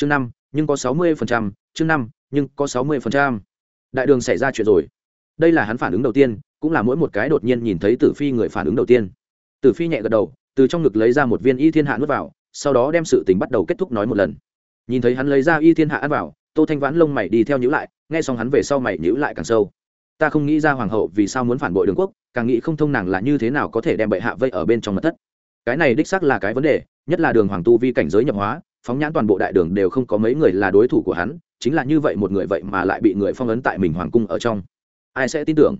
chương năm, nhưng có sáu mươi phần trăm, chương năm, nhưng có sáu mươi phần trăm. Đại đường xảy ra chuyện rồi. Đây là hắn phản ứng đầu tiên, cũng là mỗi một cái đột nhiên nhìn thấy tử phi người phản ứng đầu tiên. Tử phi nhẹ gật đầu, từ trong ngực lấy ra một viên y thiên hạ nuốt vào, sau đó đem sự tình bắt đầu kết thúc nói một lần. Nhìn thấy hắn lấy ra y thiên hạ ăn vào, tô thanh vãn lông mày đi theo nhữ lại, nghe xong hắn về sau mày nhữ lại càng sâu. Ta không nghĩ ra hoàng hậu vì sao muốn phản bội đường quốc, càng nghĩ không thông nàng là như thế nào có thể đem bệ hạ vây ở bên trong mật thất. Cái này đích xác là cái vấn đề, nhất là đường hoàng tu vi cảnh giới nhập hóa phóng nhãn toàn bộ đại đường đều không có mấy người là đối thủ của hắn, chính là như vậy một người vậy mà lại bị người phong ấn tại mình hoàng cung ở trong. Ai sẽ tin tưởng?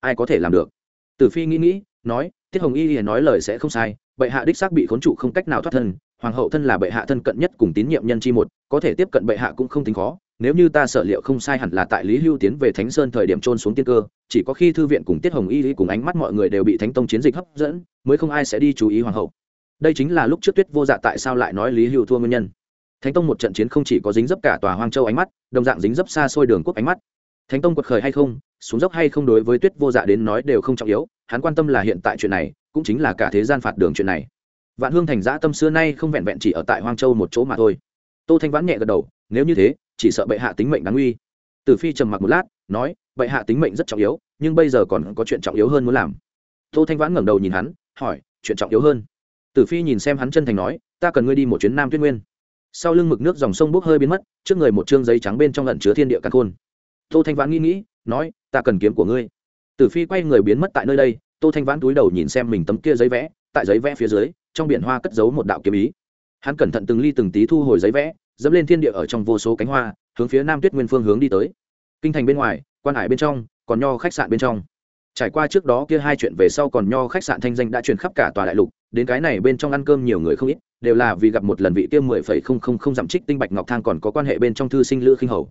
Ai có thể làm được? Tử phi nghĩ nghĩ, nói, tiết hồng y nói lời sẽ không sai, bệ hạ đích xác bị khốn trụ không cách nào thoát thân, hoàng hậu thân là bệ hạ thân cận nhất cùng tín nhiệm nhân chi một, có thể tiếp cận bệ hạ cũng không tính khó, nếu như ta sở liệu không sai hẳn là tại lý hưu tiến về thánh sơn thời điểm trôn xuống tiên cơ, chỉ có khi thư viện cùng tiết hồng y cùng ánh mắt mọi người đều bị thánh tông chiến dịch hấp dẫn, mới không ai sẽ đi chú ý hoàng hậu đây chính là lúc trước tuyết vô dạ tại sao lại nói lý hưu thua nguyên nhân. Thánh tông một trận chiến không chỉ có dính dấp cả tòa hoang châu ánh mắt, đồng dạng dính dấp xa xôi đường quốc ánh mắt. Thánh tông quật khởi hay không, xuống dốc hay không đối với tuyết vô dạ đến nói đều không trọng yếu, hắn quan tâm là hiện tại chuyện này, cũng chính là cả thế gian phạt đường chuyện này. Vạn hương thành giã tâm xưa nay không vẹn vẹn chỉ ở tại hoang châu một chỗ mà thôi. Tô thanh vãn nhẹ gật đầu, nếu như thế, chỉ sợ bệ hạ tính mệnh đáng uy. Tử phi trầm mặc một lát, nói, bệ hạ tính mệnh rất trọng yếu, nhưng bây giờ còn có chuyện trọng yếu hơn muốn làm. Tô thanh vãn ngẩng đầu nhìn hắn, hỏi, chuyện trọng yếu hơn tử phi nhìn xem hắn chân thành nói, ta cần ngươi đi một chuyến nam tuyết nguyên. Sau lưng mực nước dòng sông bốc hơi biến mất, trước người một chương giấy trắng bên trong lẩn chứa thiên địa căn khôn. Tô thanh vãn nghĩ nghĩ, nói, ta cần kiếm của ngươi. Tử phi quay người biến mất tại nơi đây, tô thanh vãn túi đầu nhìn xem mình tấm kia giấy vẽ, tại giấy vẽ phía dưới, trong biển hoa cất giấu một đạo kiếm ý. Hắn cẩn thận từng ly từng tí thu hồi giấy vẽ, dẫm lên thiên địa ở trong vô số cánh hoa, hướng phía nam tuyết nguyên phương hướng đi tới. Kinh thành bên ngoài, quan hải bên trong, còn nho khách sạn bên trong trải qua trước đó kia hai chuyện về sau còn nho khách sạn thanh danh đã truyền khắp cả tòa đại lục, đến cái này bên trong ăn cơm nhiều người không ít, đều là vì gặp một lần vị tiêm mười phẩy không không không giảm trích tinh bạch ngọc thang còn có quan hệ bên trong thư sinh lữ khinh hầu.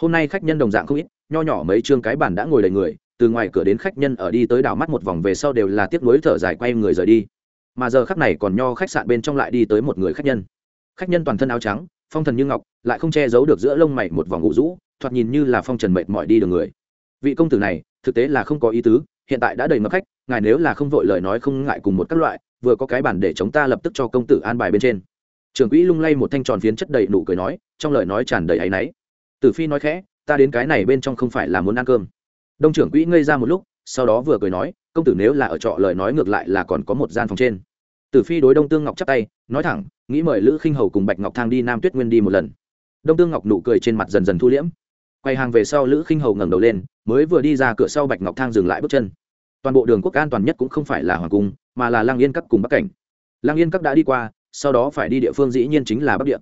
Hôm nay khách nhân đồng dạng không ít, nho nhỏ mấy chương cái bản đã ngồi đầy người, từ ngoài cửa đến khách nhân ở đi tới đảo mắt một vòng về sau đều là tiếc nuối thở dài quay người rời đi. Mà giờ khắc này còn nho khách sạn bên trong lại đi tới một người khách nhân. Khách nhân toàn thân áo trắng, phong thần như ngọc, lại không che giấu được giữa lông mày một vòng ngụ rũ, thoạt nhìn như là phong trần mệt mỏi đi đường người. Vị công tử này thực tế là không có ý tứ, hiện tại đã đầy ngập khách, ngài nếu là không vội lời nói không ngại cùng một các loại, vừa có cái bản để chống ta lập tức cho công tử an bài bên trên. Trưởng quỹ lung lay một thanh tròn phiến chất đầy nụ cười nói, trong lời nói tràn đầy áy náy. Tử phi nói khẽ, ta đến cái này bên trong không phải là muốn ăn cơm. Đông trưởng quỹ ngây ra một lúc, sau đó vừa cười nói, công tử nếu là ở trọ lời nói ngược lại là còn có một gian phòng trên. Tử phi đối đông tương ngọc chắp tay, nói thẳng, nghĩ mời lữ khinh hầu cùng bạch ngọc thang đi nam tuyết nguyên đi một lần. Đông tương ngọc nụ cười trên mặt dần dần thu liễm. Quay hàng về sau, lữ khinh hầu ngẩng đầu lên mới vừa đi ra cửa sau bạch ngọc thang dừng lại bước chân. Toàn bộ đường quốc an toàn nhất cũng không phải là hoàng cung, mà là lang yên các cùng bắc cảnh. Lang yên các đã đi qua, sau đó phải đi địa phương dĩ nhiên chính là bắc địa.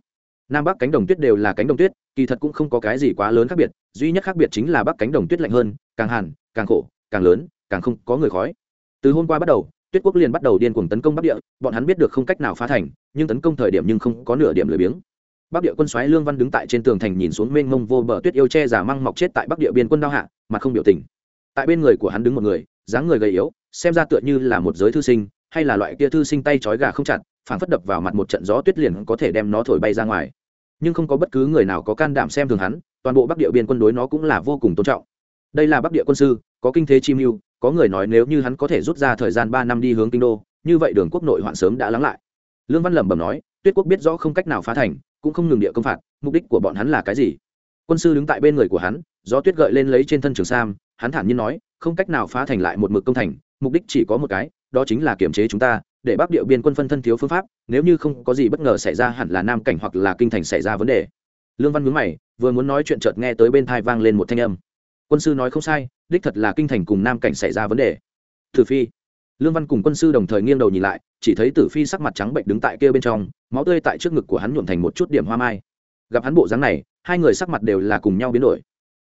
Nam bắc cánh đồng tuyết đều là cánh đồng tuyết, kỳ thật cũng không có cái gì quá lớn khác biệt, duy nhất khác biệt chính là bắc cánh đồng tuyết lạnh hơn, càng hàn, càng khổ, càng lớn, càng không có người khói. Từ hôm qua bắt đầu, tuyết quốc liền bắt đầu điên cuồng tấn công bắc địa, bọn hắn biết được không cách nào phá thành, nhưng tấn công thời điểm nhưng không có nửa điểm lười biếng bắc địa quân soái lương văn đứng tại trên tường thành nhìn xuống mênh mông vô bờ tuyết yêu che giả măng mọc chết tại bắc địa biên quân đao hạ, mà không biểu tình. Tại bên người của hắn đứng một người, dáng người gầy yếu, xem ra tựa như là một giới thư sinh, hay là loại kia thư sinh tay trói gà không chặt phản phất đập vào mặt một trận gió tuyết liền có thể đem nó thổi bay ra ngoài. Nhưng không có bất cứ người nào có can đảm xem thường hắn, toàn bộ bắc địa biên quân đối nó cũng là vô cùng tôn trọng. Đây là bắc địa quân sư, có kinh thế chi mưu, có người nói nếu như hắn có thể rút ra thời gian ba năm đi hướng kinh đô, như vậy đường quốc nội hoạn sớm đã lắng lại. Lương văn lẩm bẩm nói, tuyết quốc biết rõ không cách nào phá thành cũng không ngừng địa công phạt, mục đích của bọn hắn là cái gì? Quân sư đứng tại bên người của hắn, gió tuyết gợi lên lấy trên thân trường sam, hắn thản nhiên nói, không cách nào phá thành lại một mực công thành, mục đích chỉ có một cái, đó chính là kiểm chế chúng ta, để bắc địa biên quân phân thân thiếu phương pháp, nếu như không có gì bất ngờ xảy ra hẳn là nam cảnh hoặc là kinh thành xảy ra vấn đề. Lương văn mướn mày, vừa muốn nói chuyện chợt nghe tới bên thai vang lên một thanh âm. Quân sư nói không sai, đích thật là kinh thành cùng nam cảnh xảy ra vấn đề. Thử phi lương văn cùng quân sư đồng thời nghiêng đầu nhìn lại, chỉ thấy tử phi sắc mặt trắng bệnh đứng tại kia bên trong, máu tươi tại trước ngực của hắn nhuộm thành một chút điểm hoa mai. Gặp hắn bộ dáng này, hai người sắc mặt đều là cùng nhau biến đổi.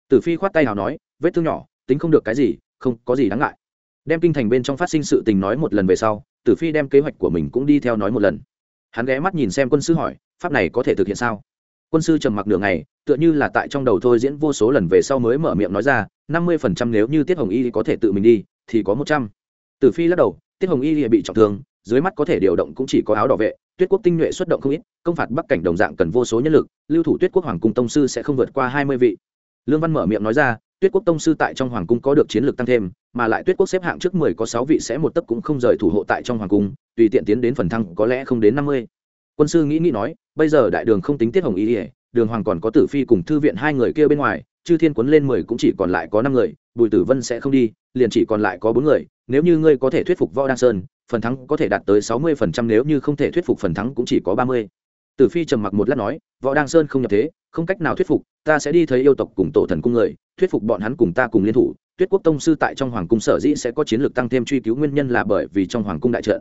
Tử phi khoát tay nào nói, vết thương nhỏ, tính không được cái gì, không có gì đáng ngại. Đem kinh thành bên trong phát sinh sự tình nói một lần về sau, tử phi đem kế hoạch của mình cũng đi theo nói một lần. Hắn ghé mắt nhìn xem quân sư hỏi, pháp này có thể thực hiện sao? Quân sư trầm mặc nửa ngày, tựa như là tại trong đầu thôi diễn vô số lần về sau mới mở miệng nói ra, năm mươi phần trăm nếu như tiết hồng y có thể tự mình đi, thì có một trăm tử phi lắc đầu, tiết hồng y bị trọng thương, dưới mắt có thể điều động cũng chỉ có áo đỏ vệ, tuyết quốc tinh nhuệ xuất động không ít, công phạt bắc cảnh đồng dạng cần vô số nhân lực, lưu thủ tuyết quốc hoàng cung tông sư sẽ không vượt qua hai mươi vị. Lương văn mở miệng nói ra, tuyết quốc tông sư tại trong hoàng cung có được chiến lược tăng thêm, mà lại tuyết quốc xếp hạng trước mười có sáu vị sẽ một tấc cũng không rời thủ hộ tại trong hoàng cung, tùy tiện tiến đến phần thăng có lẽ không đến năm mươi. Quân sư nghĩ nghĩ nói, bây giờ đại đường không tính tiết hồng y ỉa đường hoàng còn có tử phi cùng thư viện hai người kia bên ngoài, chư thiên quấn lên mười cũng chỉ còn lại có năm người, bùi tử vân sẽ không đi, liền chỉ còn lại có bốn người nếu như ngươi có thể thuyết phục võ đăng sơn, phần thắng có thể đạt tới sáu mươi phần trăm, nếu như không thể thuyết phục phần thắng cũng chỉ có ba mươi. Tử phi trầm mặc một lát nói, võ đăng sơn không nhập thế, không cách nào thuyết phục, ta sẽ đi thấy yêu tộc cùng tổ thần cung người, thuyết phục bọn hắn cùng ta cùng liên thủ. Tuyết quốc tông sư tại trong hoàng cung sở dĩ sẽ có chiến lược tăng thêm truy cứu nguyên nhân là bởi vì trong hoàng cung đại trận.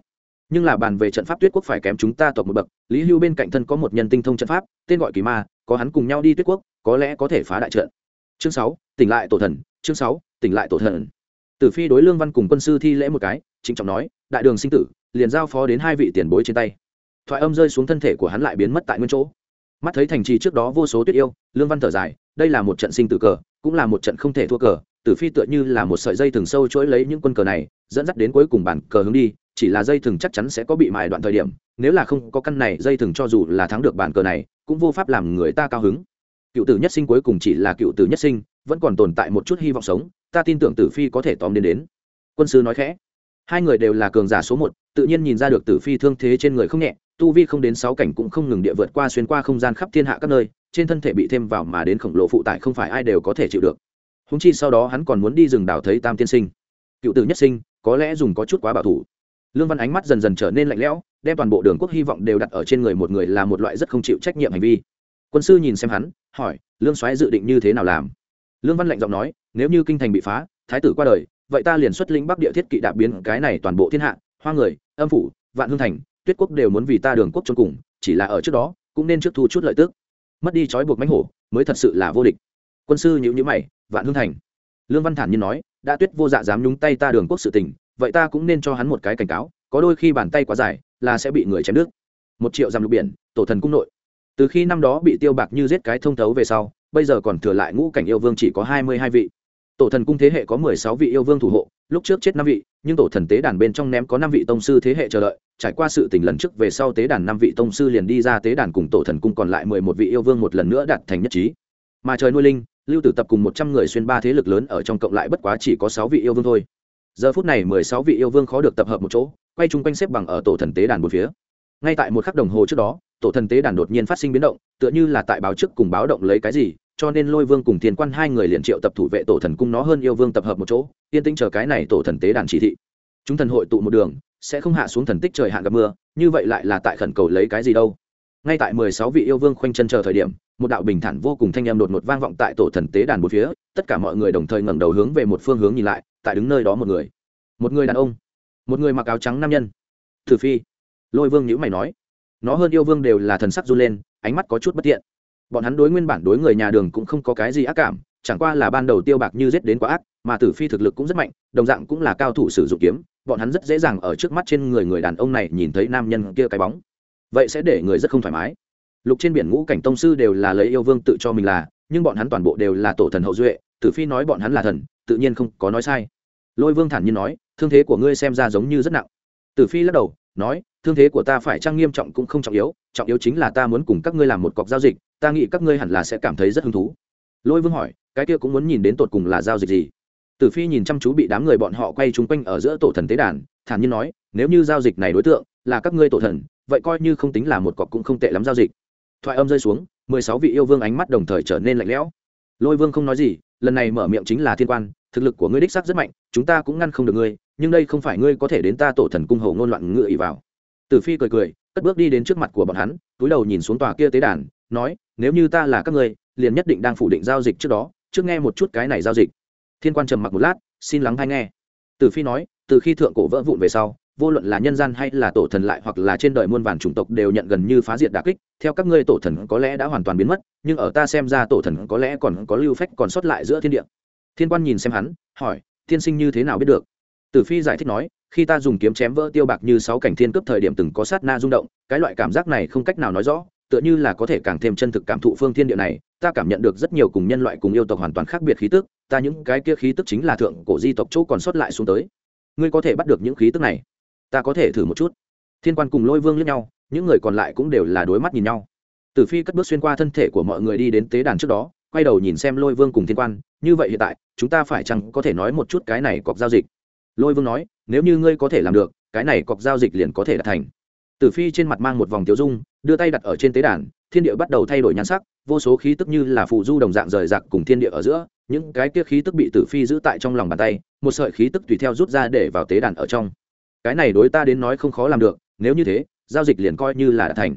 Nhưng là bàn về trận pháp tuyết quốc phải kém chúng ta tộc một bậc. Lý hưu bên cạnh thân có một nhân tinh thông trận pháp, tên gọi kỳ ma, có hắn cùng nhau đi tuyết quốc, có lẽ có thể phá đại trận. Chương sáu, tỉnh lại tổ thần, chương sáu, tỉnh lại tổ thần tử phi đối lương văn cùng quân sư thi lễ một cái, trịnh trọng nói, đại đường sinh tử, liền giao phó đến hai vị tiền bối trên tay. Thoại âm rơi xuống thân thể của hắn lại biến mất tại nguyên chỗ. Mắt thấy thành trì trước đó vô số tuyết yêu, lương văn thở dài, đây là một trận sinh tử cờ, cũng là một trận không thể thua cờ. Tử phi tựa như là một sợi dây thừng sâu chuỗi lấy những quân cờ này, dẫn dắt đến cuối cùng bản cờ hướng đi, chỉ là dây thừng chắc chắn sẽ có bị mài đoạn thời điểm, nếu là không có căn này dây thừng cho dù là thắng được bản cờ này, cũng vô pháp làm người ta cao hứng. Cựu tử nhất sinh cuối cùng chỉ là cựu tử nhất sinh vẫn còn tồn tại một chút hy vọng sống, ta tin tưởng tử phi có thể tóm đến đến. Quân sư nói khẽ. Hai người đều là cường giả số một, tự nhiên nhìn ra được tử phi thương thế trên người không nhẹ, tu vi không đến sáu cảnh cũng không ngừng địa vượt qua xuyên qua không gian khắp thiên hạ các nơi, trên thân thể bị thêm vào mà đến khổng lồ phụ tải không phải ai đều có thể chịu được. Húng chi sau đó hắn còn muốn đi rừng đào thấy tam tiên sinh. Cựu tử nhất sinh, có lẽ dùng có chút quá bảo thủ. Lương văn ánh mắt dần dần trở nên lạnh lẽo, đem toàn bộ đường quốc hy vọng đều đặt ở trên người một người là một loại rất không chịu trách nhiệm hành vi. Quân sư nhìn xem hắn, hỏi, lương soái dự định như thế nào làm? Lương văn lạnh giọng nói, nếu như kinh thành bị phá, thái tử qua đời, vậy ta liền xuất lĩnh bắc địa thiết kỵ đạp biến cái này toàn bộ thiên hạ, hoa người, âm phủ, vạn hương thành, tuyết quốc đều muốn vì ta đường quốc trốn cùng, chỉ là ở trước đó, cũng nên trước thu chút lợi tức mất đi trói buộc mánh hổ, mới thật sự là vô địch. Quân sư nhữ nhữ mày, vạn hương thành. Lương văn thản nhiên nói, đã tuyết vô dạ dám nhúng tay ta đường quốc sự tình, vậy ta cũng nên cho hắn một cái cảnh cáo, có đôi khi bàn tay quá dài, là sẽ bị người chém nước. Một triệu dặm lục biển, tổ thần cung nội. Từ khi năm đó bị tiêu bạc như giết cái thông thấu về sau bây giờ còn thừa lại ngũ cảnh yêu vương chỉ có hai mươi hai vị. Tổ thần cung thế hệ có mười sáu vị yêu vương thủ hộ, lúc trước chết năm vị, nhưng tổ thần tế đàn bên trong ném có năm vị tông sư thế hệ chờ đợi, trải qua sự tình lần trước về sau tế đàn năm vị tông sư liền đi ra tế đàn cùng tổ thần cung còn lại mười một vị yêu vương một lần nữa đạt thành nhất trí. Mà trời nuôi linh, lưu tử tập cùng một trăm người xuyên ba thế lực lớn ở trong cộng lại bất quá chỉ có sáu vị yêu vương thôi. Giờ phút này mười sáu vị yêu vương khó được tập hợp một chỗ, quay chung quanh xếp bằng ở tổ thần tế đàn một phía. Ngay tại một khắc đồng hồ trước đó tổ thần tế đàn đột nhiên phát sinh biến động, tựa như là tại báo trước cùng báo động lấy cái gì, cho nên lôi vương cùng thiên quan hai người liền triệu tập thủ vệ tổ thần cung nó hơn yêu vương tập hợp một chỗ, yên tĩnh chờ cái này tổ thần tế đàn chỉ thị. Chúng thần hội tụ một đường, sẽ không hạ xuống thần tích trời hạn gặp mưa, như vậy lại là tại khẩn cầu lấy cái gì đâu. Ngay tại mười sáu vị yêu vương khoanh chân chờ thời điểm, một đạo bình thản vô cùng thanh em đột một vang vọng tại tổ thần tế đàn một phía, tất cả mọi người đồng thời ngẩng đầu hướng về một phương hướng nhìn lại, tại đứng nơi đó một người. Một người đàn ông, một người mặc áo trắng nam nhân. Thử phi. Lôi vương nhữ mày nói nó hơn yêu vương đều là thần sắc run lên, ánh mắt có chút bất tiện. Bọn hắn đối nguyên bản đối người nhà đường cũng không có cái gì ác cảm, chẳng qua là ban đầu tiêu bạc như giết đến quá ác, mà tử phi thực lực cũng rất mạnh, đồng dạng cũng là cao thủ sử dụng kiếm, bọn hắn rất dễ dàng ở trước mắt trên người người đàn ông này nhìn thấy nam nhân kia cái bóng. Vậy sẽ để người rất không thoải mái. Lục trên biển ngũ cảnh tông sư đều là lấy yêu vương tự cho mình là, nhưng bọn hắn toàn bộ đều là tổ thần hậu duệ, tử phi nói bọn hắn là thần, tự nhiên không có nói sai. Lôi vương thản nhiên nói, thương thế của ngươi xem ra giống như rất nặng. Tử phi lắc đầu nói, thương thế của ta phải trang nghiêm trọng cũng không trọng yếu trọng yếu chính là ta muốn cùng các ngươi làm một cọc giao dịch, ta nghĩ các ngươi hẳn là sẽ cảm thấy rất hứng thú. Lôi vương hỏi, cái kia cũng muốn nhìn đến tột cùng là giao dịch gì? Tử phi nhìn chăm chú bị đám người bọn họ quay chung quanh ở giữa tổ thần tế đàn, thản nhiên nói, nếu như giao dịch này đối tượng là các ngươi tổ thần, vậy coi như không tính là một cọc cũng không tệ lắm giao dịch. Thoại âm rơi xuống, mười sáu vị yêu vương ánh mắt đồng thời trở nên lạnh lẽo. Lôi vương không nói gì, lần này mở miệng chính là thiên quan, thực lực của ngươi đích sắc rất mạnh, chúng ta cũng ngăn không được ngươi nhưng đây không phải ngươi có thể đến ta tổ thần cung hầu ngôn loạn ngựa ỉ vào. Tử phi cười cười, cất bước đi đến trước mặt của bọn hắn, túi đầu nhìn xuống tòa kia tế đàn, nói, nếu như ta là các ngươi, liền nhất định đang phủ định giao dịch trước đó, trước nghe một chút cái này giao dịch. Thiên quan trầm mặc một lát, xin lắng hay nghe. Tử phi nói, từ khi thượng cổ vỡ vụn về sau, vô luận là nhân gian hay là tổ thần lại hoặc là trên đời muôn vàn chủng tộc đều nhận gần như phá diệt đà kích, theo các ngươi tổ thần có lẽ đã hoàn toàn biến mất, nhưng ở ta xem ra tổ thần có lẽ còn có lưu phách còn sót lại giữa thiên địa. Thiên quan nhìn xem hắn, hỏi, tiên sinh như thế nào biết được? Tử phi giải thích nói, khi ta dùng kiếm chém vỡ tiêu bạc như sáu cảnh thiên cấp thời điểm từng có sát na rung động, cái loại cảm giác này không cách nào nói rõ, tựa như là có thể càng thêm chân thực cảm thụ phương thiên địa này, ta cảm nhận được rất nhiều cùng nhân loại cùng yêu tộc hoàn toàn khác biệt khí tức, ta những cái kia khí tức chính là thượng cổ di tộc chỗ còn sót lại xuống tới. Ngươi có thể bắt được những khí tức này? Ta có thể thử một chút. Thiên quan cùng lôi vương lẫn nhau, những người còn lại cũng đều là đối mắt nhìn nhau. Tử phi cất bước xuyên qua thân thể của mọi người đi đến tế đàn trước đó, quay đầu nhìn xem lôi vương cùng thiên quan, như vậy hiện tại, chúng ta phải chăng có thể nói một chút cái này cọc giao dịch? Lôi vương nói, nếu như ngươi có thể làm được, cái này cọc giao dịch liền có thể đạt thành. Tử phi trên mặt mang một vòng tiêu dung, đưa tay đặt ở trên tế đàn, thiên địa bắt đầu thay đổi nhan sắc, vô số khí tức như là phù du đồng dạng rời rạc cùng thiên địa ở giữa, những cái kia khí tức bị tử phi giữ tại trong lòng bàn tay, một sợi khí tức tùy theo rút ra để vào tế đàn ở trong. Cái này đối ta đến nói không khó làm được, nếu như thế, giao dịch liền coi như là đã thành.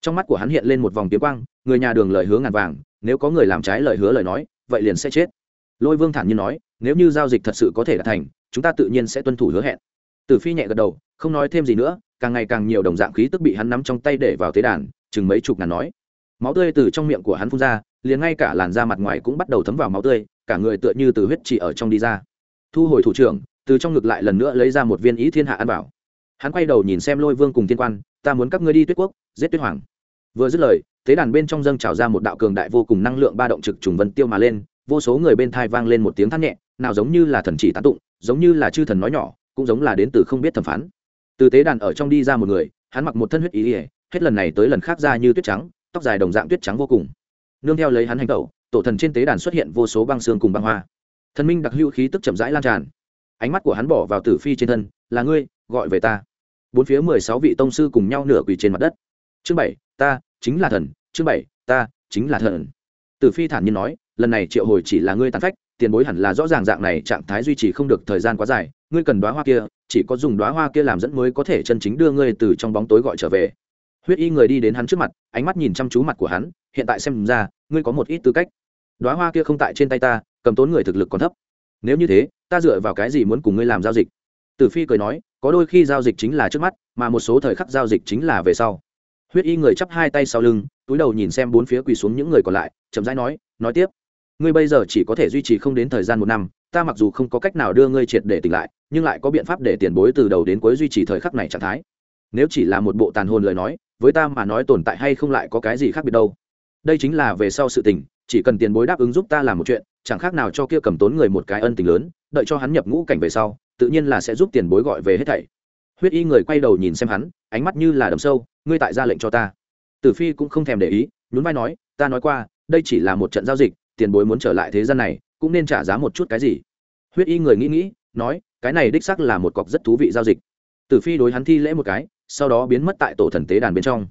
Trong mắt của hắn hiện lên một vòng kiếm quang, người nhà đường lời hứa ngàn vàng, nếu có người làm trái lời hứa lời nói, vậy liền sẽ chết. Lôi vương thản nhiên nói, nếu như giao dịch thật sự có thể đạt thành chúng ta tự nhiên sẽ tuân thủ hứa hẹn. Tử phi nhẹ gật đầu, không nói thêm gì nữa, càng ngày càng nhiều đồng dạng khí tức bị hắn nắm trong tay để vào tế đàn, chừng mấy chục ngàn nói. Máu tươi từ trong miệng của hắn phun ra, liền ngay cả làn da mặt ngoài cũng bắt đầu thấm vào máu tươi, cả người tựa như từ huyết chỉ ở trong đi ra. Thu hồi thủ trưởng, từ trong ngực lại lần nữa lấy ra một viên ý thiên hạ ăn bảo hắn quay đầu nhìn xem lôi vương cùng thiên quan, ta muốn các ngươi đi tuyết quốc, giết tuyết hoàng. Vừa dứt lời, tế đàn bên trong dâng trào ra một đạo cường đại vô cùng năng lượng ba động trực trùng vân tiêu mà lên vô số người bên thai vang lên một tiếng thắt nhẹ, nào giống như là thần chỉ tán tụng, giống như là chư thần nói nhỏ, cũng giống là đến từ không biết thẩm phán. Từ tế đàn ở trong đi ra một người, hắn mặc một thân huyết ý ỉa hết lần này tới lần khác ra như tuyết trắng, tóc dài đồng dạng tuyết trắng vô cùng. Nương theo lấy hắn hành tẩu, tổ thần trên tế đàn xuất hiện vô số băng xương cùng băng hoa. Thần minh đặc hữu khí tức chậm rãi lan tràn. Ánh mắt của hắn bỏ vào tử phi trên thân, là ngươi, gọi về ta. Bốn phía mười sáu vị tông sư cùng nhau nửa quỳ trên mặt đất. Chương bảy, ta chính là thần, chương bảy, ta chính là thần tử phi thản nhiên nói, lần này triệu hồi chỉ là ngươi tàn phách, tiền bối hẳn là rõ ràng dạng này trạng thái duy trì không được thời gian quá dài, ngươi cần đoá hoa kia, chỉ có dùng đoá hoa kia làm dẫn mới có thể chân chính đưa ngươi từ trong bóng tối gọi trở về. Huyết y người đi đến hắn trước mặt, ánh mắt nhìn chăm chú mặt của hắn, hiện tại xem ra, ngươi có một ít tư cách. Đoá hoa kia không tại trên tay ta, cầm tốn người thực lực còn thấp. Nếu như thế, ta dựa vào cái gì muốn cùng ngươi làm giao dịch? Tử phi cười nói, có đôi khi giao dịch chính là trước mắt, mà một số thời khắc giao dịch chính là về sau. Huyết y người chắp hai tay sau lưng túi đầu nhìn xem bốn phía quỳ xuống những người còn lại, chậm rãi nói nói tiếp, ngươi bây giờ chỉ có thể duy trì không đến thời gian một năm, ta mặc dù không có cách nào đưa ngươi triệt để tỉnh lại, nhưng lại có biện pháp để tiền bối từ đầu đến cuối duy trì thời khắc này trạng thái. Nếu chỉ là một bộ tàn hồn lời nói, với ta mà nói tồn tại hay không lại có cái gì khác biệt đâu. Đây chính là về sau sự tình, chỉ cần tiền bối đáp ứng giúp ta làm một chuyện, chẳng khác nào cho kia cầm tốn người một cái ân tình lớn, đợi cho hắn nhập ngũ cảnh về sau, tự nhiên là sẽ giúp tiền bối gọi về hết thảy. Huyết y người quay đầu nhìn xem hắn, ánh mắt như là đầm sâu, ngươi tại ra lệnh cho ta tử phi cũng không thèm để ý, nhún vai nói, ta nói qua, đây chỉ là một trận giao dịch, tiền bối muốn trở lại thế gian này, cũng nên trả giá một chút cái gì? Huyết y người nghĩ nghĩ, nói, cái này đích xác là một cọc rất thú vị giao dịch. Tử phi đối hắn thi lễ một cái, sau đó biến mất tại tổ thần tế đàn bên trong.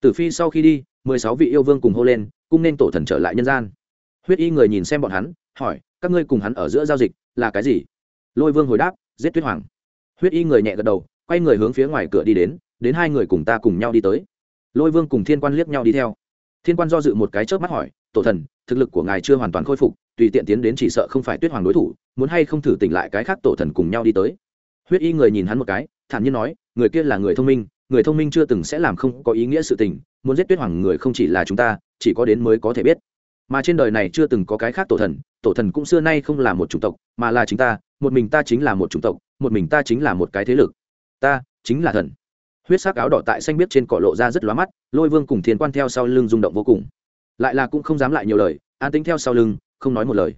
Tử phi sau khi đi, mười sáu vị yêu vương cùng hô lên cũng nên tổ thần trở lại nhân gian. Huyết y người nhìn xem bọn hắn, hỏi, các ngươi cùng hắn ở giữa giao dịch là cái gì? Lôi vương hồi đáp, giết tuyết hoàng. Huyết y người nhẹ gật đầu, quay người hướng phía ngoài cửa đi đến đến hai người cùng ta cùng nhau đi tới lôi vương cùng thiên quan liếc nhau đi theo. Thiên quan do dự một cái chớp mắt hỏi, tổ thần, thực lực của ngài chưa hoàn toàn khôi phục, tùy tiện tiến đến chỉ sợ không phải tuyết hoàng đối thủ, muốn hay không thử tỉnh lại cái khác tổ thần cùng nhau đi tới? Huyết y người nhìn hắn một cái, thản nhiên nói, người kia là người thông minh, người thông minh chưa từng sẽ làm không có ý nghĩa sự tình, muốn giết tuyết hoàng người không chỉ là chúng ta, chỉ có đến mới có thể biết. Mà trên đời này chưa từng có cái khác tổ thần tổ thần cũng xưa nay không là một chủng tộc, mà là chính ta, một mình ta chính là một chủng tộc, một mình ta chính là một cái thế lực. Ta chính là thần huyết sắc áo đỏ tại xanh biết trên cỏ lộ ra rất lóa mắt, lôi vương cùng thiên quan theo sau lưng rung động vô cùng. Lại là cũng không dám lại nhiều lời, an tính theo sau lưng, không nói một lời.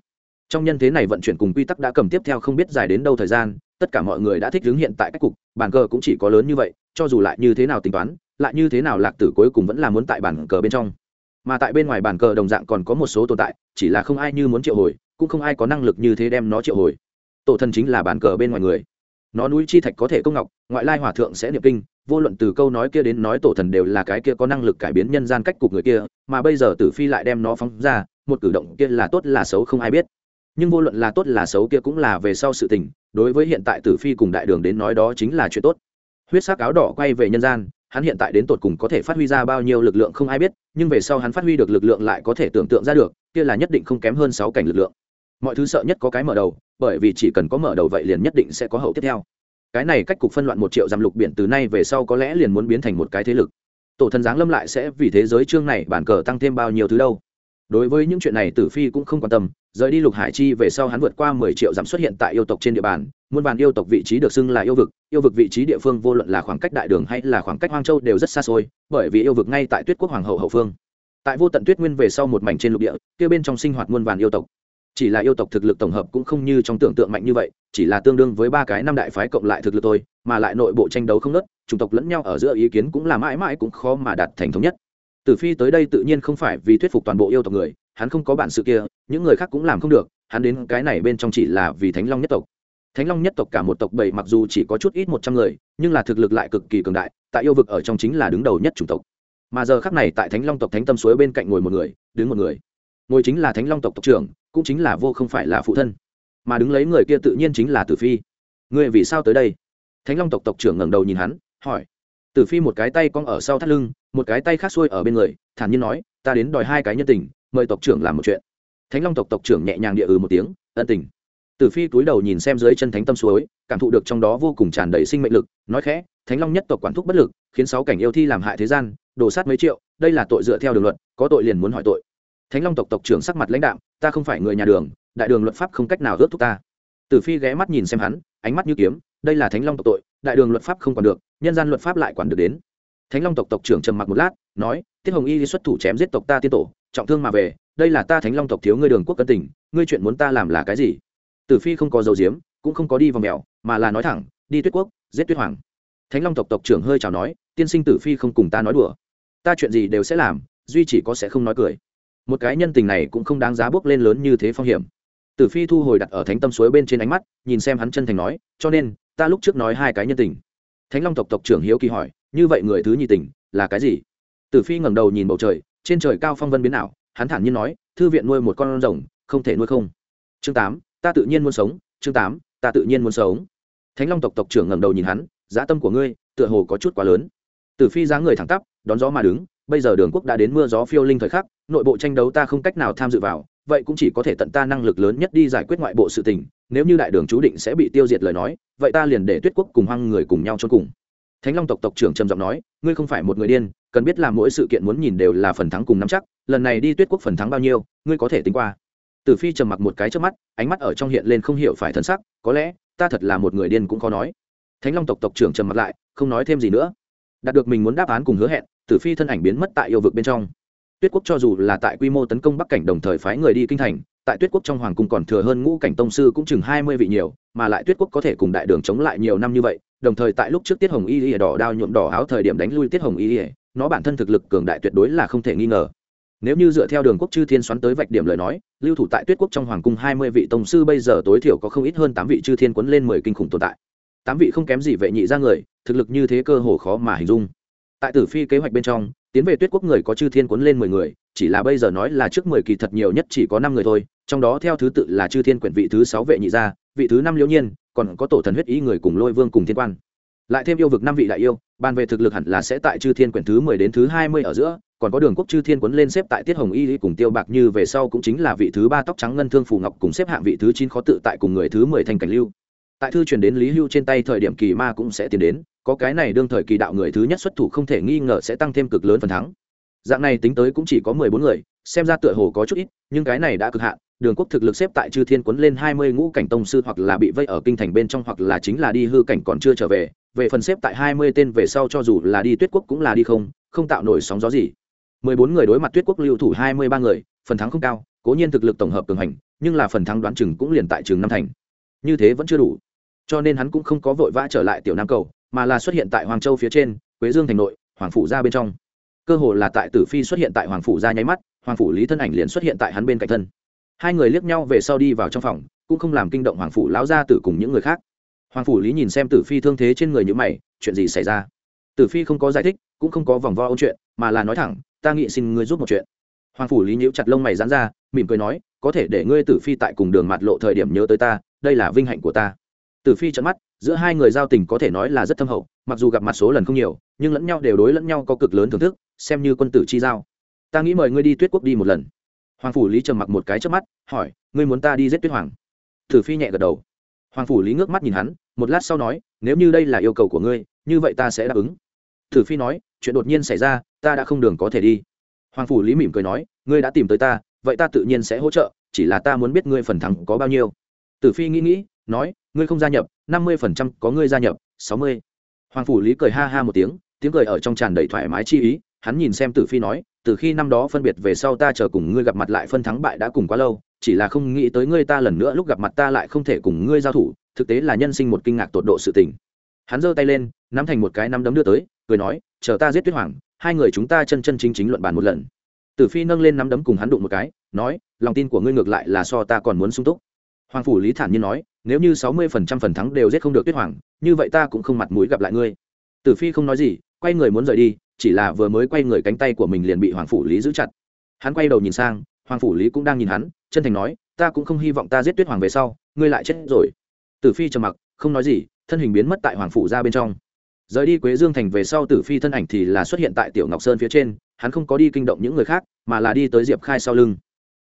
Trong nhân thế này vận chuyển cùng quy tắc đã cầm tiếp theo không biết dài đến đâu thời gian, tất cả mọi người đã thích đứng hiện tại cách cục, bàn cờ cũng chỉ có lớn như vậy, cho dù lại như thế nào tính toán, lại như thế nào lạc tử cuối cùng vẫn là muốn tại bàn cờ bên trong. Mà tại bên ngoài bàn cờ đồng dạng còn có một số tồn tại, chỉ là không ai như muốn triệu hồi, cũng không ai có năng lực như thế đem nó triệu hồi. Tổ thần chính là bàn cờ bên ngoài người nó núi chi thạch có thể công ngọc, ngoại lai hòa thượng sẽ niệm kinh, vô luận từ câu nói kia đến nói tổ thần đều là cái kia có năng lực cải biến nhân gian cách cục người kia, mà bây giờ tử phi lại đem nó phóng ra, một cử động kia là tốt là xấu không ai biết. Nhưng vô luận là tốt là xấu kia cũng là về sau sự tình, đối với hiện tại tử phi cùng đại đường đến nói đó chính là chuyện tốt. Huyết sắc áo đỏ quay về nhân gian, hắn hiện tại đến tột cùng có thể phát huy ra bao nhiêu lực lượng không ai biết, nhưng về sau hắn phát huy được lực lượng lại có thể tưởng tượng ra được, kia là nhất định không kém hơn sáu cảnh lực lượng mọi thứ sợ nhất có cái mở đầu, bởi vì chỉ cần có mở đầu vậy liền nhất định sẽ có hậu tiếp theo. Cái này cách cục phân loạn một triệu dặm lục biển từ nay về sau có lẽ liền muốn biến thành một cái thế lực. Tổ thần giáng lâm lại sẽ vì thế giới chương này bản cờ tăng thêm bao nhiêu thứ đâu. Đối với những chuyện này tử phi cũng không quan tâm, rời đi lục hải chi về sau hắn vượt qua mười triệu dặm xuất hiện tại yêu tộc trên địa bàn, muôn vàn yêu tộc vị trí được xưng là yêu vực yêu vực vị trí địa phương vô luận là khoảng cách đại đường hay là khoảng cách hoang châu đều rất xa xôi, bởi vì yêu vực ngay tại tuyết quốc hoàng hậu hậu phương. Tại vô tận tuyết nguyên về sau một mảnh trên lục địa, kia bên trong sinh hoạt muôn vàn yêu tộc chỉ là yêu tộc thực lực tổng hợp cũng không như trong tưởng tượng mạnh như vậy, chỉ là tương đương với ba cái năm đại phái cộng lại thực lực thôi, mà lại nội bộ tranh đấu không nớt chủng tộc lẫn nhau ở giữa ý kiến cũng là mãi mãi cũng khó mà đạt thành thống nhất. Tử phi tới đây tự nhiên không phải vì thuyết phục toàn bộ yêu tộc người, hắn không có bản sự kia, những người khác cũng làm không được, hắn đến cái này bên trong chỉ là vì thánh long nhất tộc. Thánh long nhất tộc cả một tộc bảy mặc dù chỉ có chút ít một trăm người, nhưng là thực lực lại cực kỳ cường đại, tại yêu vực ở trong chính là đứng đầu nhất chủng tộc. Mà giờ khắc này tại thánh long tộc thánh tâm suối bên cạnh ngồi một người, đứng một người. Ngồi chính là thánh long tộc tộc trưởng cũng chính là vô không phải là phụ thân. Mà đứng lấy người kia tự nhiên chính là tử phi. Người vì sao tới đây? Thánh long tộc tộc trưởng ngẩng đầu nhìn hắn, hỏi. Tử phi một cái tay cong ở sau thắt lưng, một cái tay khác xuôi ở bên người, thản nhiên nói, ta đến đòi hai cái nhân tình, mời tộc trưởng làm một chuyện. Thánh long tộc tộc trưởng nhẹ nhàng địa ừ một tiếng, ân tình. Tử phi cúi đầu nhìn xem dưới chân thánh tâm suối, cảm thụ được trong đó vô cùng tràn đầy sinh mệnh lực, nói khẽ, thánh long nhất tộc quản thúc bất lực, khiến sáu cảnh yêu thi làm hại thế gian đổ sát mấy triệu, đây là tội dựa theo đường luật, có tội liền muốn hỏi tội thánh long tộc tộc trưởng sắc mặt lãnh đạo ta không phải người nhà đường, đại đường luật pháp không cách nào ướt thúc ta. Tử phi ghé mắt nhìn xem hắn, ánh mắt như kiếm, đây là thánh long tộc tội, đại đường luật pháp không còn được, nhân gian luật pháp lại quản được đến. Thánh long tộc tộc trưởng trầm mặc một lát, nói, tiết hồng y đi xuất thủ chém giết tộc ta tiên tổ, trọng thương mà về, đây là ta thánh long tộc thiếu ngươi đường quốc cân tình, ngươi chuyện muốn ta làm là cái gì? Tử phi không có dấu diếm cũng không có đi vào mèo, mà là nói thẳng, đi tuyết quốc, giết tuyết hoàng. Thánh long tộc tộc trưởng hơi chào nói, tiên sinh tử phi không cùng ta nói đùa. Ta chuyện gì đều sẽ làm, duy chỉ có sẽ không nói cười một cái nhân tình này cũng không đáng giá bước lên lớn như thế phong hiểm. Tử phi thu hồi đặt ở thánh tâm suối bên trên ánh mắt, nhìn xem hắn chân thành nói, cho nên, ta lúc trước nói hai cái nhân tình. Thánh long tộc tộc trưởng hiếu kỳ hỏi, như vậy người thứ nhị tình là cái gì? Tử phi ngẩng đầu nhìn bầu trời, trên trời cao phong vân biến ảo, hắn thản nhiên nói, thư viện nuôi một con rồng, không thể nuôi không. Chương tám, ta tự nhiên muốn sống. Chương tám, ta tự nhiên muốn sống. Thánh long tộc tộc trưởng ngẩng đầu nhìn hắn dã tâm của ngươi, tựa hồ có chút quá lớn. Tử phi giá người thẳng tắp, đón gió mà đứng, bây giờ đường quốc đã đến mưa gió phiêu linh thời khắc nội bộ tranh đấu ta không cách nào tham dự vào, vậy cũng chỉ có thể tận ta năng lực lớn nhất đi giải quyết ngoại bộ sự tình, nếu như đại đường chú định sẽ bị tiêu diệt lời nói, vậy ta liền để tuyết quốc cùng hoang người cùng nhau cho cùng. Thánh long tộc tộc trưởng trầm giọng nói, ngươi không phải một người điên, cần biết là mỗi sự kiện muốn nhìn đều là phần thắng cùng nắm chắc, lần này đi tuyết quốc phần thắng bao nhiêu, ngươi có thể tính qua. Tử phi trầm mặc một cái trước mắt, ánh mắt ở trong hiện lên không hiểu phải thân sắc, có lẽ, ta thật là một người điên cũng khó nói. Thánh long tộc tộc trưởng trầm mặc lại, không nói thêm gì nữa. Đạt được mình muốn đáp án cùng hứa hẹn, tử phi thân ảnh biến mất tại yêu vực bên trong tuyết quốc cho dù là tại quy mô tấn công bắc cảnh đồng thời phái người đi kinh thành, tại tuyết quốc trong hoàng cung còn thừa hơn ngũ cảnh tông sư cũng chừng hai mươi vị nhiều, mà lại tuyết quốc có thể cùng đại đường chống lại nhiều năm như vậy, đồng thời tại lúc trước tiết hồng y ỉa đỏ đao nhuộm đỏ áo thời điểm đánh lui tiết hồng y ỉa nó bản thân thực lực cường đại tuyệt đối là không thể nghi ngờ. Nếu như dựa theo đường quốc chư thiên xoắn tới vạch điểm lời nói, lưu thủ tại tuyết quốc trong hoàng cung hai mươi vị tông sư bây giờ tối thiểu có không ít hơn tám vị chư thiên quấn lên mười kinh khủng tồn tại. Tám vị không kém gì vệ nhị ra người, thực lực như thế cơ hồ khó mà hình dung. Tại tử phi kế hoạch bên trong tiến về tuyết quốc người có chư thiên cuốn lên mười người, chỉ là bây giờ nói là trước mười kỳ thật nhiều nhất chỉ có năm người thôi, trong đó theo thứ tự là chư thiên quyển vị thứ sáu vệ nhị gia, vị thứ năm liễu nhiên, còn có tổ thần huyết ý người cùng lôi vương cùng thiên quan. Lại thêm yêu vực năm vị đại yêu, bàn về thực lực hẳn là sẽ tại chư thiên quyển thứ mười đến thứ hai mươi ở giữa, còn có đường quốc chư thiên quấn lên xếp tại tiết hồng y cùng tiêu bạc như về sau cũng chính là vị thứ ba tóc trắng ngân thương phù ngọc cùng xếp hạng vị thứ chín khó tự tại cùng người thứ mười thành cảnh lưu. Tại thư truyền đến lý hưu trên tay thời điểm kỳ ma cũng sẽ tiến đến có cái này đương thời kỳ đạo người thứ nhất xuất thủ không thể nghi ngờ sẽ tăng thêm cực lớn phần thắng. Dạng này tính tới cũng chỉ có mười bốn người, xem ra tựa hồ có chút ít, nhưng cái này đã cực hạn, đường quốc thực lực xếp tại chư thiên quấn lên hai mươi ngũ cảnh tông sư hoặc là bị vây ở kinh thành bên trong hoặc là chính là đi hư cảnh còn chưa trở về về phần xếp tại hai mươi tên về sau cho dù là đi tuyết quốc cũng là đi không không tạo nổi sóng gió gì. mười bốn người đối mặt tuyết quốc lưu thủ hai mươi ba người, phần thắng không cao, cố nhiên thực lực tổng hợp cường hành, nhưng là phần thắng đoán chừng cũng liền tại trường năm thành. Như thế vẫn chưa đủ. Cho nên hắn cũng không có vội vã trở lại tiểu nam cầu mà là xuất hiện tại hoàng châu phía trên, quế dương thành nội, hoàng phủ ra bên trong. Cơ hồ là tại tử phi xuất hiện tại hoàng phủ ra nháy mắt, hoàng phủ lý thân ảnh liền xuất hiện tại hắn bên cạnh thân. Hai người liếc nhau về sau đi vào trong phòng, cũng không làm kinh động hoàng phủ lão gia tử cùng những người khác. Hoàng phủ lý nhìn xem tử phi thương thế trên người như mày, chuyện gì xảy ra? Tử phi không có giải thích, cũng không có vòng vo ôn chuyện, mà là nói thẳng, ta nghĩ xin ngươi giúp một chuyện. Hoàng phủ lý nhíu chặt lông mày dán ra, mỉm cười nói, có thể để ngươi tử phi tại cùng đường mặt lộ thời điểm nhớ tới ta, đây là vinh hạnh của ta tử phi trợn mắt, giữa hai người giao tình có thể nói là rất thâm hậu, mặc dù gặp mặt số lần không nhiều, nhưng lẫn nhau đều đối lẫn nhau có cực lớn thưởng thức, xem như quân tử chi giao. Ta nghĩ mời ngươi đi tuyết quốc đi một lần. Hoàng phủ lý trầm mặc một cái trước mắt, hỏi, ngươi muốn ta đi giết tuyết hoàng? Tử phi nhẹ gật đầu. Hoàng phủ lý ngước mắt nhìn hắn, một lát sau nói, nếu như đây là yêu cầu của ngươi, như vậy ta sẽ đáp ứng. Tử phi nói, chuyện đột nhiên xảy ra, ta đã không đường có thể đi. Hoàng phủ lý mỉm cười nói, ngươi đã tìm tới ta, vậy ta tự nhiên sẽ hỗ trợ, chỉ là ta muốn biết ngươi phần thắng có bao nhiêu. Tử phi nghĩ nghĩ nói, ngươi không gia nhập, năm mươi phần trăm có ngươi gia nhập, sáu mươi. Hoàng phủ lý cười ha ha một tiếng tiếng cười ở trong tràn đầy thoải mái chi ý, hắn nhìn xem tử phi nói từ khi năm đó phân biệt về sau ta chờ cùng ngươi gặp mặt lại phân thắng bại đã cùng quá lâu, chỉ là không nghĩ tới ngươi ta lần nữa lúc gặp mặt ta lại không thể cùng ngươi giao thủ, thực tế là nhân sinh một kinh ngạc tột độ sự tình. Hắn giơ tay lên, nắm thành một cái nắm đấm đưa tới, cười nói, chờ ta giết tuyết hoàng, hai người chúng ta chân chân chính chính luận bàn một lần. Tử phi nâng lên nắm đấm cùng hắn đụng một cái, nói, lòng tin của ngươi ngược lại là so ta còn muốn sung túc. Hoàng phủ lý thản nhiên nói nếu như sáu mươi phần trăm phần thắng đều giết không được tuyết hoàng, như vậy ta cũng không mặt mũi gặp lại ngươi. Tử phi không nói gì, quay người muốn rời đi, chỉ là vừa mới quay người cánh tay của mình liền bị hoàng phủ lý giữ chặt. Hắn quay đầu nhìn sang, hoàng phủ lý cũng đang nhìn hắn, chân thành nói, ta cũng không hy vọng ta giết tuyết hoàng về sau, ngươi lại chết rồi. Tử phi trầm mặc, không nói gì, thân hình biến mất tại hoàng phủ ra bên trong. Rời đi quế dương thành về sau tử phi thân ảnh thì là xuất hiện tại tiểu ngọc sơn phía trên, hắn không có đi kinh động những người khác, mà là đi tới diệp khai sau lưng.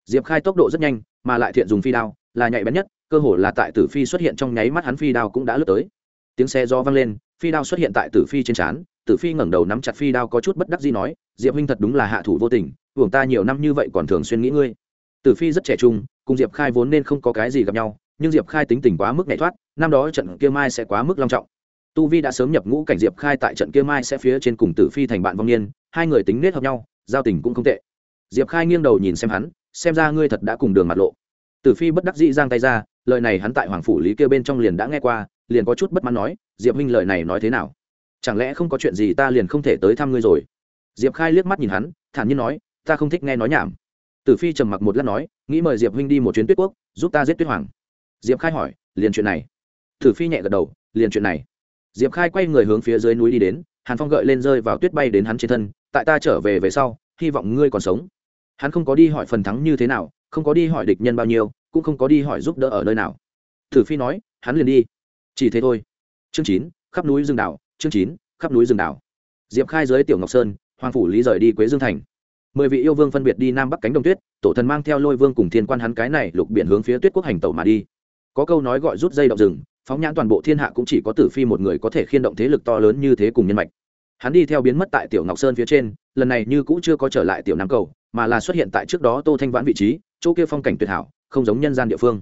Diệp khai tốc độ rất nhanh, mà lại thiện dùng phi đao, là nhạy bén nhất cơ hồ là tại tử phi xuất hiện trong nháy mắt hắn phi đao cũng đã lướt tới. Tiếng xe do vang lên, phi đao xuất hiện tại tử phi trên trán, tử phi ngẩng đầu nắm chặt phi đao có chút bất đắc gì nói, diệp huynh thật đúng là hạ thủ vô tình, hưởng ta nhiều năm như vậy còn thường xuyên nghĩ ngươi. Tử phi rất trẻ trung, cùng diệp khai vốn nên không có cái gì gặp nhau, nhưng diệp khai tính tình quá mức nhảy thoát, năm đó trận kia mai sẽ quá mức long trọng. Tu vi đã sớm nhập ngũ cảnh diệp khai tại trận kia mai sẽ phía trên cùng tử phi thành bạn vong niên, hai người tính nết hợp nhau, giao tình cũng không tệ. Diệp khai nghiêng đầu nhìn xem hắn, xem ra ngươi thật đã cùng đường mặt lộ tử phi bất đắc dĩ giang tay ra, lời này hắn tại hoàng phủ lý kia bên trong liền đã nghe qua, liền có chút bất mãn nói, diệp huynh lời này nói thế nào? Chẳng lẽ không có chuyện gì ta liền không thể tới thăm ngươi rồi? Diệp khai liếc mắt nhìn hắn, thản nhiên nói, ta không thích nghe nói nhảm. Tử phi trầm mặc một lát nói, nghĩ mời diệp huynh đi một chuyến tuyết quốc, giúp ta giết tuyết hoàng. Diệp khai hỏi, liền chuyện này? Tử phi nhẹ gật đầu, liền chuyện này. Diệp khai quay người hướng phía dưới núi đi đến, hàn phong gợi lên rơi vào tuyết bay đến hắn trên thân, tại ta trở về về sau, hy vọng ngươi còn sống. Hắn không có đi hỏi phần thắng như thế nào không có đi hỏi địch nhân bao nhiêu, cũng không có đi hỏi giúp đỡ ở nơi nào. Thử phi nói, hắn liền đi. Chỉ thế thôi. Chương chín, khắp núi rừng đảo, chương chín, khắp núi rừng đảo. Diệp khai dưới tiểu ngọc sơn, hoàng phủ lý rời đi quế dương thành. Mười vị yêu vương phân biệt đi nam bắc cánh đồng tuyết, tổ thần mang theo lôi vương cùng thiên quan hắn cái này lục biển hướng phía tuyết quốc hành tẩu mà đi. Có câu nói gọi rút dây động rừng, phóng nhãn toàn bộ thiên hạ cũng chỉ có tử phi một người có thể khiên động thế lực to lớn như thế cùng nhân mạch. Hắn đi theo biến mất tại tiểu ngọc sơn phía trên, lần này như cũ chưa có trở lại tiểu nam cầu, mà là xuất hiện tại trước đó tô thanh vãn vị trí chỗ kia phong cảnh tuyệt hảo, không giống nhân gian địa phương.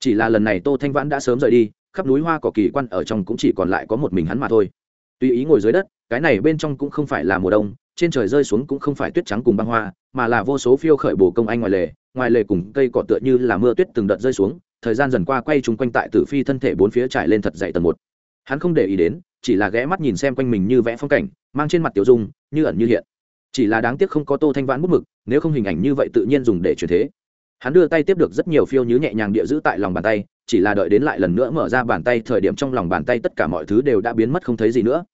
Chỉ là lần này tô thanh vãn đã sớm rời đi, khắp núi hoa cỏ kỳ quan ở trong cũng chỉ còn lại có một mình hắn mà thôi. Tùy ý ngồi dưới đất, cái này bên trong cũng không phải là mùa đông, trên trời rơi xuống cũng không phải tuyết trắng cùng băng hoa, mà là vô số phiêu khởi bổ công anh ngoài lề ngoài lề cùng cây cỏ tựa như là mưa tuyết từng đợt rơi xuống, thời gian dần qua quay chung quanh tại tử phi thân thể bốn phía trải lên thật dậy tầng một. Hắn không để ý đến, chỉ là ghé mắt nhìn xem quanh mình như vẽ phong cảnh, mang trên mặt tiểu dung, như ẩn như hiện. Chỉ là đáng tiếc không có tô thanh vãn bút mực, nếu không hình ảnh như vậy tự nhiên dùng để truyền thế hắn đưa tay tiếp được rất nhiều phiêu nhứ nhẹ nhàng địa giữ tại lòng bàn tay, chỉ là đợi đến lại lần nữa mở ra bàn tay thời điểm trong lòng bàn tay tất cả mọi thứ đều đã biến mất không thấy gì nữa.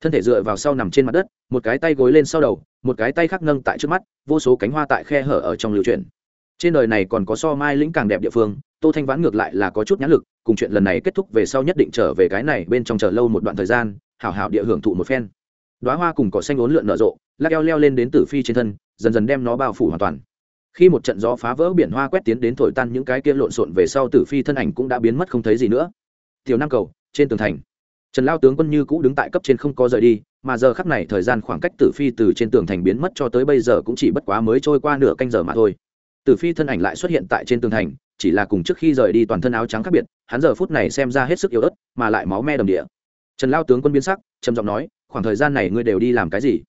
Thân thể dựa vào sau nằm trên mặt đất, một cái tay gối lên sau đầu, một cái tay khác nâng tại trước mắt, vô số cánh hoa tại khe hở ở trong lưu truyền trên đời này còn có so mai lĩnh càng đẹp địa phương, tô thanh vãn ngược lại là có chút nhãn lực, cùng chuyện lần này kết thúc về sau nhất định trở về cái này bên trong chờ lâu một đoạn thời gian, hảo hảo địa hưởng thụ một phen. Đoá hoa cùng cỏ xanh ốn lượn nở rộ, lắc eo leo lên đến tử phi trên thân, dần dần đem nó bao phủ hoàn toàn khi một trận gió phá vỡ biển hoa quét tiến đến thổi tan những cái kia lộn xộn về sau tử phi thân ảnh cũng đã biến mất không thấy gì nữa. Tiểu nam cầu, trên tường thành. Trần lao tướng quân như cũ đứng tại cấp trên không có rời đi, mà giờ khắc này thời gian khoảng cách tử phi từ trên tường thành biến mất cho tới bây giờ cũng chỉ bất quá mới trôi qua nửa canh giờ mà thôi. Tử phi thân ảnh lại xuất hiện tại trên tường thành, chỉ là cùng trước khi rời đi toàn thân áo trắng khác biệt, hắn giờ phút này xem ra hết sức yếu ớt, mà lại máu me đầm địa. Trần lao tướng quân biến sắc, trầm giọng nói, khoảng thời gian này ngươi đều đi làm cái gì?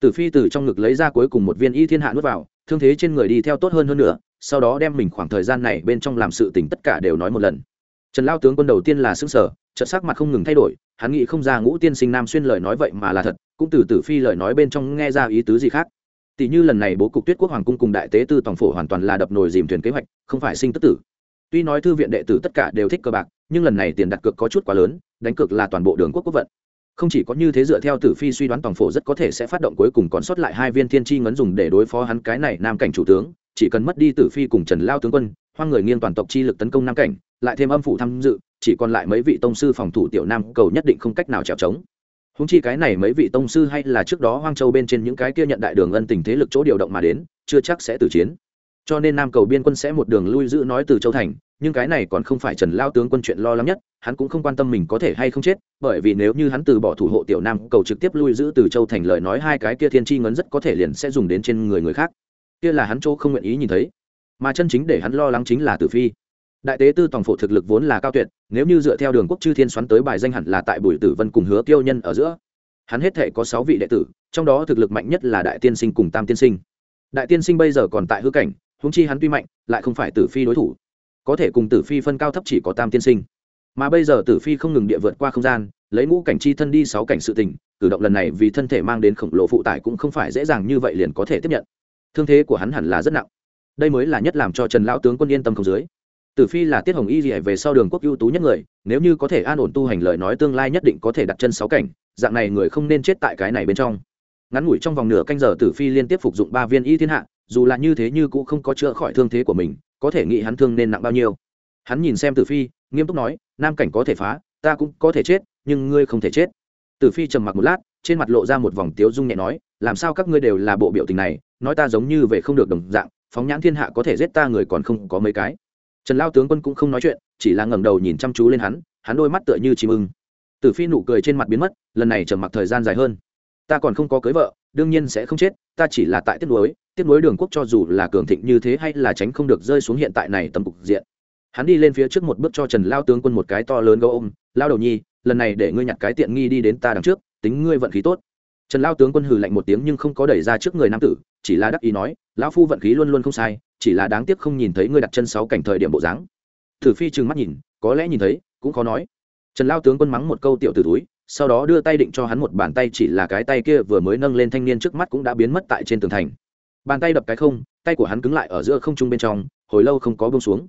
Tử phi từ trong ngực lấy ra cuối cùng một viên y thiên hạ nuốt vào thương thế trên người đi theo tốt hơn hơn nữa, sau đó đem mình khoảng thời gian này bên trong làm sự tình tất cả đều nói một lần. Trần lao tướng quân đầu tiên là xứng sở trợn sắc mặt không ngừng thay đổi, hắn nghĩ không ra ngũ tiên sinh nam xuyên lời nói vậy mà là thật, cũng từ tử phi lời nói bên trong nghe ra ý tứ gì khác. Tỷ như lần này bố cục tuyết quốc hoàng cung cùng đại tế tư tổng phổ hoàn toàn là đập nồi dìm thuyền kế hoạch, không phải sinh tức tử. Tuy nói thư viện đệ tử tất cả đều thích cờ bạc, nhưng lần này tiền đặt cược có chút quá lớn, đánh cược là toàn bộ đường quốc quốc vận không chỉ có như thế dựa theo tử phi suy đoán tổng phổ rất có thể sẽ phát động cuối cùng còn sót lại hai viên thiên chi ngấn dùng để đối phó hắn cái này nam cảnh chủ tướng, chỉ cần mất đi tử phi cùng trần lao tướng quân, hoang người nghiêng toàn tộc chi lực tấn công nam cảnh, lại thêm âm phủ tham dự, chỉ còn lại mấy vị tông sư phòng thủ tiểu nam cầu nhất định không cách nào trèo trống. Húng chi cái này mấy vị tông sư hay là trước đó hoang châu bên trên những cái kia nhận đại đường ân tình thế lực chỗ điều động mà đến, chưa chắc sẽ từ chiến. Cho nên nam cầu biên quân sẽ một đường lui giữ nói từ châu thành nhưng cái này còn không phải trần lao tướng quân chuyện lo lắng nhất, hắn cũng không quan tâm mình có thể hay không chết, bởi vì nếu như hắn từ bỏ thủ hộ tiểu nam, cầu trực tiếp lui giữ từ châu thành lời nói hai cái kia thiên chi ngấn rất có thể liền sẽ dùng đến trên người người khác. Kia là hắn chỗ không nguyện ý nhìn thấy. Mà chân chính để hắn lo lắng chính là tử phi. Đại tế tư tòng phổ thực lực vốn là cao tuyệt, nếu như dựa theo đường quốc chư thiên xoắn tới bài danh hẳn là tại bùi tử vân cùng hứa tiêu nhân ở giữa. Hắn hết thể có sáu vị đệ tử, trong đó thực lực mạnh nhất là đại tiên sinh cùng tam tiên sinh. Đại tiên sinh bây giờ còn tại hư cảnh húng chi hắn tuy mạnh, lại không phải tử phi đối thủ có thể cùng tử phi phân cao thấp chỉ có tam tiên sinh. Mà bây giờ tử phi không ngừng địa vượt qua không gian, lấy ngũ cảnh chi thân đi sáu cảnh sự tình, cử động lần này vì thân thể mang đến khổng lồ phụ tải cũng không phải dễ dàng như vậy liền có thể tiếp nhận. Thương thế của hắn hẳn là rất nặng. Đây mới là nhất làm cho trần lão tướng quân yên tâm không dưới. Tử phi là tiết hồng y gì về sau đường quốc ưu tú nhất người, nếu như có thể an ổn tu hành lời nói tương lai nhất định có thể đặt chân sáu cảnh, dạng này người không nên chết tại cái này bên trong. Ngắn ngủi trong vòng nửa canh giờ tử phi liên tiếp phục dụng ba viên y thiên hạ, dù là như thế như cũng không có chữa khỏi thương thế của mình có thể nghĩ hắn thương nên nặng bao nhiêu. Hắn nhìn xem tử phi, nghiêm túc nói, nam cảnh có thể phá, ta cũng có thể chết, nhưng ngươi không thể chết. Tử phi trầm mặc một lát, trên mặt lộ ra một vòng tiếu dung nhẹ nói, làm sao các ngươi đều là bộ biểu tình này, nói ta giống như về không được đồng dạng, phóng nhãn thiên hạ có thể giết ta người còn không có mấy cái. Trần lao tướng quân cũng không nói chuyện, chỉ là ngẩng đầu nhìn chăm chú lên hắn hắn đôi mắt tựa như chim ưng. Tử phi nụ cười trên mặt biến mất, lần này trầm mặc thời gian dài hơn. Ta còn không có cưới vợ, đương nhiên sẽ không chết, ta chỉ là tại tiếp nối tiếp nối đường quốc cho dù là cường thịnh như thế hay là tránh không được rơi xuống hiện tại này tầm cục diện. Hắn đi lên phía trước một bước cho trần lao tướng quân một cái to lớn gấu ôm, lao đầu nhi, lần này để ngươi nhặt cái tiện nghi đi đến ta đằng trước, tính ngươi vận khí tốt. Trần lao tướng quân hừ lạnh một tiếng nhưng không có đẩy ra trước người nam tử, chỉ là đắc ý nói, lão phu vận khí luôn luôn không sai, chỉ là đáng tiếc không nhìn thấy ngươi đặt chân sáu cảnh thời điểm bộ dáng. Thử phi trừng mắt nhìn, có lẽ nhìn thấy, cũng khó nói. Trần lao tướng quân mắng một câu tiểu từ túi sau đó đưa tay định cho hắn một bàn tay chỉ là cái tay kia vừa mới nâng lên thanh niên trước mắt cũng đã biến mất tại trên tường thành bàn tay đập cái không, tay của hắn cứng lại ở giữa không trung bên trong, hồi lâu không có bông xuống.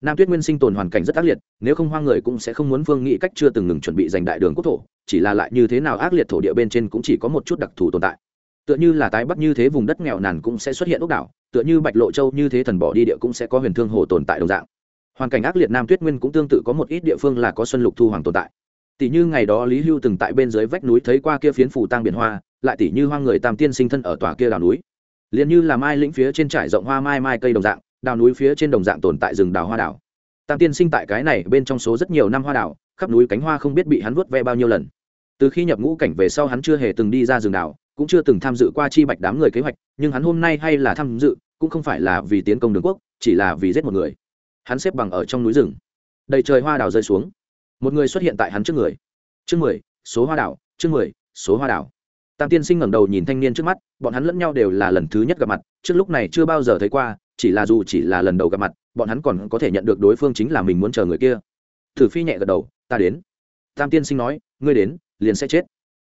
Nam tuyết nguyên sinh tồn hoàn cảnh rất ác liệt, nếu không hoang người cũng sẽ không muốn phương nghĩ cách chưa từng ngừng chuẩn bị giành đại đường quốc thổ, chỉ là lại như thế nào ác liệt thổ địa bên trên cũng chỉ có một chút đặc thù tồn tại. Tựa như là tái bắc như thế vùng đất nghèo nàn cũng sẽ xuất hiện ốc đảo, tựa như bạch lộ châu như thế thần bỏ đi địa cũng sẽ có huyền thương hồ tồn tại đồng dạng. Hoàn cảnh ác liệt nam tuyết nguyên cũng tương tự có một ít địa phương là có xuân lục thu hoàng tồn tại. Tỷ như ngày đó lý hưu từng tại bên dưới vách núi thấy qua kia phiến phủ tang biển hoa, lại tỷ như hoang người tam tiên sinh thân ở tòa kia đảo núi liền như là mai lĩnh phía trên trải rộng hoa mai mai cây đồng dạng, đào núi phía trên đồng dạng tồn tại rừng đào hoa đảo tam tiên sinh tại cái này bên trong số rất nhiều năm hoa đảo khắp núi cánh hoa không biết bị hắn vuốt ve bao nhiêu lần. Từ khi nhập ngũ cảnh về sau hắn chưa hề từng đi ra rừng đảo cũng chưa từng tham dự qua chi bạch đám người kế hoạch, nhưng hắn hôm nay hay là tham dự, cũng không phải là vì tiến công đường quốc, chỉ là vì giết một người. Hắn xếp bằng ở trong núi rừng. Đầy trời hoa đào rơi xuống. Một người xuất hiện tại hắn trước người. Chương mười, số hoa đảo chương mười, số hoa đảo tam tiên sinh ngẩng đầu nhìn thanh niên trước mắt, bọn hắn lẫn nhau đều là lần thứ nhất gặp mặt, trước lúc này chưa bao giờ thấy qua, chỉ là dù chỉ là lần đầu gặp mặt, bọn hắn còn có thể nhận được đối phương chính là mình muốn chờ người kia. Tử phi nhẹ gật đầu, ta đến. Tam tiên sinh nói, ngươi đến, liền sẽ chết.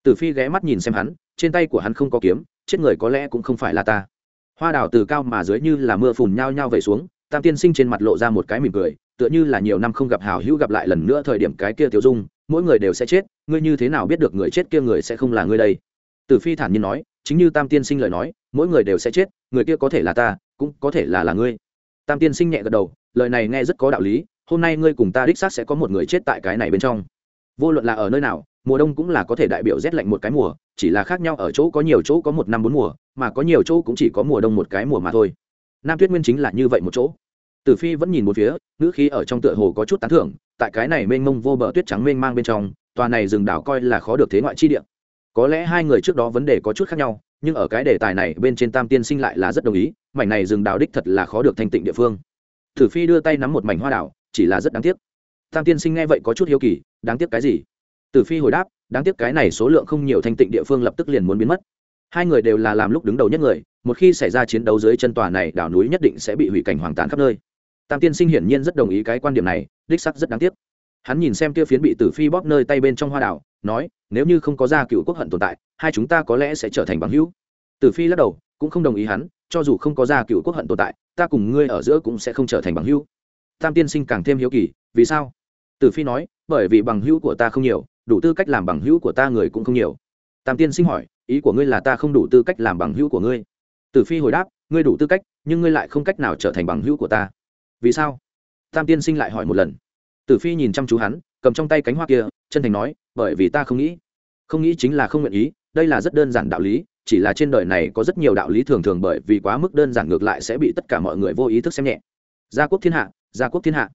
Tử phi ghé mắt nhìn xem hắn, trên tay của hắn không có kiếm, chết người có lẽ cũng không phải là ta. Hoa đào từ cao mà dưới như là mưa phùn nhao nhao về xuống, tam tiên sinh trên mặt lộ ra một cái mỉm cười, tựa như là nhiều năm không gặp hào hữu gặp lại lần nữa thời điểm cái kia tiêu dung, mỗi người đều sẽ chết, ngươi như thế nào biết được người chết kia người sẽ không là ngươi đây? Tử phi thản nhiên nói, chính như tam tiên sinh lời nói, mỗi người đều sẽ chết, người kia có thể là ta, cũng có thể là là ngươi. Tam tiên sinh nhẹ gật đầu, lời này nghe rất có đạo lý, hôm nay ngươi cùng ta đích xác sẽ có một người chết tại cái này bên trong. Vô luận là ở nơi nào, mùa đông cũng là có thể đại biểu rét lạnh một cái mùa, chỉ là khác nhau ở chỗ có nhiều chỗ có một năm bốn mùa, mà có nhiều chỗ cũng chỉ có mùa đông một cái mùa mà thôi. Nam tuyết nguyên chính là như vậy một chỗ. Tử phi vẫn nhìn một phía, ngữ khí ở trong tựa hồ có chút tán thưởng, tại cái này mênh mông vô bờ tuyết trắng mênh mang bên trong, tòa này rừng đảo coi là khó được thế ngoại chi địa có lẽ hai người trước đó vấn đề có chút khác nhau, nhưng ở cái đề tài này bên trên tam tiên sinh lại là rất đồng ý, mảnh này rừng đào đích thật là khó được thanh tịnh địa phương. Thử phi đưa tay nắm một mảnh hoa đảo chỉ là rất đáng tiếc. Tam tiên sinh nghe vậy có chút hiếu kỳ, đáng tiếc cái gì? Tử phi hồi đáp, đáng tiếc cái này số lượng không nhiều thanh tịnh địa phương lập tức liền muốn biến mất. Hai người đều là làm lúc đứng đầu nhất người, một khi xảy ra chiến đấu dưới chân tòa này, đảo núi nhất định sẽ bị hủy cảnh hoàng tàn khắp nơi. Tam tiên sinh hiển nhiên rất đồng ý cái quan điểm này, đích sắc rất đáng tiếc hắn nhìn xem kia phiến bị tử phi bóp nơi tay bên trong hoa đảo, nói, nếu như không có gia cựu quốc hận tồn tại, hai chúng ta có lẽ sẽ trở thành bằng hữu. Tử phi lắc đầu, cũng không đồng ý hắn, cho dù không có gia cựu quốc hận tồn tại, ta cùng ngươi ở giữa cũng sẽ không trở thành bằng hữu. Tam tiên sinh càng thêm hiếu kỳ, vì sao? Tử phi nói, bởi vì bằng hữu của ta không nhiều, đủ tư cách làm bằng hữu của ta người cũng không nhiều. Tam tiên sinh hỏi, ý của ngươi là ta không đủ tư cách làm bằng hữu của ngươi? Tử phi hồi đáp, ngươi đủ tư cách, nhưng ngươi lại không cách nào trở thành bằng hữu của ta. Vì sao? Tam tiên sinh lại hỏi một lần tử phi nhìn chăm chú hắn, cầm trong tay cánh hoa kia, chân thành nói, bởi vì ta không nghĩ không nghĩ chính là không nguyện ý, đây là rất đơn giản đạo lý, chỉ là trên đời này có rất nhiều đạo lý thường thường bởi vì quá mức đơn giản ngược lại sẽ bị tất cả mọi người vô ý thức xem nhẹ. Gia quốc thiên hạ, gia quốc thiên hạ.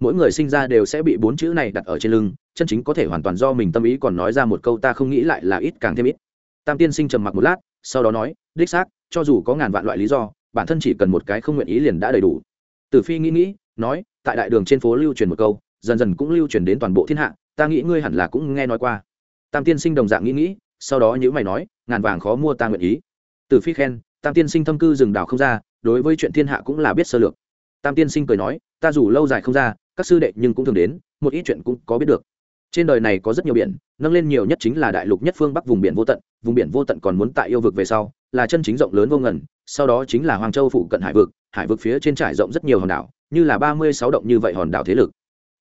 Mỗi người sinh ra đều sẽ bị bốn chữ này đặt ở trên lưng, chân chính có thể hoàn toàn do mình tâm ý còn nói ra một câu ta không nghĩ lại là ít càng thêm ít. Tam tiên sinh trầm mặc một lát, sau đó nói, đích xác, cho dù có ngàn vạn loại lý do, bản thân chỉ cần một cái không nguyện ý liền đã đầy đủ. Tử phi nghĩ nghĩ, nói, tại đại đường trên phố lưu truyền một câu dần dần cũng lưu truyền đến toàn bộ thiên hạ, ta nghĩ ngươi hẳn là cũng nghe nói qua. Tam tiên sinh đồng dạng nghĩ nghĩ, sau đó nhữ mày nói, ngàn vàng khó mua ta nguyện ý. Từ phi khen, tam tiên sinh thâm cư rừng đào không ra, đối với chuyện thiên hạ cũng là biết sơ lược. Tam tiên sinh cười nói, ta dù lâu dài không ra, các sư đệ nhưng cũng thường đến, một ít chuyện cũng có biết được. Trên đời này có rất nhiều biển, nâng lên nhiều nhất chính là đại lục nhất phương bắc vùng biển vô tận, vùng biển vô tận còn muốn tại yêu vực về sau, là chân chính rộng lớn vô ngần, sau đó chính là hoàng châu phụ cận hải vực hải vực phía trên trải rộng rất nhiều hòn đảo, như là ba mươi sáu động như vậy hòn đảo thế lực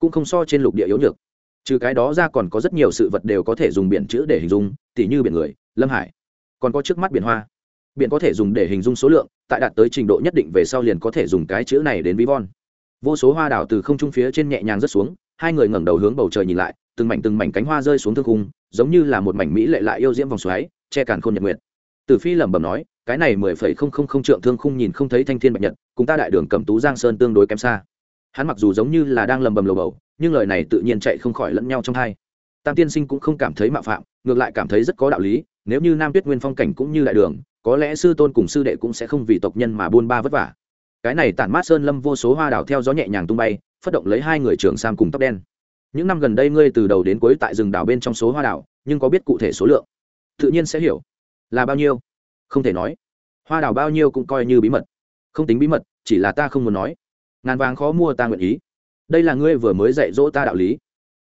cũng không so trên lục địa yếu nhược. Trừ cái đó ra còn có rất nhiều sự vật đều có thể dùng biển chữ để hình dung, tỉ như biển người, lâm hải. Còn có trước mắt biển hoa. Biển có thể dùng để hình dung số lượng, tại đạt tới trình độ nhất định về sau liền có thể dùng cái chữ này đến ví von. Vô số hoa đảo từ không trung phía trên nhẹ nhàng rớt xuống, hai người ngẩng đầu hướng bầu trời nhìn lại, từng mảnh từng mảnh cánh hoa rơi xuống thương khung, giống như là một mảnh mỹ lệ lại yêu diễm vòng xoáy, che càn khôn nhật nguyệt. Từ phi lẩm bẩm nói, cái này mười phẩy không không không trượng thương khung nhìn không thấy thanh thiên bạch nhật, cùng ta đại đường cầm tú giang sơn tương đối kém xa hắn mặc dù giống như là đang lầm bầm lầu bầu, nhưng lời này tự nhiên chạy không khỏi lẫn nhau trong hai. Tam tiên sinh cũng không cảm thấy mạo phạm, ngược lại cảm thấy rất có đạo lý, nếu như nam tuyết nguyên phong cảnh cũng như đại đường, có lẽ sư tôn cùng sư đệ cũng sẽ không vì tộc nhân mà buôn ba vất vả. Cái này tản mát sơn lâm vô số hoa đảo theo gió nhẹ nhàng tung bay, phất động lấy hai người trưởng sam cùng tóc đen. Những năm gần đây ngươi từ đầu đến cuối tại rừng đảo bên trong số hoa đảo nhưng có biết cụ thể số lượng? Tự nhiên sẽ hiểu. Là bao nhiêu? Không thể nói. Hoa đảo bao nhiêu cũng coi như bí mật. Không tính bí mật, chỉ là ta không muốn nói ngàn vàng khó mua ta nguyện ý. Đây là ngươi vừa mới dạy dỗ ta đạo lý.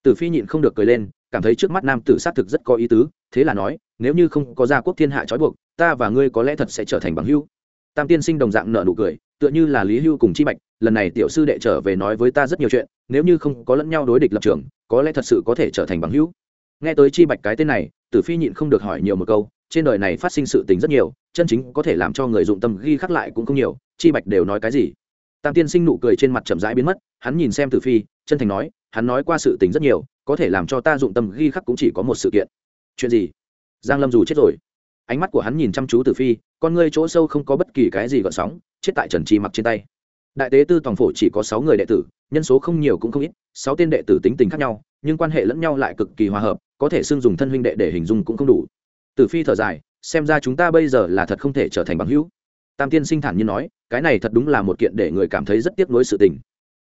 Tử phi nhịn không được cười lên, cảm thấy trước mắt nam tử xác thực rất có ý tứ, thế là nói, nếu như không có gia quốc thiên hạ trói buộc, ta và ngươi có lẽ thật sẽ trở thành bằng hữu. Tam tiên sinh đồng dạng nợ nụ cười, tựa như là lý hưu cùng chi bạch, lần này tiểu sư đệ trở về nói với ta rất nhiều chuyện, nếu như không có lẫn nhau đối địch lập trường, có lẽ thật sự có thể trở thành bằng hữu. Nghe tới chi bạch cái tên này, tử phi nhịn không được hỏi nhiều một câu, trên đời này phát sinh sự tình rất nhiều, chân chính có thể làm cho người dụng tâm ghi khắc lại cũng không nhiều, chi bạch đều nói cái gì? Tam tiên sinh nụ cười trên mặt chậm rãi biến mất, hắn nhìn xem tử phi, chân thành nói, hắn nói qua sự tình rất nhiều, có thể làm cho ta dụng tâm ghi khắc cũng chỉ có một sự kiện. Chuyện gì? Giang lâm dù chết rồi. Ánh mắt của hắn nhìn chăm chú tử phi, con ngươi chỗ sâu không có bất kỳ cái gì gợn sóng, chết tại trần trì mặc trên tay. Đại tế tư toàn phổ chỉ có sáu người đệ tử, nhân số không nhiều cũng không ít, sáu tên đệ tử tính tình khác nhau, nhưng quan hệ lẫn nhau lại cực kỳ hòa hợp, có thể xưng dùng thân huynh đệ để hình dung cũng không đủ. Tử phi thở dài, xem ra chúng ta bây giờ là thật không thể trở thành bằng hữu tam tiên sinh thản nhiên nói, cái này thật đúng là một kiện để người cảm thấy rất tiếc nuối sự tình.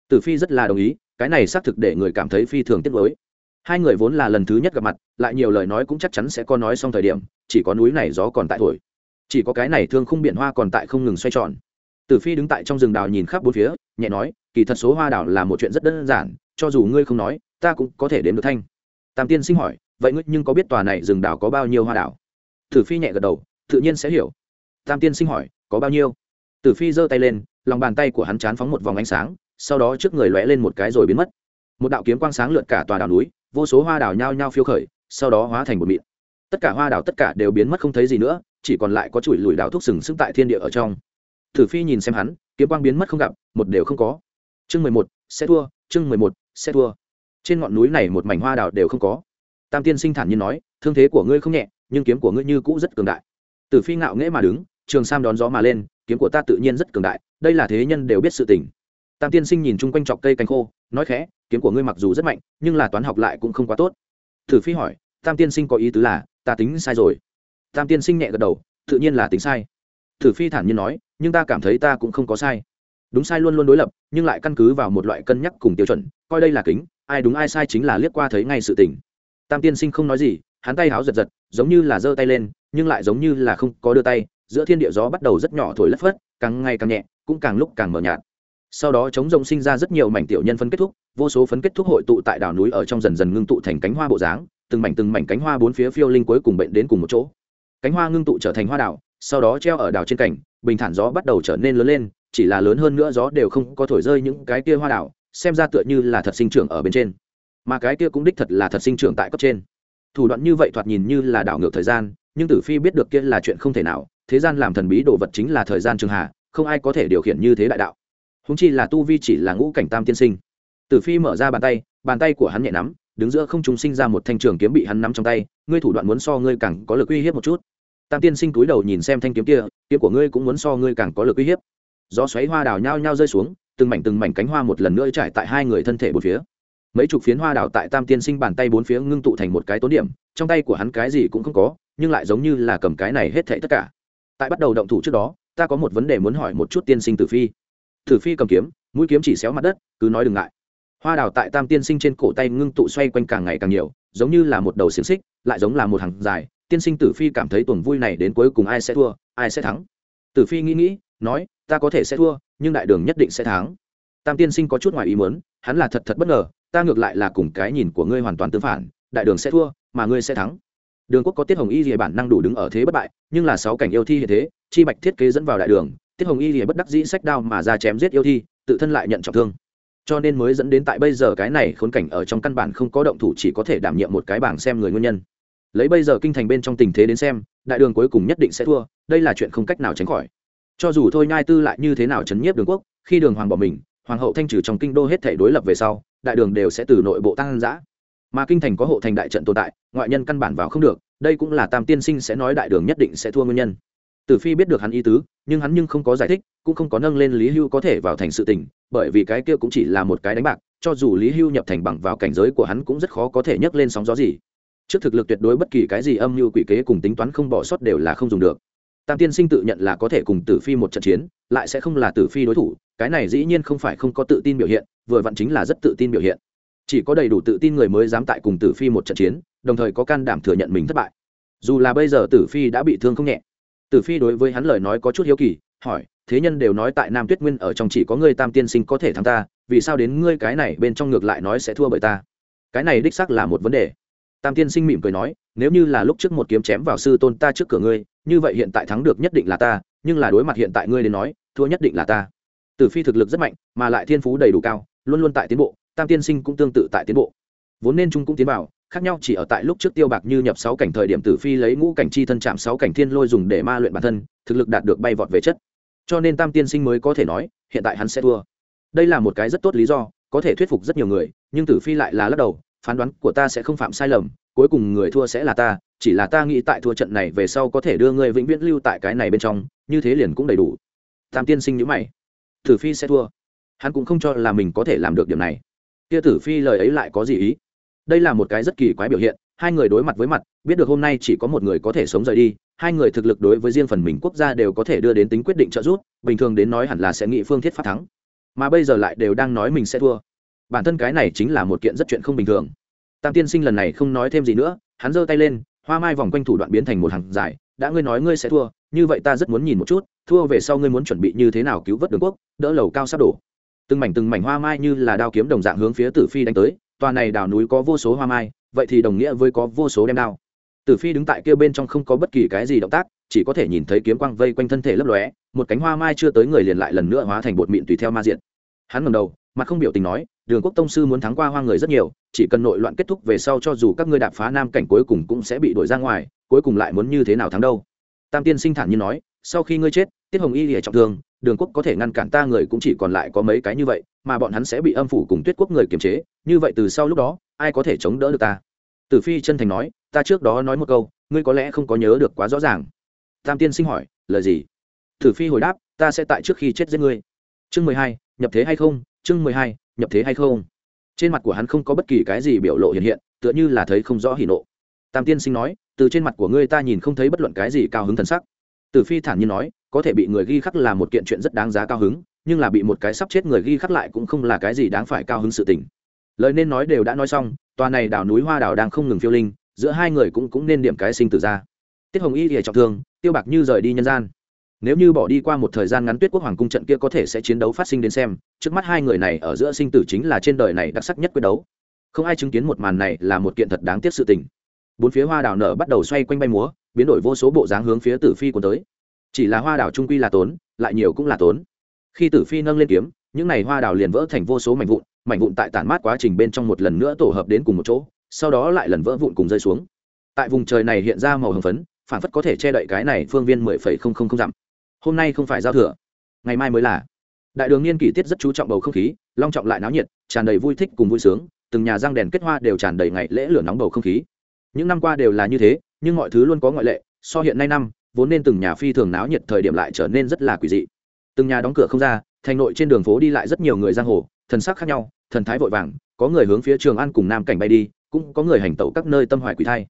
Tử phi rất là đồng ý, cái này xác thực để người cảm thấy phi thường tiếc nuối. Hai người vốn là lần thứ nhất gặp mặt, lại nhiều lời nói cũng chắc chắn sẽ có nói xong thời điểm, chỉ có núi này gió còn tại thổi. Chỉ có cái này thương khung biển hoa còn tại không ngừng xoay tròn. Tử phi đứng tại trong rừng đào nhìn khắp bốn phía, nhẹ nói, kỳ thật số hoa đào là một chuyện rất đơn giản, cho dù ngươi không nói, ta cũng có thể đến được thanh. Tam tiên sinh hỏi, vậy ngươi nhưng có biết tòa này rừng đào có bao nhiêu hoa đào tử phi nhẹ gật đầu, tự nhiên sẽ hiểu. Tam tiên sinh hỏi có bao nhiêu? Tử phi giơ tay lên, lòng bàn tay của hắn chán phóng một vòng ánh sáng, sau đó trước người lóe lên một cái rồi biến mất. Một đạo kiếm quang sáng lượn cả tòa đảo núi, vô số hoa đảo nhao nhao phiêu khởi, sau đó hóa thành một mịn. Tất cả hoa đảo tất cả đều biến mất không thấy gì nữa, chỉ còn lại có chuỗi lùi đảo thuốc sừng sững tại thiên địa ở trong. Tử phi nhìn xem hắn, kiếm quang biến mất không gặp, một đều không có. Chương mười một, sẽ thua, chương mười một, sẽ thua. Trên ngọn núi này một mảnh hoa đảo đều không có. Tam tiên sinh thản nhiên nói, thương thế của ngươi không nhẹ, nhưng kiếm của ngươi như cũ rất cường đại. Tử phi ngạo nghễ mà đứng trường sam đón gió mà lên, kiếm của ta tự nhiên rất cường đại, đây là thế nhân đều biết sự tình. Tam tiên sinh nhìn chung quanh chọc cây cánh khô, nói khẽ, kiếm của ngươi mặc dù rất mạnh, nhưng là toán học lại cũng không quá tốt. Thử phi hỏi, tam tiên sinh có ý tứ là, ta tính sai rồi. Tam tiên sinh nhẹ gật đầu, tự nhiên là tính sai. Thử phi thản nhiên nói, nhưng ta cảm thấy ta cũng không có sai. Đúng sai luôn luôn đối lập, nhưng lại căn cứ vào một loại cân nhắc cùng tiêu chuẩn, coi đây là kính, ai đúng ai sai chính là liếc qua thấy ngay sự tình. Tam tiên sinh không nói gì, hắn tay háo giật giật, giống như là giơ tay lên, nhưng lại giống như là không có đưa tay giữa thiên địa gió bắt đầu rất nhỏ thổi lất phất, càng ngày càng nhẹ, cũng càng lúc càng mờ nhạt. Sau đó chống rồng sinh ra rất nhiều mảnh tiểu nhân phân kết thúc, vô số phấn kết thúc hội tụ tại đảo núi ở trong dần dần ngưng tụ thành cánh hoa bộ dáng, từng mảnh từng mảnh cánh hoa bốn phía phiêu linh cuối cùng bệnh đến cùng một chỗ. Cánh hoa ngưng tụ trở thành hoa đảo, sau đó treo ở đảo trên cảnh bình thản gió bắt đầu trở nên lớn lên, chỉ là lớn hơn nữa gió đều không có thổi rơi những cái kia hoa đảo, xem ra tựa như là thật sinh trưởng ở bên trên. Mà cái kia cũng đích thật là thật sinh trưởng tại cấp trên. Thủ đoạn như vậy thoạt nhìn như là đảo ngược thời gian, nhưng tử phi biết được kia là chuyện không thể nào thế gian làm thần bí đồ vật chính là thời gian trường hạ không ai có thể điều khiển như thế đại đạo. Húng chi là tu vi chỉ là ngũ cảnh tam tiên sinh. Tử phi mở ra bàn tay bàn tay của hắn nhẹ nắm, đứng giữa không chúng sinh ra một thanh trường kiếm bị hắn nắm trong tay, ngươi thủ đoạn muốn so ngươi càng có lực uy hiếp một chút. Tam tiên sinh túi đầu nhìn xem thanh kiếm kia, kiếm của ngươi cũng muốn so ngươi càng có lực uy hiếp. Gió xoáy hoa đào nhao nhao rơi xuống, từng mảnh từng mảnh cánh hoa một lần nữa trải tại hai người thân thể bốn phía. Mấy chục phiến hoa đào tại tam tiên sinh bàn tay bốn phía ngưng tụ thành một cái tốn điểm, trong tay của hắn cái gì cũng không có, nhưng lại giống như là cầm cái này hết thảy tất cả tại bắt đầu động thủ trước đó, ta có một vấn đề muốn hỏi một chút tiên sinh tử phi. Tử phi cầm kiếm, mũi kiếm chỉ xéo mặt đất, cứ nói đừng ngại. Hoa đào tại tam tiên sinh trên cổ tay ngưng tụ xoay quanh càng ngày càng nhiều, giống như là một đầu xiềng xích, lại giống là một hàng dài. Tiên sinh tử phi cảm thấy tuần vui này đến cuối cùng ai sẽ thua, ai sẽ thắng? Tử phi nghĩ nghĩ, nói, ta có thể sẽ thua, nhưng đại đường nhất định sẽ thắng. Tam tiên sinh có chút ngoài ý muốn, hắn là thật thật bất ngờ, ta ngược lại là cùng cái nhìn của ngươi hoàn toàn tương phản, đại đường sẽ thua, mà ngươi sẽ thắng đường quốc có tiết hồng y thì bản năng đủ đứng ở thế bất bại, nhưng là sáu cảnh yêu thi hiện thế, chi bạch thiết kế dẫn vào đại đường, tiết hồng y thì bất đắc dĩ sách đao mà ra chém giết yêu thi, tự thân lại nhận trọng thương. Cho nên mới dẫn đến tại bây giờ cái này khốn cảnh ở trong căn bản không có động thủ chỉ có thể đảm nhiệm một cái bảng xem người nguyên nhân. Lấy bây giờ kinh thành bên trong tình thế đến xem, đại đường cuối cùng nhất định sẽ thua, đây là chuyện không cách nào tránh khỏi. Cho dù thôi nhai tư lại như thế nào chấn nhiếp đường quốc, khi đường hoàng bỏ mình, hoàng hậu thanh trừ trong kinh đô hết thể đối lập về sau, đại đường đều sẽ từ nội bộ tăng giã mà kinh thành có hộ thành đại trận tồn tại, ngoại nhân căn bản vào không được, đây cũng là tam tiên sinh sẽ nói đại đường nhất định sẽ thua nguyên nhân. Tử phi biết được hắn ý tứ, nhưng hắn nhưng không có giải thích, cũng không có nâng lên lý hưu có thể vào thành sự tình, bởi vì cái kia cũng chỉ là một cái đánh bạc, cho dù lý hưu nhập thành bằng vào cảnh giới của hắn cũng rất khó có thể nhấc lên sóng gió gì. Trước thực lực tuyệt đối bất kỳ cái gì âm mưu quỷ kế cùng tính toán không bỏ sót đều là không dùng được. Tam tiên sinh tự nhận là có thể cùng tử phi một trận chiến, lại sẽ không là tử phi đối thủ, cái này dĩ nhiên không phải không có tự tin biểu hiện, vừa vặn chính là rất tự tin biểu hiện chỉ có đầy đủ tự tin người mới dám tại cùng tử phi một trận chiến, đồng thời có can đảm thừa nhận mình thất bại. Dù là bây giờ tử phi đã bị thương không nhẹ, tử phi đối với hắn lời nói có chút hiếu kỳ, hỏi, thế nhân đều nói tại nam tuyết nguyên ở trong chỉ có ngươi tam tiên sinh có thể thắng ta, vì sao đến ngươi cái này bên trong ngược lại nói sẽ thua bởi ta? Cái này đích xác là một vấn đề. Tam tiên sinh mỉm cười nói, nếu như là lúc trước một kiếm chém vào sư tôn ta trước cửa ngươi, như vậy hiện tại thắng được nhất định là ta, nhưng là đối mặt hiện tại ngươi đến nói, thua nhất định là ta. Tử phi thực lực rất mạnh, mà lại thiên phú đầy đủ cao, luôn luôn tại tiến bộ tam tiên sinh cũng tương tự tại tiến bộ. Vốn nên chúng cũng tiến vào, khác nhau chỉ ở tại lúc trước tiêu bạc như nhập sáu cảnh thời điểm tử phi lấy ngũ cảnh chi thân chạm sáu cảnh thiên lôi dùng để ma luyện bản thân, thực lực đạt được bay vọt về chất. Cho nên tam tiên sinh mới có thể nói, hiện tại hắn sẽ thua. Đây là một cái rất tốt lý do, có thể thuyết phục rất nhiều người, nhưng tử phi lại là lắc đầu, phán đoán của ta sẽ không phạm sai lầm, cuối cùng người thua sẽ là ta, chỉ là ta nghĩ tại thua trận này về sau có thể đưa người vĩnh viễn lưu tại cái này bên trong, như thế liền cũng đầy đủ. Tam tiên sinh nhữ mày. Tử phi sẽ thua. Hắn cũng không cho là mình có thể làm được điểm này kia tử phi lời ấy lại có gì ý? Đây là một cái rất kỳ quái biểu hiện, hai người đối mặt với mặt, biết được hôm nay chỉ có một người có thể sống rời đi, hai người thực lực đối với riêng phần mình quốc gia đều có thể đưa đến tính quyết định trợ giúp, bình thường đến nói hẳn là sẽ nghĩ phương thiết phát thắng. Mà bây giờ lại đều đang nói mình sẽ thua. Bản thân cái này chính là một kiện rất chuyện không bình thường. Tam tiên sinh lần này không nói thêm gì nữa, hắn giơ tay lên, hoa mai vòng quanh thủ đoạn biến thành một hàng dài, đã ngươi nói ngươi sẽ thua, như vậy ta rất muốn nhìn một chút, thua về sau ngươi muốn chuẩn bị như thế nào cứu vớt đường quốc, đỡ lầu cao sắp đổ từng mảnh từng mảnh hoa mai như là đao kiếm đồng dạng hướng phía tử phi đánh tới, tòa này đảo núi có vô số hoa mai, vậy thì đồng nghĩa với có vô số đem đao. Tử phi đứng tại kia bên trong không có bất kỳ cái gì động tác, chỉ có thể nhìn thấy kiếm quang vây quanh thân thể lấp lóe, một cánh hoa mai chưa tới người liền lại lần nữa hóa thành bột mịn tùy theo ma diện. Hắn ngầm đầu, mặt không biểu tình nói, đường quốc tông sư muốn thắng qua hoa người rất nhiều, chỉ cần nội loạn kết thúc về sau cho dù các ngươi đạp phá nam cảnh cuối cùng cũng sẽ bị đuổi ra ngoài, cuối cùng lại muốn như thế nào thắng đâu? Tam tiên sinh thản như nói, sau khi ngươi chết, tiết hồng y lìa trọng thương đường quốc có thể ngăn cản ta, người cũng chỉ còn lại có mấy cái như vậy, mà bọn hắn sẽ bị âm phủ cùng tuyết quốc người kiềm chế, như vậy từ sau lúc đó, ai có thể chống đỡ được ta? Tử phi chân thành nói, ta trước đó nói một câu, ngươi có lẽ không có nhớ được quá rõ ràng. Tam tiên sinh hỏi, lời gì? Tử phi hồi đáp, ta sẽ tại trước khi chết giết ngươi. Chương mười hai, nhập thế hay không? Chương mười hai, nhập thế hay không? Trên mặt của hắn không có bất kỳ cái gì biểu lộ hiện hiện, tựa như là thấy không rõ hỉ nộ. Tam tiên sinh nói, từ trên mặt của ngươi ta nhìn không thấy bất luận cái gì cao hứng thần sắc tử phi thản nhiên nói, có thể bị người ghi khắc là một kiện chuyện rất đáng giá cao hứng, nhưng là bị một cái sắp chết người ghi khắc lại cũng không là cái gì đáng phải cao hứng sự tình. Lời nên nói đều đã nói xong, tòa này đảo núi hoa đảo đang không ngừng phiêu linh, giữa hai người cũng cũng nên điểm cái sinh tử ra. Tiết hồng y liễu trọng thương, tiêu bạc như rời đi nhân gian. Nếu như bỏ đi qua một thời gian ngắn tuyết quốc hoàng cung trận kia có thể sẽ chiến đấu phát sinh đến xem, trước mắt hai người này ở giữa sinh tử chính là trên đời này đặc sắc nhất quyết đấu. Không ai chứng kiến một màn này là một kiện thật đáng tiếc sự tình bốn phía hoa đảo nở bắt đầu xoay quanh bay múa, biến đổi vô số bộ dáng hướng phía tử phi cuốn tới. Chỉ là hoa đảo trung quy là tốn, lại nhiều cũng là tốn. Khi tử phi nâng lên kiếm, những này hoa đảo liền vỡ thành vô số mảnh vụn mảnh vụn tại tản mát quá trình bên trong một lần nữa tổ hợp đến cùng một chỗ, sau đó lại lần vỡ vụn cùng rơi xuống. Tại vùng trời này hiện ra màu hồng phấn, phản phất có thể che đậy cái này phương viên mười phẩy không không không dặm. Hôm nay không phải giao thừa, ngày mai mới là. Đại đường niên kỷ tiết rất chú trọng bầu không khí, long trọng lại náo nhiệt, tràn đầy vui thích cùng vui sướng, từng nhà răng đèn kết hoa đều tràn đầy ngày lễ lửa nóng bầu không khí những năm qua đều là như thế, nhưng mọi thứ luôn có ngoại lệ, so hiện nay năm, vốn nên từng nhà phi thường náo nhiệt thời điểm lại trở nên rất là quỷ dị. Từng nhà đóng cửa không ra, thành nội trên đường phố đi lại rất nhiều người giang hồ, thần sắc khác nhau, thần thái vội vàng, có người hướng phía trường an cùng nam cảnh bay đi, cũng có người hành tẩu các nơi tâm hoài quỷ thai.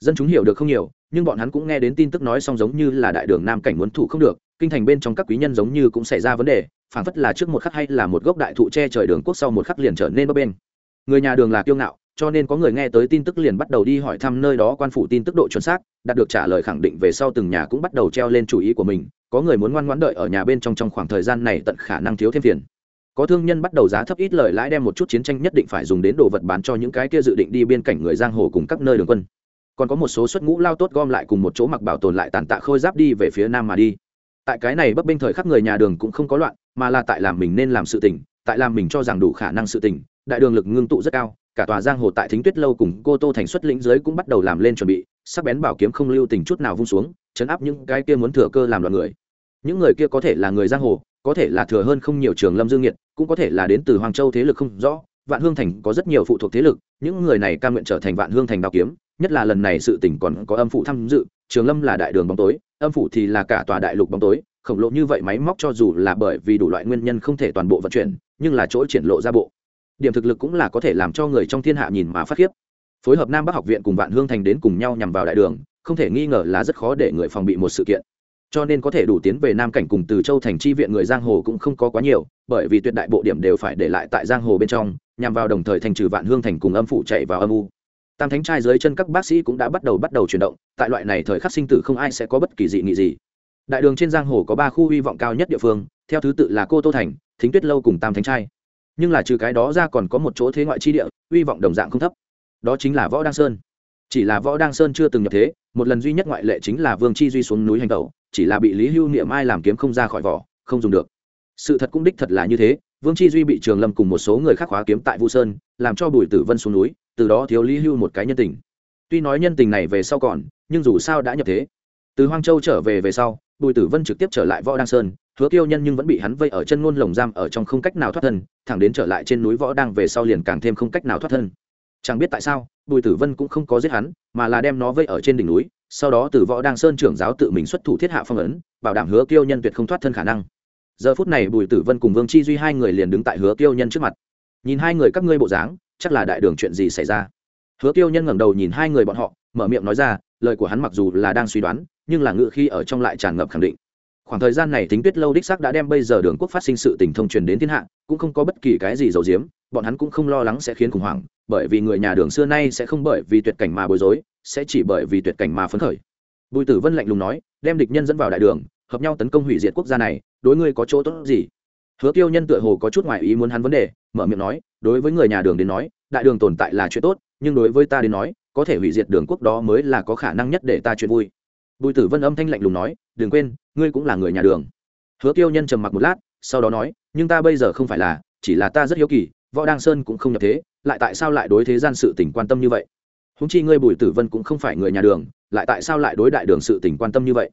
Dân chúng hiểu được không nhiều, nhưng bọn hắn cũng nghe đến tin tức nói xong giống như là đại đường nam cảnh muốn thủ không được, kinh thành bên trong các quý nhân giống như cũng xảy ra vấn đề, phảng phất là trước một khắc hay là một gốc đại thụ che trời đường quốc sau một khắc liền trở nên bấp bên người nhà đường là kiêu ngạo cho nên có người nghe tới tin tức liền bắt đầu đi hỏi thăm nơi đó quan phủ tin tức độ chuẩn xác, đạt được trả lời khẳng định về sau từng nhà cũng bắt đầu treo lên chủ ý của mình, có người muốn ngoan ngoãn đợi ở nhà bên trong trong khoảng thời gian này tận khả năng thiếu thêm tiền có thương nhân bắt đầu giá thấp ít lời lãi đem một chút chiến tranh nhất định phải dùng đến đồ vật bán cho những cái kia dự định đi biên cảnh người giang hồ cùng các nơi đường quân. Còn có một số xuất ngũ lao tốt gom lại cùng một chỗ mặc bảo tồn lại tàn tạ khôi giáp đi về phía nam mà đi. Tại cái này bấp bênh thời khắc người nhà đường cũng không có loạn, mà là tại làm mình nên làm sự tình, tại làm mình cho rằng đủ khả năng sự tình đại đường lực ngưng tụ rất cao, cả tòa giang hồ tại thính tuyết lâu cùng cô tô thành xuất lĩnh giới cũng bắt đầu làm lên chuẩn bị, sắc bén bảo kiếm không lưu tình chút nào vung xuống, chấn áp những cái kia muốn thừa cơ làm loạn người. Những người kia có thể là người giang hồ, có thể là thừa hơn không nhiều trường lâm dương nhiệt cũng có thể là đến từ hoàng châu thế lực không rõ, vạn hương thành có rất nhiều phụ thuộc thế lực, những người này cam nguyện trở thành vạn hương thành bảo kiếm, nhất là lần này sự tỉnh còn có âm phụ tham dự, trường lâm là đại đường bóng tối, âm phụ thì là cả tòa đại lục bóng tối, khổng lồ như vậy máy móc cho dù là bởi vì đủ loại nguyên nhân không thể toàn bộ vận chuyển, nhưng là chỗ triển lộ ra bộ điểm thực lực cũng là có thể làm cho người trong thiên hạ nhìn mà phát khiếp. Phối hợp nam bắc học viện cùng vạn hương thành đến cùng nhau nhằm vào đại đường, không thể nghi ngờ là rất khó để người phòng bị một sự kiện. Cho nên có thể đủ tiến về nam cảnh cùng từ châu thành chi viện người giang hồ cũng không có quá nhiều, bởi vì tuyệt đại bộ điểm đều phải để lại tại giang hồ bên trong, nhằm vào đồng thời thành trừ vạn hương thành cùng âm phụ chạy vào âm u. Tam thánh trai dưới chân các bác sĩ cũng đã bắt đầu bắt đầu chuyển động, tại loại này thời khắc sinh tử không ai sẽ có bất kỳ dị nghị gì. Đại đường trên giang hồ có ba khu hy vọng cao nhất địa phương, theo thứ tự là cô tô thành, thính tuyết lâu cùng tam thánh trai nhưng là trừ cái đó ra còn có một chỗ thế ngoại chi địa uy vọng đồng dạng không thấp. Đó chính là võ đăng sơn. Chỉ là võ đăng sơn chưa từng nhập thế, một lần duy nhất ngoại lệ chính là vương chi duy xuống núi hành tẩu, chỉ là bị lý hưu niệm ai làm kiếm không ra khỏi vỏ, không dùng được. Sự thật cũng đích thật là như thế, vương chi duy bị trường lâm cùng một số người khác khóa kiếm tại vu sơn, làm cho bùi tử vân xuống núi, từ đó thiếu lý hưu một cái nhân tình. Tuy nói nhân tình này về sau còn, nhưng dù sao đã nhập thế. Từ hoang châu trở về về sau, bùi tử vân trực tiếp trở lại võ đăng sơn hứa tiêu nhân nhưng vẫn bị hắn vây ở chân ngôn lồng giam ở trong không cách nào thoát thân, thẳng đến trở lại trên núi võ đang về sau liền càng thêm không cách nào thoát thân. Chẳng biết tại sao, bùi tử vân cũng không có giết hắn, mà là đem nó vây ở trên đỉnh núi, sau đó từ võ đang sơn trưởng giáo tự mình xuất thủ thiết hạ phong ấn, bảo đảm hứa tiêu nhân tuyệt không thoát thân khả năng. Giờ phút này bùi tử vân cùng vương chi duy hai người liền đứng tại hứa tiêu nhân trước mặt. Nhìn hai người các ngươi bộ dáng, chắc là đại đường chuyện gì xảy ra? Hứa tiêu nhân ngẩng đầu nhìn hai người bọn họ, mở miệng nói ra, lời của hắn mặc dù là đang suy đoán, nhưng là ngự khi ở trong lại tràn ngập khẳng định khoảng thời gian này tính tuyết lâu đích xác đã đem bây giờ đường quốc phát sinh sự tình thông truyền đến thiên hạ, cũng không có bất kỳ cái gì giấu giếm, bọn hắn cũng không lo lắng sẽ khiến khủng hoảng, bởi vì người nhà đường xưa nay sẽ không bởi vì tuyệt cảnh mà bối rối, sẽ chỉ bởi vì tuyệt cảnh mà phấn khởi. Bùi tử vân lạnh lùng nói, đem địch nhân dẫn vào đại đường, hợp nhau tấn công hủy diệt quốc gia này, đối ngươi có chỗ tốt gì? Hứa tiêu nhân tựa hồ có chút ngoại ý muốn hắn vấn đề, mở miệng nói, đối với người nhà đường đến nói, đại đường tồn tại là chuyện tốt, nhưng đối với ta đến nói, có thể hủy diệt đường quốc đó mới là có khả năng nhất để ta chuyện vui bùi tử vân âm thanh lạnh lùng nói, đừng quên, ngươi cũng là người nhà đường. Hứa tiêu nhân trầm mặc một lát, sau đó nói, nhưng ta bây giờ không phải là, chỉ là ta rất hiếu kỳ, võ đăng sơn cũng không nhập thế, lại tại sao lại đối thế gian sự tình quan tâm như vậy? Húng chi ngươi bùi tử vân cũng không phải người nhà đường, lại tại sao lại đối đại đường sự tình quan tâm như vậy?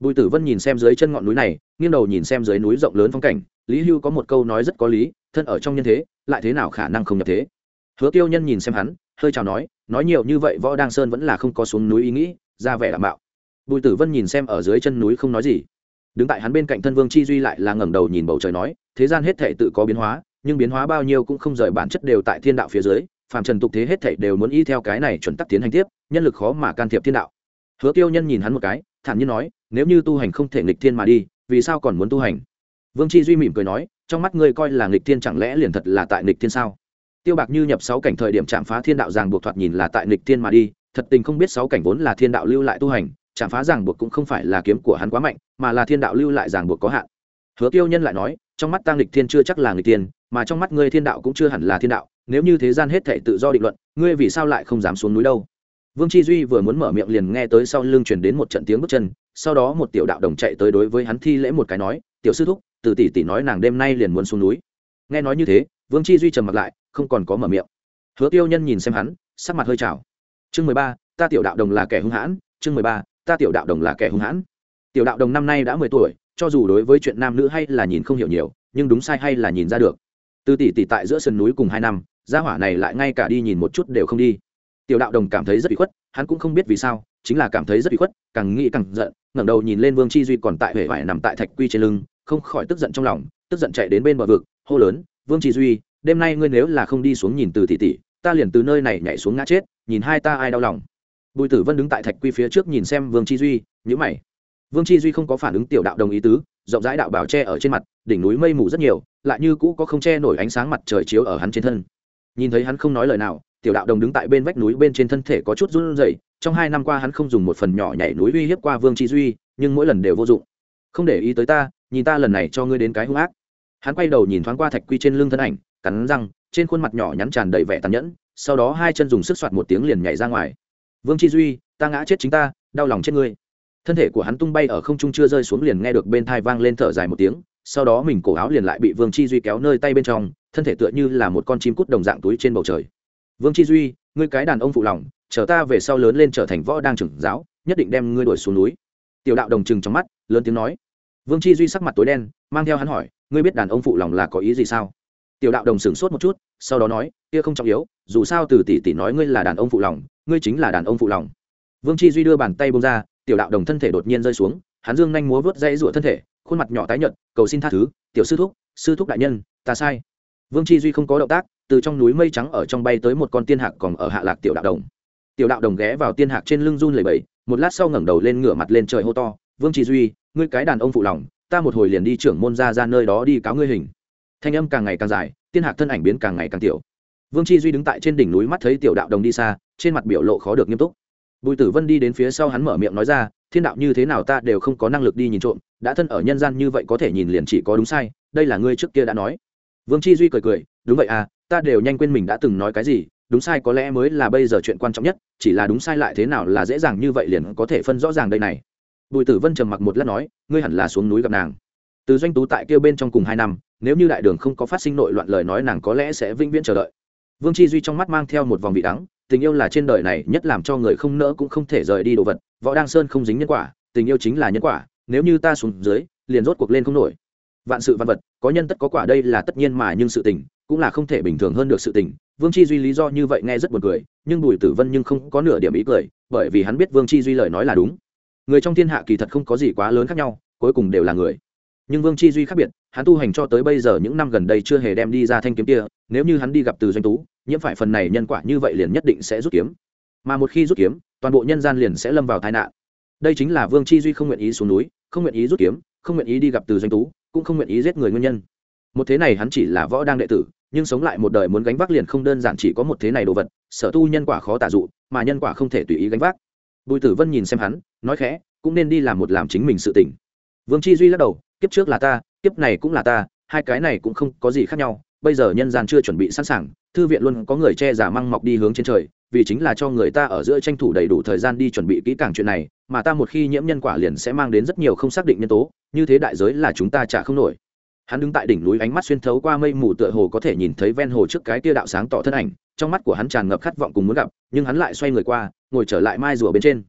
Bùi tử vân nhìn xem dưới chân ngọn núi này, nghiêng đầu nhìn xem dưới núi rộng lớn phong cảnh, lý hưu có một câu nói rất có lý, thân ở trong nhân thế, lại thế nào khả năng không nhập thế? Hứa tiêu nhân nhìn xem hắn, hơi chào nói nói nhiều như vậy võ đăng sơn vẫn là không có xuống núi ý nghĩ, ra vẻ đảm bảo bùi tử vân nhìn xem ở dưới chân núi không nói gì. Đứng tại hắn bên cạnh thân vương chi duy lại là ngẩng đầu nhìn bầu trời nói, thế gian hết thể tự có biến hóa, nhưng biến hóa bao nhiêu cũng không rời bản chất đều tại thiên đạo phía dưới, phàm trần tục thế hết thảy đều muốn y theo cái này chuẩn tắc tiến hành tiếp, nhân lực khó mà can thiệp thiên đạo. Hứa tiêu nhân nhìn hắn một cái, thản nhiên nói, nếu như tu hành không thể nghịch thiên mà đi, vì sao còn muốn tu hành? Vương chi duy mỉm cười nói, trong mắt ngươi coi là nghịch thiên chẳng lẽ liền thật là tại nghịch thiên sao? Tiêu bạc như nhập sáu cảnh thời điểm chạm phá thiên đạo ràng buộc thoạt nhìn là tại nghịch thiên mà đi, thật tình không biết sáu cảnh vốn là thiên đạo lưu lại tu hành chạm phá ràng buộc cũng không phải là kiếm của hắn quá mạnh mà là thiên đạo lưu lại ràng buộc có hạn. Hứa tiêu nhân lại nói trong mắt tăng nghịch thiên chưa chắc là nghịch tiên, mà trong mắt ngươi thiên đạo cũng chưa hẳn là thiên đạo nếu như thế gian hết thể tự do định luận ngươi vì sao lại không dám xuống núi đâu? Vương chi duy vừa muốn mở miệng liền nghe tới sau lưng truyền đến một trận tiếng bước chân sau đó một tiểu đạo đồng chạy tới đối với hắn thi lễ một cái nói tiểu sư thúc từ tỷ tỷ nói nàng đêm nay liền muốn xuống núi. Nghe nói như thế vương chi duy trầm mặt lại không còn có mở miệng. Hứa tiêu nhân nhìn xem hắn sắc mặt hơi chảo chương mười ba ta tiểu đạo đồng là kẻ hung hãn chương mười ba ta tiểu đạo đồng là kẻ hung hãn. Tiểu đạo đồng năm nay đã mười tuổi, cho dù đối với chuyện nam nữ hay là nhìn không hiểu nhiều, nhưng đúng sai hay là nhìn ra được. Từ tỷ tỷ tại giữa sườn núi cùng hai năm, gia hỏa này lại ngay cả đi nhìn một chút đều không đi. Tiểu đạo đồng cảm thấy rất bị khuất, hắn cũng không biết vì sao, chính là cảm thấy rất bị khuất, càng nghĩ càng giận, ngẩng đầu nhìn lên vương chi duy còn tại huệ vải nằm tại thạch quy trên lưng, không khỏi tức giận trong lòng, tức giận chạy đến bên bờ vực, hô lớn, vương chi duy, đêm nay ngươi nếu là không đi xuống nhìn từ tỷ tỷ, ta liền từ nơi này nhảy xuống ngã chết, nhìn hai ta ai đau lòng bùi tử vân đứng tại thạch quy phía trước nhìn xem vương chi duy nhữ mày. Vương chi duy không có phản ứng tiểu đạo đồng ý tứ, rộng rãi đạo bảo tre ở trên mặt, đỉnh núi mây mù rất nhiều, lại như cũ có không che nổi ánh sáng mặt trời chiếu ở hắn trên thân. Nhìn thấy hắn không nói lời nào, tiểu đạo đồng đứng tại bên vách núi bên trên thân thể có chút run rẩy, trong hai năm qua hắn không dùng một phần nhỏ nhảy núi uy hiếp qua vương chi duy, nhưng mỗi lần đều vô dụng. Không để ý tới ta, nhìn ta lần này cho ngươi đến cái hung ác. Hắn quay đầu nhìn thoáng qua thạch quy trên lưng thân ảnh, cắn răng, trên khuôn mặt nhỏ nhắn tràn đầy vẻ tàn nhẫn, sau đó hai chân dùng sức soạt một tiếng liền nhảy ra ngoài vương chi duy, ta ngã chết chính ta, đau lòng chết ngươi. Thân thể của hắn tung bay ở không trung chưa rơi xuống liền nghe được bên thai vang lên thở dài một tiếng, sau đó mình cổ áo liền lại bị vương chi duy kéo nơi tay bên trong, thân thể tựa như là một con chim cút đồng dạng túi trên bầu trời. Vương chi duy, ngươi cái đàn ông phụ lòng, chờ ta về sau lớn lên trở thành võ đang trưởng giáo, nhất định đem ngươi đuổi xuống núi. Tiểu đạo đồng chừng trong mắt, lớn tiếng nói. Vương chi duy sắc mặt tối đen, mang theo hắn hỏi, ngươi biết đàn ông phụ lòng là có ý gì sao? Tiểu đạo đồng sửng sốt một chút, sau đó nói, kia không trọng yếu, dù sao từ tỷ tỷ nói ngươi là đàn ông phụ lòng ngươi chính là đàn ông phụ lòng. Vương chi duy đưa bàn tay bông ra, tiểu đạo đồng thân thể đột nhiên rơi xuống, hắn dương nhanh múa vớt dãy rụa thân thể, khuôn mặt nhỏ tái nhợt, cầu xin tha thứ, tiểu sư thúc sư thúc đại nhân, ta sai. Vương chi duy không có động tác, từ trong núi mây trắng ở trong bay tới một con tiên hạc còn ở hạ lạc tiểu đạo đồng. Tiểu đạo đồng ghé vào tiên hạc trên lưng run lẩy bẩy, một lát sau ngẩng đầu lên ngửa mặt lên trời hô to, vương chi duy, ngươi cái đàn ông phụ lòng, ta một hồi liền đi trưởng môn ra ra nơi đó đi cáo ngươi hình. Thanh âm càng ngày càng dài, tiên hạc thân ảnh biến càng ngày càng tiểu vương chi duy đứng tại trên đỉnh núi mắt thấy tiểu đạo đồng đi xa, trên mặt biểu lộ khó được nghiêm túc. Bùi tử vân đi đến phía sau hắn mở miệng nói ra, thiên đạo như thế nào ta đều không có năng lực đi nhìn trộm, đã thân ở nhân gian như vậy có thể nhìn liền chỉ có đúng sai, đây là ngươi trước kia đã nói. Vương chi duy cười cười, đúng vậy à ta đều nhanh quên mình đã từng nói cái gì, đúng sai có lẽ mới là bây giờ chuyện quan trọng nhất, chỉ là đúng sai lại thế nào là dễ dàng như vậy liền có thể phân rõ ràng đây này. Bùi tử vân trầm mặc một lát nói, ngươi hẳn là xuống núi gặp nàng. Từ doanh tú tại kia bên trong cùng hai năm, nếu như đại đường không có phát sinh nội loạn lời nói nàng có lẽ sẽ vĩnh viễn chờ đợi vương chi duy trong mắt mang theo một vòng vị đắng, tình yêu là trên đời này nhất làm cho người không nỡ cũng không thể rời đi đồ vật, võ đăng sơn không dính nhân quả, tình yêu chính là nhân quả, nếu như ta xuống dưới, liền rốt cuộc lên không nổi. Vạn sự văn vật, có nhân tất có quả đây là tất nhiên mà nhưng sự tình, cũng là không thể bình thường hơn được sự tình. Vương chi duy lý do như vậy nghe rất buồn cười, nhưng bùi tử vân nhưng không có nửa điểm ý cười, bởi vì hắn biết vương chi duy lời nói là đúng. Người trong thiên hạ kỳ thật không có gì quá lớn khác nhau, cuối cùng đều là người nhưng vương chi duy khác biệt, hắn tu hành cho tới bây giờ những năm gần đây chưa hề đem đi ra thanh kiếm kia, nếu như hắn đi gặp từ doanh tú, nhiễm phải phần này nhân quả như vậy liền nhất định sẽ rút kiếm. Mà một khi rút kiếm, toàn bộ nhân gian liền sẽ lâm vào tai nạn. Đây chính là vương chi duy không nguyện ý xuống núi, không nguyện ý rút kiếm, không nguyện ý đi gặp từ doanh tú, cũng không nguyện ý giết người nguyên nhân. Một thế này hắn chỉ là võ đang đệ tử, nhưng sống lại một đời muốn gánh vác liền không đơn giản chỉ có một thế này đồ vật, sở tu nhân quả khó tả dụ, mà nhân quả không thể tùy ý gánh vác. Bùi tử vân nhìn xem hắn, nói khẽ, cũng nên đi làm một làm chính mình sự tỉnh vương chi duy lắc đầu kiếp trước là ta, kiếp này cũng là ta, hai cái này cũng không có gì khác nhau, bây giờ nhân gian chưa chuẩn bị sẵn sàng, thư viện luôn có người che giả măng mọc đi hướng trên trời, vì chính là cho người ta ở giữa tranh thủ đầy đủ thời gian đi chuẩn bị kỹ càng chuyện này, mà ta một khi nhiễm nhân quả liền sẽ mang đến rất nhiều không xác định nhân tố, như thế đại giới là chúng ta chả không nổi. Hắn đứng tại đỉnh núi ánh mắt xuyên thấu qua mây mù tựa hồ có thể nhìn thấy ven hồ trước cái tia đạo sáng tỏ thân ảnh, trong mắt của hắn tràn ngập khát vọng cùng muốn gặp, nhưng hắn lại xoay người qua, ngồi trở lại mai rùa bên trên.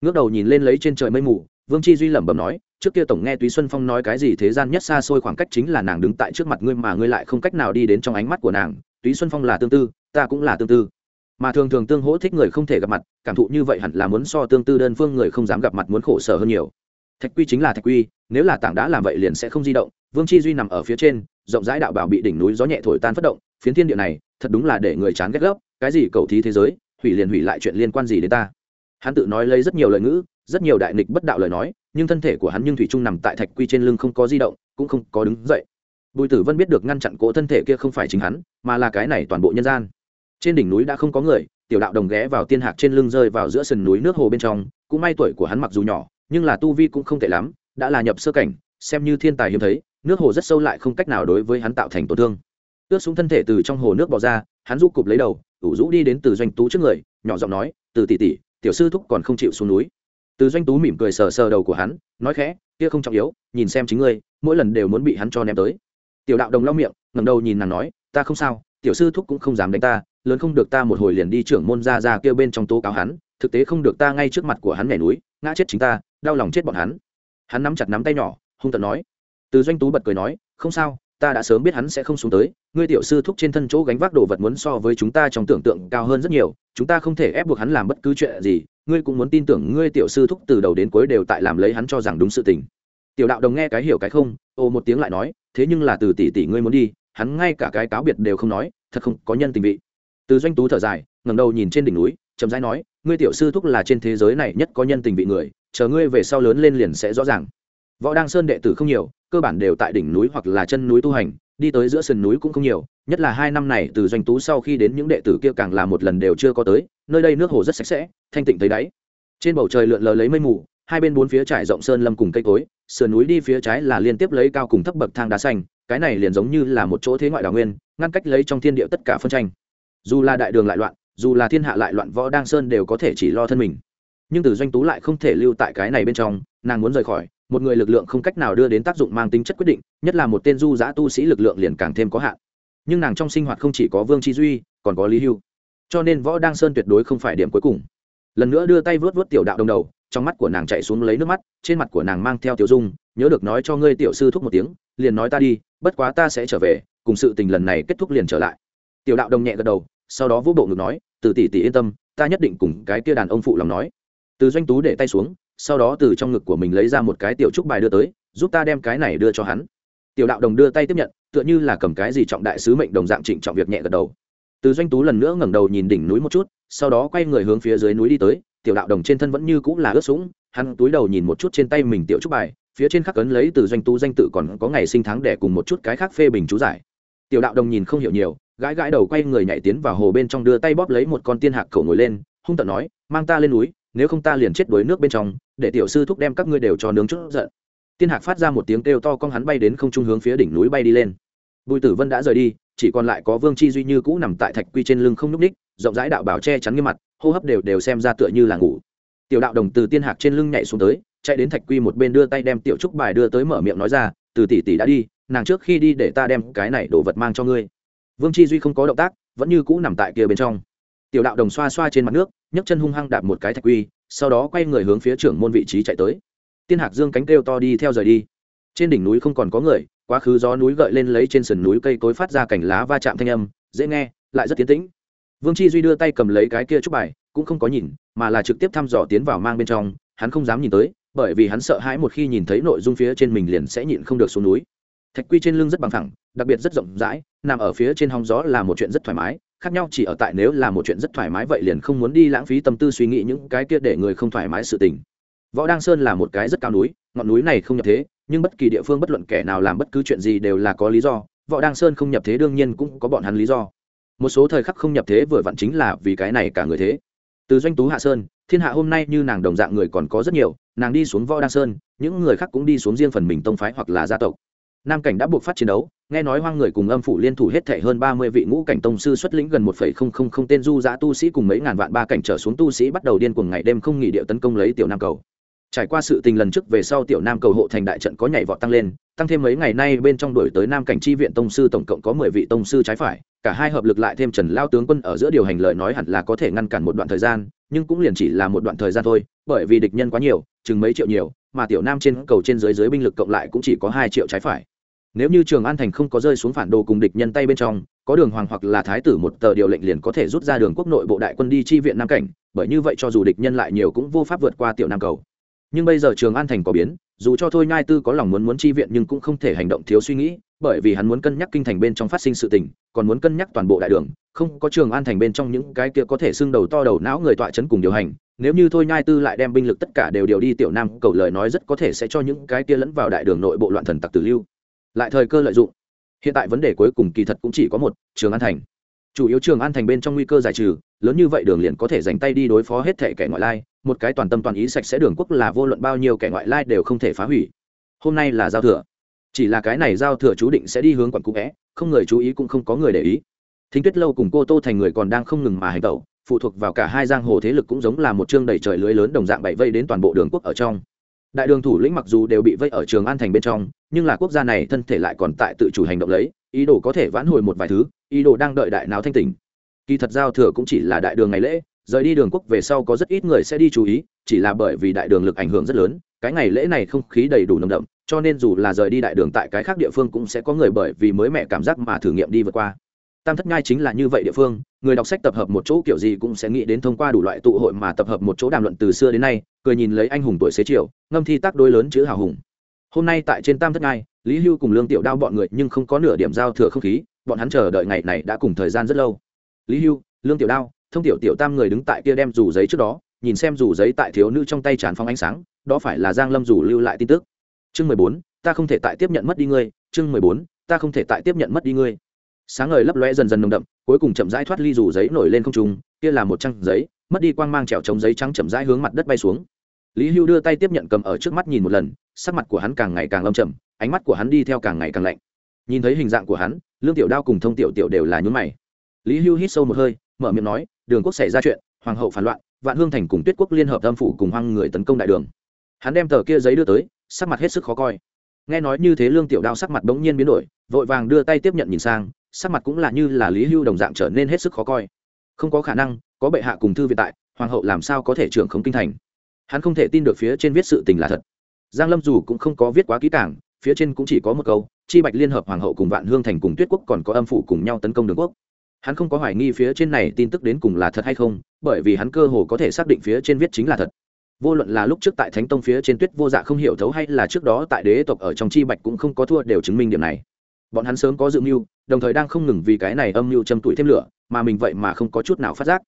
Ngước đầu nhìn lên lấy trên trời mây mù, vương chi duy lẩm bẩm nói trước kia tổng nghe túy xuân phong nói cái gì thế gian nhất xa xôi khoảng cách chính là nàng đứng tại trước mặt ngươi mà ngươi lại không cách nào đi đến trong ánh mắt của nàng. Túy xuân phong là tương tư, ta cũng là tương tư. Mà thường thường tương hỗ thích người không thể gặp mặt, cảm thụ như vậy hẳn là muốn so tương tư đơn phương người không dám gặp mặt muốn khổ sở hơn nhiều. Thạch quy chính là thạch quy, nếu là tảng đã làm vậy liền sẽ không di động. Vương chi duy nằm ở phía trên, rộng rãi đạo bảo bị đỉnh núi gió nhẹ thổi tan phất động. Phiến thiên địa này, thật đúng là để người chán ghét gấp. Cái gì cầu thí thế giới, hủy liền hủy lại chuyện liên quan gì đến ta? Hắn tự nói lấy rất nhiều lời ngữ, rất nhiều đại nghịch bất đạo lời nói, nhưng thân thể của hắn nhưng thủy trung nằm tại thạch quy trên lưng không có di động, cũng không có đứng dậy. Bùi tử vân biết được ngăn chặn cỗ thân thể kia không phải chính hắn, mà là cái này toàn bộ nhân gian. Trên đỉnh núi đã không có người, tiểu đạo đồng ghé vào tiên hạc trên lưng rơi vào giữa sườn núi nước hồ bên trong, cũng may tuổi của hắn mặc dù nhỏ, nhưng là tu vi cũng không tệ lắm, đã là nhập sơ cảnh, xem như thiên tài hiếm thấy, nước hồ rất sâu lại không cách nào đối với hắn tạo thành tổn thương. Ướt xuống thân thể từ trong hồ nước bỏ ra, hắn rũ cụp lấy đầu, ủ rũ đi đến từ doanh tú trước người, nhỏ giọng nói, từ tỷ tỷ tiểu sư thúc còn không chịu xuống núi. Từ doanh tú mỉm cười sờ sờ đầu của hắn, nói khẽ, kia không trọng yếu, nhìn xem chính ngươi, mỗi lần đều muốn bị hắn cho ném tới. Tiểu đạo đồng lau miệng, ngẩng đầu nhìn nàng nói, ta không sao, tiểu sư thúc cũng không dám đánh ta, lớn không được ta một hồi liền đi trưởng môn ra ra kêu bên trong tố cáo hắn, thực tế không được ta ngay trước mặt của hắn nhảy núi, ngã chết chính ta, đau lòng chết bọn hắn. Hắn nắm chặt nắm tay nhỏ, hung tận nói. Từ doanh tú bật cười nói, không sao ta đã sớm biết hắn sẽ không xuống tới, ngươi tiểu sư thúc trên thân chỗ gánh vác đồ vật muốn so với chúng ta trong tưởng tượng cao hơn rất nhiều, chúng ta không thể ép buộc hắn làm bất cứ chuyện gì, ngươi cũng muốn tin tưởng ngươi tiểu sư thúc từ đầu đến cuối đều tại làm lấy hắn cho rằng đúng sự tình. Tiểu đạo đồng nghe cái hiểu cái không ồ một tiếng lại nói, thế nhưng là từ tỷ tỷ ngươi muốn đi, hắn ngay cả cái cáo biệt đều không nói, thật không có nhân tình vị. Từ doanh tú thở dài, ngẩng đầu nhìn trên đỉnh núi, chậm rãi nói, ngươi tiểu sư thúc là trên thế giới này nhất có nhân tình vị người, chờ ngươi về sau lớn lên liền sẽ rõ ràng võ đăng sơn đệ tử không nhiều, cơ bản đều tại đỉnh núi hoặc là chân núi tu hành, đi tới giữa sườn núi cũng không nhiều, nhất là hai năm này từ doanh tú sau khi đến những đệ tử kia càng là một lần đều chưa có tới, nơi đây nước hồ rất sạch sẽ, thanh tịnh thấy đáy. Trên bầu trời lượn lờ lấy mây mù, hai bên bốn phía trải rộng sơn lâm cùng cây cối, sườn núi đi phía trái là liên tiếp lấy cao cùng thấp bậc thang đá xanh, cái này liền giống như là một chỗ thế ngoại đào nguyên, ngăn cách lấy trong thiên địa tất cả phân tranh. Dù là đại đường lại loạn, dù là thiên hạ lại loạn võ đăng sơn đều có thể chỉ lo thân mình. Nhưng từ doanh tú lại không thể lưu tại cái này bên trong, nàng muốn rời khỏi một người lực lượng không cách nào đưa đến tác dụng mang tính chất quyết định, nhất là một tên du giã tu sĩ lực lượng liền càng thêm có hạn. Nhưng nàng trong sinh hoạt không chỉ có vương chi duy, còn có lý hưu. Cho nên võ đăng sơn tuyệt đối không phải điểm cuối cùng. Lần nữa đưa tay vớt vớt tiểu đạo đồng đầu, trong mắt của nàng chạy xuống lấy nước mắt, trên mặt của nàng mang theo tiểu dung, nhớ được nói cho ngươi tiểu sư thúc một tiếng, liền nói ta đi, bất quá ta sẽ trở về, cùng sự tình lần này kết thúc liền trở lại. Tiểu đạo đồng nhẹ gật đầu, sau đó vũ bộ ngực nói, từ tỷ tỷ yên tâm, ta nhất định cùng cái kia đàn ông phụ lòng nói. Từ doanh tú để tay xuống sau đó từ trong ngực của mình lấy ra một cái tiểu trúc bài đưa tới, giúp ta đem cái này đưa cho hắn. Tiểu đạo đồng đưa tay tiếp nhận, tựa như là cầm cái gì trọng đại sứ mệnh đồng dạng trịnh trọng việc nhẹ gật đầu. Từ doanh tú lần nữa ngẩng đầu nhìn đỉnh núi một chút, sau đó quay người hướng phía dưới núi đi tới, tiểu đạo đồng trên thân vẫn như cũng là ướt sũng, hắn túi đầu nhìn một chút trên tay mình tiểu trúc bài, phía trên khắc ấn lấy từ doanh tú danh tự còn có ngày sinh tháng để cùng một chút cái khác phê bình chú giải. Tiểu đạo đồng nhìn không hiểu nhiều, gãi gãi đầu quay người nhảy tiến vào hồ bên trong đưa tay bóp lấy một con tiên hạc khẩu ngồi lên, hung tận nói, mang ta lên núi nếu không ta liền chết đuối nước bên trong, để tiểu sư thúc đem các ngươi đều cho nướng chút giận. Tiên hạc phát ra một tiếng kêu to con hắn bay đến không trung hướng phía đỉnh núi bay đi lên. Bùi tử vân đã rời đi, chỉ còn lại có vương chi duy như cũ nằm tại thạch quy trên lưng không n ú c ních rộng rãi đạo bảo che chắn nghiêm mặt, hô hấp đều đều xem ra tựa như là ngủ. Tiểu đạo đồng từ tiên hạc trên lưng nhảy xuống tới, chạy đến thạch quy một bên đưa tay đem tiểu trúc bài đưa tới mở miệng nói ra, từ tỷ tỷ đã đi, nàng trước khi đi để ta đem cái này đồ vật mang cho ngươi. Vương chi duy không có động tác, vẫn như cũ nằm tại kia bên trong tiểu đạo đồng xoa xoa trên mặt nước, nhấc chân hung hăng đạp một cái thạch quy, sau đó quay người hướng phía trưởng môn vị trí chạy tới. Tiên hạc dương cánh kêu to đi theo rời đi. Trên đỉnh núi không còn có người, quá khứ gió núi gợi lên lấy trên sườn núi cây cối phát ra cảnh lá va chạm thanh âm, dễ nghe, lại rất tiến tĩnh. Vương chi duy đưa tay cầm lấy cái kia chút bài, cũng không có nhìn, mà là trực tiếp thăm dò tiến vào mang bên trong, hắn không dám nhìn tới, bởi vì hắn sợ hãi một khi nhìn thấy nội dung phía trên mình liền sẽ nhịn không được xuống núi. Thạch quy trên lưng rất bằng thẳng đặc biệt rất rộng rãi, nằm ở phía trên hóng gió là một chuyện rất thoải mái khác nhau, chỉ ở tại nếu là một chuyện rất thoải mái vậy liền không muốn đi lãng phí tâm tư suy nghĩ những cái kia để người không thoải mái sự tình. Võ đăng sơn là một cái rất cao núi, ngọn núi này không nhập thế, nhưng bất kỳ địa phương bất luận kẻ nào làm bất cứ chuyện gì đều là có lý do. Võ đăng sơn không nhập thế đương nhiên cũng có bọn hắn lý do. Một số thời khắc không nhập thế vừa vặn chính là vì cái này cả người thế. Từ doanh tú hạ sơn, thiên hạ hôm nay như nàng đồng dạng người còn có rất nhiều, nàng đi xuống võ đăng sơn, những người khác cũng đi xuống riêng phần mình tông phái hoặc là gia tộc nam cảnh đã buộc phát chiến đấu, nghe nói hoang người cùng âm phủ liên thủ hết thể hơn ba mươi vị ngũ cảnh tông sư xuất lĩnh gần một phẩy không không không tên du giã tu sĩ cùng mấy ngàn vạn ba cảnh trở xuống tu sĩ bắt đầu điên cuồng ngày đêm không nghỉ điệu tấn công lấy tiểu nam cầu. Trải qua sự tình lần trước về sau tiểu nam cầu hộ thành đại trận có nhảy vọt tăng lên, tăng thêm mấy ngày nay bên trong đổi tới nam cảnh tri viện tông sư tổng cộng có mười vị tông sư trái phải, cả hai hợp lực lại thêm trần lao tướng quân ở giữa điều hành lời nói hẳn là có thể ngăn cản một đoạn thời gian, nhưng cũng liền chỉ là một đoạn thời gian thôi, bởi vì địch nhân quá nhiều, chừng mấy triệu nhiều, mà tiểu nam trên cầu trên dưới dưới binh lực cộng lại cũng chỉ có hai triệu trái phải nếu như trường an thành không có rơi xuống phản đồ cùng địch nhân tay bên trong, có đường hoàng hoặc là thái tử một tờ điều lệnh liền có thể rút ra đường quốc nội bộ đại quân đi chi viện nam cảnh, bởi như vậy cho dù địch nhân lại nhiều cũng vô pháp vượt qua tiểu nam cầu. Nhưng bây giờ trường an thành có biến, dù cho thôi nhai tư có lòng muốn muốn chi viện nhưng cũng không thể hành động thiếu suy nghĩ, bởi vì hắn muốn cân nhắc kinh thành bên trong phát sinh sự tình, còn muốn cân nhắc toàn bộ đại đường, không có trường an thành bên trong những cái kia có thể xưng đầu to đầu não người tọa chấn cùng điều hành, nếu như thôi nhai tư lại đem binh lực tất cả đều điều đi tiểu nam cầu lời nói rất có thể sẽ cho những cái kia lẫn vào đại đường nội bộ loạn thần tặc tử lưu lại thời cơ lợi dụng. Hiện tại vấn đề cuối cùng kỳ thật cũng chỉ có một, trường an thành. Chủ yếu trường an thành bên trong nguy cơ giải trừ, lớn như vậy đường liền có thể dành tay đi đối phó hết thể kẻ ngoại lai, một cái toàn tâm toàn ý sạch sẽ đường quốc là vô luận bao nhiêu kẻ ngoại lai đều không thể phá hủy. Hôm nay là giao thừa. Chỉ là cái này giao thừa chú định sẽ đi hướng quận cũ vẽ, không người chú ý cũng không có người để ý. Thính tuyết lâu cùng cô tô thành người còn đang không ngừng mà hành tẩu, phụ thuộc vào cả hai giang hồ thế lực cũng giống là một chương đầy trời lưới lớn đồng dạng bảy vây đến toàn bộ đường quốc ở trong đại đường thủ lĩnh mặc dù đều bị vây ở trường an thành bên trong, nhưng là quốc gia này thân thể lại còn tại tự chủ hành động lấy, ý đồ có thể vãn hồi một vài thứ, ý đồ đang đợi đại nào thanh tỉnh. Kỳ thật giao thừa cũng chỉ là đại đường ngày lễ, rời đi đường quốc về sau có rất ít người sẽ đi chú ý, chỉ là bởi vì đại đường lực ảnh hưởng rất lớn, cái ngày lễ này không khí đầy đủ nồng đậm, cho nên dù là rời đi đại đường tại cái khác địa phương cũng sẽ có người bởi vì mới mẹ cảm giác mà thử nghiệm đi vượt qua. Tam thất nhai chính là như vậy địa phương, người đọc sách tập hợp một chỗ kiểu gì cũng sẽ nghĩ đến thông qua đủ loại tụ hội mà tập hợp một chỗ đàm luận từ xưa đến nay cười nhìn lấy anh hùng tuổi xế chiều ngâm thi tác đôi lớn chữ hào hùng. Hôm nay tại trên tam thất ngai, lý hưu cùng lương tiểu đao bọn người nhưng không có nửa điểm giao thừa không khí bọn hắn chờ đợi ngày này đã cùng thời gian rất lâu. Lý hưu lương tiểu đao thông tiểu tiểu tam người đứng tại kia đem rủ giấy trước đó nhìn xem rủ giấy tại thiếu nữ trong tay tràn phong ánh sáng đó phải là giang lâm rủ lưu lại tin tức. Chương mười bốn ta không thể tại tiếp nhận mất đi ngươi. Chương mười bốn ta không thể tại tiếp nhận mất đi ngươi. Sáng ngời lấp lóe dần dần nồng đậm cuối cùng chậm rãi thoát ly rủ giấy nổi lên không trung kia là một trang giấy mất đi quang mang trèo trống giấy trắng chậm rãi hướng mặt đất bay xuống lý hưu đưa tay tiếp nhận cầm ở trước mắt nhìn một lần, sắc mặt của hắn càng ngày càng lâm trầm, ánh mắt của hắn đi theo càng ngày càng lạnh. Nhìn thấy hình dạng của hắn, lương tiểu đao cùng thông tiểu tiểu đều là nhún mày. Lý hưu hít sâu một hơi, mở miệng nói, đường quốc xảy ra chuyện, hoàng hậu phản loạn, vạn hương thành cùng tuyết quốc liên hợp âm phủ cùng hoang người tấn công đại đường. Hắn đem tờ kia giấy đưa tới, sắc mặt hết sức khó coi. Nghe nói như thế lương tiểu đao sắc mặt bỗng nhiên biến đổi, vội vàng đưa tay tiếp nhận nhìn sang, sắc mặt cũng là như là lý hưu đồng dạng trở nên hết sức khó coi. Không có khả năng, có bệ hạ cùng thư viện tại, hoàng hậu làm sao có thể trưởng khống kinh thành? Hắn không thể tin được phía trên viết sự tình là thật. Giang lâm dù cũng không có viết quá kỹ càng, phía trên cũng chỉ có một câu, chi bạch liên hợp hoàng hậu cùng vạn hương thành cùng tuyết quốc còn có âm phủ cùng nhau tấn công đường quốc. Hắn không có hoài nghi phía trên này tin tức đến cùng là thật hay không, bởi vì hắn cơ hồ có thể xác định phía trên viết chính là thật. Vô luận là lúc trước tại thánh tông phía trên tuyết vô dạ không hiểu thấu hay là trước đó tại đế tộc ở trong chi bạch cũng không có thua đều chứng minh điểm này. Bọn hắn sớm có dự mưu, đồng thời đang không ngừng vì cái này âm mưu châm tuổi thêm lửa, mà mình vậy mà không có chút nào phát giác.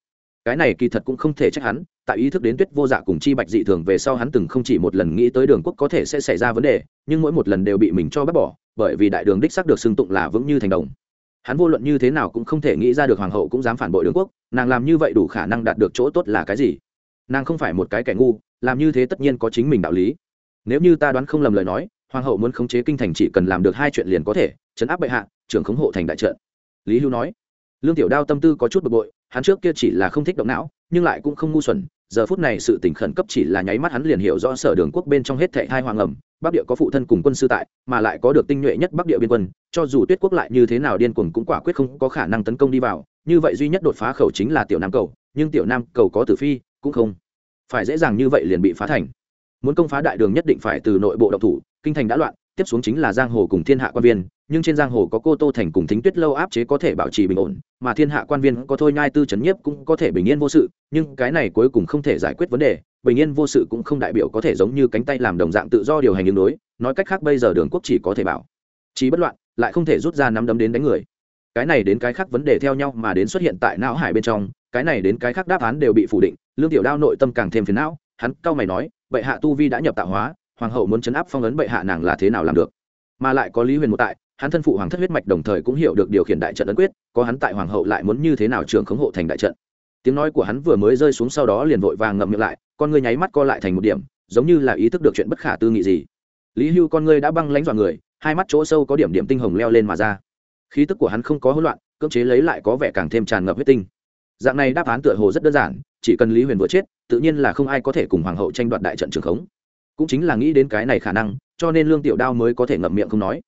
Cái này kỳ thật cũng không thể trách hắn tại ý thức đến tuyết vô dạ cùng chi bạch dị thường về sau hắn từng không chỉ một lần nghĩ tới đường quốc có thể sẽ xảy ra vấn đề, nhưng mỗi một lần đều bị mình cho bác bỏ, bởi vì đại đường đích xác được xưng tụng là vững như thành đồng. Hắn vô luận như thế nào cũng không thể nghĩ ra được hoàng hậu cũng dám phản bội đường quốc, nàng làm như vậy đủ khả năng đạt được chỗ tốt là cái gì? Nàng không phải một cái kẻ ngu, làm như thế tất nhiên có chính mình đạo lý. Nếu như ta đoán không lầm lời nói, hoàng hậu muốn khống chế kinh thành chỉ cần làm được hai chuyện liền có thể chấn áp bệ hạ, trưởng khống hộ thành đại trận. Lý hưu nói, lương tiểu đao tâm tư có chút bực bội, hắn trước kia chỉ là không thích động não, nhưng lại cũng không ngu xuẩn giờ phút này sự tình khẩn cấp chỉ là nháy mắt hắn liền hiểu rõ sở đường quốc bên trong hết thệ hai hoàng ẩm, bắc địa có phụ thân cùng quân sư tại, mà lại có được tinh nhuệ nhất bắc địa biên quân, cho dù tuyết quốc lại như thế nào điên cuồng cũng quả quyết không có khả năng tấn công đi vào, như vậy duy nhất đột phá khẩu chính là tiểu nam cầu, nhưng tiểu nam cầu có tử phi, cũng không phải dễ dàng như vậy liền bị phá thành. Muốn công phá đại đường nhất định phải từ nội bộ độc thủ, kinh thành đã loạn tiếp xuống chính là giang hồ cùng thiên hạ quan viên, nhưng trên giang hồ có cô tô thành cùng thính tuyết lâu áp chế có thể bảo trì bình ổn, mà thiên hạ quan viên có thôi nhai tư trấn nhiếp cũng có thể bình yên vô sự, nhưng cái này cuối cùng không thể giải quyết vấn đề, bình yên vô sự cũng không đại biểu có thể giống như cánh tay làm đồng dạng tự do điều hành đường đối nói cách khác bây giờ đường quốc chỉ có thể bảo trí bất loạn, lại không thể rút ra nắm đấm đến đánh người. Cái này đến cái khác vấn đề theo nhau mà đến xuất hiện tại não hải bên trong, cái này đến cái khác đáp án đều bị phủ định, lương tiểu đao nội tâm càng thêm phiền não, hắn cau mày nói vậy hạ tu vi đã nhập tạo hóa hoàng hậu muốn chấn áp phong ấn bệ hạ nàng là thế nào làm được? Mà lại có lý huyền một tại, hắn thân phụ hoàng thất huyết mạch đồng thời cũng hiểu được điều khiển đại trận ấn quyết, có hắn tại hoàng hậu lại muốn như thế nào trường khống hộ thành đại trận. Tiếng nói của hắn vừa mới rơi xuống sau đó liền vội vàng ngậm miệng lại, con ngươi nháy mắt co lại thành một điểm, giống như là ý thức được chuyện bất khả tư nghị gì. Lý hưu con ngươi đã băng lãnh dọa người, hai mắt chỗ sâu có điểm điểm tinh hồng leo lên mà ra. Khí tức của hắn không có hỗn loạn, cưỡng chế lấy lại có vẻ càng thêm tràn ngập huyết tinh. Dạng này đáp án tựa hồ rất đơn giản, chỉ cần lý huyền vừa chết, tự nhiên là không ai có thể cùng hoàng hậu tranh đoạt đại trận trường khống cũng chính là nghĩ đến cái này khả năng, cho nên lương tiểu đao mới có thể ngậm miệng không nói.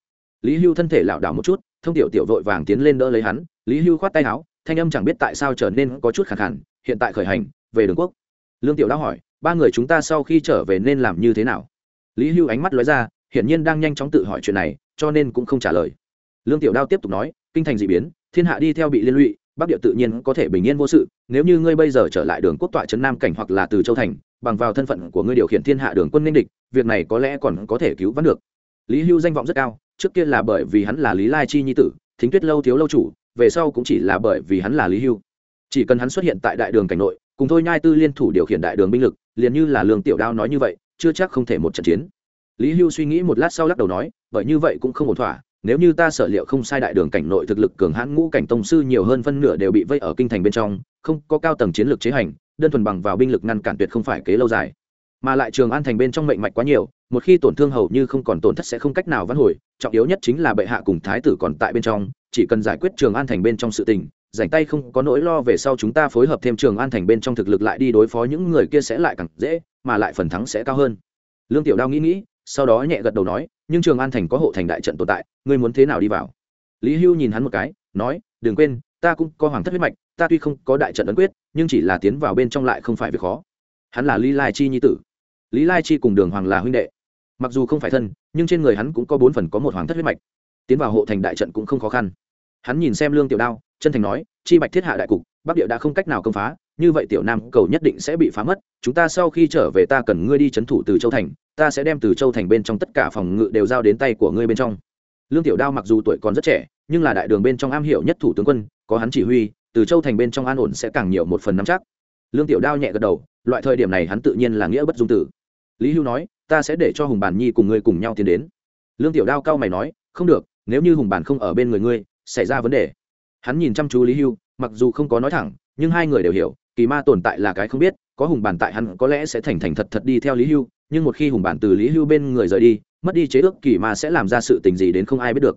Lý hưu thân thể lảo đảo một chút, thông tiểu tiểu vội vàng tiến lên đỡ lấy hắn. Lý hưu khoát tay áo, thanh âm chẳng biết tại sao trở nên có chút khẳng khẳng hiện tại khởi hành, về đường quốc. Lương tiểu đao hỏi, ba người chúng ta sau khi trở về nên làm như thế nào? Lý hưu ánh mắt lóe ra, hiển nhiên đang nhanh chóng tự hỏi chuyện này, cho nên cũng không trả lời. Lương tiểu đao tiếp tục nói, kinh thành d ị biến, thiên hạ đi theo bị liên lụy, bắc địa tự nhiên có thể bình yên vô sự, nếu như ngươi bây giờ trở lại đường quốc tọa trấn nam cảnh hoặc là từ châu thành bằng vào thân phận của ngươi điều khiển thiên hạ đường quân ninh địch, việc này có lẽ còn có thể cứu vãn được. Lý hưu danh vọng rất cao, trước kia là bởi vì hắn là lý lai chi nhi tử, thính tuyết lâu thiếu lâu chủ, về sau cũng chỉ là bởi vì hắn là lý hưu. Chỉ cần hắn xuất hiện tại đại đường cảnh nội, cùng thôi nhai tư liên thủ điều khiển đại đường binh lực, liền như là lương tiểu đao nói như vậy, chưa chắc không thể một trận chiến. Lý hưu suy nghĩ một lát sau lắc đầu nói, bởi như vậy cũng không ổn thỏa, nếu như ta sở liệu không sai đại đường cảnh nội thực lực cường hãn ngũ cảnh tông sư nhiều hơn phân nửa đều bị vây ở kinh thành bên trong, không có cao tầng chiến lược chế hành đơn thuần bằng vào binh lực ngăn cản tuyệt không phải kế lâu dài. Mà lại trường an thành bên trong mệnh mạch quá nhiều, một khi tổn thương hầu như không còn tổn thất sẽ không cách nào vãn hồi, trọng yếu nhất chính là bệ hạ cùng thái tử còn tại bên trong, chỉ cần giải quyết trường an thành bên trong sự tình, rảnh tay không có nỗi lo về sau chúng ta phối hợp thêm trường an thành bên trong thực lực lại đi đối phó những người kia sẽ lại càng dễ, mà lại phần thắng sẽ cao hơn. Lương tiểu đao nghĩ nghĩ, sau đó nhẹ gật đầu nói, nhưng trường an thành có hộ thành đại trận tồn tại, ngươi muốn thế nào đi vào? Lý hưu nhìn hắn một cái, nói, đừng quên ta cũng có hoàng thất huyết mạch, ta tuy không có đại trận ấn quyết, nhưng chỉ là tiến vào bên trong lại không phải việc khó. Hắn là lý lai chi nhi tử. Lý lai chi cùng đường hoàng là huynh đệ. Mặc dù không phải thân, nhưng trên người hắn cũng có bốn phần có một hoàng thất huyết mạch. Tiến vào hộ thành đại trận cũng không khó khăn. Hắn nhìn xem lương tiểu đao, chân thành nói, chi bạch thiết hạ đại cục, bắc địa đã không cách nào công phá, như vậy tiểu nam cầu nhất định sẽ bị phá mất. Chúng ta sau khi trở về ta cần ngươi đi c h ấ n thủ từ châu thành, ta sẽ đem từ châu thành bên trong tất cả phòng ngự đều giao đến tay của ngươi bên trong. Lương tiểu đao mặc dù tuổi còn rất trẻ nhưng là đại đường bên trong am hiểu nhất thủ tướng quân, có hắn chỉ huy, từ châu thành bên trong an ổn sẽ càng nhiều một phần nắm chắc. Lương tiểu đao nhẹ gật đầu, loại thời điểm này hắn tự nhiên là nghĩa bất dung tử. Lý hưu nói, ta sẽ để cho hùng bản nhi cùng ngươi cùng nhau tiến đến. Lương tiểu đao cao mày nói, không được, nếu như hùng bản không ở bên người ngươi, xảy ra vấn đề. Hắn nhìn chăm chú lý hưu, mặc dù không có nói thẳng, nhưng hai người đều hiểu, kỳ ma tồn tại là cái không biết, có hùng bản tại hắn có lẽ sẽ thành thành thật thật đi theo lý hưu, nhưng một khi hùng bản từ lý hưu bên người rời đi, mất đi chế ước, kỳ ma sẽ làm ra sự tình gì đến không ai biết được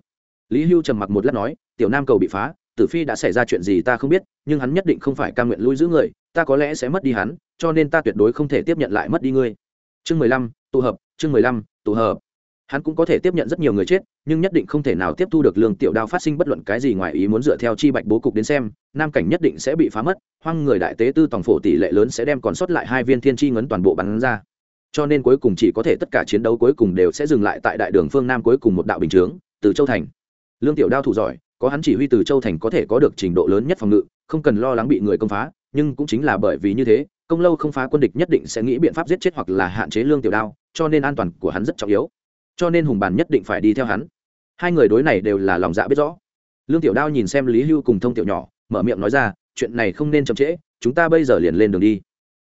lý hưu trầm mặc một lát nói, tiểu nam cầu bị phá, tử phi đã xảy ra chuyện gì ta không biết, nhưng hắn nhất định không phải ca nguyện lui giữ người, ta có lẽ sẽ mất đi hắn, cho nên ta tuyệt đối không thể tiếp nhận lại mất đi ngươi. Chương mười lăm, tụ hợp, chương mười lăm, tụ hợp. Hắn cũng có thể tiếp nhận rất nhiều người chết, nhưng nhất định không thể nào tiếp thu được lương tiểu đao phát sinh bất luận cái gì ngoài ý muốn dựa theo chi bạch bố cục đến xem, nam cảnh nhất định sẽ bị phá mất, hoang người đại tế tư tổng phổ tỷ lệ lớn sẽ đem còn sót lại hai viên thiên chi ngấn toàn bộ bắn ra. Cho nên cuối cùng chỉ có thể tất cả chiến đấu cuối cùng đều sẽ dừng lại tại đại đường phương nam cuối cùng một đạo bình chướng, từ châu thành lương tiểu đao thủ giỏi, có hắn chỉ huy từ châu thành có thể có được trình độ lớn nhất phòng ngự, không cần lo lắng bị người công phá, nhưng cũng chính là bởi vì như thế, công lâu không phá quân địch nhất định sẽ nghĩ biện pháp giết chết hoặc là hạn chế lương tiểu đao, cho nên an toàn của hắn rất trọng yếu. Cho nên hùng bàn nhất định phải đi theo hắn. Hai người đối này đều là lòng dạ biết rõ. Lương tiểu đao nhìn xem lý hưu cùng thông tiểu nhỏ, mở miệng nói ra, chuyện này không nên chậm trễ, chúng ta bây giờ liền lên đường đi.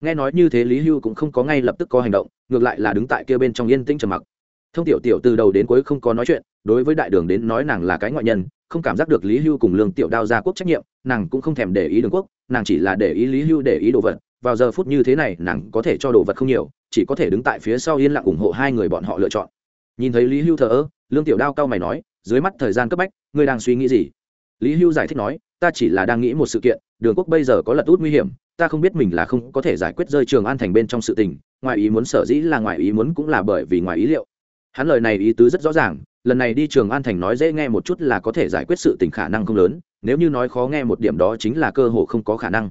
Nghe nói như thế, lý hưu cũng không có ngay lập tức có hành động, ngược lại là đứng tại kia bên trong yên tĩnh trầm mặc thông tiểu tiểu từ đầu đến cuối không có nói chuyện, đối với đại đường đến nói nàng là cái ngoại nhân, không cảm giác được lý hưu cùng lương tiểu đao ra quốc trách nhiệm, nàng cũng không thèm để ý đường quốc, nàng chỉ là để ý lý hưu để ý đồ vật, vào giờ phút như thế này nàng có thể cho đồ vật không nhiều, chỉ có thể đứng tại phía sau yên lặng ủng hộ hai người bọn họ lựa chọn. Nhìn thấy lý hưu thờ ơ, lương tiểu đao cao mày nói, dưới mắt thời gian cấp bách, ngươi đang suy nghĩ gì? Lý hưu giải thích nói, ta chỉ là đang nghĩ một sự kiện, đường quốc bây giờ có lật út nguy hiểm, ta không biết mình là không có thể giải quyết rơi trường an thành bên trong sự tình, ngoài ý muốn sở dĩ là ngoài ý muốn cũng là bởi vì ngoài ý liệu hắn lời này ý tứ rất rõ ràng, lần này đi trường an thành nói dễ nghe một chút là có thể giải quyết sự tình khả năng không lớn, nếu như nói khó nghe một điểm đó chính là cơ hội không có khả năng.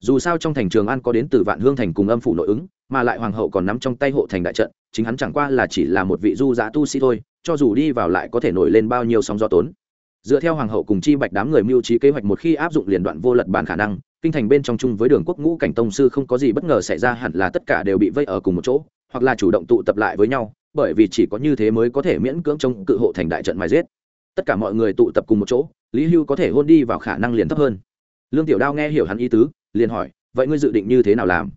Dù sao trong thành trường an có đến từ vạn hương thành cùng âm phủ nội ứng, mà lại hoàng hậu còn nắm trong tay hộ thành đại trận, chính hắn chẳng qua là chỉ là một vị du giã tu sĩ thôi, cho dù đi vào lại có thể nổi lên bao nhiêu sóng gió tốn. Dựa theo hoàng hậu cùng chi bạch đám người mưu trí kế hoạch một khi áp dụng liền đoạn vô lật bản khả năng, kinh thành bên trong chung với đường quốc ngũ cảnh tông sư không có gì bất ngờ xảy ra hẳn là tất cả đều bị vây ở cùng một chỗ hoặc là chủ động tụ tập lại với nhau, bởi vì chỉ có như thế mới có thể miễn cưỡng chống cự hộ thành đại trận mài giết. Tất cả mọi người tụ tập cùng một chỗ, lý hưu có thể hôn đi vào khả năng liền thấp hơn. Lương tiểu đao nghe hiểu hắn ý tứ, liền hỏi, vậy ngươi dự định như thế nào làm?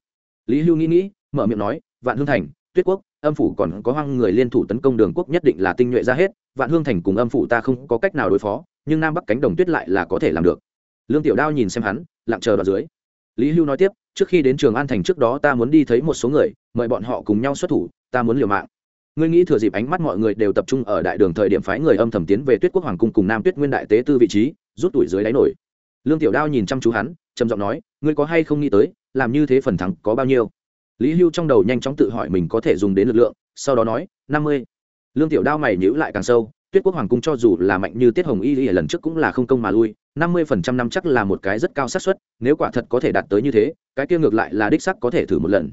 Lý hưu nghĩ nghĩ, mở miệng nói, vạn hương thành, tuyết quốc, âm phủ còn có hoang người liên thủ tấn công đường quốc nhất định là tinh nhuệ ra hết, vạn hương thành cùng âm phủ ta không có cách nào đối phó, nhưng nam bắc cánh đồng tuyết lại là có thể làm được. Lương tiểu đao nhìn xem hắn, lặng chờ đoạn dưới lý hưu nói tiếp, trước khi đến trường an thành trước đó ta muốn đi thấy một số người, mời bọn họ cùng nhau xuất thủ, ta muốn liều mạng. Ngươi nghĩ thừa dịp ánh mắt mọi người đều tập trung ở đại đường thời điểm phái người âm thầm tiến về tuyết quốc hoàng cung cùng nam tuyết nguyên đại tế tư vị trí, rút tuổi dưới đáy nổi. Lương tiểu đao nhìn chăm chú hắn, trầm giọng nói, ngươi có hay không nghĩ tới, làm như thế phần thắng có bao nhiêu? Lý hưu trong đầu nhanh chóng tự hỏi mình có thể dùng đến lực lượng, sau đó nói, năm mươi. Lương tiểu đao mày nhữ lại càng sâu, tuyết quốc hoàng cung cho dù là mạnh như tiết hồng y lần trước cũng là không công mà lui năm mươi phần trăm năm chắc là một cái rất cao xác suất, nếu quả thật có thể đạt tới như thế, cái kia ngược lại là đích sắc có thể thử một lần.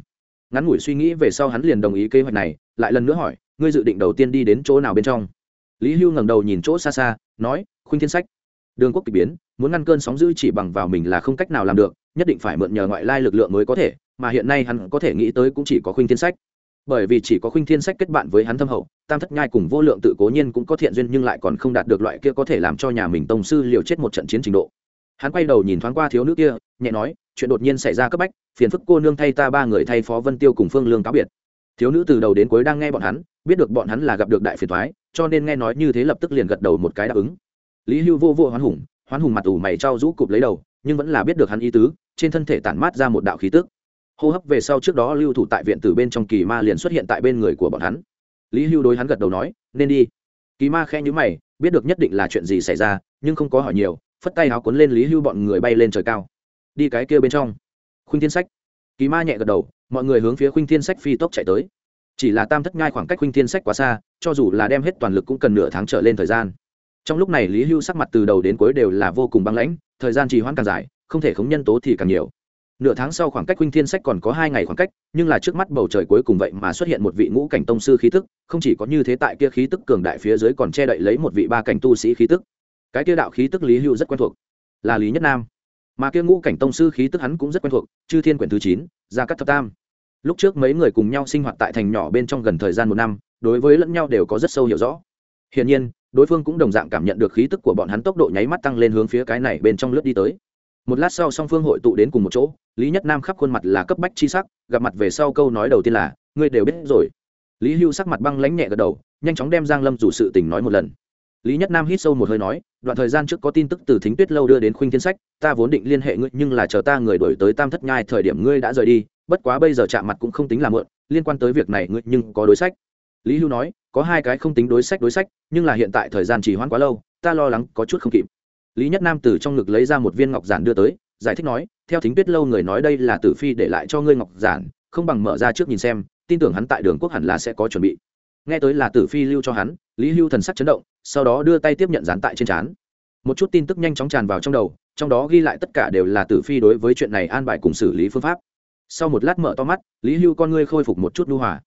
Ngắn ngủi suy nghĩ về sau hắn liền đồng ý kế hoạch này, lại lần nữa hỏi, ngươi dự định đầu tiên đi đến chỗ nào bên trong? Lý hưu ngẩng đầu nhìn chỗ xa xa, nói, khuynh thiên sách. Đường quốc k ỳ biến, muốn ngăn cơn sóng dữ chỉ bằng vào mình là không cách nào làm được, nhất định phải mượn nhờ ngoại lai lực lượng mới có thể, mà hiện nay hắn có thể nghĩ tới cũng chỉ có khuynh thiên sách bởi vì chỉ có khuynh thiên sách kết bạn với hắn thâm hậu, tam thất nhai cùng vô lượng tự cố nhiên cũng có thiện duyên nhưng lại còn không đạt được loại kia có thể làm cho nhà mình tông sư liều chết một trận chiến trình độ. Hắn quay đầu nhìn thoáng qua thiếu nữ kia, nhẹ nói, chuyện đột nhiên xảy ra cấp bách, phiền phức cô nương thay ta ba người thay phó vân tiêu cùng phương lương cáo biệt. Thiếu nữ từ đầu đến cuối đang nghe bọn hắn, biết được bọn hắn là gặp được đại phiền thoái cho nên nghe nói như thế lập tức liền gật đầu một cái đáp ứng. Lý hưu vô vô hoán hùng hoán hùng mặt ủ mày trao rũ cụp lấy đầu, nhưng vẫn là biết được hắn ý tứ, trên thân thể tản mát ra một đạo khí tức hô hấp về sau trước đó lưu thủ tại viện từ bên trong kỳ ma liền xuất hiện tại bên người của bọn hắn. Lý hưu đối hắn gật đầu nói, nên đi. Kỳ ma khe nhữ mày, biết được nhất định là chuyện gì xảy ra, nhưng không có hỏi nhiều, phất tay áo cuốn lên lý hưu bọn người bay lên trời cao. Đi cái kia bên trong. Khuynh thiên sách. Kỳ ma nhẹ gật đầu, mọi người hướng phía khuynh thiên sách phi tốc chạy tới. Chỉ là tam thất ngai khoảng cách khuynh thiên sách quá xa, cho dù là đem hết toàn lực cũng cần nửa tháng trở lên thời gian. Trong lúc này lý hưu sắc mặt từ đầu đến cuối đều là vô cùng băng lãnh, thời gian trì hoãn càng dài, không thể khống nhân tố thì càng nhiều nửa tháng sau khoảng cách huynh thiên sách còn có hai ngày khoảng cách, nhưng là trước mắt bầu trời cuối cùng vậy mà xuất hiện một vị ngũ cảnh tông sư khí tức, không chỉ có như thế tại kia khí tức cường đại phía dưới còn che đậy lấy một vị ba cảnh tu sĩ khí tức. Cái kia đạo khí tức lý hưu rất quen thuộc, là lý nhất nam. Mà kia ngũ cảnh tông sư khí tức hắn cũng rất quen thuộc, chư thiên quyển thứ chín, gia cắt thập tam. Lúc trước mấy người cùng nhau sinh hoạt tại thành nhỏ bên trong gần thời gian một năm, đối với lẫn nhau đều có rất sâu hiểu rõ. Hiển nhiên, đối phương cũng đồng dạng cảm nhận được khí tức của bọn hắn tốc độ nháy mắt tăng lên hướng phía cái này bên trong lướt đi tới một lát sau song phương hội tụ đến cùng một chỗ, lý nhất nam khắp khuôn mặt là cấp bách chi sắc, gặp mặt về sau câu nói đầu tiên là, ngươi đều biết rồi. Lý hưu sắc mặt băng lãnh nhẹ gật đầu, nhanh chóng đem giang lâm rủ sự tình nói một lần. Lý nhất nam hít sâu một hơi nói, đoạn thời gian trước có tin tức từ thính tuyết lâu đưa đến khuynh thiên sách, ta vốn định liên hệ ngươi, nhưng là chờ ta người đổi tới tam thất nhai thời điểm ngươi đã rời đi, bất quá bây giờ chạm mặt cũng không tính là mượn liên quan tới việc này ngươi nhưng có đối sách. Lý hưu nói, có hai cái không tính đối sách đối sách, nhưng là hiện tại thời gian trì hoãn quá lâu, ta lo lắng có chút không kịp lý nhất nam từ trong ngực lấy ra một viên ngọc giản đưa tới, giải thích nói, theo thính tuyết lâu người nói đây là tử phi để lại cho ngươi ngọc giản, không bằng mở ra trước nhìn xem, tin tưởng hắn tại đường quốc hẳn là sẽ có chuẩn bị. Nghe tới là tử phi lưu cho hắn, lý hưu thần sắc chấn động, sau đó đưa tay tiếp nhận dán tại trên trán. Một chút tin tức nhanh chóng tràn vào trong đầu, trong đó ghi lại tất cả đều là tử phi đối với chuyện này an bài cùng xử lý phương pháp. Sau một lát mở to mắt, lý hưu con ngươi khôi phục một chút nhu hòa.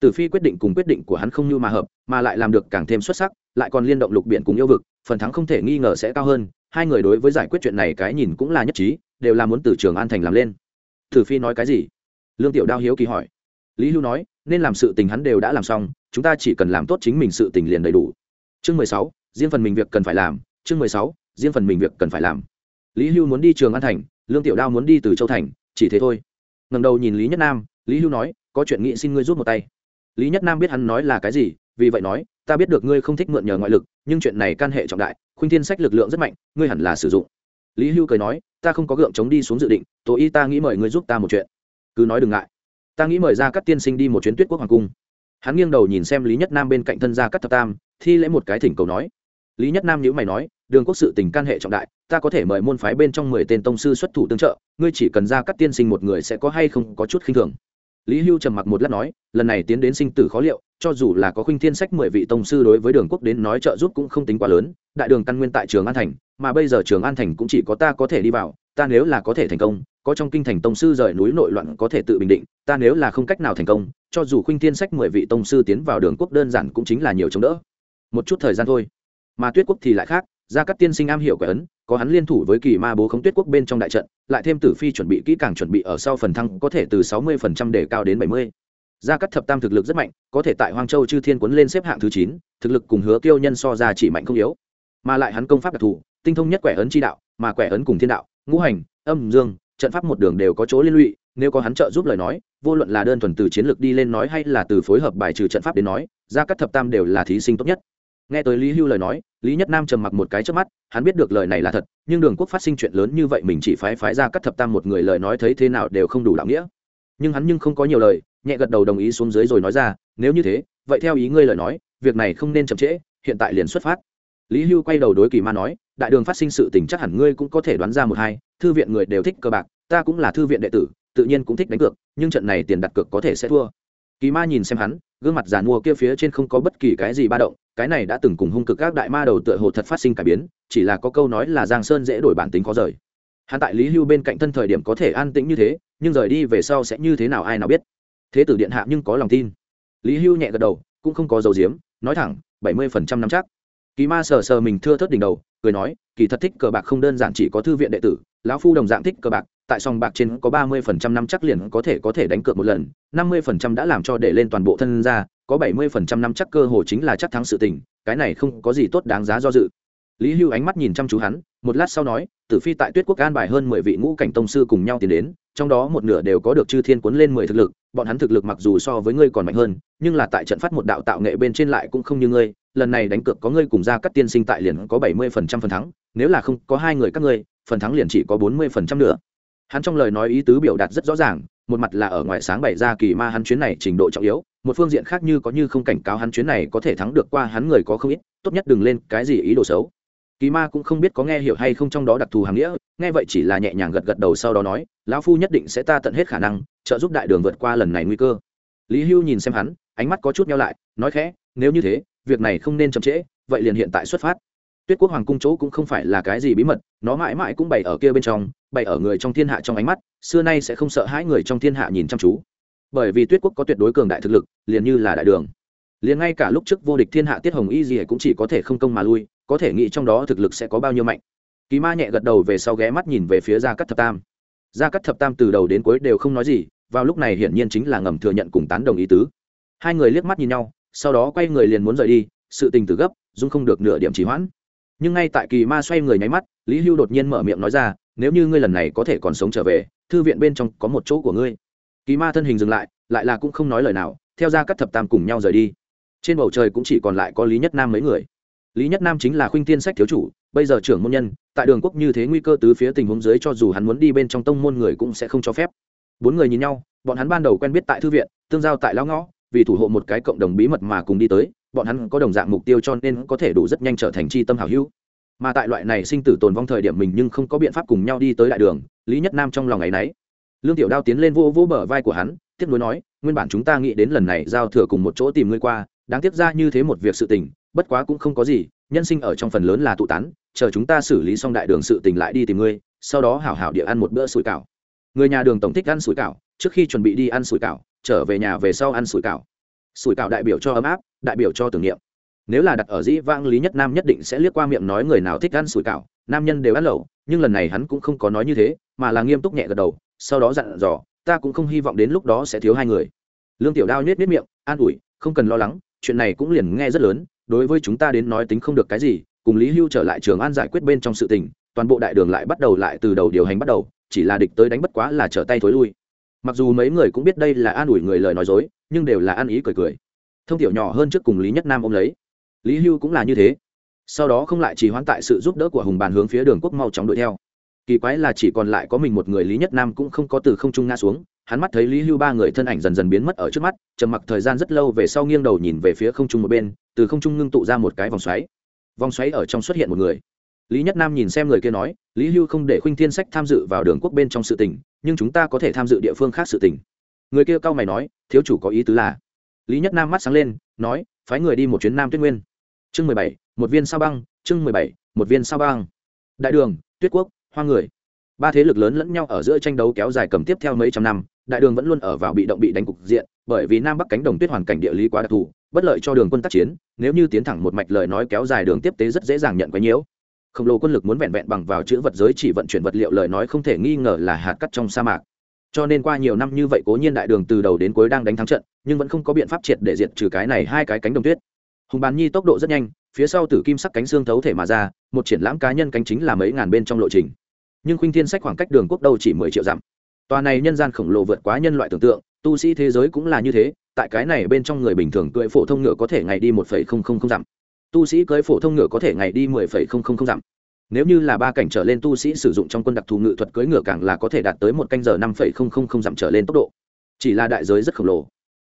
Tử phi quyết định cùng quyết định của hắn không như mà hợp, mà lại làm được càng thêm xuất sắc, lại còn liên động lục biển cùng yêu vực, phần thắng không thể nghi ngờ sẽ cao hơn hai người đối với giải quyết chuyện này cái nhìn cũng là nhất trí, đều là muốn từ trường an thành làm lên. Thử phi nói cái gì? Lương tiểu đao hiếu kỳ hỏi. Lý hưu nói, nên làm sự tình hắn đều đã làm xong, chúng ta chỉ cần làm tốt chính mình sự tình liền đầy đủ. Chương mười sáu, riêng phần mình việc cần phải làm. Chương mười sáu, riêng phần mình việc cần phải làm. Lý hưu muốn đi trường an thành, lương tiểu đao muốn đi từ châu thành, chỉ thế thôi. Ngầm đầu nhìn lý nhất nam, lý hưu nói, có chuyện nghị xin ngươi rút một tay. Lý nhất nam biết hắn nói là cái gì, vì vậy nói, ta biết được ngươi không thích mượn nhờ ngoại lực, nhưng chuyện này can hệ trọng đại khuynh thiên sách lực lượng rất mạnh, ngươi hẳn là sử dụng. Lý hưu cười nói, ta không có gượng chống đi xuống dự định tố y ta nghĩ mời ngươi giúp ta một chuyện. Cứ nói đừng ngại. Ta nghĩ mời ra các tiên sinh đi một chuyến tuyết quốc hoàng cung. Hắn nghiêng đầu nhìn xem lý nhất nam bên cạnh thân gia cắt thập tam, thi lễ một cái thỉnh cầu nói. Lý nhất nam nhữ mày nói, đường quốc sự tình can hệ trọng đại, ta có thể mời môn phái bên trong mười tên tông sư xuất thủ tương trợ, ngươi chỉ cần ra các tiên sinh một người sẽ có hay không có chút khinh thường. Lý hưu trầm mặc một lát nói, lần này tiến đến sinh tử khó liệu, cho dù là có khuynh thiên sách mười vị tông sư đối với đường quốc đến nói trợ giúp cũng không tính quá lớn đại đường căn nguyên tại trường an thành, mà bây giờ trường an thành cũng chỉ có ta có thể đi vào, ta nếu là có thể thành công, có trong kinh thành tông sư rời núi nội loạn có thể tự bình định, ta nếu là không cách nào thành công, cho dù khuynh thiên sách mười vị tông sư tiến vào đường quốc đơn giản cũng chính là nhiều chống đỡ. Một chút thời gian thôi. Mà tuyết quốc thì lại khác, gia cát tiên sinh am hiểu quẻ ấn, có hắn liên thủ với kỳ ma bố khống tuyết quốc bên trong đại trận, lại thêm tử phi chuẩn bị kỹ càng chuẩn bị ở sau phần thăng có thể từ sáu mươi phần trăm để cao đến bảy mươi. Gia cát thập tam thực lực rất mạnh, có thể tại hoang châu chư thiên quấn lên xếp hạng thứ chín, thực lực cùng hứa Tiêu nhân so ra chỉ mạnh không yếu mà lại hắn công pháp đặc thù, tinh thông nhất quẻ ấn chi đạo, mà quẻ ấn cùng thiên đạo, ngũ hành, âm, dương, trận pháp một đường đều có chỗ liên lụy, nếu có hắn trợ giúp lời nói, vô luận là đơn thuần từ chiến lược đi lên nói hay là từ phối hợp bài trừ trận pháp đến nói ra các thập tam đều là thí sinh tốt nhất. Nghe tới lý hưu lời nói, lý nhất nam trầm mặc một cái trước mắt, hắn biết được lời này là thật, nhưng đường quốc phát sinh chuyện lớn như vậy mình chỉ phái phái ra các thập tam một người lời nói thấy thế nào đều không đủ đạo nghĩa. Nhưng hắn nhưng không có nhiều lời, nhẹ gật đầu đồng ý xuống dưới rồi nói ra, nếu như thế, vậy theo ý ngươi lời nói, việc này không nên chậm trễ, hiện tại liền xuất phát lý hưu quay đầu đối kỳ ma nói, đại đường phát sinh sự tình chắc hẳn ngươi cũng có thể đoán ra một hai, thư viện người đều thích cờ bạc, ta cũng là thư viện đệ tử, tự nhiên cũng thích đánh cược, nhưng trận này tiền đặt cược có thể sẽ thua. Kỳ ma nhìn xem hắn, gương mặt giàn mua kia phía trên không có bất kỳ cái gì ba động, cái này đã từng cùng hung cực các đại ma đầu tựa hồ thật phát sinh cải biến, chỉ là có câu nói là giang sơn dễ đổi bản tính khó rời. Hắn tại lý hưu bên cạnh thân thời điểm có thể an tĩnh như thế, nhưng rời đi về sau sẽ như thế nào ai nào biết. Thế tử điện hạ nhưng có lòng tin. Lý hưu nhẹ gật đầu, cũng không có dầu diếm, nói thẳng, bảy mươi phần trăm năm chắc kỳ ma sờ sờ mình thưa thớt đỉnh đầu, cười nói, kỳ thật thích cờ bạc không đơn giản chỉ có thư viện đệ tử, lão phu đồng dạng thích cờ bạc, tại sòng bạc trên có ba mươi phần trăm năm chắc liền có thể có thể đánh cược một lần, năm mươi phần trăm đã làm cho để lên toàn bộ thân ra, có bảy mươi phần trăm năm chắc cơ hồ chính là chắc thắng sự tình, cái này không có gì tốt đáng giá do dự. Lý hưu ánh mắt nhìn chăm chú hắn, một lát sau nói, tử phi tại tuyết quốc an bài hơn mười vị ngũ cảnh tông sư cùng nhau tiến đến, trong đó một nửa đều có được chư thiên cuốn lên mười thực lực, bọn hắn thực lực mặc dù so với ngươi còn mạnh hơn, nhưng là tại trận phát một đạo tạo nghệ bên trên lại cũng không như ngươi lần này đánh cược có ngươi cùng ra các tiên sinh tại liền có bảy mươi phần trăm phần thắng, nếu là không có hai người các ngươi, phần thắng liền chỉ có bốn mươi phần trăm nữa. Hắn trong lời nói ý tứ biểu đạt rất rõ ràng, một mặt là ở ngoài sáng bày ra kỳ ma hắn chuyến này trình độ trọng yếu, một phương diện khác như có như không cảnh cáo hắn chuyến này có thể thắng được qua hắn người có không ít, tốt nhất đừng lên cái gì ý đồ xấu. Kỳ ma cũng không biết có nghe hiểu hay không trong đó đặc thù hàng nghĩa, nghe vậy chỉ là nhẹ nhàng gật gật đầu sau đó nói, lão phu nhất định sẽ ta tận hết khả năng, trợ giúp đại đường vượt qua lần này nguy cơ. Lý hưu nhìn xem hắn, ánh mắt có chút nhau lại, nói khẽ, nếu như thế việc này không nên chậm trễ, vậy liền hiện tại xuất phát. Tuyết quốc hoàng cung chỗ cũng không phải là cái gì bí mật, nó mãi mãi cũng bày ở kia bên trong, bày ở người trong thiên hạ trong ánh mắt, xưa nay sẽ không sợ hãi người trong thiên hạ nhìn chăm chú. Bởi vì tuyết quốc có tuyệt đối cường đại thực lực, liền như là đại đường. Liền ngay cả lúc trước vô địch thiên hạ tiết hồng y gì cũng chỉ có thể không công mà lui, có thể nghĩ trong đó thực lực sẽ có bao nhiêu mạnh. Kỳ ma nhẹ gật đầu về sau ghé mắt nhìn về phía gia cắt thập tam. Gia cắt thập tam từ đầu đến cuối đều không nói gì, vào lúc này hiển nhiên chính là ngầm thừa nhận cùng tán đồng ý tứ. Hai người liếc mắt nhìn nhau sau đó quay người liền muốn rời đi, sự tình từ gấp, dung không được nửa điểm trì hoãn. Nhưng ngay tại kỳ ma xoay người nháy mắt, lý hưu đột nhiên mở miệng nói ra, nếu như ngươi lần này có thể còn sống trở về, thư viện bên trong có một chỗ của ngươi. Kỳ ma thân hình dừng lại lại là cũng không nói lời nào, theo ra các thập tam cùng nhau rời đi. Trên bầu trời cũng chỉ còn lại có lý nhất nam mấy người. Lý nhất nam chính là khuynh tiên sách thiếu chủ, bây giờ trưởng môn nhân, tại đường quốc như thế nguy cơ tứ phía tình huống dưới cho dù hắn muốn đi bên trong tông môn người cũng sẽ không cho phép. Bốn người nhìn nhau, bọn hắn ban đầu quen biết tại thư viện, tương giao tại lão ngõ vì thủ hộ một cái cộng đồng bí mật mà cùng đi tới, bọn hắn có đồng dạng mục tiêu cho nên có thể đủ rất nhanh trở thành c h i tâm hảo hữu. Mà tại loại này sinh tử tồn vong thời điểm mình nhưng không có biện pháp cùng nhau đi tới đại đường, lý nhất nam trong lòng ngày nấy. Lương tiểu đao tiến lên vô vô bờ vai của hắn, tiếp nối nói, nguyên bản chúng ta nghĩ đến lần này giao thừa cùng một chỗ tìm ngươi qua, đáng tiếc ra như thế một việc sự tình, bất quá cũng không có gì, nhân sinh ở trong phần lớn là tụ tán, chờ chúng ta xử lý xong đại đường sự tình lại đi tìm ngươi, sau đó hảo hảo địa ăn một bữa sủi cảo. Người nhà đường tổng thích ăn sủi cảo, trước khi chuẩn bị đi ăn sủi cảo trở về nhà về sau ăn sủi cảo. Sủi cảo đại biểu cho ấm áp, đại biểu cho tưởng niệm. Nếu là đặt ở dĩ vãng lý nhất nam nhất định sẽ liếc qua miệng nói người nào thích ăn sủi cảo, nam nhân đều ăn lẩu, nhưng lần này hắn cũng không có nói như thế, mà là nghiêm túc nhẹ gật đầu, sau đó dặn dò, ta cũng không hy vọng đến lúc đó sẽ thiếu hai người. Lương tiểu đao nhét nhét miệng, an ủi, không cần lo lắng, chuyện này cũng liền nghe rất lớn, đối với chúng ta đến nói tính không được cái gì, cùng lý hưu trở lại trường an giải quyết bên trong sự tình, toàn bộ đại đường lại bắt đầu lại từ đầu điều hành bắt đầu, chỉ là địch tới đánh bất quá là trở tay thối lui mặc dù mấy người cũng biết đây là an ủi người lời nói dối, nhưng đều là ăn ý cười cười. Thông tiểu nhỏ hơn trước cùng lý nhất nam ôm lấy. Lý hưu cũng là như thế. Sau đó không lại chỉ hoãn tại sự giúp đỡ của hùng bàn hướng phía đường quốc mau chóng đuổi theo. Kỳ quái là chỉ còn lại có mình một người lý nhất nam cũng không có từ không trung nga xuống, hắn mắt thấy lý hưu ba người thân ảnh dần dần biến mất ở trước mắt, trầm mặc thời gian rất lâu về sau nghiêng đầu nhìn về phía không trung một bên, từ không trung ngưng tụ ra một cái vòng xoáy. Vòng xoáy ở trong xuất hiện một người lý nhất nam nhìn xem người kia nói, lý hưu không để khuynh thiên sách tham dự vào đường quốc bên trong sự tình, nhưng chúng ta có thể tham dự địa phương khác sự tình. Người kia cao mày nói, thiếu chủ có ý tứ là? Lý nhất nam mắt sáng lên, nói, phái người đi một chuyến nam tuyết nguyên. Chương mười bảy, một viên sao băng, chương mười bảy, một viên sao băng. Đại đường, tuyết quốc, hoa người. Ba thế lực lớn lẫn nhau ở giữa tranh đấu kéo dài cầm tiếp theo mấy trăm năm, đại đường vẫn luôn ở vào bị động bị đánh cục diện, bởi vì nam bắc cánh đồng tuyết hoàn cảnh địa lý quá đặc thù, bất lợi cho đường quân tác chiến, nếu như tiến thẳng một mạch lời nói kéo dài đường tiếp tế rất dễ dàng nhận quấy nhiễu khổng lồ quân lực muốn vẹn vẹn bằng vào chữ vật giới chỉ vận chuyển vật liệu lời nói không thể nghi ngờ là hạt cắt trong sa mạc. Cho nên qua nhiều năm như vậy cố nhiên đại đường từ đầu đến cuối đang đánh thắng trận, nhưng vẫn không có biện pháp triệt để diệt trừ cái này hai cái cánh đồng tuyết. Hùng bàn nhi tốc độ rất nhanh, phía sau tử kim sắc cánh xương thấu thể mà ra, một triển lãm cá nhân cánh chính là mấy ngàn bên trong lộ trình. Nhưng khuynh thiên sách khoảng cách đường quốc đâu chỉ mười triệu dặm. Tòa này nhân gian khổng lồ vượt quá nhân loại tưởng tượng, tu sĩ thế giới cũng là như thế, tại cái này bên trong người bình thường cưỡi phổ thông ngựa có thể ngày đi một phẩy không không không dặm tu sĩ cưỡi phổ thông ngựa có thể ngày đi mười phẩy không không không dặm. Nếu như là ba cảnh trở lên tu sĩ sử dụng trong quân đặc thù ngự thuật cưỡi ngựa càng là có thể đạt tới một canh giờ năm phẩy không không không dặm trở lên tốc độ. Chỉ là đại giới rất khổng lồ.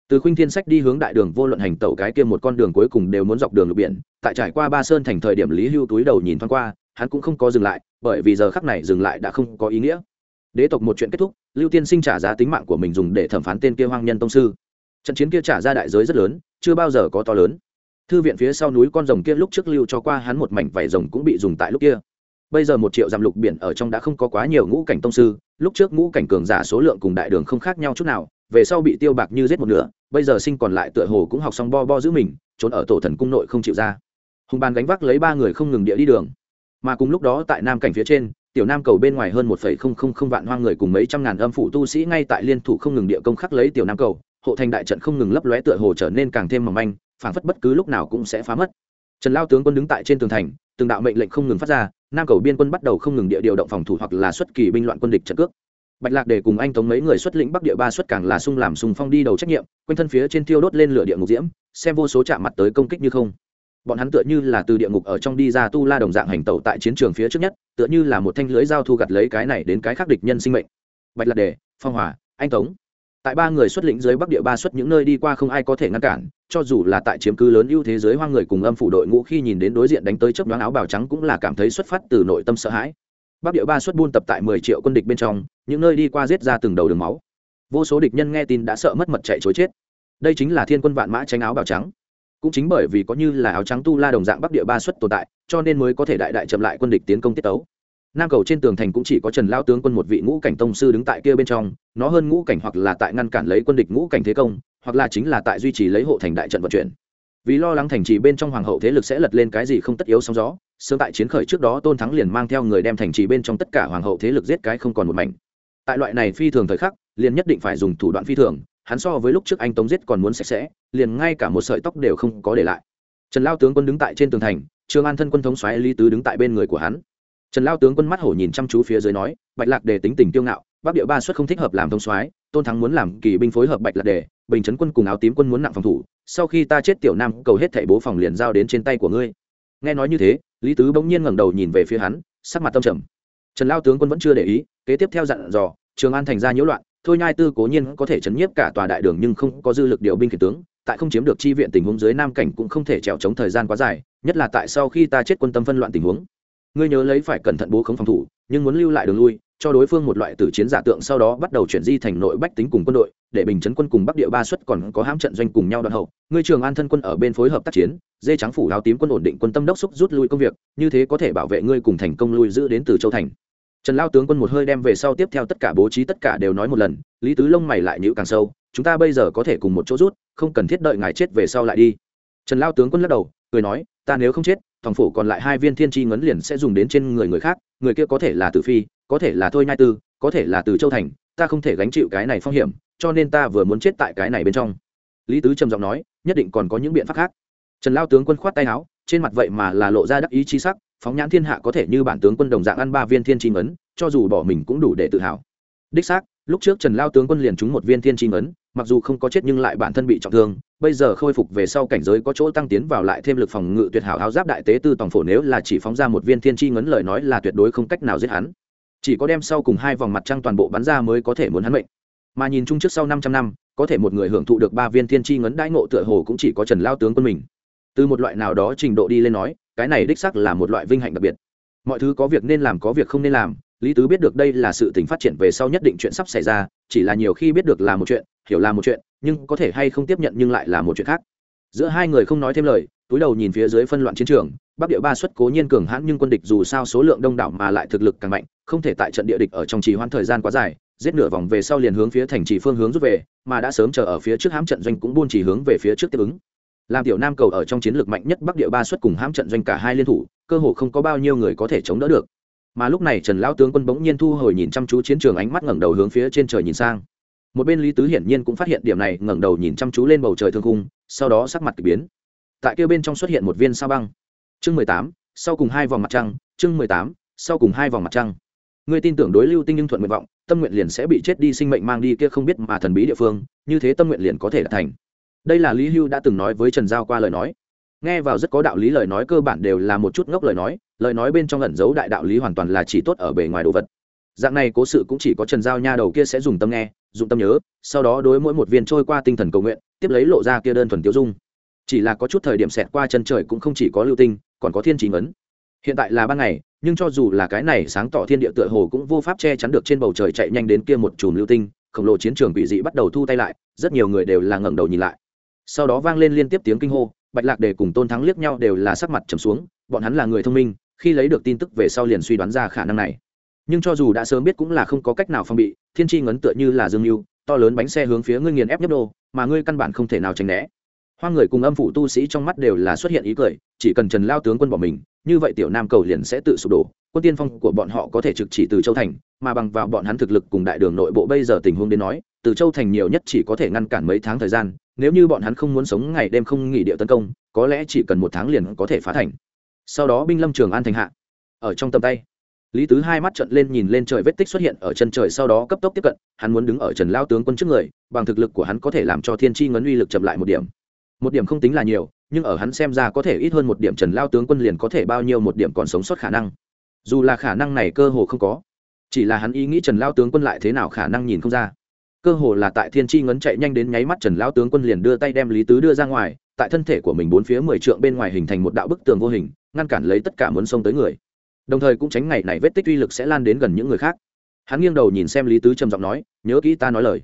Từ khuynh thiên sách đi hướng đại đường vô luận hành tẩu cái kia một con đường cuối cùng đều muốn dọc đường lục biển, tại trải qua ba sơn thành thời điểm lý hưu túi đầu nhìn thoáng qua, hắn cũng không có dừng lại, bởi vì giờ khắc này dừng lại đã không có ý nghĩa. Đế tộc một chuyện kết thúc, lưu tiên sinh trả giá tính mạng của mình dùng để thẩm phán tên kia hoang nhân tông sư. Trận chiến kia trả ra đại giới rất lớn, chưa bao giờ có to lớn thư viện phía sau núi con rồng kia lúc trước lưu cho qua hắn một mảnh vải rồng cũng bị dùng tại lúc kia. Bây giờ một triệu dặm lục biển ở trong đã không có quá nhiều ngũ cảnh tông sư, lúc trước ngũ cảnh cường giả số lượng cùng đại đường không khác nhau chút nào, về sau bị tiêu bạc như giết một nửa, bây giờ sinh còn lại tựa hồ cũng học xong bo bo giữ mình, trốn ở tổ thần cung nội không chịu ra. Hùng bàn gánh vác lấy ba người không ngừng địa đi đường. Mà cùng lúc đó tại nam cảnh phía trên, tiểu nam cầu bên ngoài hơn một phẩy không không không vạn hoang người cùng mấy trăm ngàn âm phủ tu sĩ ngay tại liên thủ không ngừng địa công khắc lấy tiểu nam cầu, hộ thành đại trận không ngừng lấp lóe tựa hồ trở nên càng thêm mỏng manh phản phất bất cứ lúc nào cũng sẽ phá mất. Trần lao tướng quân đứng tại trên tường thành, từng đạo mệnh lệnh không ngừng phát ra, nam cầu biên quân bắt đầu không ngừng địa điều động phòng thủ hoặc là xuất kỳ binh loạn quân địch trận cước. Bạch lạc để cùng anh tống mấy người xuất lĩnh bắc địa ba xuất càng là sung làm sung phong đi đầu trách nhiệm, quanh thân phía trên tiêu đốt lên lửa địa ngục diễm, xem vô số chạm mặt tới công kích như không. Bọn hắn tựa như là từ địa ngục ở trong đi ra tu la đồng dạng hành tẩu tại chiến trường phía trước nhất, tựa như là một thanh lưới dao thu gặt lấy cái này đến cái khác địch nhân sinh mệnh. Bạch lạc đề, phong hòa, anh tống. Tại ba người xuất lĩnh dưới bắc địa ba xuất những nơi đi qua không ai có thể ngăn cản cho dù là tại chiếm cứ lớn ưu thế giới hoang người cùng âm phủ đội ngũ khi nhìn đến đối diện đánh tới chớp nhoáng áo bào trắng cũng là cảm thấy xuất phát từ nội tâm sợ hãi. Bắc địa ba xuất buôn tập tại mười triệu quân địch bên trong, những nơi đi qua giết ra từng đầu đường máu. Vô số địch nhân nghe tin đã sợ mất mật chạy trối chết. Đây chính là thiên quân vạn mã tránh áo bào trắng. Cũng chính bởi vì có như là áo trắng tu la đồng dạng bắc địa ba xuất tồn tại, cho nên mới có thể đại đại chậm lại quân địch tiến công tiết tấu. Nam cầu trên tường thành cũng chỉ có trần lão tướng quân một vị ngũ cảnh tông sư đứng tại kia bên trong, nó hơn ngũ cảnh hoặc là tại ngăn cản lấy quân địch ngũ cảnh thế công hoặc là chính là tại duy trì lấy hộ thành đại trận vận chuyển. Vì lo lắng thành trì bên trong hoàng hậu thế lực sẽ lật lên cái gì không tất yếu sóng gió, sớm tại chiến khởi trước đó tôn thắng liền mang theo người đem thành trì bên trong tất cả hoàng hậu thế lực giết cái không còn một mảnh. Tại loại này phi thường thời khắc, liền nhất định phải dùng thủ đoạn phi thường, hắn so với lúc trước anh tống giết còn muốn sạch sẽ, liền ngay cả một sợi tóc đều không có để lại. Trần lao tướng quân đứng tại trên tường thành, trương an thân quân thống xoáy lý tứ đứng tại bên người của hắn. Trần lao tướng quân mắt hổ nhìn chăm chú phía dưới nói, bạch lạc đề tính tình kiêu ngạo, bắc địa ba xuất không thích hợp làm thống soái, tôn thắng muốn làm kỳ binh phối hợp bạch lạc đề bình chấn quân cùng áo tím quân muốn nặng phòng thủ, sau khi ta chết tiểu nam cầu hết thảy bố phòng liền giao đến trên tay của ngươi. Nghe nói như thế, lý tứ bỗng nhiên ngẩng đầu nhìn về phía hắn, sắc mặt tâm trầm. Trần lao tướng quân vẫn chưa để ý, kế tiếp theo dặn dò, trường an thành ra nhiễu loạn, thôi nhai tư cố nhiên có thể chấn nhiếp cả tòa đại đường nhưng không có dư lực điều binh khiển tướng, tại không chiếm được chi viện tình huống dưới nam cảnh cũng không thể trèo chống thời gian quá dài, nhất là tại sau khi ta chết quân tâm phân loạn tình huống. Ngươi nhớ lấy phải cẩn thận bố khống phòng thủ, nhưng muốn lưu lại đường lui cho đối phương một loại tử chiến giả tượng sau đó bắt đầu chuyển di thành nội bách tính cùng quân đội, để bình chấn quân cùng bắc địa ba xuất còn có hãm trận doanh cùng nhau đoạn hậu. Ngươi trường an thân quân ở bên phối hợp tác chiến, dê trắng phủ áo tím quân ổn định quân tâm đốc xúc rút lui công việc, như thế có thể bảo vệ ngươi cùng thành công lui giữ đến từ châu thành. Trần lao tướng quân một hơi đem về sau tiếp theo tất cả bố trí tất cả đều nói một lần, lý tứ lông mày lại nhữ càng sâu, chúng ta bây giờ có thể cùng một chỗ rút, không cần thiết đợi ngài chết về sau lại đi. Trần lao tướng quân lắc đầu, cười nói, ta nếu không chết, thòng phủ còn lại hai viên thiên tri ngấn liền sẽ dùng đến trên người người khác, người kia có thể là tử phi có thể là thôi nhai tư, có thể là từ châu thành, ta không thể gánh chịu cái này phong hiểm, cho nên ta vừa muốn chết tại cái này bên trong. Lý tứ trầm giọng nói, nhất định còn có những biện pháp khác. Trần lao tướng quân khoát tay áo, trên mặt vậy mà là lộ ra đắc ý chi sắc, phóng nhãn thiên hạ có thể như bản tướng quân đồng dạng ăn ba viên thiên chi ngấn, cho dù bỏ mình cũng đủ để tự hào. Đích xác, lúc trước trần lao tướng quân liền trúng một viên thiên chi ngấn, mặc dù không có chết nhưng lại bản thân bị trọng thương, bây giờ khôi phục về sau cảnh giới có chỗ tăng tiến vào lại thêm lực phòng ngự tuyệt hảo áo giáp đại tế tư tổng phổ nếu là chỉ phóng ra một viên thiên tri ngấn lời nói là tuyệt đối không cách nào giết hắn chỉ có đem sau cùng hai vòng mặt trăng toàn bộ bắn ra mới có thể muốn hắn mệnh. Mà nhìn chung trước sau 500 năm, có thể một người hưởng thụ được ba viên thiên tri ngấn đãi ngộ tựa hồ cũng chỉ có trần lao tướng quân mình. Từ một loại nào đó trình độ đi lên nói, cái này đích xác là một loại vinh hạnh đặc biệt. Mọi thứ có việc nên làm có việc không nên làm, lý tứ biết được đây là sự tình phát triển về sau nhất định chuyện sắp xảy ra, chỉ là nhiều khi biết được là một chuyện, hiểu là một chuyện, nhưng có thể hay không tiếp nhận nhưng lại là một chuyện khác. Giữa hai người không nói thêm lời túi đầu nhìn phía dưới phân loạn chiến trường, bắc địa ba xuất cố nhiên cường hãn nhưng quân địch dù sao số lượng đông đảo mà lại thực lực càng mạnh, không thể tại trận địa địch ở trong trì hoãn thời gian quá dài, giết nửa vòng về sau liền hướng phía thành trì phương hướng rút về, mà đã sớm chờ ở phía trước hãm trận doanh cũng buôn chỉ hướng về phía trước tiếp ứng. Làm tiểu nam cầu ở trong chiến lược mạnh nhất bắc địa ba xuất cùng hãm trận doanh cả hai liên thủ, cơ hồ không có bao nhiêu người có thể chống đỡ được. Mà lúc này trần lão tướng quân bỗng nhiên thu hồi nhìn chăm chú chiến trường ánh mắt ngẩng đầu hướng phía trên trời nhìn sang. Một bên lý tứ hiển nhiên cũng phát hiện điểm này, ngẩng đầu nhìn chăm chú lên bầu trời thương khung, sau đó sắc mặt k ỳ biến tại kia bên trong xuất hiện một viên sao băng. Chương mười tám, sau cùng hai vòng mặt trăng, chương mười tám, sau cùng hai vòng mặt trăng. Ngươi tin tưởng đối lưu tinh nhưng thuận nguyện vọng, tâm nguyện liền sẽ bị chết đi sinh mệnh mang đi kia không biết mà thần bí địa phương, như thế tâm nguyện liền có thể đạt thành. Đây là lý hưu đã từng nói với trần giao qua lời nói. Nghe vào rất có đạo lý lời nói cơ bản đều là một chút ngốc lời nói lời nói bên trong ẩn giấu đại đạo lý hoàn toàn là chỉ tốt ở bề ngoài đồ vật. Dạng này cố sự cũng chỉ có trần giao nha đầu kia sẽ dùng tâm nghe dùng tâm nhớ, sau đó đối mỗi một viên trôi qua tinh thần cầu nguyện, tiếp lấy lộ ra kia đơn thuần tiêu dung chỉ là có chút thời điểm xẹt qua chân trời cũng không chỉ có lưu tinh, còn có thiên chỉ ngấn. Hiện tại là ban ngày, nhưng cho dù là cái này sáng tỏ thiên địa tựa hồ cũng vô pháp che chắn được trên bầu trời chạy nhanh đến kia một chùm lưu tinh, khổng lồ chiến trường quỷ dị bắt đầu thu tay lại, rất nhiều người đều là ngẩng đầu nhìn lại. Sau đó vang lên liên tiếp tiếng kinh hô, bạch lạc đề cùng tôn thắng liếc nhau đều là sắc mặt trầm xuống, bọn hắn là người thông minh, khi lấy được tin tức về sau liền suy đoán ra khả năng này. Nhưng cho dù đã sớm biết cũng là không có cách nào phòng bị, thiên tri ngấn tựa như là dương mưu, to lớn bánh xe hướng phía ngươi nghiền ép nhấp đô mà ngươi căn bản không thể nào tránh né hoa người cùng âm phủ tu sĩ trong mắt đều là xuất hiện ý cười, chỉ cần trần lao tướng quân bỏ mình, như vậy tiểu nam cầu liền sẽ tự sụp đổ, quân tiên phong của bọn họ có thể trực chỉ từ châu thành, mà bằng vào bọn hắn thực lực cùng đại đường nội bộ bây giờ tình huống đến nói, từ châu thành nhiều nhất chỉ có thể ngăn cản mấy tháng thời gian, nếu như bọn hắn không muốn sống ngày đêm không nghỉ địa tấn công, có lẽ chỉ cần một tháng liền có thể phá thành. Sau đó binh lâm trường an thành hạ. Ở trong tầm tay, lý tứ hai mắt trận lên nhìn lên trời vết tích xuất hiện ở chân trời sau đó cấp tốc tiếp cận, hắn muốn đứng ở trần lao tướng quân trước người, bằng thực lực của hắn có thể làm cho thiên tri ngấn uy lực chậm lại một điểm một điểm không tính là nhiều, nhưng ở hắn xem ra có thể ít hơn một điểm trần lao tướng quân liền có thể bao nhiêu một điểm còn sống sót khả năng. Dù là khả năng này cơ hồ không có, chỉ là hắn ý nghĩ trần lao tướng quân lại thế nào khả năng nhìn không ra. Cơ hồ là tại thiên tri ngấn chạy nhanh đến nháy mắt trần lao tướng quân liền đưa tay đem lý tứ đưa ra ngoài, tại thân thể của mình bốn phía mười trượng bên ngoài hình thành một đạo bức tường vô hình, ngăn cản lấy tất cả muốn xông tới người. Đồng thời cũng tránh ngày này vết tích uy lực sẽ lan đến gần những người khác. Hắn nghiêng đầu nhìn xem lý tứ trầm giọng nói, nhớ kỹ ta nói lời.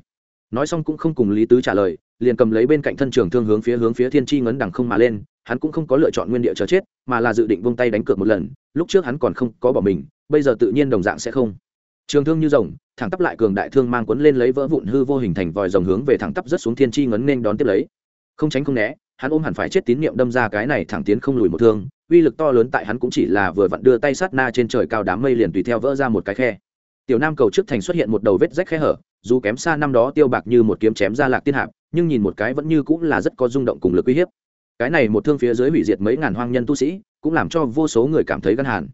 Nói xong cũng không cùng lý tứ trả lời liền cầm lấy bên cạnh thân trường thương hướng phía hướng phía thiên tri ngấn đằng không mà lên, hắn cũng không có lựa chọn nguyên địa chờ chết, mà là dự định vung tay đánh cược một lần, lúc trước hắn còn không có bỏ mình, bây giờ tự nhiên đồng dạng sẽ không. Trường thương như rồng, thẳng tắp lại cường đại thương mang quấn lên lấy vỡ vụn hư vô hình thành vòi rồng hướng về thẳng tắp rất xuống thiên tri ngấn nên đón tiếp lấy. Không tránh không né, hắn ôm hẳn phải chết tín niệm đâm ra cái này thẳng tiến không lùi một thương, uy lực to lớn tại hắn cũng chỉ là vừa vặn đưa tay sát na trên trời cao đám mây liền tùy theo vỡ ra một cái khe. Tiểu nam cầu trước thành xuất hiện một đầu vết rách khe hở, dù kém xa năm đó tiêu bạc như một kiếm chém ra lạc tiên hạp nhưng nhìn một cái vẫn như cũng là rất có rung động cùng lực uy hiếp. Cái này một thương phía dưới hủy diệt mấy ngàn hoang nhân tu sĩ, cũng làm cho vô số người cảm thấy gân hàn.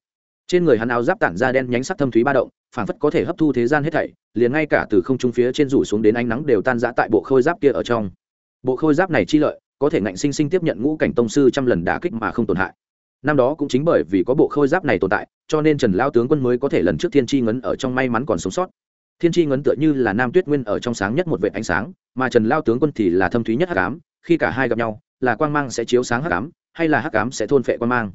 Trên người hắn áo giáp tản ra đen nhánh sắc thâm thúy ba động phản phất có thể hấp thu thế gian hết thảy, liền ngay cả từ không trung phía trên rủ xuống đến ánh nắng đều tan rã tại bộ khôi giáp kia ở trong. Bộ khôi giáp này chi lợi, có thể ngạnh sinh sinh tiếp nhận ngũ cảnh tông sư trăm lần đả kích mà không tổn hại. Năm đó cũng chính bởi vì có bộ khôi giáp này tồn tại, cho nên trần lao tướng quân mới có thể lần trước thiên tri ngấn ở trong may mắn còn sống sót thiên tri ngấn tựa như là nam tuyết nguyên ở trong sáng nhất một vệ ánh sáng, mà trần lao tướng quân thì là thâm thúy nhất hắc ám, khi cả hai gặp nhau, là quang mang sẽ chiếu sáng hắc ám, hay là hắc ám sẽ thôn phệ quang mang.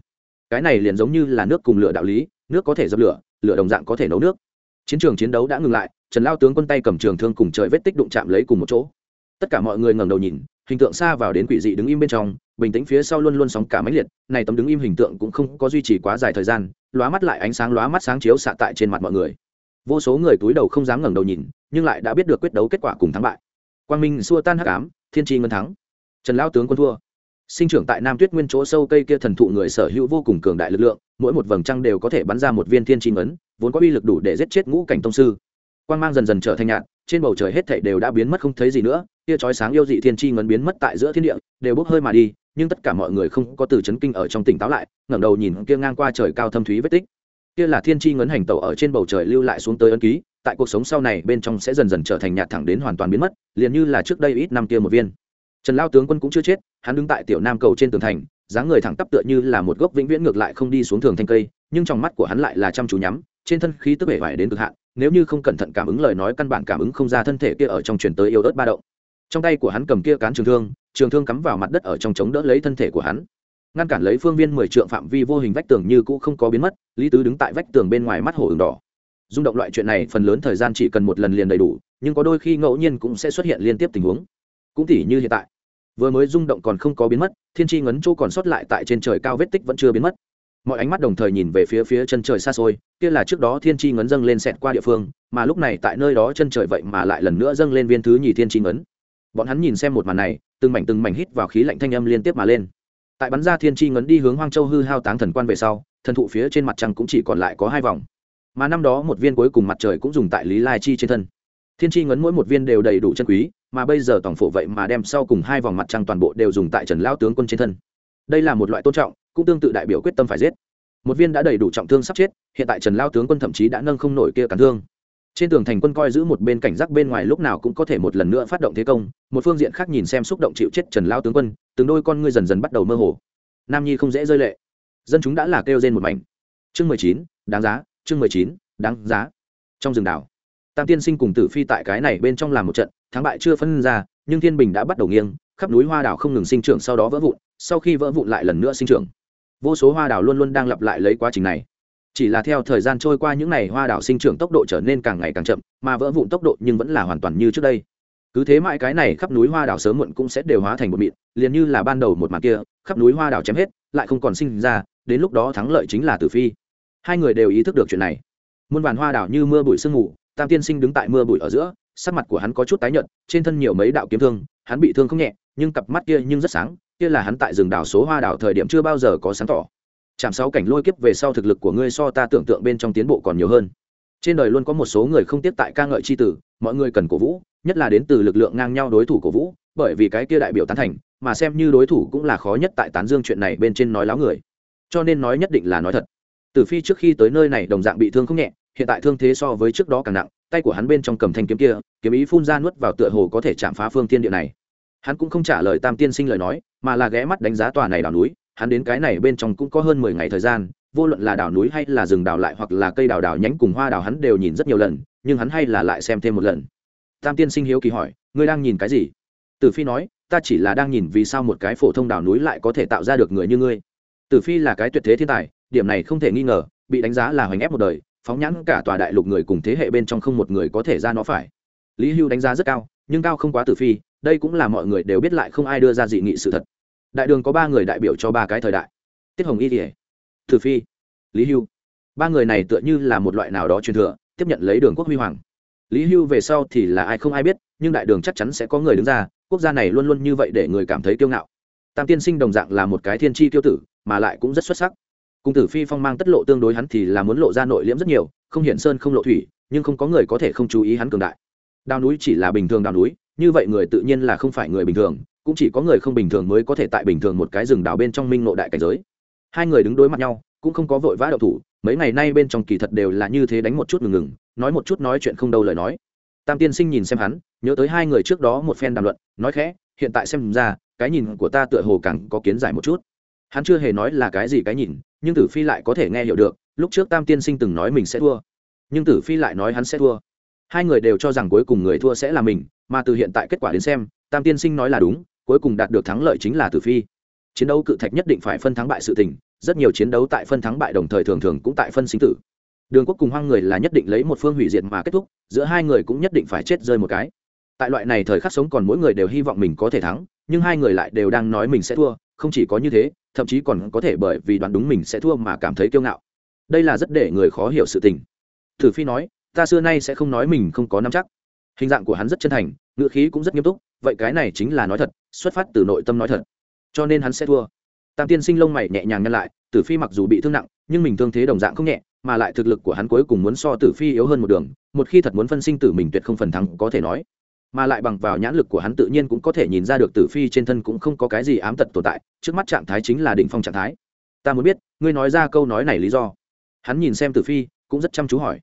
Cái này liền giống như là nước cùng lửa đạo lý, nước có thể dập lửa lửa đồng dạng có thể nấu nước. Chiến trường chiến đấu đã ngừng lại, trần lao tướng quân tay cầm trường thương cùng trời vết tích đụng chạm lấy cùng một chỗ. Tất cả mọi người ngẩng đầu nhìn, hình tượng xa vào đến quỷ dị đứng im bên trong, bình tĩnh phía sau luôn luôn sóng cả máy liệt, này tấm đứng im hình tượng cũng không có duy trì quá dài thời gian, lóa mắt lại ánh sáng, lóa mắt sáng chiếu xạ tại trên mặt mọi người vô số người túi đầu không dám ngẩng đầu nhìn, nhưng lại đã biết được quyết đấu kết quả cùng thắng bại. Quang minh xua tan hắc ám, thiên tri ngân thắng. Trần lao tướng quân thua. Sinh trưởng tại nam tuyết nguyên chỗ sâu cây kia thần thụ người sở hữu vô cùng cường đại lực lượng, mỗi một vầng trăng đều có thể bắn ra một viên thiên tri ngấn vốn có uy lực đủ để giết chết ngũ cảnh tông sư. Quang mang dần dần trở thành nhạt, trên bầu trời hết thảy đều đã biến mất không thấy gì nữa kia chói sáng yêu dị thiên tri ngấn biến mất tại giữa thiên địa, đều bốc hơi mà đi, nhưng tất cả mọi người không có từ chấn kinh ở trong tỉnh táo lại, ngẩng đầu nhìn kia ngang qua trời cao thâm thúy vết tích kia là thiên tri ngấn hành tẩu ở trên bầu trời lưu lại xuống tới ấn ký, tại cuộc sống sau này bên trong sẽ dần dần trở thành nhạt thẳng đến hoàn toàn biến mất, liền như là trước đây ít năm kia một viên. Trần lao tướng quân cũng chưa chết, hắn đứng tại tiểu nam cầu trên tường thành, dáng người thẳng tắp tựa như là một gốc vĩnh viễn ngược lại không đi xuống thường thanh cây, nhưng trong mắt của hắn lại là chăm chú nhắm, trên thân khí tức vẻ vải đến cực hạn, nếu như không cẩn thận cảm ứng lời nói căn bản cảm ứng không ra thân thể kia ở trong truyền tới yêu ớt ba động. Trong tay của hắn cầm kia cán trường thương trường thương cắm vào mặt đất ở trong chống đỡ lấy thân thể của hắn ngăn cản lấy phương viên mười trượng phạm vi vô hình vách tường như cũ không có biến mất, lý tứ đứng tại vách tường bên ngoài mắt hồ ửng đỏ. Rung động loại chuyện này, phần lớn thời gian chỉ cần một lần liền đầy đủ, nhưng có đôi khi ngẫu nhiên cũng sẽ xuất hiện liên tiếp tình huống. Cũng tỉ như hiện tại, vừa mới rung động còn không có biến mất, thiên tri ngấn chỗ còn sót lại tại trên trời cao vết tích vẫn chưa biến mất. Mọi ánh mắt đồng thời nhìn về phía phía chân trời xa xôi, kia là trước đó thiên tri ngấn dâng lên xẹt qua địa phương, mà lúc này tại nơi đó chân trời vậy mà lại lần nữa dâng lên viên thứ nhì thiên tri ngấn. Bọn hắn nhìn xem một màn này, từng mảnh từng mảnh hít vào khí lạnh thanh âm liên tiếp mà lên tại bắn ra thiên tri ngấn đi hướng hoang châu hư hao táng thần quan về sau, thần thụ phía trên mặt trăng cũng chỉ còn lại có hai vòng. Mà năm đó một viên cuối cùng mặt trời cũng dùng tại lý lai chi trên thân. Thiên tri ngấn mỗi một viên đều đầy đủ chân quý, mà bây giờ tổng phổ vậy mà đem sau cùng hai vòng mặt trăng toàn bộ đều dùng tại trần lao tướng quân trên thân. Đây là một loại tôn trọng, cũng tương tự đại biểu quyết tâm phải giết. Một viên đã đầy đủ trọng thương sắp chết, hiện tại trần lao tướng quân thậm chí đã nâng không nổi kia cản thương trên tường thành quân coi giữ một bên cảnh giác bên ngoài lúc nào cũng có thể một lần nữa phát động thế công, một phương diện khác nhìn xem xúc động chịu chết trần lao tướng quân, từng đôi con ngươi dần dần bắt đầu mơ hồ. Nam nhi không dễ rơi lệ. Dân chúng đã là kêu trên một mảnh. Chương mười chín, đáng giá, chương mười chín, đáng giá. Trong rừng đảo, tam tiên sinh cùng tử phi tại cái này bên trong làm một trận, thắng bại chưa phân ra, nhưng thiên bình đã bắt đầu nghiêng, khắp núi hoa đảo không ngừng sinh trưởng sau đó vỡ vụn, sau khi vỡ vụn lại lần nữa sinh trưởng. Vô số hoa đảo luôn luôn đang lặp lại lấy quá trình này chỉ là theo thời gian trôi qua những n à y hoa đảo sinh trưởng tốc độ trở nên càng ngày càng chậm, mà vỡ vụn tốc độ nhưng vẫn là hoàn toàn như trước đây. Cứ thế mãi cái này khắp núi hoa đảo sớm muộn cũng sẽ đều hóa thành một mịn, liền như là ban đầu một màn kia, khắp núi hoa đảo chém hết, lại không còn sinh ra, đến lúc đó thắng lợi chính là tử phi. Hai người đều ý thức được chuyện này. Muôn vàn hoa đảo như mưa bụi sương mù, tam tiên sinh đứng tại mưa bụi ở giữa, sắc mặt của hắn có chút tái nhợt, trên thân nhiều mấy đạo kiếm thương, hắn bị thương không nhẹ, nhưng cặp mắt kia nhưng rất sáng, kia là hắn tại rừng đảo số hoa đảo thời điểm chưa bao giờ có sáng tỏ chạm sáu cảnh lôi kiếp về sau thực lực của ngươi so ta tưởng tượng bên trong tiến bộ còn nhiều hơn. Trên đời luôn có một số người không tiếp tại ca ngợi c h i tử, mọi người cần cổ vũ, nhất là đến từ lực lượng ngang nhau đối thủ cổ vũ, bởi vì cái kia đại biểu tán thành, mà xem như đối thủ cũng là khó nhất tại tán dương chuyện này bên trên nói láo người. Cho nên nói nhất định là nói thật. Tử phi trước khi tới nơi này đồng dạng bị thương không nhẹ, hiện tại thương thế so với trước đó càng nặng, tay của hắn bên trong cầm thanh kiếm kia, kiếm ý phun ra nuốt vào tựa hồ có thể chạm phá phương thiên địa này. Hắn cũng không trả lời tam tiên sinh lời nói, mà là ghé mắt đánh giá tòa này đảo núi hắn đến cái này bên trong cũng có hơn mười ngày thời gian, vô luận là đảo núi hay là rừng đào lại hoặc là cây đào đào nhánh cùng hoa đào hắn đều nhìn rất nhiều lần, nhưng hắn hay là lại xem thêm một lần. Tam tiên sinh hiếu kỳ hỏi, ngươi đang nhìn cái gì? Tử phi nói, ta chỉ là đang nhìn vì sao một cái phổ thông đảo núi lại có thể tạo ra được người như ngươi. Tử phi là cái tuyệt thế thiên tài, điểm này không thể nghi ngờ, bị đánh giá là hoành ép một đời, phóng nhãn cả tòa đại lục người cùng thế hệ bên trong không một người có thể ra nó phải. Lý hưu đánh giá rất cao, nhưng cao không quá tử phi, đây cũng là mọi người đều biết lại không ai đưa ra dị nghị sự thật đại đường có ba người đại biểu cho ba cái thời đại. Tiết hồng y kỉa thử phi, lý hưu. Ba người này tựa như là một loại nào đó truyền thừa, tiếp nhận lấy đường quốc huy hoàng. Lý hưu về sau thì là ai không ai biết, nhưng đại đường chắc chắn sẽ có người đứng ra, quốc gia này luôn luôn như vậy để người cảm thấy kiêu ngạo. Tam tiên sinh đồng dạng là một cái thiên tri tiêu tử, mà lại cũng rất xuất sắc. Cung tử phi phong mang tất lộ tương đối hắn thì là muốn lộ ra nội liễm rất nhiều, không hiển sơn không lộ thủy, nhưng không có người có thể không chú ý hắn cường đại. Đào núi chỉ là bình thường đào núi như vậy người tự nhiên là không phải người bình thường, cũng chỉ có người không bình thường mới có thể tại bình thường một cái rừng đào bên trong minh nội đại cảnh giới. Hai người đứng đối mặt nhau, cũng không có vội vã đậu thủ, mấy ngày nay bên trong kỳ thật đều là như thế đánh một chút ngừng ngừng, nói một chút nói chuyện không đâu lời nói. Tam tiên sinh nhìn xem hắn, nhớ tới hai người trước đó một phen đàm luận, nói khẽ, hiện tại xem ra, cái nhìn của ta tựa hồ càng có kiến giải một chút. Hắn chưa hề nói là cái gì cái nhìn, nhưng tử phi lại có thể nghe hiểu được, lúc trước tam tiên sinh từng nói mình sẽ thua. Nhưng tử phi lại nói hắn sẽ thua. Hai người đều cho rằng cuối cùng người thua sẽ là mình mà từ hiện tại kết quả đến xem, tam tiên sinh nói là đúng, cuối cùng đạt được thắng lợi chính là tử phi. Chiến đấu cự thạch nhất định phải phân thắng bại sự tình, rất nhiều chiến đấu tại phân thắng bại đồng thời thường thường cũng tại phân sinh tử. Đường quốc cùng hoang người là nhất định lấy một phương hủy diệt mà kết thúc, giữa hai người cũng nhất định phải chết rơi một cái. Tại loại này thời khắc sống còn mỗi người đều hy vọng mình có thể thắng, nhưng hai người lại đều đang nói mình sẽ thua, không chỉ có như thế, thậm chí còn có thể bởi vì đoán đúng mình sẽ thua mà cảm thấy kiêu ngạo. Đây là rất để người khó hiểu sự tình. Thử phi nói, ta xưa nay sẽ không nói mình không có nắm chắc hình dạng của hắn rất chân thành, ngữ khí cũng rất nghiêm túc, vậy cái này chính là nói thật, xuất phát từ nội tâm nói thật. Cho nên hắn sẽ thua. Tam tiên sinh lông mày nhẹ nhàng nhăn lại, tử phi mặc dù bị thương nặng, nhưng mình thương thế đồng dạng không nhẹ, mà lại thực lực của hắn cuối cùng muốn so tử phi yếu hơn một đường, một khi thật muốn phân sinh tử mình tuyệt không phần thắng có thể nói. Mà lại bằng vào nhãn lực của hắn tự nhiên cũng có thể nhìn ra được tử phi trên thân cũng không có cái gì ám tật tồn tại, trước mắt trạng thái chính là đỉnh phong trạng thái. Ta muốn biết, ngươi nói ra câu nói này lý do. Hắn nhìn xem tử phi, cũng rất chăm chú hỏi.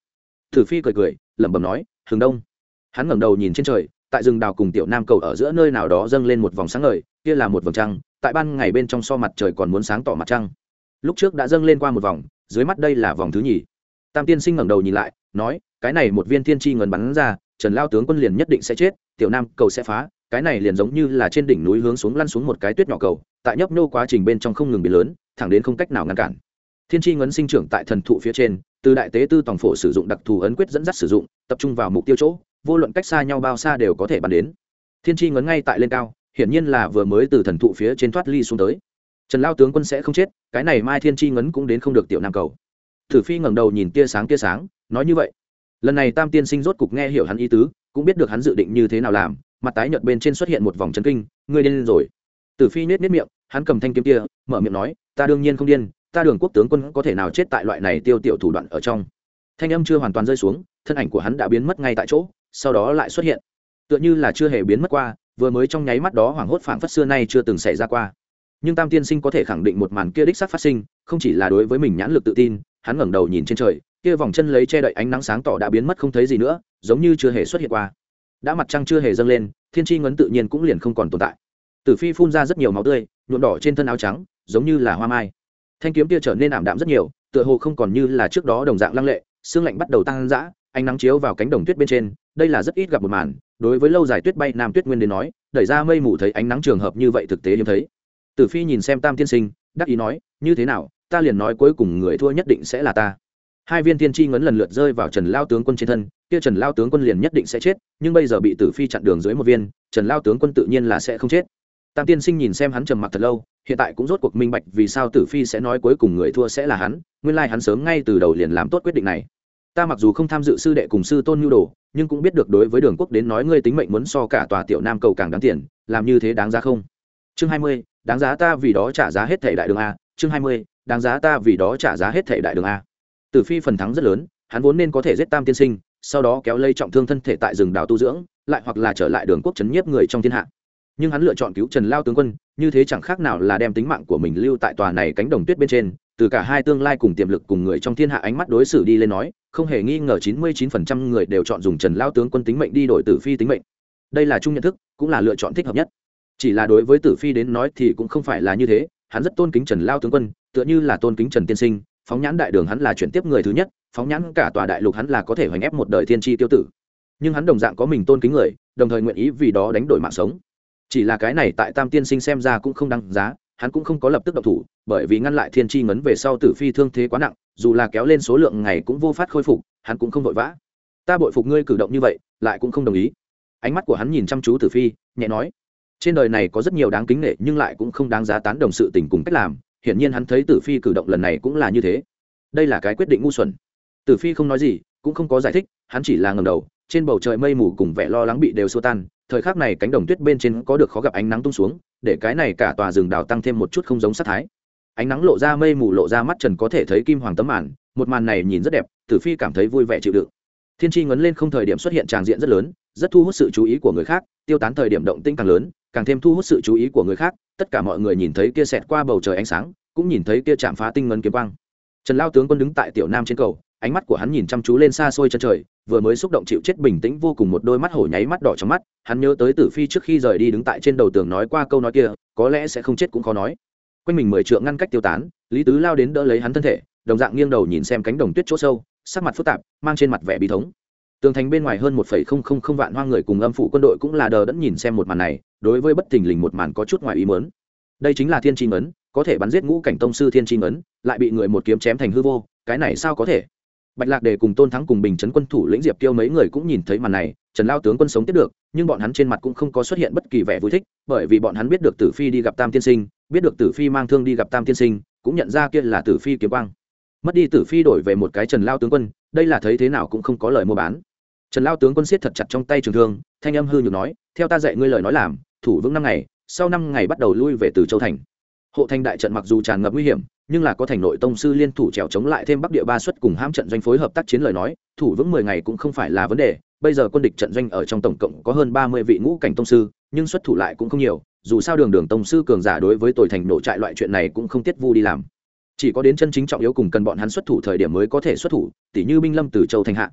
Tử phi cười cười, lẩm bẩm nói, hừng đông hắn ngẩng đầu nhìn trên trời, tại rừng đào cùng tiểu nam cầu ở giữa nơi nào đó dâng lên một vòng sáng ngời, kia là một vầng trăng, tại ban ngày bên trong so mặt trời còn muốn sáng tỏ mặt trăng. Lúc trước đã dâng lên qua một vòng, dưới mắt đây là vòng thứ nhì. Tam tiên sinh ngẩng đầu nhìn lại, nói, cái này một viên thiên tri ngần bắn ra, trần lao tướng quân liền nhất định sẽ chết, tiểu nam cầu sẽ phá, cái này liền giống như là trên đỉnh núi hướng xuống lăn xuống một cái tuyết nhỏ cầu, tại nhấp nô quá trình bên trong không ngừng biến lớn, thẳng đến không cách nào ngăn cản. Thiên tri ngấn sinh trưởng tại thần thụ phía trên, từ đại tế tư tổng phổ sử dụng đặc thù ấn quyết dẫn dắt sử dụng, tập trung vào mục tiêu chỗ vô luận cách xa nhau bao xa đều có thể bắn đến. Thiên tri ngấn ngay tại lên cao, hiển nhiên là vừa mới từ thần thụ phía trên thoát ly xuống tới. Trần lao tướng quân sẽ không chết, cái này mai thiên tri ngấn cũng đến không được tiểu nam cầu. Thử phi ngẩng đầu nhìn tia sáng tia sáng, nói như vậy. Lần này tam tiên sinh rốt cục nghe hiểu hắn ý tứ, cũng biết được hắn dự định như thế nào làm, mặt tái nhợt bên trên xuất hiện một vòng chấn kinh, ngươi điên rồi. Tử phi nết nết miệng, hắn cầm thanh kiếm kia, mở miệng nói, ta đương nhiên không điên, ta đường quốc tướng quân có thể nào chết tại loại này tiêu tiểu thủ đoạn ở trong. Thanh âm chưa hoàn toàn rơi xuống, thân ảnh của hắn đã biến mất ngay tại chỗ sau đó lại xuất hiện. Tựa như là chưa hề biến mất qua, vừa mới trong nháy mắt đó hoảng hốt phảng phất xưa nay chưa từng xảy ra qua. Nhưng tam tiên sinh có thể khẳng định một màn kia đích sắc phát sinh, không chỉ là đối với mình nhãn lực tự tin, hắn ngẩng đầu nhìn trên trời, kia vòng chân lấy che đậy ánh nắng sáng tỏ đã biến mất không thấy gì nữa, giống như chưa hề xuất hiện qua. Đã mặt trăng chưa hề dâng lên, thiên tri ngấn tự nhiên cũng liền không còn tồn tại. Tử phi phun ra rất nhiều máu tươi, nhuộm đỏ trên thân áo trắng, giống như là hoa mai. Thanh kiếm kia trở nên ảm đạm rất nhiều, tựa hồ không còn như là trước đó đồng dạng lăng lệ, xương lạnh bắt đầu tăng dã ánh nắng chiếu vào cánh đồng tuyết bên trên đây là rất ít gặp một màn, đối với lâu dài tuyết bay nam tuyết nguyên đến nói, đẩy ra mây mù thấy ánh nắng trường hợp như vậy thực tế hiếm thấy. Tử phi nhìn xem tam tiên sinh, đắc ý nói, như thế nào, ta liền nói cuối cùng người thua nhất định sẽ là ta. Hai viên tiên tri ngấn lần lượt rơi vào trần lao tướng quân trên thân, kia trần lao tướng quân liền nhất định sẽ chết, nhưng bây giờ bị tử phi chặn đường dưới một viên, trần lao tướng quân tự nhiên là sẽ không chết. Tam tiên sinh nhìn xem hắn trầm mặc thật lâu, hiện tại cũng rốt cuộc minh bạch vì sao tử phi sẽ nói cuối cùng người thua sẽ là hắn, nguyên lai hắn sớm ngay từ đầu liền làm tốt quyết định này ta mặc dù không tham dự sư đệ cùng sư tôn nhu đồ, nhưng cũng biết được đối với đường quốc đến nói ngươi tính mệnh muốn so cả tòa tiểu nam cầu càng đáng tiền, làm như thế đáng giá không? Chương hai mươi, đáng giá ta vì đó trả giá hết thể đại đường a, chương hai mươi, đáng giá ta vì đó trả giá hết thể đại đường a. Tử phi phần thắng rất lớn, hắn vốn nên có thể giết tam tiên sinh, sau đó kéo lây trọng thương thân thể tại rừng đào tu dưỡng, lại hoặc là trở lại đường quốc chấn nhiếp người trong thiên hạ. Nhưng hắn lựa chọn cứu trần lao tướng quân, như thế chẳng khác nào là đem tính mạng của mình lưu tại tòa này cánh đồng tuyết bên trên từ cả hai tương lai cùng tiềm lực cùng người trong thiên hạ ánh mắt đối xử đi lên nói, không hề nghi ngờ chín mươi chín phần trăm người đều chọn dùng trần lao tướng quân tính mệnh đi đổi tử phi tính mệnh. Đây là chung nhận thức, cũng là lựa chọn thích hợp nhất. Chỉ là đối với tử phi đến nói thì cũng không phải là như thế, hắn rất tôn kính trần lao tướng quân, tựa như là tôn kính trần tiên sinh, phóng nhãn đại đường hắn là chuyển tiếp người thứ nhất, phóng nhãn cả tòa đại lục hắn là có thể hoành ép một đời thiên tri tiêu tử. Nhưng hắn đồng dạng có mình tôn kính người, đồng thời nguyện ý vì đó đánh đổi mạng sống. Chỉ là cái này tại tam tiên sinh xem ra cũng không đăng giá hắn cũng không có lập tức động thủ, bởi vì ngăn lại thiên tri ngấn về sau tử phi thương thế quá nặng, dù là kéo lên số lượng ngày cũng vô phát khôi phục, hắn cũng không vội vã. Ta bội phục ngươi cử động như vậy, lại cũng không đồng ý. Ánh mắt của hắn nhìn chăm chú tử phi, nhẹ nói. Trên đời này có rất nhiều đáng kính nể nhưng lại cũng không đáng giá tán đồng sự tình cùng cách làm, hiển nhiên hắn thấy tử phi cử động lần này cũng là như thế. Đây là cái quyết định ngu xuẩn. Tử phi không nói gì, cũng không có giải thích, hắn chỉ là ngầm đầu trên bầu trời mây mù cùng vẻ lo lắng bị đều xua tan, thời khắc này cánh đồng tuyết bên trên có được khó gặp ánh nắng tung xuống, để cái này cả tòa rừng đào tăng thêm một chút không giống sắc thái. Ánh nắng lộ ra mây mù lộ ra mắt trần có thể thấy kim hoàng tấm màn, một màn này nhìn rất đẹp, tử phi cảm thấy vui vẻ chịu đựng. Thiên tri ngấn lên không thời điểm xuất hiện tràng diện rất lớn, rất thu hút sự chú ý của người khác, tiêu tán thời điểm động tinh càng lớn, càng thêm thu hút sự chú ý của người khác, tất cả mọi người nhìn thấy kia xẹt qua bầu trời ánh sáng, cũng nhìn thấy kia chạm phá tinh ngân kiếm quang. Trần lao tướng quân đứng tại tiểu nam trên cầu, ánh mắt của hắn nhìn chăm chú lên xa xôi chân trời vừa mới xúc động chịu chết bình tĩnh vô cùng một đôi mắt hổ nháy mắt đỏ trong mắt, hắn nhớ tới tử phi trước khi rời đi đứng tại trên đầu tường nói qua câu nói kia, có lẽ sẽ không chết cũng khó nói. Quanh mình mười trượng ngăn cách tiêu tán, lý tứ lao đến đỡ lấy hắn thân thể, đồng dạng nghiêng đầu nhìn xem cánh đồng tuyết chỗ sâu, sắc mặt phức tạp, mang trên mặt vẻ bí thống. Tường thành bên ngoài hơn một phẩy không không không vạn hoang người cùng âm phụ quân đội cũng là đờ đẫn nhìn xem một màn này, đối với bất thình lình một màn có chút ngoài ý mớn đây chính là thiên tri ngấn, có thể bắn giết ngũ cảnh tông sư thiên tri ngấn, lại bị người một kiếm chém thành hư vô, cái này sao có thể? Bạch lạc đề cùng tôn thắng cùng bình chấn quân thủ lĩnh diệp tiêu mấy người cũng nhìn thấy màn này, trần lao tướng quân sống tiếp được, nhưng bọn hắn trên mặt cũng không có xuất hiện bất kỳ vẻ vui thích, bởi vì bọn hắn biết được tử phi đi gặp tam tiên sinh, biết được tử phi mang thương đi gặp tam tiên sinh, cũng nhận ra kia là tử phi kiếm quang. Mất đi tử phi đổi về một cái trần lao tướng quân, đây là thấy thế nào cũng không có lời mua bán. Trần lao tướng quân siết thật chặt trong tay trường thương, thanh âm hư nhược nói, theo ta dạy ngươi lời nói làm, thủ vững năm ngày, sau năm ngày bắt đầu lui về từ châu thành. Hộ thành đại trận mặc dù tràn ngập nguy hiểm nhưng là có thành nội tông sư liên thủ trèo chống lại thêm bắc địa ba xuất cùng hãm trận doanh phối hợp tác chiến lời nói, thủ vững mười ngày cũng không phải là vấn đề, bây giờ quân địch trận doanh ở trong tổng cộng có hơn ba mươi vị ngũ cảnh tông sư, nhưng xuất thủ lại cũng không nhiều, dù sao đường đường tông sư cường giả đối với tồi thành nổ trại loại chuyện này cũng không tiết vu đi làm. Chỉ có đến chân chính trọng yếu cùng cần bọn hắn xuất thủ thời điểm mới có thể xuất thủ tỷ như binh lâm từ châu thành hạ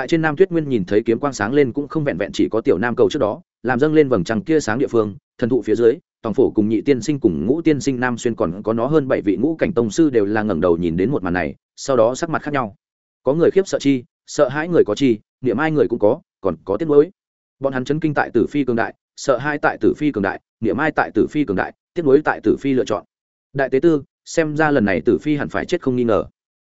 tại trên nam tuyết nguyên nhìn thấy kiếm quang sáng lên cũng không vẹn vẹn chỉ có tiểu nam cầu trước đó, làm dâng lên vầng trăng kia sáng địa phương, thần thụ phía dưới, tòng phổ cùng nhị tiên sinh cùng ngũ tiên sinh nam xuyên còn có nó hơn bảy vị ngũ cảnh tông sư đều là ngẩng đầu nhìn đến một màn này, sau đó sắc mặt khác nhau. Có người khiếp sợ chi, sợ hãi người có chi, niệm ai người cũng có, còn có tiết mới bọn hắn chấn kinh tại tử phi cường đại, sợ hai tại tử phi cường đại, niệm ai tại tử phi cường đại tiết mới tại tử phi lựa chọn. Đại tế tư, xem ra lần này tử phi hẳn phải chết không nghi ngờ.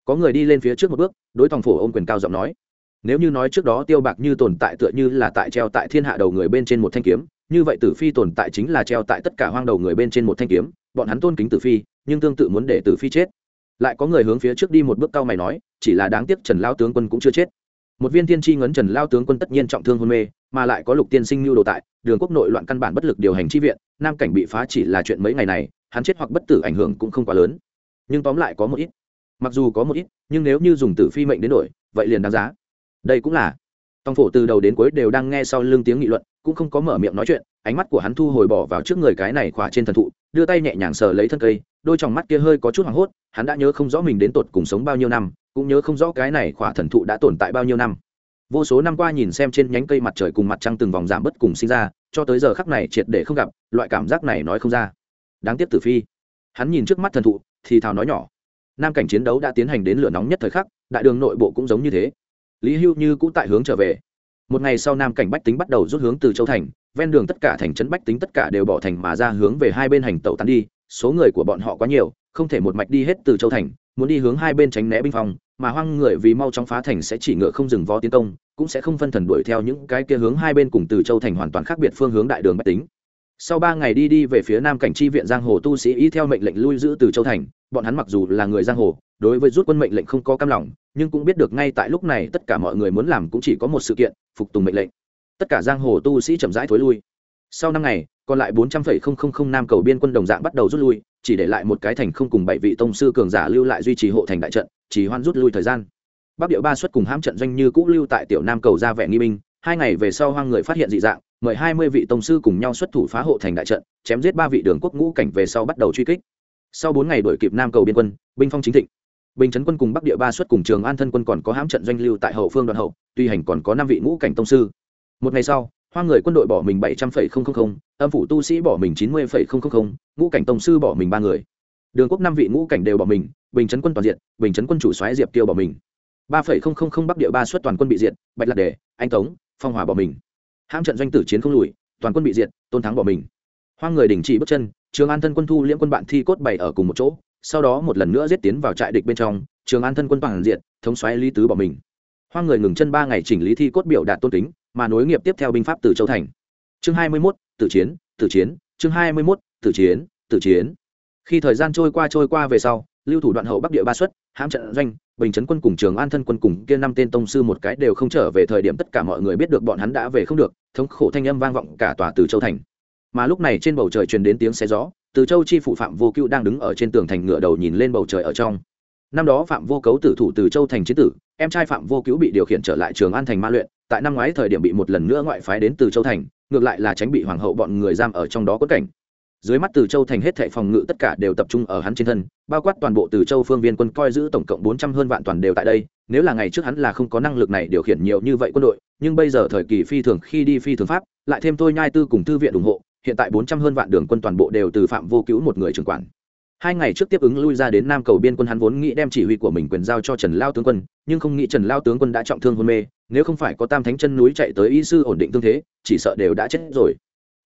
Có người đi lên phía trước một bước, đối tòng phổ ôm quyền cao giọng nói nếu như nói trước đó tiêu bạc như tồn tại tựa như là tại treo tại thiên hạ đầu người bên trên một thanh kiếm, như vậy tử phi tồn tại chính là treo tại tất cả hoang đầu người bên trên một thanh kiếm, bọn hắn tôn kính tử phi, nhưng tương tự muốn để tử phi chết. Lại có người hướng phía trước đi một bước cao mày nói, chỉ là đáng tiếc trần lao tướng quân cũng chưa chết. Một viên thiên tri ngấn trần lao tướng quân tất nhiên trọng thương hôn mê, mà lại có lục tiên sinh lưu đồ tại, đường quốc nội loạn căn bản bất lực điều hành tri viện, nam cảnh bị phá chỉ là chuyện mấy ngày này, hắn chết hoặc bất tử ảnh hưởng cũng không quá lớn. Nhưng tóm lại có một ít. Mặc dù có một ít, nhưng nếu như dùng tử phi mệnh đến đổi, vậy liền đáng giá đây cũng là. Tòng phổ từ đầu đến cuối đều đang nghe sau lưng tiếng nghị luận, cũng không có mở miệng nói chuyện, ánh mắt của hắn thu hồi bỏ vào trước người cái này khỏa trên thần thụ, đưa tay nhẹ nhàng sờ lấy thân cây, đôi t mắt kia hơi có chút hoảng hốt, hắn đã nhớ không rõ mình đến tột cùng sống bao nhiêu năm, cũng nhớ không rõ cái này khỏa thần thụ đã tồn tại bao nhiêu năm. Vô số năm qua nhìn xem trên nhánh cây mặt trời cùng mặt trăng từng vòng giảm bất cùng sinh ra, cho tới giờ khắc này triệt để không gặp, loại cảm giác này nói không ra. Đáng tiếc tử phi. Hắn nhìn trước mắt thần thụ, thì thào nói nhỏ. Nam cảnh chiến đấu đã tiến hành đến lửa nóng nhất thời khắc, đại đường nội bộ cũng giống như thế lý hưu như cũng tại hướng trở về. Một ngày sau nam cảnh bách tính bắt đầu rút hướng từ châu thành, ven đường tất cả thành trấn bách tính tất cả đều bỏ thành mà ra hướng về hai bên hành tàu tán đi, số người của bọn họ quá nhiều, không thể một mạch đi hết từ châu thành, muốn đi hướng hai bên tránh né binh phòng, mà hoang người vì mau chóng phá thành sẽ chỉ ngựa không dừng vó tiến công, cũng sẽ không phân thần đuổi theo những cái kia hướng hai bên cùng từ châu thành hoàn toàn khác biệt phương hướng đại đường bách tính. Sau ba ngày đi đi về phía nam cảnh chi viện giang hồ tu sĩ y theo mệnh lệnh lui giữ từ châu thành, bọn hắn mặc dù là người giang hồ đối với rút quân mệnh lệnh không có cam lòng, nhưng cũng biết được ngay tại lúc này tất cả mọi người muốn làm cũng chỉ có một sự kiện, phục tùng mệnh lệnh. Tất cả giang hồ tu sĩ chậm rãi thối lui. Sau năm ngày, còn lại bốn trăm linh nam cầu biên quân đồng dạng bắt đầu rút lui, chỉ để lại một cái thành không cùng bảy vị tông sư cường giả lưu lại duy trì hộ thành đại trận, chỉ hoan rút lui thời gian. Bắc điệu ba xuất cùng hãm trận doanh như cũ lưu tại tiểu nam cầu ra vẻ nghi binh, hai ngày về sau hoang người phát hiện dị dạng, mời hai mươi vị tông sư cùng nhau xuất thủ phá hộ thành đại trận, chém giết ba vị đường quốc ngũ cảnh về sau bắt đầu truy kích. Sau bốn ngày đuổi kịp nam cầu biên quân, binh phong chính thịnh bình chấn quân cùng bắc địa ba xuất cùng trường an thân quân còn có hãm trận doanh lưu tại hậu phương đoàn hậu, tuy hành còn có năm vị ngũ cảnh tông sư. Một ngày sau, hoa người quân đội bỏ mình bảy trăm linh âm phủ tu sĩ bỏ mình chín mươi ngũ cảnh tông sư bỏ mình ba người. Đường quốc năm vị ngũ cảnh đều bỏ mình, bình chấn quân toàn diện, bình chấn quân chủ xoáy diệp tiêu bỏ mình. ba bắc địa ba xuất toàn quân bị diệt, bạch lạc đề, anh tống, phong hòa bỏ mình. Hãm trận doanh tử chiến không lùi, toàn quân bị diệt, tôn thắng bỏ mình. Hoa người đình chỉ bước chân, trường an thân quân thu liễm quân bạn thi cốt bày ở cùng một chỗ sau đó một lần nữa giết tiến vào trại địch bên trong trường an thân quân toàn diện thống xoáy lý tứ bỏ mình. Hoa người ngừng chân ba ngày chỉnh lý thi cốt biểu đạt tôn kính mà nối nghiệp tiếp theo binh pháp từ châu thành. Chương hai mươi 21, tử chiến tử chiến chương hai mươi 21, tử chiến tử chiến. Khi thời gian trôi qua trôi qua về sau lưu thủ đoạn hậu bắc địa ba xuất hãm trận doanh bình chấn quân cùng trường an thân quân cùng kia năm tên tông sư một cái đều không trở về thời điểm tất cả mọi người biết được bọn hắn đã về không được thống khổ thanh âm vang vọng cả tòa từ châu thành. Mà lúc này trên bầu trời truyền đến tiếng xe gió từ châu chi phụ phạm vô cựu đang đứng ở trên tường thành ngựa đầu nhìn lên bầu trời ở trong. Năm đó phạm vô cấu tử thủ từ châu thành chiến tử, em trai phạm vô cứu bị điều khiển trở lại trường an thành ma luyện, tại năm ngoái thời điểm bị một lần nữa ngoại phái đến từ châu thành, ngược lại là tránh bị hoàng hậu bọn người giam ở trong đó quất cảnh. Dưới mắt từ châu thành hết thệ phòng ngự tất cả đều tập trung ở hắn trên thân, bao quát toàn bộ từ châu phương viên quân coi giữ tổng cộng bốn trăm hơn vạn toàn đều tại đây, nếu là ngày trước hắn là không có năng lực này điều khiển nhiều như vậy quân đội, nhưng bây giờ thời kỳ phi thường khi đi phi thường pháp, lại thêm thôi nhai tư cùng thư viện ủng hộ hiện tại bốn trăm hơn vạn đường quân toàn bộ đều từ phạm vô cứu một người trưởng quản. Hai ngày trước tiếp ứng lui ra đến nam cầu biên quân hắn vốn nghĩ đem chỉ huy của mình quyền giao cho trần lao tướng quân, nhưng không nghĩ trần lao tướng quân đã trọng thương hôn mê, nếu không phải có tam thánh chân núi chạy tới y sư ổn định thương thế, chỉ sợ đều đã chết rồi.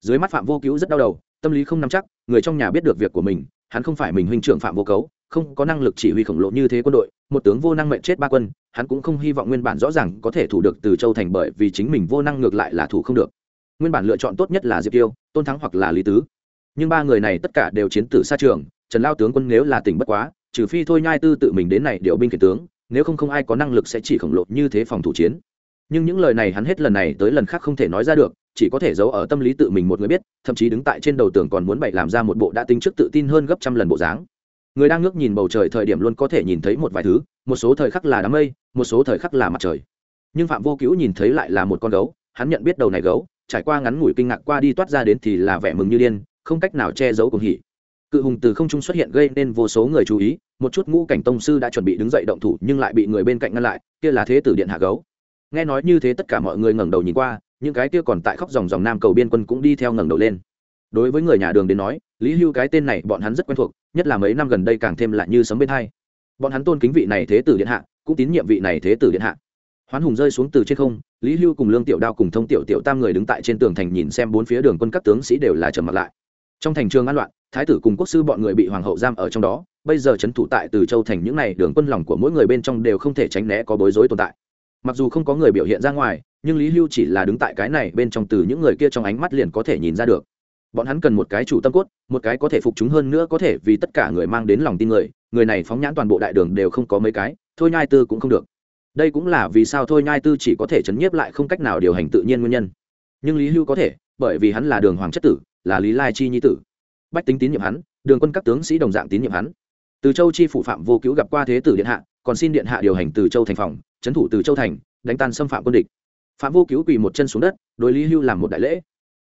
Dưới mắt phạm vô cứu rất đau đầu, tâm lý không nắm chắc, người trong nhà biết được việc của mình, hắn không phải mình huynh trưởng phạm vô cấu, không có năng lực chỉ huy khổng lồ như thế quân đội, một tướng vô năng mệnh chết ba quân, hắn cũng không hy vọng nguyên bản rõ ràng có thể thủ được từ châu thành bởi vì chính mình vô năng ngược lại là thủ không được nguyên bản lựa chọn tốt nhất là diệp tiêu, tôn thắng hoặc là lý tứ. Nhưng ba người này tất cả đều chiến tử xa trường, trần lao tướng quân nếu là tỉnh bất quá, trừ phi thôi nhai tư tự mình đến này điều binh khiển tướng, nếu không không ai có năng lực sẽ chỉ khổng lồ như thế phòng thủ chiến. Nhưng những lời này hắn hết lần này tới lần khác không thể nói ra được, chỉ có thể giấu ở tâm lý tự mình một người biết, thậm chí đứng tại trên đầu tường còn muốn bày làm ra một bộ đã tính trước tự tin hơn gấp trăm lần bộ dáng. Người đang ngước nhìn bầu trời thời điểm luôn có thể nhìn thấy một vài thứ, một số thời khắc là đám mây, một số thời khắc là mặt trời. Nhưng phạm vô cứu nhìn thấy lại là một con gấu, hắn nhận biết đầu này gấu trải qua ngắn ngủi kinh ngạc qua đi toát ra đến thì là vẻ mừng như điên, không cách nào che giấu cùng hỉ. Cự hùng từ không trung xuất hiện gây nên vô số người chú ý, một chút ngũ cảnh tông sư đã chuẩn bị đứng dậy động thủ nhưng lại bị người bên cạnh ngăn lại, kia là thế tử điện hạ gấu. Nghe nói như thế tất cả mọi người ngẩng đầu nhìn qua, những cái kia còn tại khóc dòng dòng nam cầu biên quân cũng đi theo ngẩng đầu lên. Đối với người nhà đường đến nói, lý hưu cái tên này bọn hắn rất quen thuộc, nhất là mấy năm gần đây càng thêm lại như sấm bên hai. Bọn hắn tôn kính vị này thế tử điện hạ, cũng tín nhiệm vị này thế tử điện hạ hoán hùng rơi xuống từ trên không, lý hưu cùng lương tiểu đao cùng thông tiểu tiểu tam người đứng tại trên tường thành nhìn xem bốn phía đường quân các tướng sĩ đều là trầm mặt lại. Trong thành trường an loạn, thái tử cùng quốc sư bọn người bị hoàng hậu giam ở trong đó, bây giờ c h ấ n thủ tại từ châu thành những n à y đường quân lòng của mỗi người bên trong đều không thể tránh né có bối rối tồn tại. Mặc dù không có người biểu hiện ra ngoài, nhưng lý hưu chỉ là đứng tại cái này bên trong từ những người kia trong ánh mắt liền có thể nhìn ra được. Bọn hắn cần một cái chủ tâm cốt, một cái có thể phục chúng hơn nữa có thể vì tất cả người mang đến lòng tin người người này phóng nhãn toàn bộ đại đường đều không có mấy cái, thôi nhai tư cũng không được đây cũng là vì sao thôi nhai tư chỉ có thể chấn nhiếp lại không cách nào điều hành tự nhiên nguyên nhân. Nhưng lý hưu có thể, bởi vì hắn là đường hoàng chất tử, là lý lai chi nhi tử. Bách tính tín nhiệm hắn, đường quân các tướng sĩ đồng dạng tín nhiệm hắn. Từ châu chi phủ phạm vô cứu gặp qua thế tử điện hạ, còn xin điện hạ điều hành từ châu thành phòng trấn thủ từ châu thành, đánh tan xâm phạm quân địch. Phạm vô cứu quỳ một chân xuống đất, đối lý hưu làm một đại lễ.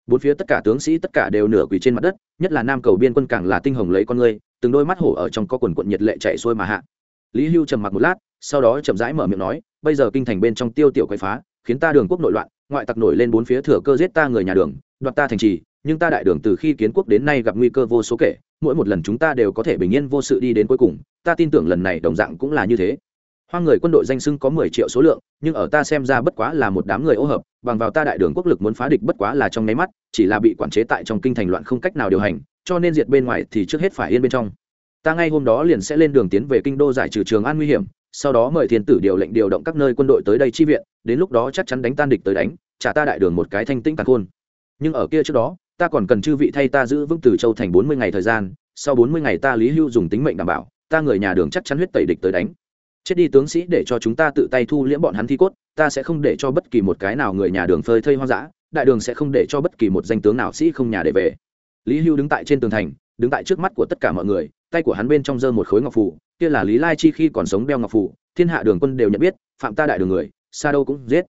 Bốn phía tất cả tướng sĩ tất cả đều nửa quỳ trên mặt đất, nhất là nam cầu biên quân càng là tinh hồng lấy con người từng đôi mắt hổ ở trong có quần quận nhiệt lệ chạy xuôi mà hạ. Lý hưu trầm mặc một lát sau đó chậm rãi mở miệng nói, bây giờ kinh thành bên trong tiêu tiểu quậy phá, khiến ta đường quốc nội loạn, ngoại tặc nổi lên bốn phía thừa cơ giết ta người nhà đường, đoạt ta thành trì, nhưng ta đại đường từ khi kiến quốc đến nay gặp nguy cơ vô số kể, mỗi một lần chúng ta đều có thể bình yên vô sự đi đến cuối cùng, ta tin tưởng lần này đồng dạng cũng là như thế. Hoa người quân đội danh sưng có mười triệu số lượng, nhưng ở ta xem ra bất quá là một đám người ô hợp, bằng vào ta đại đường quốc lực muốn phá địch bất quá là trong nháy mắt, chỉ là bị quản chế tại trong kinh thành loạn không cách nào điều hành, cho nên diệt bên ngoài thì trước hết phải yên bên trong. Ta ngay hôm đó liền sẽ lên đường tiến về kinh đô giải trừ trường an nguy hiểm sau đó mời thiên tử điều lệnh điều động các nơi quân đội tới đây chi viện, đến lúc đó chắc chắn đánh tan địch tới đánh, trả ta đại đường một cái thanh tĩnh tàn khôn. Nhưng ở kia trước đó, ta còn cần chư vị thay ta giữ vững từ châu thành bốn mươi ngày thời gian, sau bốn mươi ngày ta lý hưu dùng tính mệnh đảm bảo, ta người nhà đường chắc chắn huyết tẩy địch tới đánh. Chết đi tướng sĩ để cho chúng ta tự tay thu liễm bọn hắn thi cốt, ta sẽ không để cho bất kỳ một cái nào người nhà đường phơi thây hoang dã, đại đường sẽ không để cho bất kỳ một danh tướng nào sĩ không nhà để về. Lý hưu đứng tại trên tường thành, đứng tại trước mắt của tất cả mọi người tay của hắn bên trong giơ một khối ngọc phủ kia là lý lai chi khi còn sống đeo ngọc phủ thiên hạ đường quân đều nhận biết, phạm ta đại đường người, xa đâu cũng giết.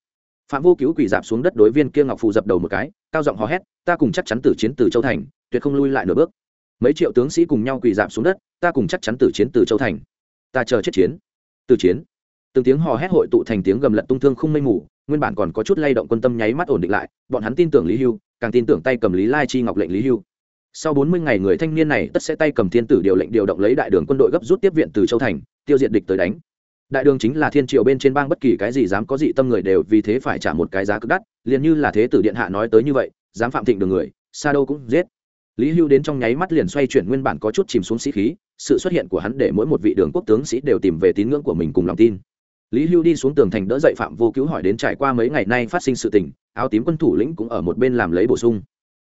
Phạm vô cứu quỳ dạp xuống đất đối viên kia ngọc phù dập đầu một cái, cao giọng hò hét, ta cùng chắc chắn tử chiến từ châu thành, tuyệt không lui lại nửa bước. Mấy triệu tướng sĩ cùng nhau quỳ dạp xuống đất, ta cùng chắc chắn tử chiến từ châu thành. Ta chờ chết chiến. Từ chiến? Từng tiếng hò hét hội tụ thành tiếng gầm lật tung thương không mây mù, nguyên bản còn có chút lay động quân tâm nháy mắt ổn định lại, bọn hắn tin tưởng lý hưu, càng tin tưởng tay cầm lý lai chi ngọc lệnh lý hưu sau bốn mươi ngày người thanh niên này tất sẽ tay cầm thiên tử điều lệnh điều động lấy đại đường quân đội gấp rút tiếp viện từ châu thành, tiêu diệt địch tới đánh. Đại đường chính là thiên triều bên trên bang bất kỳ cái gì dám có dị tâm người đều vì thế phải trả một cái giá cực đắt, liền như là thế tử điện hạ nói tới như vậy, dám phạm thịnh đường người, xa đâu cũng giết. Lý hưu đến trong nháy mắt liền xoay chuyển nguyên bản có chút chìm xuống sĩ khí, sự xuất hiện của hắn để mỗi một vị đường quốc tướng sĩ đều tìm về tín ngưỡng của mình cùng lòng tin. Lý hưu đi xuống tường thành đỡ dậy phạm vô cứu hỏi đến trải qua mấy ngày nay phát sinh sự tình, áo tím quân thủ lĩnh cũng ở một bên làm lấy bổ sung.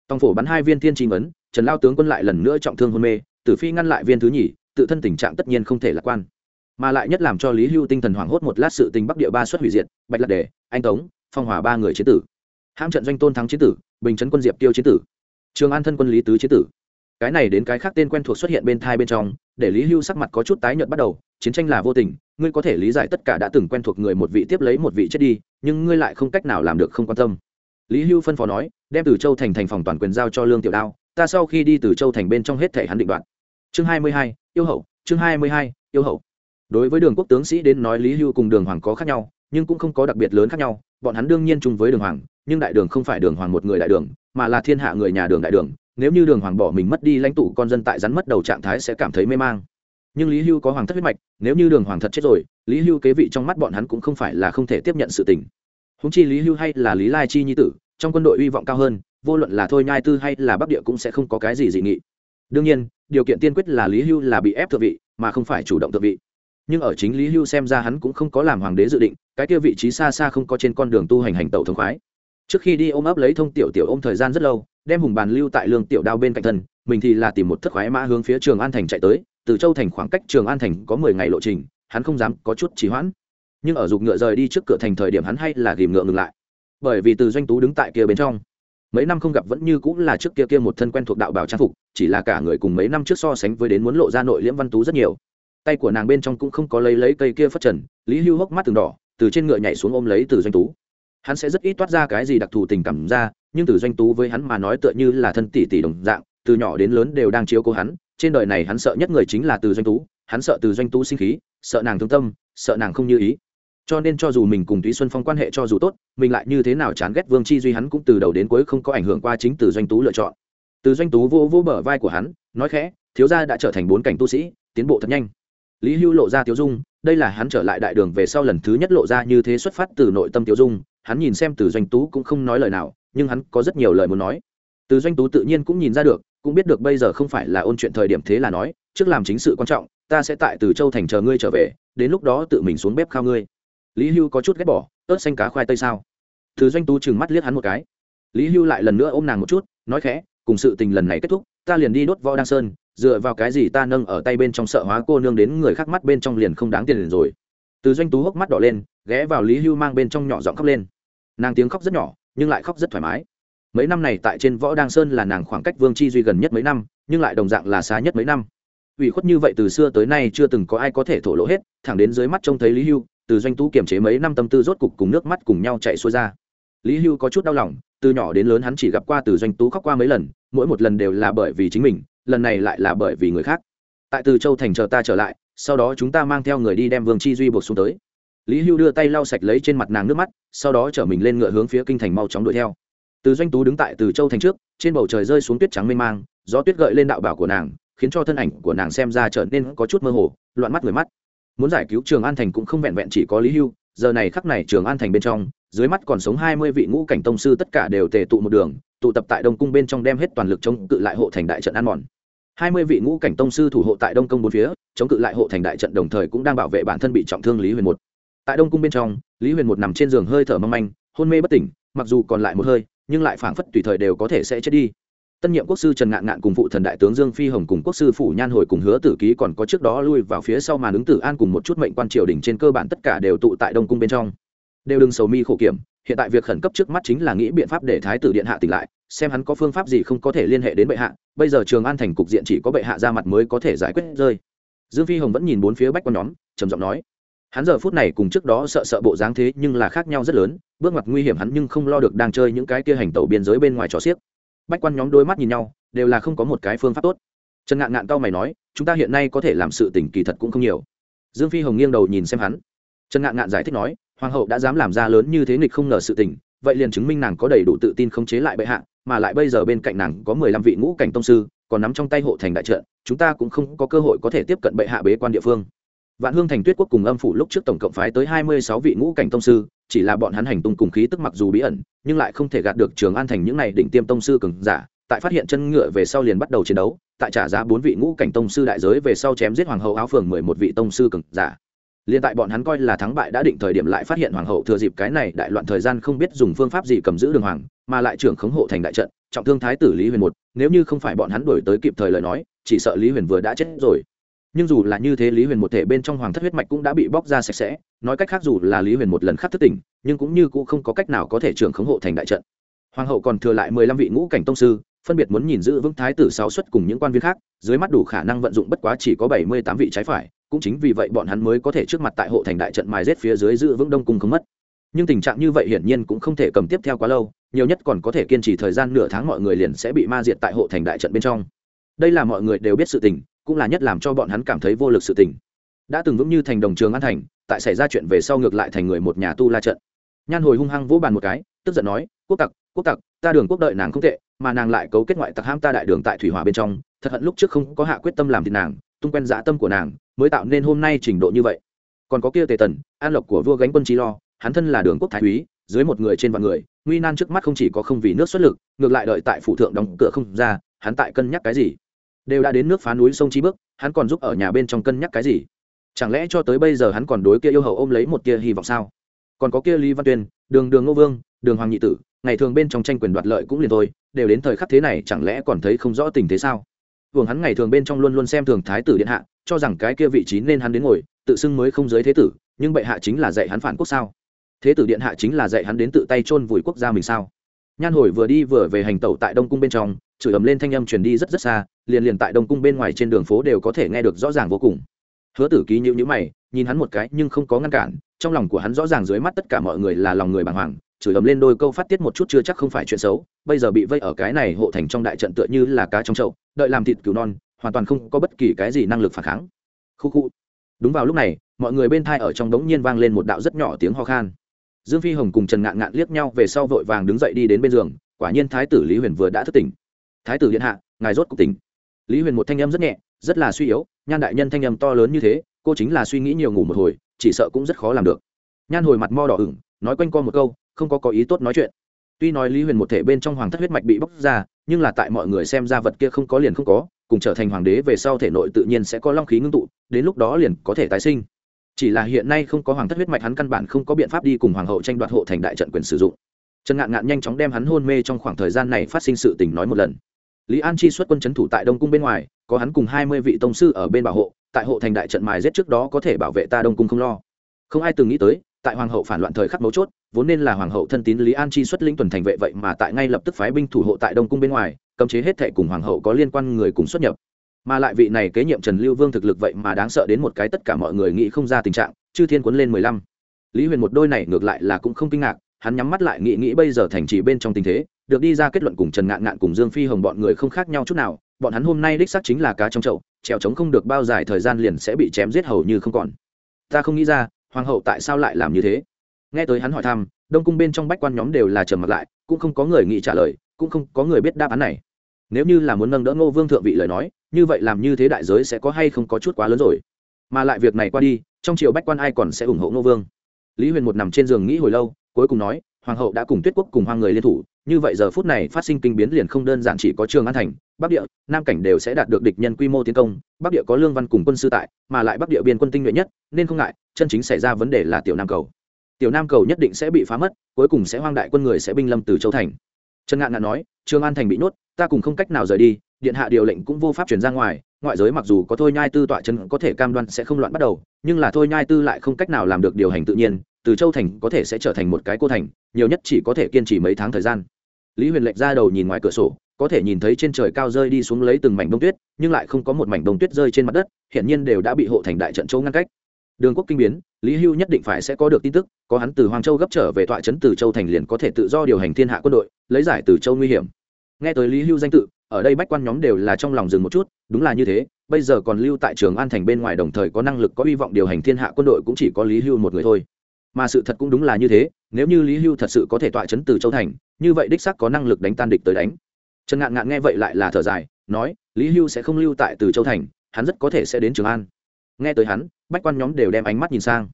Tòng phổ bắn hai viên thiên tri ấn trần lao tướng quân lại lần nữa trọng thương hôn mê, tử phi ngăn lại viên thứ nhì, tự thân tình trạng tất nhiên không thể lạc quan. Mà lại nhất làm cho lý hưu tinh thần hoảng hốt một lát sự tình bắc địa ba xuất hủy diệt, bạch lạc đề, anh tống, phong hòa ba người chế tử. Hãm trận doanh tôn thắng chế tử, bình chấn quân diệp tiêu chế tử. Trường an thân quân lý tứ chế tử. Cái này đến cái khác tên quen thuộc xuất hiện bên thai bên trong, để lý hưu sắc mặt có chút tái nhợt bắt đầu, chiến tranh là vô tình, ngươi có thể lý giải tất cả đã từng quen thuộc người một vị tiếp lấy một vị chết đi, nhưng ngươi lại không cách nào làm được không quan tâm. Lý hưu phân phó nói, đem từ châu thành thành phòng toàn quyền giao cho lương tiểu đao ta sau khi đi từ châu thành bên trong hết thể hắn định đoạn chương hai mươi hai, yêu hậu, chương hai mươi hai, yêu hậu. Đối với đường quốc tướng sĩ đến nói lý hưu cùng đường hoàng có khác nhau, nhưng cũng không có đặc biệt lớn khác nhau. Bọn hắn đương nhiên chung với đường hoàng, nhưng đại đường không phải đường hoàng một người đại đường, mà là thiên hạ người nhà đường đại đường. Nếu như đường hoàng bỏ mình mất đi lãnh tụ, con dân tại rắn mất đầu trạng thái sẽ cảm thấy mê mang. Nhưng lý hưu có hoàng thất huyết mạch, nếu như đường hoàng thật chết rồi, lý hưu kế vị trong mắt bọn hắn cũng không phải là không thể tiếp nhận sự tình. Húng chi lý hưu hay là lý lai chi nhi tử, trong quân đội hy vọng cao hơn vô luận là thôi nhai tư hay là bắc địa cũng sẽ không có cái gì dị nghị. Đương nhiên, điều kiện tiên quyết là lý hưu là bị ép thượng vị, mà không phải chủ động thượng vị. Nhưng ở chính lý hưu xem ra hắn cũng không có làm hoàng đế dự định, cái kia vị trí xa xa không có trên con đường tu hành hành tẩu thống khoái. Trước khi đi ôm ấp lấy thông tiểu tiểu ôm thời gian rất lâu, đem hùng bàn lưu tại lương tiểu đao bên cạnh thân, mình thì là tìm một thất khoái mã hướng phía trường an thành chạy tới, từ châu thành khoảng cách trường an thành có mười ngày lộ trình, hắn không dám có chút trì hoãn. Nhưng ở dục ngựa rời đi trước cửa thành thời điểm hắn hay là ghìm ngựa ngừng lại. Bởi vì từ doanh tú đứng tại kia bên trong mấy năm không gặp vẫn như cũng là trước kia kia một thân quen thuộc đạo bảo trang phục, chỉ là cả người cùng mấy năm trước so sánh với đến muốn lộ ra nội liễm văn tú rất nhiều. Tay của nàng bên trong cũng không có lấy lấy cây kia phất trần, lý hưu hốc mắt từng đỏ, từ trên ngựa nhảy xuống ôm lấy từ doanh tú. Hắn sẽ rất ít toát ra cái gì đặc thù tình cảm ra, nhưng từ doanh tú với hắn mà nói tựa như là thân tỷ tỷ đồng dạng, từ nhỏ đến lớn đều đang chiếu cố hắn, trên đời này hắn sợ nhất người chính là từ doanh tú, hắn sợ từ doanh tú sinh khí, sợ nàng thương tâm, sợ nàng không như ý cho nên cho dù mình cùng túy xuân phong quan hệ cho dù tốt, mình lại như thế nào chán ghét vương chi duy hắn cũng từ đầu đến cuối không có ảnh hưởng qua chính từ doanh tú lựa chọn. Từ doanh tú vô vô bờ vai của hắn, nói khẽ, thiếu gia đã trở thành bốn cảnh tu sĩ, tiến bộ thật nhanh. Lý hưu lộ ra tiêu dung, đây là hắn trở lại đại đường về sau lần thứ nhất lộ ra như thế xuất phát từ nội tâm tiêu dung, hắn nhìn xem từ doanh tú cũng không nói lời nào, nhưng hắn có rất nhiều lời muốn nói. Từ doanh tú tự nhiên cũng nhìn ra được, cũng biết được bây giờ không phải là ôn chuyện thời điểm thế là nói, trước làm chính sự quan trọng, ta sẽ tại từ châu thành chờ ngươi trở về, đến lúc đó tự mình xuống bếp khao ngươi lý hưu có chút ghét bỏ, ớt xanh cá khoai tây sao? Từ doanh tú chừng mắt liếc hắn một cái. Lý hưu lại lần nữa ôm nàng một chút, nói khẽ, cùng sự tình lần này kết thúc, ta liền đi đốt võ đăng sơn, dựa vào cái gì ta nâng ở tay bên trong sợ hóa cô nương đến người khác mắt bên trong liền không đáng tiền liền rồi. Từ doanh tú hốc mắt đỏ lên, ghé vào lý hưu mang bên trong nhỏ giọng khóc lên. Nàng tiếng khóc rất nhỏ, nhưng lại khóc rất thoải mái. Mấy năm này tại trên võ đăng sơn là nàng khoảng cách vương chi duy gần nhất mấy năm, nhưng lại đồng dạng là xa nhất mấy năm. Ủy khuất như vậy từ xưa tới nay chưa từng có ai có thể thổ lộ hết, thẳng đến dưới mắt trông thấy lý hưu từ doanh tú kiềm chế mấy năm tâm tư rốt cục cùng nước mắt cùng nhau chạy xuôi ra. Lý hưu có chút đau lòng, từ nhỏ đến lớn hắn chỉ gặp qua từ doanh tú khóc qua mấy lần, mỗi một lần đều là bởi vì chính mình, lần này lại là bởi vì người khác. Tại từ châu thành chờ ta trở lại, sau đó chúng ta mang theo người đi đem vương chi duy buộc xuống tới. Lý hưu đưa tay lau sạch lấy trên mặt nàng nước mắt, sau đó chở mình lên ngựa hướng phía kinh thành mau chóng đuổi theo. Từ doanh tú đứng tại từ châu thành trước, trên bầu trời rơi xuống tuyết trắng mênh mang, gió tuyết gợi lên đạo bảo của nàng, khiến cho thân ảnh của nàng xem ra trở nên có chút mơ hồ, loạn mắt người mắt muốn giải cứu trường an thành cũng không vẹn vẹn chỉ có lý hưu, giờ này khắc này trường an thành bên trong, dưới mắt còn sống hai mươi vị ngũ cảnh tông sư tất cả đều tề tụ một đường, tụ tập tại đông cung bên trong đem hết toàn lực chống cự lại hộ thành đại trận an mòn. Hai mươi vị ngũ cảnh tông sư thủ hộ tại đông công bốn phía, chống cự lại hộ thành đại trận đồng thời cũng đang bảo vệ bản thân bị trọng thương lý huyền một. Tại đông cung bên trong, lý huyền một nằm trên giường hơi thở mâm manh, hôn mê bất tỉnh, mặc dù còn lại một hơi, nhưng lại phảng phất tùy thời đều có thể sẽ chết đi tân nhiệm quốc sư trần ngạn ngạn cùng phụ thần đại tướng dương phi hồng cùng quốc sư phủ nhan hồi cùng hứa tử ký còn có trước đó lui vào phía sau màn ứng tử an cùng một chút mệnh quan triều đình trên cơ bản tất cả đều tụ tại đông cung bên trong. Đều đừng sầu mi khổ kiểm, hiện tại việc khẩn cấp trước mắt chính là nghĩ biện pháp để thái tử điện hạ tỉnh lại, xem hắn có phương pháp gì không có thể liên hệ đến bệ hạ, bây giờ trường an thành cục diện chỉ có bệ hạ ra mặt mới có thể giải quyết rơi. Dương phi hồng vẫn nhìn bốn phía bách quan nhóm, trầm giọng nói, hắn giờ phút này cùng trước đó sợ sợ bộ dáng thế nhưng là khác nhau rất lớn, bước ngoặt nguy hiểm hắn nhưng không lo được đang chơi những cái kia hành tẩu biên giới bên ngoài trò xiếc bách quan nhóm đôi mắt nhìn nhau, đều là không có một cái phương pháp tốt. Trần ngạn ngạn cao mày nói, chúng ta hiện nay có thể làm sự tình kỳ thật cũng không nhiều. Dương phi hồng nghiêng đầu nhìn xem hắn. Trần ngạn ngạn giải thích nói, hoàng hậu đã dám làm ra lớn như thế nghịch không ngờ sự tình, vậy liền chứng minh nàng có đầy đủ tự tin khống chế lại bệ hạ, mà lại bây giờ bên cạnh nàng có mười lăm vị ngũ cảnh tông sư, còn nắm trong tay hộ thành đại trận, chúng ta cũng không có cơ hội có thể tiếp cận bệ hạ bế quan địa phương. Vạn hương thành tuyết quốc cùng âm phủ lúc trước tổng cộng phái tới hai mươi sáu vị ngũ cảnh tông sư chỉ là bọn hắn hành tung cùng khí tức mặc dù bí ẩn, nhưng lại không thể gạt được trường an thành những này đỉnh tiêm tông sư cường giả, tại phát hiện chân ngựa về sau liền bắt đầu chiến đấu, tại trả giá bốn vị ngũ cảnh tông sư đại giới về sau chém giết hoàng hậu áo phường mười một vị tông sư cường giả. Liền tại bọn hắn coi là thắng bại đã định thời điểm lại phát hiện hoàng hậu thừa dịp cái này đại loạn thời gian không biết dùng phương pháp gì cầm giữ đường hoàng, mà lại trưởng khống hộ thành đại trận, trọng thương thái tử lý huyền một, nếu như không phải bọn hắn đổi tới kịp thời lời nói, chỉ sợ lý huyền vừa đã chết rồi nhưng dù là như thế lý huyền một thể bên trong hoàng thất huyết mạch cũng đã bị bóc ra sạch sẽ, nói cách khác dù là lý huyền một lần khắc thất tình nhưng cũng như cũng không có cách nào có thể trưởng khống hộ thành đại trận. Hoàng hậu còn thừa lại mười lăm vị ngũ cảnh tông sư, phân biệt muốn nhìn giữ vững thái tử sáu xuất cùng những quan viên khác, dưới mắt đủ khả năng vận dụng bất quá chỉ có bảy mươi tám vị trái phải, cũng chính vì vậy bọn hắn mới có thể trước mặt tại hộ thành đại trận mài rết phía dưới giữ vững đông cung không mất. Nhưng tình trạng như vậy hiển nhiên cũng không thể cầm tiếp theo quá lâu, nhiều nhất còn có thể kiên trì thời gian nửa tháng mọi người liền sẽ bị ma diệt tại hộ thành đại trận bên trong. Đây là mọi người đều biết sự tình cũng là nhất làm cho bọn hắn cảm thấy vô lực sự tình. Đã từng vững như thành đồng trường an thành, tại xảy ra chuyện về sau ngược lại thành người một nhà tu la trận. Nhan hồi hung hăng vỗ bàn một cái, tức giận nói, quốc tặc quốc tặc, ta đường quốc đợi nàng không tệ, mà nàng lại cấu kết ngoại tặc ham ta đại đường tại thủy hòa bên trong, thật hận lúc trước không có hạ quyết tâm làm thì nàng, tung quen dã tâm của nàng, mới tạo nên hôm nay trình độ như vậy. Còn có kia tề tần, an lộc của vua gánh quân trí lo, hắn thân là đường quốc thái úy, dưới một người trên vạn người, nguy nan trước mắt không chỉ có không vì nước xuất lực, ngược lại đợi tại phủ thượng đóng cửa không ra, hắn tại cân nhắc cái gì? Đều đã đến nước phá núi sông chi bước, hắn còn giúp ở nhà bên trong cân nhắc cái gì? Chẳng lẽ cho tới bây giờ hắn còn đối kia yêu hậu ôm lấy một tia hy vọng sao? Còn có kia lý văn tuyên, đường đường ngô vương, đường hoàng nhị tử, ngày thường bên trong tranh quyền đoạt lợi cũng liền thôi, đều đến thời khắc thế này chẳng lẽ còn thấy không rõ tình thế sao? Vương hắn ngày thường bên trong luôn luôn xem thường thái tử điện hạ, cho rằng cái kia vị trí nên hắn đến ngồi, tự xưng mới không giới thế tử, nhưng bệ hạ chính là dạy hắn phản quốc sao? Thế tử điện hạ chính là dạy hắn đến tự tay chôn vùi quốc gia mình sao? Nhan hồi vừa đi vừa về hành tẩu tại đông cung bên trong chửi ầm lên thanh âm truyền đi rất rất xa, liền liền tại đông cung bên ngoài trên đường phố đều có thể nghe được rõ ràng vô cùng. Hứa tử ký nhữ nhữ mày, nhìn hắn một cái nhưng không có ngăn cản, trong lòng của hắn rõ ràng dưới mắt tất cả mọi người là lòng người bàng hoàng, chửi ầm lên đôi câu phát tiết một chút chưa chắc không phải chuyện xấu, bây giờ bị vây ở cái này hộ thành trong đại trận tựa như là cá trong chậu, đợi làm thịt cứu non, hoàn toàn không có bất kỳ cái gì năng lực phản kháng. Khu khu. Đúng vào lúc này, mọi người bên thai ở trong đống nhiên vang lên một đạo rất nhỏ tiếng ho khan. Dương phi hồng cùng trần ngạn ngạn liếc nhau về sau vội vàng đứng dậy đi đến bên giường, quả nhiên thái tử lý huyền vừa đã thức tỉnh thái tử điện hạ, ngài rốt cục tỉnh. Lý huyền một thanh âm rất nhẹ, rất là suy yếu, nhan đại nhân thanh âm to lớn như thế, cô chính là suy nghĩ nhiều ngủ một hồi, chỉ sợ cũng rất khó làm được. Nhan hồi mặt mo đỏ ửng, nói quanh co một câu, không có có ý tốt nói chuyện. Tuy nói lý huyền một thể bên trong hoàng thất huyết mạch bị bóc ra, nhưng là tại mọi người xem ra vật kia không có liền không có, cùng trở thành hoàng đế về sau thể nội tự nhiên sẽ có long khí ngưng tụ, đến lúc đó liền có thể tái sinh. Chỉ là hiện nay không có hoàng thất huyết mạch hắn căn bản không có biện pháp đi cùng hoàng hậu tranh đoạt hộ thành đại trận quyền sử dụng. Trần ngạn ngạn nhanh chóng đem hắn hôn mê trong khoảng thời gian này phát sinh sự tình nói một lần lý an chi xuất quân c h ấ n thủ tại đông cung bên ngoài, có hắn cùng hai mươi vị tông sư ở bên bảo hộ, tại hộ thành đại trận mài giết trước đó có thể bảo vệ ta đông cung không lo. Không ai từng nghĩ tới, tại hoàng hậu phản loạn thời khắc mấu chốt, vốn nên là hoàng hậu thân tín lý an chi xuất lĩnh tuần thành vệ vậy mà tại ngay lập tức phái binh thủ hộ tại đông cung bên ngoài, cấm chế hết thệ cùng hoàng hậu có liên quan người cùng xuất nhập. Mà lại vị này kế nhiệm trần lưu vương thực lực vậy mà đáng sợ đến một cái tất cả mọi người nghĩ không ra tình trạng, chư thiên quấn lên mười lăm. Lý huyền một đôi này ngược lại là cũng không kinh ngạc hắn nhắm mắt lại nghĩ nghĩ bây giờ thành trì bên trong tình thế, được đi ra kết luận cùng trần ngạn ngạn cùng dương phi hồng bọn người không khác nhau chút nào, bọn hắn hôm nay đích xác chính là cá trong chậu, trèo trống không được bao dài thời gian liền sẽ bị chém giết hầu như không còn. Ta không nghĩ ra, hoàng hậu tại sao lại làm như thế? Nghe tới hắn hỏi thăm, đông cung bên trong bách quan nhóm đều là trầm mặt lại, cũng không có người nghĩ trả lời, cũng không có người biết đáp án này. Nếu như là muốn nâng đỡ ngô vương thượng vị lời nói, như vậy làm như thế đại giới sẽ có hay không có chút quá lớn rồi. Mà lại việc này qua đi, trong triều bách quan ai còn sẽ ủng hộ ngô vương? Lý huyền một nằm trên giường nghĩ hồi lâu cuối cùng nói hoàng hậu đã cùng tuyết quốc cùng hoang người liên thủ như vậy giờ phút này phát sinh kinh biến liền không đơn giản chỉ có trường an thành bắc địa nam cảnh đều sẽ đạt được địch nhân quy mô tiến công bắc địa có lương văn cùng quân sư tại mà lại bắc địa biên quân tinh nhuệ nhất nên không ngại chân chính xảy ra vấn đề là tiểu nam cầu. Tiểu nam cầu nhất định sẽ bị phá mất cuối cùng sẽ hoang đại quân người sẽ binh lâm từ châu thành. Trần ngạn ngạn nói trường an thành bị nuốt, ta cùng không cách nào rời đi điện hạ điều lệnh cũng vô pháp chuyển ra ngoài ngoại giới mặc dù có thôi nhai tư tọa chân có thể cam đoan sẽ không loạn bắt đầu nhưng là thôi nhai tư lại không cách nào làm được điều hành tự nhiên từ châu thành có thể sẽ trở thành một cái cô thành, nhiều nhất chỉ có thể kiên trì mấy tháng thời gian. Lý huyền lệnh ra đầu nhìn ngoài cửa sổ, có thể nhìn thấy trên trời cao rơi đi xuống lấy từng mảnh đông tuyết, nhưng lại không có một mảnh đông tuyết rơi trên mặt đất hiện nhiên đều đã bị hộ thành đại trận châu ngăn cách. Đường quốc kinh biến, lý hưu nhất định phải sẽ có được tin tức, có hắn từ hoàng châu gấp trở về tọa trấn từ châu thành liền có thể tự do điều hành thiên hạ quân đội, lấy giải từ châu nguy hiểm. Nghe tới lý hưu danh tự, ở đây bách quan nhóm đều là trong lòng dừng một chút, đúng là như thế, bây giờ còn lưu tại trường an thành bên ngoài đồng thời có năng lực, có hy vọng điều hành thiên hạ quân đội cũng chỉ có lý hưu một người thôi mà sự thật cũng đúng là như thế, nếu như lý hưu thật sự có thể tọa chấn từ châu thành, như vậy đích sắc có năng lực đánh tan địch tới đánh. Trần ngạn ngạn nghe vậy lại là thở dài, nói, lý hưu sẽ không lưu tại từ châu thành, hắn rất có thể sẽ đến trường an. Nghe tới hắn, bách quan nhóm đều đem ánh mắt nhìn sang.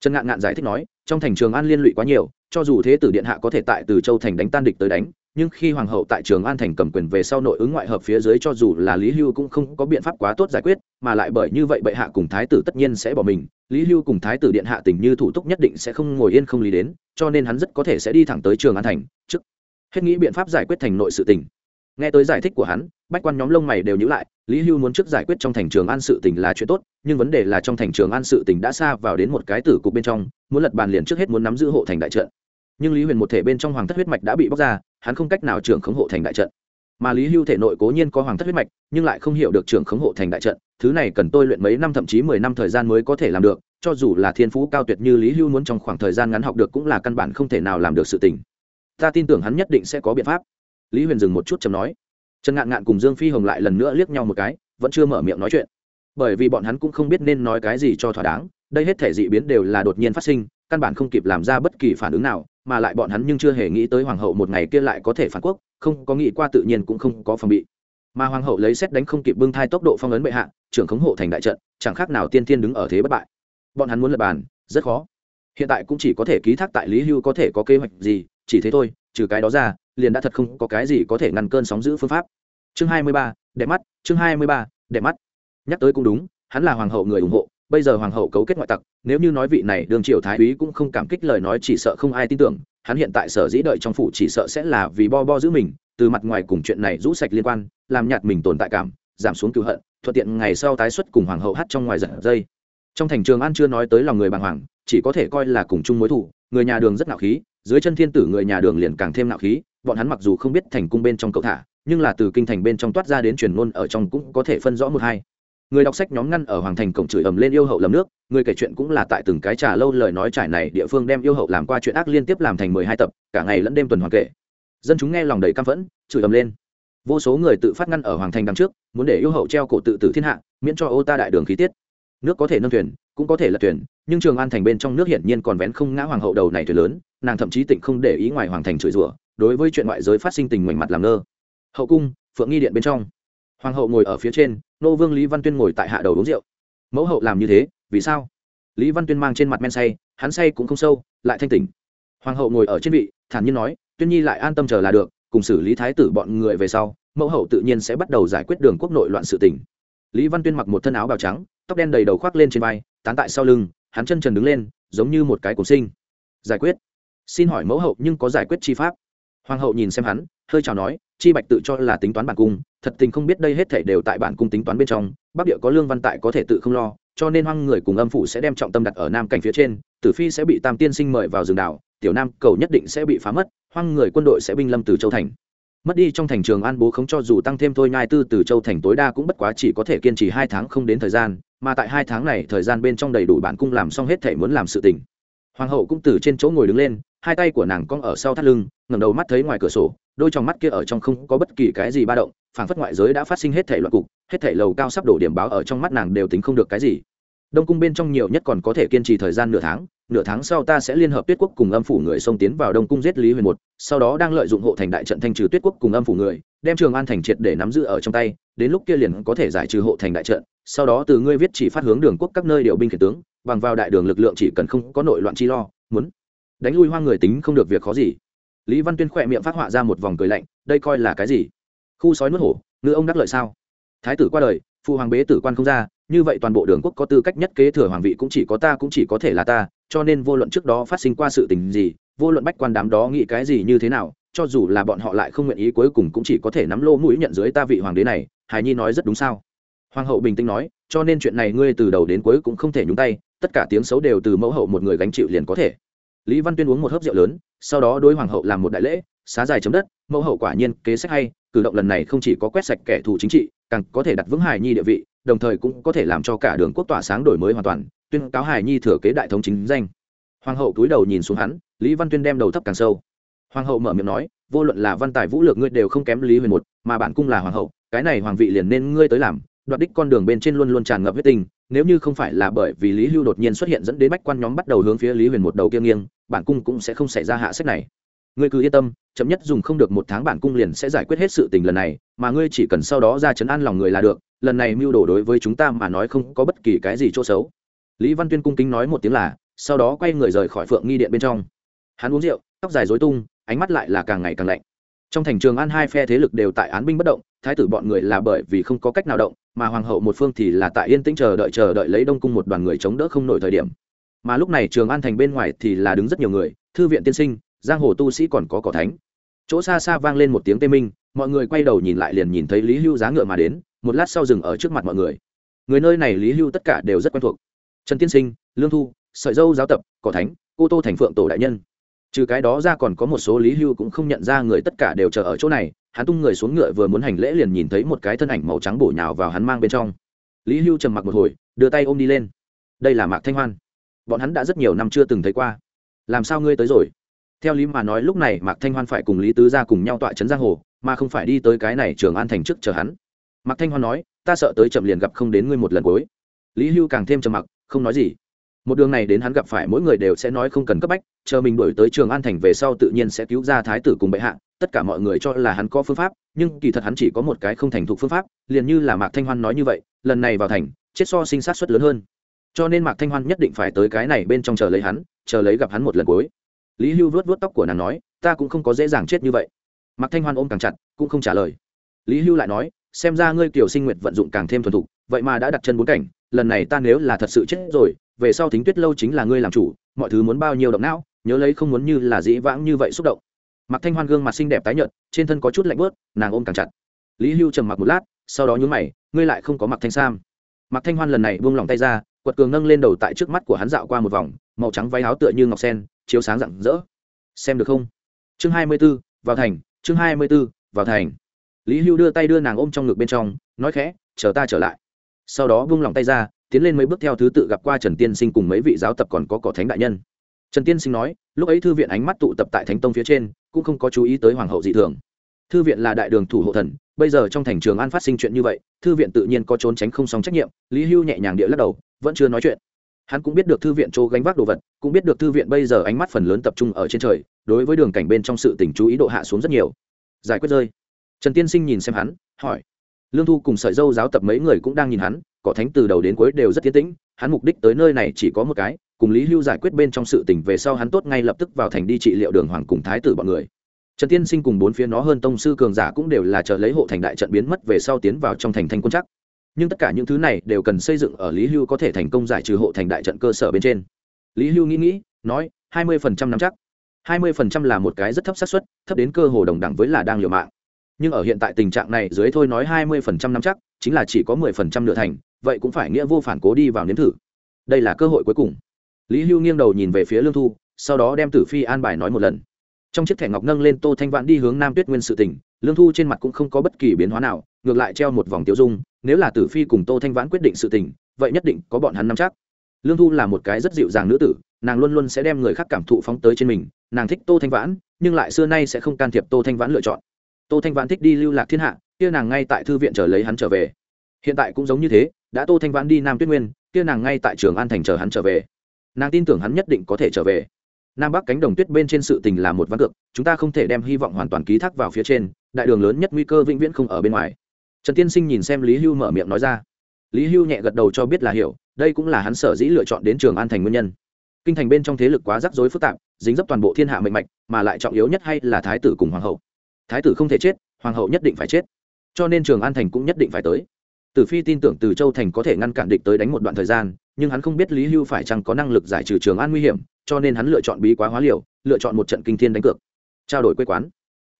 Trần ngạn ngạn giải thích nói, trong thành trường an liên lụy quá nhiều, cho dù thế tử điện hạ có thể tại từ châu thành đánh tan địch tới đánh, nhưng khi hoàng hậu tại trường an thành cầm quyền về sau nội ứng ngoại hợp phía dưới cho dù là lý hưu cũng không có biện pháp quá tốt giải quyết, mà lại bởi như vậy bệ hạ cùng thái tử tất nhiên sẽ bỏ mình lý hưu cùng thái tử điện hạ tình như thủ tục nhất định sẽ không ngồi yên không lý đến, cho nên hắn rất có thể sẽ đi thẳng tới trường an thành, trước. Hết nghĩ biện pháp giải quyết thành nội sự tình. Nghe tới giải thích của hắn, bách quan nhóm lông mày đều nhữ lại, lý hưu muốn trước giải quyết trong thành trường an sự tình là chuyện tốt, nhưng vấn đề là trong thành trường an sự tình đã xa vào đến một cái tử cục bên trong, muốn lật bàn liền trước hết muốn nắm giữ hộ thành đại trận. Nhưng lý huyền một thể bên trong hoàng thất huyết mạch đã bị bóc ra, hắn không cách nào trưởng khống hộ thành đại trận. Mà lý hưu thể nội cố nhiên có hoàng thất huyết mạch, nhưng lại không hiểu được trưởng khống hộ thành đại trận thứ này cần tôi luyện mấy năm thậm chí mười năm thời gian mới có thể làm được, cho dù là thiên phú cao tuyệt như lý hưu muốn trong khoảng thời gian ngắn học được cũng là căn bản không thể nào làm được sự tình. Ta tin tưởng hắn nhất định sẽ có biện pháp. Lý huyền dừng một chút chầm nói. Trần ngạn ngạn cùng dương phi hồng lại lần nữa liếc nhau một cái, vẫn chưa mở miệng nói chuyện. Bởi vì bọn hắn cũng không biết nên nói cái gì cho thỏa đáng, đây hết thể dị biến đều là đột nhiên phát sinh, căn bản không kịp làm ra bất kỳ phản ứng nào, mà lại bọn hắn nhưng chưa hề nghĩ tới hoàng hậu một ngày kia lại có thể phản quốc, không có nghĩ qua tự nhiên cũng không có phòng bị. Mà hoàng hậu lấy xét đánh không kịp bưng thai tốc độ phong ấn bệ hạ trưởng khống hộ thành đại trận, chẳng khác nào tiên tiên đứng ở thế bất bại. Bọn hắn muốn lập bàn, rất khó. Hiện tại cũng chỉ có thể ký thác tại lý hưu có thể có kế hoạch gì, chỉ thế thôi, trừ cái đó ra, liền đã thật không có cái gì có thể ngăn cơn sóng giữ phương pháp. Chương hai mươi ba, đẹp mắt, chương hai mươi ba, đẹp mắt. Nhắc tới cũng đúng, hắn là hoàng hậu người ủng hộ, bây giờ hoàng hậu cấu kết ngoại tặc, nếu như nói vị này đương triều thái úy cũng không cảm kích lời nói chỉ sợ không ai tin tưởng, hắn hiện tại sở dĩ đợi trong phủ chỉ sợ sẽ là vì bo bo giữ mình, từ mặt ngoài cùng chuyện này rũ sạch liên quan, làm nhạt mình tồn tại cảm giảm xuống cựu hận, thuận tiện ngày sau tái xuất cùng hoàng hậu hát trong ngoài giật dây. Trong thành trường an chưa nói tới lòng người bàng hoàng, chỉ có thể coi là cùng chung mối thủ người nhà đường rất nạo khí, dưới chân thiên tử người nhà đường liền càng thêm nạo khí, bọn hắn mặc dù không biết thành cung bên trong cậu thả, nhưng là từ kinh thành bên trong toát ra đến truyền ngôn ở trong cũng có thể phân rõ một hai. Người đọc sách nhóm ngăn ở hoàng thành cổng chửi ầm lên yêu hậu lầm nước, người kể chuyện cũng là tại từng cái trà lâu lời nói trải này địa phương đem yêu hậu làm qua chuyện ác liên tiếp làm thành mười hai tập, cả ngày lẫn đêm tuần hoàng kể. Dân chúng nghe lòng đầy căm phẫn, chửi ầm lên vô số người tự phát ngăn ở hoàng thành đằng trước, muốn để yêu hậu treo cổ tự tử thiên hạ, miễn cho ô ta đại đường khí tiết. Nước có thể nâng thuyền, cũng có thể lật thuyền, nhưng trường an thành bên trong nước hiển nhiên còn vén không ngã hoàng hậu đầu này thuyền lớn, nàng thậm chí tịnh không để ý ngoài hoàng thành chửi rủa, đối với chuyện ngoại giới phát sinh tình ngoảnh mặt làm ngơ. Hậu cung, phượng nghi điện bên trong. Hoàng hậu ngồi ở phía trên, nô vương lý văn tuyên ngồi tại hạ đầu uống rượu. Mẫu hậu làm như thế, vì sao? Lý văn tuyên mang trên mặt men say, hắn say cũng không sâu, lại thanh tỉnh. Hoàng hậu ngồi ở trên vị, thản nhiên nói, tuyên nhi lại an tâm chờ là được cùng xử lý thái tử bọn người về sau, mẫu hậu tự nhiên sẽ bắt đầu giải quyết đường quốc nội loạn sự tình. Lý văn tuyên mặc một thân áo bào trắng, tóc đen đầy đầu khoác lên trên vai, tán tại sau lưng, hắn chân trần đứng lên, giống như một cái cổ sinh. Giải quyết. Xin hỏi mẫu hậu nhưng có giải quyết chi pháp? Hoàng hậu nhìn xem hắn, hơi chào nói, chi bạch tự cho là tính toán bản cung, thật tình không biết đây hết thể đều tại bản cung tính toán bên trong, bắc địa có lương văn tại có thể tự không lo, cho nên hoang người cùng âm phủ sẽ đem trọng tâm đặt ở nam cảnh phía trên, tử phi sẽ bị tam tiên sinh mời vào rừng đảo, tiểu nam cầu nhất định sẽ bị phá mất hoang người quân đội sẽ binh lâm từ châu thành. Mất đi trong thành trường an bố không cho dù tăng thêm thôi nhai tư từ châu thành tối đa cũng bất quá chỉ có thể kiên trì hai tháng không đến thời gian, mà tại hai tháng này thời gian bên trong đầy đủ bản cung làm xong hết thể muốn làm sự tình. Hoàng hậu cũng từ trên chỗ ngồi đứng lên, hai tay của nàng cong ở sau thắt lưng, ngẩng đầu mắt thấy ngoài cửa sổ, đôi trong mắt kia ở trong không có bất kỳ cái gì ba động, phảng phất ngoại giới đã phát sinh hết thể loạn cục, hết thể lầu cao sắp đổ điểm báo ở trong mắt nàng đều tính không được cái gì đông cung bên trong nhiều nhất còn có thể kiên trì thời gian nửa tháng nửa tháng sau ta sẽ liên hợp tuyết quốc cùng âm phủ người xông tiến vào đông cung giết lý huyền một, sau đó đang lợi dụng hộ thành đại trận thanh trừ tuyết quốc cùng âm phủ người, đem trường an thành triệt để nắm giữ ở trong tay, đến lúc kia liền có thể giải trừ hộ thành đại trận, sau đó từ ngươi viết chỉ phát hướng đường quốc các nơi điều binh khiển tướng, bằng vào đại đường lực lượng chỉ cần không có nội loạn chi lo, muốn đánh lui hoang người tính không được việc khó gì. Lý văn tuyên khỏe miệng phát họa ra một vòng cười lạnh, đây coi là cái gì? Khu sói nuốt hổ, ngư ông đắc lợi sao? Thái tử qua đời phụ hoàng bế tử quan không ra như vậy toàn bộ đường quốc có tư cách nhất kế thừa hoàng vị cũng chỉ có ta cũng chỉ có thể là ta, cho nên vô luận trước đó phát sinh qua sự tình gì, vô luận bách quan đám đó nghĩ cái gì như thế nào, cho dù là bọn họ lại không nguyện ý cuối cùng cũng chỉ có thể nắm lô mũi nhận dưới ta vị hoàng đế này, hài nhi nói rất đúng sao? Hoàng hậu bình tĩnh nói, cho nên chuyện này ngươi từ đầu đến cuối cũng không thể nhúng tay, tất cả tiếng xấu đều từ mẫu hậu một người gánh chịu liền có thể. Lý văn tuyên uống một hớp rượu lớn, sau đó đối hoàng hậu làm một đại lễ, xá dài chấm đất, mẫu hậu quả nhiên kế sách hay, cử động lần này không chỉ có quét sạch kẻ thù chính trị, càng có thể đặt vững hài nhi địa vị đồng thời cũng có thể làm cho cả đường quốc tỏa sáng đổi mới hoàn toàn, tuyên cáo hài nhi thừa kế đại thống chính danh. Hoàng hậu cúi đầu nhìn xuống hắn, lý văn tuyên đem đầu thấp càng sâu. Hoàng hậu mở miệng nói, vô luận là văn tài vũ lược ngươi đều không kém lý huyền một, mà bản cung là hoàng hậu, cái này hoàng vị liền nên ngươi tới làm, đoạt đích con đường bên trên luôn luôn tràn ngập huyết tình, nếu như không phải là bởi vì lý hưu đột nhiên xuất hiện dẫn đến bách quan nhóm bắt đầu hướng phía lý huyền một đầu kiêng nghiêng, bản cung cũng sẽ không xảy ra hạ sách này. Ngươi cứ yên tâm, chậm nhất dùng không được một tháng bản cung liền sẽ giải quyết hết sự tình lần này mà ngươi chỉ cần sau đó ra chấn an lòng người là được, lần này mưu đồ đối với chúng ta mà nói không có bất kỳ cái gì chỗ xấu. Lý văn tuyên cung kính nói một tiếng là, sau đó quay người rời khỏi phượng nghi điện bên trong. Hắn uống rượu, tóc dài dối tung, ánh mắt lại là càng ngày càng lạnh. Trong thành trường an hai phe thế lực đều tại án binh bất động, thái tử bọn người là bởi vì không có cách nào động, mà hoàng hậu một phương thì là tại yên tĩnh chờ đợi chờ đợi lấy đông cung một đoàn người chống đỡ không nổi thời điểm. Mà lúc này trường an thành bên ngoài thì là đứng rất nhiều người, thư viện tiên sinh, giang hồ tu sĩ còn có cỏ thánh. Chỗ xa xa vang lên một tiếng tê minh mọi người quay đầu nhìn lại liền nhìn thấy lý hưu giá ngựa mà đến, một lát sau dừng ở trước mặt mọi người. Người nơi này lý hưu tất cả đều rất quen thuộc. Trần tiên sinh, lương thu, sợi dâu giáo tập, cỏ thánh, cô tô thành phượng tổ đại nhân. Trừ cái đó ra còn có một số lý hưu cũng không nhận ra người tất cả đều chờ ở chỗ này, hắn tung người xuống ngựa vừa muốn hành lễ liền nhìn thấy một cái thân ảnh màu trắng bổ nhào vào hắn mang bên trong. Lý hưu trầm mặc một hồi, đưa tay ôm đi lên. Đây là mạc thanh hoan. Bọn hắn đã rất nhiều năm chưa từng thấy qua. Làm sao ngươi tới rồi? Theo lý mà nói lúc này mạc thanh hoan phải cùng lý tứ ra cùng nhau tọa trấn giang hồ, mà không phải đi tới cái này trường an thành trước chờ hắn. Mạc thanh hoan nói, ta sợ tới chậm liền gặp không đến ngươi một lần cuối. Lý hưu càng thêm trầm mặc, không nói gì. Một đường này đến hắn gặp phải mỗi người đều sẽ nói không cần cấp bách, chờ mình đổi tới trường an thành về sau tự nhiên sẽ cứu ra thái tử cùng bệ hạ, tất cả mọi người cho là hắn có phương pháp, nhưng kỳ thật hắn chỉ có một cái không thành thục phương pháp, liền như là mạc thanh hoan nói như vậy, lần này vào thành, chết so sinh sát suất lớn hơn. Cho nên mạc thanh hoan nhất định phải tới cái này bên trong chờ lấy hắn, chờ lấy gặp hắn một lần cuối lý hưu vớt vớt tóc của nàng nói, ta cũng không có dễ dàng chết như vậy. Mạc thanh hoan ôm càng chặt, cũng không trả lời. Lý hưu lại nói, xem ra ngươi kiểu sinh nguyệt vận dụng càng thêm thuần thục, vậy mà đã đặt chân bốn cảnh, lần này ta nếu là thật sự chết rồi, về sau thính tuyết lâu chính là ngươi làm chủ, mọi thứ muốn bao nhiêu động não, nhớ lấy không muốn như là dĩ vãng như vậy xúc động. Mặc thanh hoan gương mặt xinh đẹp tái nhợt, trên thân có chút lạnh bớt nàng ôm càng chặt. Lý hưu trầm mặc một lát, sau đó nhún mày, ngươi lại không có mặc thanh sam. Mặc thanh hoan lần này buông lỏng tay ra, quật cường nâng lên đầu tại trước mắt của hắn dạo qua một vòng, màu trắng váy áo tựa như ngọc sen chiếu sáng rạng rỡ. Xem được không? Chương hai mươi b ố vào thành, chương hai mươi b ố vào thành. Lý hưu đưa tay đưa nàng ôm trong ngực bên trong, nói khẽ, chờ ta trở lại. Sau đó vung lòng tay ra, tiến lên mấy bước theo thứ tự gặp qua trần tiên sinh cùng mấy vị giáo tập còn có cỏ thánh đại nhân. Trần tiên sinh nói, lúc ấy thư viện ánh mắt tụ tập tại thánh tông phía trên, cũng không có chú ý tới hoàng hậu dị thường. Thư viện là đại đường thủ hộ thần, bây giờ trong thành trường an phát sinh chuyện như vậy, thư viện tự nhiên có trốn tránh không xong trách nhiệm. Lý hưu nhẹ nhàng địa lắc đầu, vẫn chưa nói chuyện hắn cũng biết được thư viện chỗ gánh vác đồ vật, cũng biết được thư viện bây giờ ánh mắt phần lớn tập trung ở trên trời, đối với đường cảnh bên trong sự tình chú ý độ hạ xuống rất nhiều. Giải quyết rơi. Trần tiên sinh nhìn xem hắn, hỏi. Lương thu cùng sợi dâu giáo tập mấy người cũng đang nhìn hắn, cỏ thánh từ đầu đến cuối đều rất tiến tĩnh, hắn mục đích tới nơi này chỉ có một cái, cùng lý hưu giải quyết bên trong sự tình về sau hắn tốt ngay lập tức vào thành đi trị liệu đường hoàng cùng thái tử bọn người. Trần tiên sinh cùng bốn phía nó hơn tông sư cường giả cũng đều là chờ lấy hộ thành đại trận biến mất về sau tiến vào trong thành thanh quân chắc nhưng tất cả những thứ này đều cần xây dựng ở lý hưu có thể thành công giải trừ hộ thành đại trận cơ sở bên trên. Lý hưu nghĩ nghĩ, nói, hai mươi phần trăm nắm chắc. hai mươi phần trăm là một cái rất thấp xác suất, thấp đến cơ hồ đồng đẳng với là đang liều mạng. Nhưng ở hiện tại tình trạng này, dưới thôi nói hai mươi phần trăm nắm chắc, chính là chỉ có mười phần trăm nửa thành, vậy cũng phải nghĩa vô phản cố đi vào nếm thử. Đây là cơ hội cuối cùng. Lý hưu nghiêng đầu nhìn về phía lương thu, sau đó đem tử phi an bài nói một lần. Trong chiếc thẻ ngọc nâng lên tô thanh vãn đi hướng nam tuyết nguyên sự tỉnh, lương thu trên mặt cũng không có bất kỳ biến hóa nào ngược lại treo một vòng tiêu dung, nếu là tử phi cùng tô thanh vãn quyết định sự tình, vậy nhất định có bọn hắn nắm chắc. Lương thu là một cái rất dịu dàng nữ tử, nàng luôn luôn sẽ đem người khác cảm thụ phóng tới trên mình, nàng thích tô thanh vãn, nhưng lại xưa nay sẽ không can thiệp tô thanh vãn lựa chọn. Tô thanh vãn thích đi lưu lạc thiên hạ, kia nàng ngay tại thư viện chờ lấy hắn trở về. Hiện tại cũng giống như thế, đã tô thanh vãn đi nam tuyết nguyên, kia nàng ngay tại trường an thành chờ hắn trở về. Nàng tin tưởng hắn nhất định có thể trở về. Nam bắc cánh đồng tuyết bên trên sự tình là một ván cược, chúng ta không thể đem hy vọng hoàn toàn ký thác vào phía trên, đại đường lớn nhất nguy cơ vĩnh viễn không ở bên ngoài trần tiên sinh nhìn xem lý hưu mở miệng nói ra. Lý hưu nhẹ gật đầu cho biết là hiểu, đây cũng là hắn sở dĩ lựa chọn đến trường an thành nguyên nhân. Kinh thành bên trong thế lực quá rắc rối phức tạp, dính dấp toàn bộ thiên hạ mệnh mạch, mà lại trọng yếu nhất hay là thái tử cùng hoàng hậu. Thái tử không thể chết, hoàng hậu nhất định phải chết. Cho nên trường an thành cũng nhất định phải tới. Tử phi tin tưởng từ châu thành có thể ngăn cản địch tới đánh một đoạn thời gian, nhưng hắn không biết lý hưu phải chăng có năng lực giải trừ trường an nguy hiểm, cho nên hắn lựa chọn bí quá hóa liều, lựa chọn một trận kinh thiên đánh cược. Trao đổi quê quán.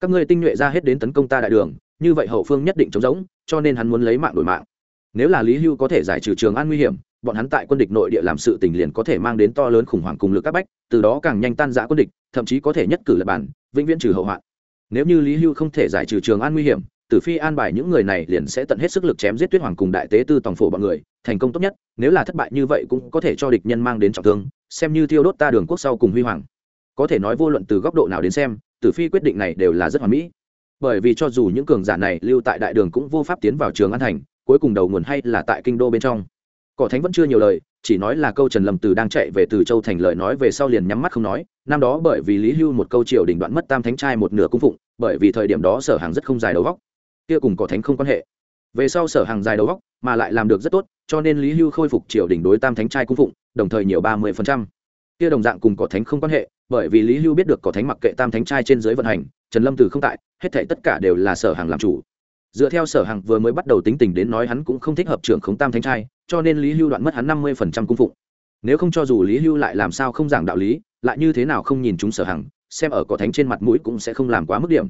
Các ngươi tinh nhuệ ra hết đến tấn công ta đại đường như vậy hậu phương nhất định chống giống cho nên hắn muốn lấy mạng đổi mạng. Nếu là lý hưu có thể giải trừ trường an nguy hiểm, bọn hắn tại quân địch nội địa làm sự tình liền có thể mang đến to lớn khủng hoảng cùng lực các bách, từ đó càng nhanh tan giã quân địch, thậm chí có thể nhất cử lập bản, vĩnh viễn trừ hậu hoạn. Nếu như lý hưu không thể giải trừ trường an nguy hiểm, tử phi an bài những người này liền sẽ tận hết sức lực chém giết tuyết hoàng cùng đại tế tư tòng phổ bọn người, thành công tốt nhất, nếu là thất bại như vậy cũng có thể cho địch nhân mang đến trọng thương, xem như thiêu đốt ta đường quốc sau cùng huy hoàng. Có thể nói vô luận từ góc độ nào đến xem, tử phi quyết định này đều là rất hoàn mỹ bởi vì cho dù những cường giả này lưu tại đại đường cũng vô pháp tiến vào trường an thành, cuối cùng đầu nguồn hay là tại kinh đô bên trong. Cỏ thánh vẫn chưa nhiều lời, chỉ nói là câu trần lâm từ đang chạy về từ châu thành lời nói về sau liền nhắm mắt không nói. Năm đó bởi vì lý hưu một câu triều đình đoạn mất tam thánh trai một nửa cung phụng, bởi vì thời điểm đó sở hàng rất không dài đầu góc kia cùng cỏ thánh không quan hệ. Về sau sở hàng dài đầu góc mà lại làm được rất tốt, cho nên lý hưu khôi phục triều đình đối tam thánh trai cung phụng, đồng thời nhiều ba mươi phần trăm kia đồng dạng cùng cỏ thánh không quan hệ, bởi vì lý hưu biết được cỏ thánh mặc kệ tam thánh trai trên dưới vận hành, trần lâm từ không tại, hết thể tất cả đều là sở hàng làm chủ. Dựa theo sở hàng vừa mới bắt đầu tính tình đến nói hắn cũng không thích hợp trưởng khống tam thánh trai, cho nên lý hưu đoạn mất hắn năm mươi cung phụng. Nếu không cho dù lý hưu lại làm sao không giảng đạo lý, lại như thế nào không nhìn chúng sở hàng xem ở cỏ thánh trên mặt mũi cũng sẽ không làm quá mức điểm.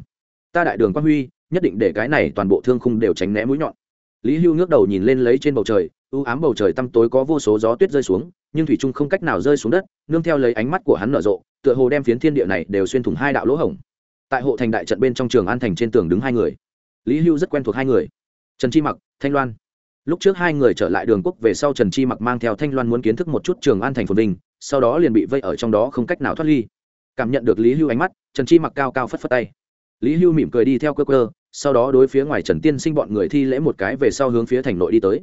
Ta đại đường quan huy, nhất định để cái này toàn bộ thương khung đều tránh né mũi nhọn. Lý hưu ngước đầu nhìn lên lấy trên bầu trời, u ám bầu trời tăm tối có vô số gió tuyết rơi xuống nhưng thủy trung không cách nào rơi xuống đất, nương theo lấy ánh mắt của hắn nở rộ, tựa hồ đem phiến thiên địa này đều xuyên thủng hai đạo lỗ hổng. Tại hộ thành đại trận bên trong trường an thành trên tường đứng hai người. Lý hưu rất quen thuộc hai người. Trần chi mặc, thanh loan. Lúc trước hai người trở lại đường quốc về sau trần chi mặc mang theo thanh loan muốn kiến thức một chút trường an thành phồn vinh, sau đó liền bị vây ở trong đó không cách nào thoát ly. Cảm nhận được lý hưu ánh mắt, trần chi mặc cao cao phất phất tay. Lý hưu mỉm cười đi theo cơ cơ sau đó đối phía ngoài trần tiên sinh bọn người thi lễ một cái về sau hướng phía thành nội đi tới.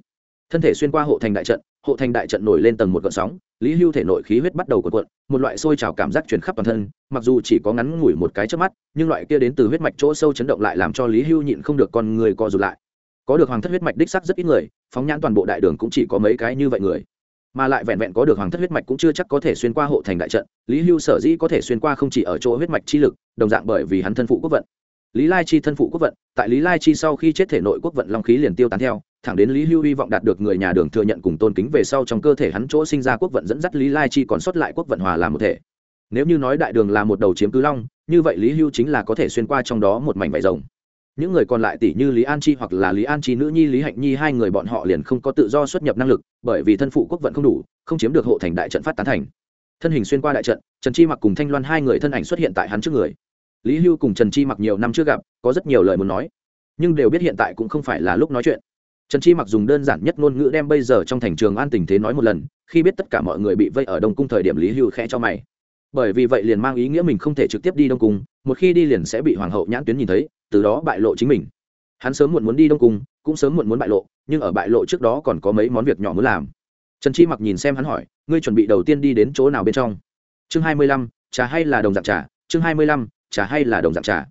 Thân thể xuyên qua hộ thành đại trận hộ thành đại trận nổi lên tầng một gợn sóng, lý hưu thể nội khí huyết bắt đầu cuộn cuộn, một loại sôi trào cảm giác truyền khắp toàn thân, mặc dù chỉ có ngắn ngủi một cái chớp mắt, nhưng loại kia đến từ huyết mạch chỗ sâu chấn động lại làm cho lý hưu nhịn không được con người co rụt lại. Có được hoàng thất huyết mạch đích xác rất ít người, phóng nhãn toàn bộ đại đường cũng chỉ có mấy cái như vậy người. Mà lại vẹn vẹn có được hoàng thất huyết mạch cũng chưa chắc có thể xuyên qua hộ thành đại trận, lý hưu sở dĩ có thể xuyên qua không chỉ ở chỗ huyết mạch chi lực, đồng dạng bởi vì hắn thân phụ quốc vận lý lai chi thân phụ quốc vận, tại lý lai chi sau khi chết thể nội quốc vận long khí liền tiêu tán theo, thẳng đến lý hưu hy vọng đạt được người nhà đường thừa nhận cùng tôn kính về sau trong cơ thể hắn chỗ sinh ra quốc vận dẫn dắt lý lai chi còn sót lại quốc vận hòa làm một thể. Nếu như nói đại đường là một đầu chiếm cứ long, như vậy lý hưu chính là có thể xuyên qua trong đó một mảnh vải rồng. Những người còn lại tỷ như lý an chi hoặc là lý an chi nữ nhi lý hạnh nhi hai người bọn họ liền không có tự do xuất nhập năng lực, bởi vì thân phụ quốc vận không đủ, không chiếm được hộ thành đại trận phát tán thành. Thân hình xuyên qua đại trận, trần chi mặc cùng thanh loan hai người thân ảnh xuất hiện tại hắn trước người lý hưu cùng trần chi mặc nhiều năm chưa gặp, có rất nhiều lời muốn nói. Nhưng đều biết hiện tại cũng không phải là lúc nói chuyện. Trần chi mặc dùng đơn giản nhất ngôn ngữ đem bây giờ trong thành trường an tình thế nói một lần, khi biết tất cả mọi người bị vây ở đông cung thời điểm lý hưu khẽ cho mày. Bởi vì vậy liền mang ý nghĩa mình không thể trực tiếp đi đông cung, một khi đi liền sẽ bị hoàng hậu nhãn tuyến nhìn thấy, từ đó bại lộ chính mình. Hắn sớm muộn muốn đi đông cung, cũng sớm muộn muốn bại lộ, nhưng ở bại lộ trước đó còn có mấy món việc nhỏ muốn làm. Trần chi mặc nhìn xem hắn hỏi, ngươi chuẩn bị đầu tiên đi đến chỗ nào bên trong? Chương hai mươi lăm, trà hay là đồng dạng trà? Chương hai mươi lăm trà hay là đồng dạng trà.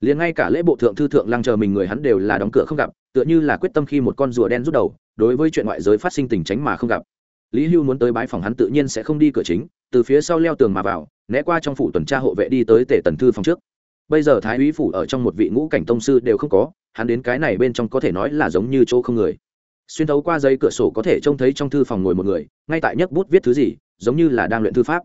Liền ngay cả lễ bộ thượng thư thượng lăng chờ mình người hắn đều là đóng cửa không gặp, tựa như là quyết tâm khi một con rùa đen rút đầu, đối với chuyện ngoại giới phát sinh tình tránh mà không gặp. Lý hưu muốn tới bãi phòng hắn tự nhiên sẽ không đi cửa chính, từ phía sau leo tường mà vào, né qua trong phủ tuần tra hộ vệ đi tới tể tần thư phòng trước. Bây giờ thái úy phủ ở trong một vị ngũ cảnh tông sư đều không có, hắn đến cái này bên trong có thể nói là giống như chỗ không người. Xuyên thấu qua giấy cửa sổ có thể trông thấy trong thư phòng ngồi một người, ngay tại nhấc bút viết thứ gì, giống như là đang luyện thư pháp.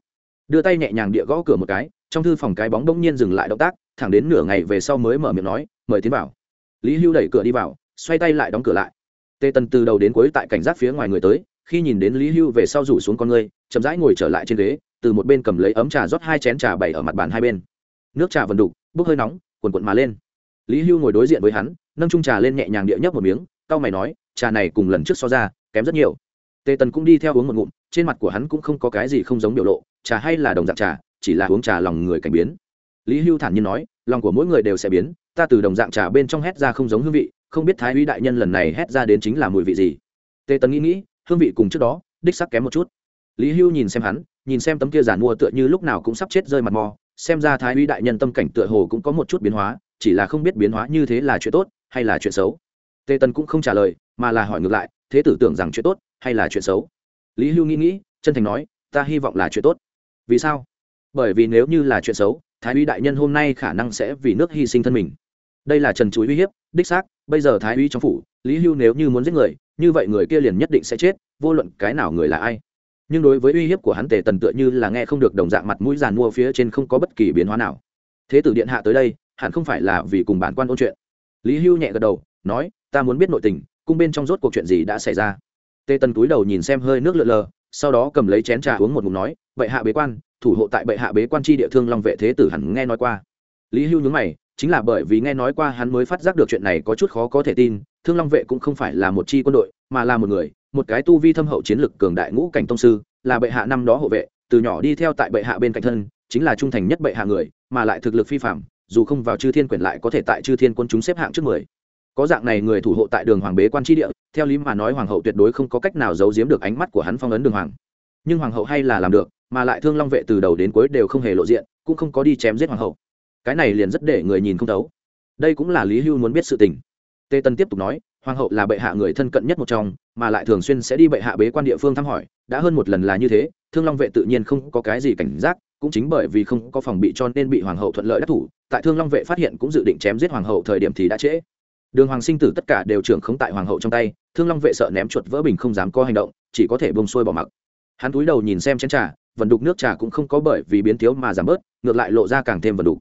Đưa tay nhẹ nhàng địa gõ cửa một cái trong thư phòng cái bóng đông nhiên dừng lại động tác, thẳng đến nửa ngày về sau mới mở miệng nói, mời tiến vào. Lý hưu đẩy cửa đi vào, xoay tay lại đóng cửa lại. Tê tần từ đầu đến cuối tại cảnh giác phía ngoài người tới, khi nhìn đến lý hưu về sau rủ xuống con người, chậm rãi ngồi trở lại trên ghế, từ một bên cầm lấy ấm trà rót hai chén trà bày ở mặt bàn hai bên. Nước trà vần đục bốc hơi nóng quần quận mà lên. Lý hưu ngồi đối diện với hắn, nâng trung trà lên nhẹ nhàng địa nhấp một miếng, cau mày nói, trà này cùng lần trước so ra, kém rất nhiều. Tề tần cũng đi theo uống một ngụm, trên mặt của hắn cũng không có cái gì không giống biểu lộ, trà hay là đồng dạng trà chỉ là uống trà lòng người cảnh biến. Lý hưu thản nhiên nói, lòng của mỗi người đều sẽ biến, ta từ đồng dạng trà bên trong hét ra không giống hương vị, không biết thái úy đại nhân lần này hét ra đến chính là mùi vị gì. Tề Tấn nghĩ nghĩ, hương vị cùng trước đó, đích sắc kém một chút. Lý hưu nhìn xem hắn, nhìn xem tấm kia giàn mua tựa như lúc nào cũng sắp chết rơi mặt mò, xem ra thái úy đại nhân tâm cảnh tựa hồ cũng có một chút biến hóa, chỉ là không biết biến hóa như thế là chuyện tốt hay là chuyện xấu. Tề tần cũng không trả lời, mà là hỏi ngược lại, thế tử tưởng rằng chuyện tốt hay là chuyện xấu? Lý hưu nghĩ nghĩ, chân thành nói, ta hy vọng là chuyện tốt. Vì sao? Bởi vì nếu như là chuyện xấu, thái úy đại nhân hôm nay khả năng sẽ vì nước hy sinh thân mình. Đây là trần chuối uy hiếp, đích xác, bây giờ thái úy trong phủ, lý hưu nếu như muốn giết người, như vậy người kia liền nhất định sẽ chết, vô luận cái nào người là ai. Nhưng đối với uy hiếp của hắn tề tần tựa như là nghe không được đồng dạng mặt mũi giàn mua phía trên không có bất kỳ biến hóa nào. Thế tử điện hạ tới đây, hẳn không phải là vì cùng bản quan ôn chuyện. Lý hưu nhẹ gật đầu, nói, ta muốn biết nội tình, cung bên trong rốt cuộc chuyện gì đã xảy ra? Tề tần túi đầu nhìn xem hơi nước lượn lờ, sau đó cầm lấy chén trà uống một ngụm nói bệ hạ bế quan, thủ hộ tại bệ hạ bế quan tri địa thương long vệ thế tử hẳn nghe nói qua. Lý hưu nhúng mày, chính là bởi vì nghe nói qua hắn mới phát giác được chuyện này có chút khó có thể tin, thương long vệ cũng không phải là một chi quân đội, mà là một người, một cái tu vi thâm hậu chiến lực cường đại ngũ cảnh tông sư, là bệ hạ năm đó hộ vệ, từ nhỏ đi theo tại bệ hạ bên cạnh thân, chính là trung thành nhất bệ hạ người, mà lại thực lực phi phạm dù không vào chư thiên quyền lại có thể tại chư thiên quân chúng xếp hạng trước mười. Có dạng này người thủ hộ tại đường hoàng bế quan tri địa, theo lý mà nói hoàng hậu tuyệt đối không có cách nào giấu giếm được ánh mắt của hắn phong ấn đường hoàng nhưng hoàng hậu hay là làm được, mà lại thương long vệ từ đầu đến cuối đều không hề lộ diện, cũng không có đi chém giết hoàng hậu. Cái này liền rất để người nhìn không thấu. Đây cũng là lý hưu muốn biết sự tình. Tê tân tiếp tục nói, hoàng hậu là bệ hạ người thân cận nhất một trong, mà lại thường xuyên sẽ đi bệ hạ bế quan địa phương thăm hỏi, đã hơn một lần là như thế, thương long vệ tự nhiên không có cái gì cảnh giác, cũng chính bởi vì không có phòng bị cho nên bị hoàng hậu thuận lợi đắc thủ, tại thương long vệ phát hiện cũng dự định chém giết hoàng hậu thời điểm thì đã trễ. Đường hoàng sinh tử tất cả đều trưởng không tại hoàng hậu trong tay, thương long vệ sợ ném chuột vỡ bình không dám có hành động, chỉ có thể bông xuôi bỏ mặc hắn túi đầu nhìn xem chén trà, vần đục nước trà cũng không có bởi vì biến thiếu mà giảm bớt, ngược lại lộ ra càng thêm vần đục.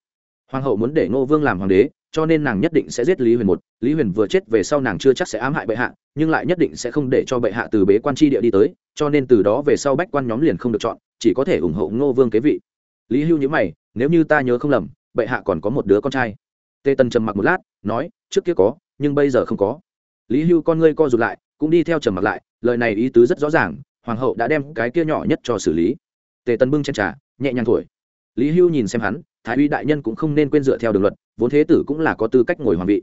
Hoàng hậu muốn để ngô vương làm hoàng đế, cho nên nàng nhất định sẽ giết lý huyền một, lý huyền vừa chết về sau nàng chưa chắc sẽ ám hại bệ hạ, nhưng lại nhất định sẽ không để cho bệ hạ từ bế quan tri địa đi tới, cho nên từ đó về sau bách quan nhóm liền không được chọn, chỉ có thể ủng hộ ngô vương kế vị. Lý hưu nhữ mày, nếu như ta nhớ không lầm, bệ hạ còn có một đứa con trai. Tê tân trầm mặc một lát, nói, trước kia có, nhưng bây giờ không có. Lý hưu con ngươi co rụt lại, cũng đi theo trầm mặc lại, lời này ý tứ rất rõ ràng hoàng hậu đã đem cái kia nhỏ nhất cho xử lý. Tề tân bưng chen trà, nhẹ nhàng thổi. Lý hưu nhìn xem hắn, thái uy đại nhân cũng không nên quên dựa theo đường luật, vốn thế tử cũng là có tư cách ngồi hoàng vị.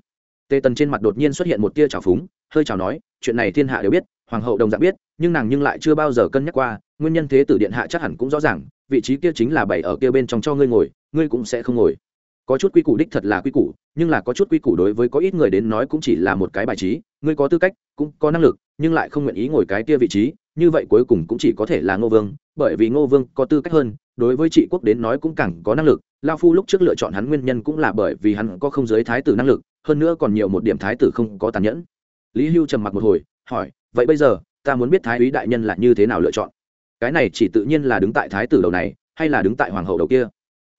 Tề tần trên mặt đột nhiên xuất hiện một tia trào phúng, hơi trào nói, chuyện này thiên hạ đều biết, hoàng hậu đồng dạng biết, nhưng nàng nhưng lại chưa bao giờ cân nhắc qua, nguyên nhân thế tử điện hạ chắc hẳn cũng rõ ràng, vị trí kia chính là bảy ở kia bên trong cho ngươi ngồi, ngươi cũng sẽ không ngồi có chút quy củ đích thật là quy củ, nhưng là có chút quy củ đối với có ít người đến nói cũng chỉ là một cái bài trí, ngươi có tư cách, cũng có năng lực, nhưng lại không nguyện ý ngồi cái kia vị trí, như vậy cuối cùng cũng chỉ có thể là ngô vương, bởi vì ngô vương có tư cách hơn, đối với trị quốc đến nói cũng càng có năng lực, lao phu lúc trước lựa chọn hắn nguyên nhân cũng là bởi vì hắn có không giới thái tử năng lực, hơn nữa còn nhiều một điểm thái tử không có tàn nhẫn. Lý hưu trầm mặc một hồi, hỏi, vậy bây giờ, ta muốn biết thái úy đại nhân là như thế nào lựa chọn? Cái này chỉ tự nhiên là đứng tại thái tử đầu này, hay là đứng tại hoàng hậu đầu kia.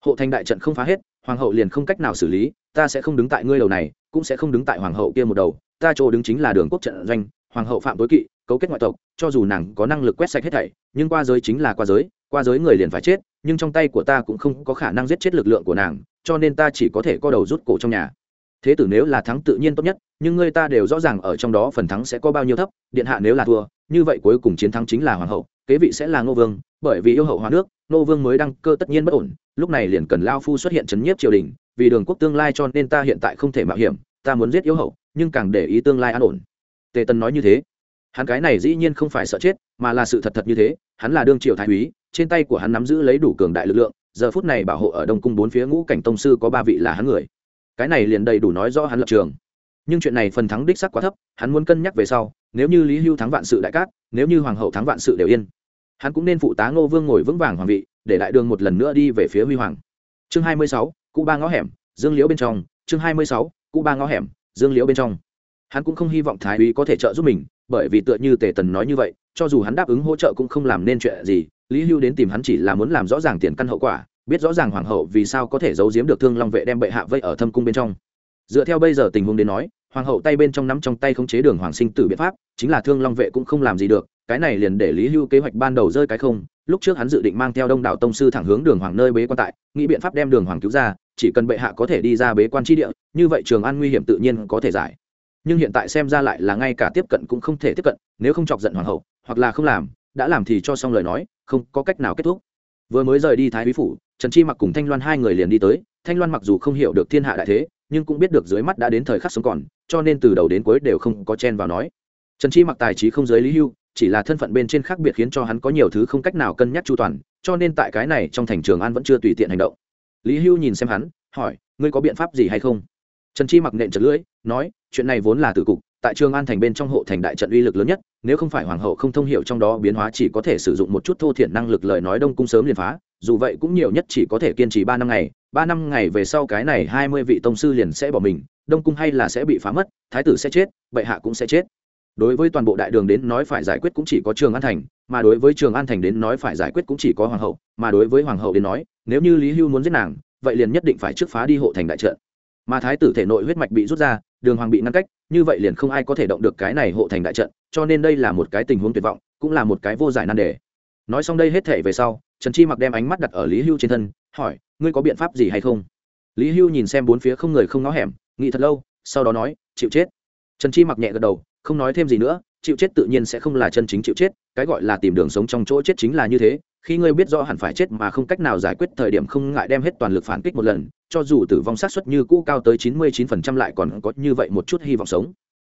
Hộ thành đại trận không phá hết hoàng hậu liền không cách nào xử lý, ta sẽ không đứng tại ngươi đầu này, cũng sẽ không đứng tại hoàng hậu kia một đầu. Ta chỗ đứng chính là đường quốc trận doanh, hoàng hậu phạm tối kỵ, cấu kết ngoại tộc, cho dù nàng có năng lực quét sạch hết thảy, nhưng qua giới chính là qua giới qua giới người liền phải chết, nhưng trong tay của ta cũng không có khả năng giết chết lực lượng của nàng, cho nên ta chỉ có thể co đầu rút cổ trong nhà. Thế tử nếu là thắng tự nhiên tốt nhất, nhưng ngươi ta đều rõ ràng ở trong đó phần thắng sẽ có bao nhiêu thấp, điện hạ nếu là thua, như vậy cuối cùng chiến thắng chính là hoàng hậu, kế vị sẽ là ngô vương, bởi vì yêu hậu hoa nước Nô vương mới đăng cơ tất nhiên bất ổn, lúc này liền cần lao phu xuất hiện chấn nhiếp triều đình, vì đường quốc tương lai cho nên ta hiện tại không thể mạo hiểm, ta muốn giết yếu hậu, nhưng càng để ý tương lai an ổn. Tề tân nói như thế. Hắn cái này dĩ nhiên không phải sợ chết, mà là sự thật thật như thế, hắn là đương triều thái úy, trên tay của hắn nắm giữ lấy đủ cường đại lực lượng, giờ phút này bảo hộ ở đông cung bốn phía ngũ cảnh tông sư có ba vị là hắn người. Cái này liền đầy đủ nói rõ hắn lập trường. Nhưng chuyện này phần thắng đích sắc quá thấp, hắn muốn cân nhắc về sau, nếu như lý hưu thắng vạn sự đại cát, nếu như hoàng hậu thắng vạn sự đều yên hắn cũng nên phụ tá ngô vương ngồi vững vàng hoàng vị, để đại đường một lần nữa đi về phía huy hoàng. Chương hai mươi sáu cụ ba ngõ hẻm, dương liễu bên trong. Chương hai mươi sáu cụ ba ngõ hẻm, dương liễu bên trong. Hắn cũng không hy vọng thái úy có thể trợ giúp mình, bởi vì tựa như tề tần nói như vậy, cho dù hắn đáp ứng hỗ trợ cũng không làm nên chuyện gì. Lý hưu đến tìm hắn chỉ là muốn làm rõ ràng tiền căn hậu quả, biết rõ ràng hoàng hậu vì sao có thể giấu giếm được thương long vệ đem bệ hạ vây ở thâm cung bên trong. Dựa theo bây giờ tình huống đến nói, hoàng hậu tay bên trong nắm trong tay khống chế đường hoàng sinh tử biện pháp, chính là thương long vệ cũng không làm gì được cái này liền để lý hưu kế hoạch ban đầu rơi cái không, lúc trước hắn dự định mang theo đông đảo tông sư thẳng hướng đường hoàng nơi bế quan tại, nghĩ biện pháp đem đường hoàng cứu ra, chỉ cần bệ hạ có thể đi ra bế quan tri địa, như vậy trường an nguy hiểm tự nhiên có thể giải. Nhưng hiện tại xem ra lại là ngay cả tiếp cận cũng không thể tiếp cận, nếu không chọc giận hoàng hậu, hoặc là không làm, đã làm thì cho xong lời nói, không có cách nào kết thúc. Vừa mới rời đi thái bí phủ, trần chi mặc cùng thanh loan hai người liền đi tới, thanh loan mặc dù không hiểu được thiên hạ đại thế, nhưng cũng biết được dưới mắt đã đến thời khắc sống còn, cho nên từ đầu đến cuối đều không có chen vào nói. Trần chi mặc tài trí không giới lý hưu chỉ là thân phận bên trên khác biệt khiến cho hắn có nhiều thứ không cách nào cân nhắc chu toàn, cho nên tại cái này trong thành trường an vẫn chưa tùy tiện hành động. Lý hưu nhìn xem hắn, hỏi, ngươi có biện pháp gì hay không? Trần chi mặc nện trật lưỡi, nói, chuyện này vốn là từ cục, tại trường an thành bên trong hộ thành đại trận uy lực lớn nhất, nếu không phải hoàng hậu không thông h i ể u trong đó biến hóa chỉ có thể sử dụng một chút thô thiện năng lực lời nói đông cung sớm liền phá, dù vậy cũng nhiều nhất chỉ có thể kiên trì ba năm ngày, ba năm ngày về sau cái này hai mươi vị tông sư liền sẽ bỏ mình, đông cung hay là sẽ bị phá mất, thái tử sẽ chết, bệ hạ cũng sẽ chết đối với toàn bộ đại đường đến nói phải giải quyết cũng chỉ có trường an thành, mà đối với trường an thành đến nói phải giải quyết cũng chỉ có hoàng hậu, mà đối với hoàng hậu đến nói, nếu như lý hưu muốn giết nàng, vậy liền nhất định phải trước phá đi hộ thành đại trận. Mà thái tử thể nội huyết mạch bị rút ra, đường hoàng bị ngăn cách, như vậy liền không ai có thể động được cái này hộ thành đại trận, cho nên đây là một cái tình huống tuyệt vọng, cũng là một cái vô giải nan đề. Nói xong đây hết thể về sau, trần chi mặc đem ánh mắt đặt ở lý hưu trên thân, hỏi, ngươi có biện pháp gì hay không? Lý hưu nhìn xem bốn phía không người không ngó hẻm, nghĩ thật lâu, sau đó nói, chịu chết. Trần chi mặc nhẹ gật đầu không nói thêm gì nữa, chịu chết tự nhiên sẽ không là chân chính chịu chết, cái gọi là tìm đường sống trong chỗ chết chính là như thế, khi ngươi biết rõ hẳn phải chết mà không cách nào giải quyết thời điểm không ngại đem hết toàn lực phản kích một lần, cho dù tử vong sát suất như cũ cao tới chín mươi chín phần trăm lại còn có như vậy một chút hy vọng sống.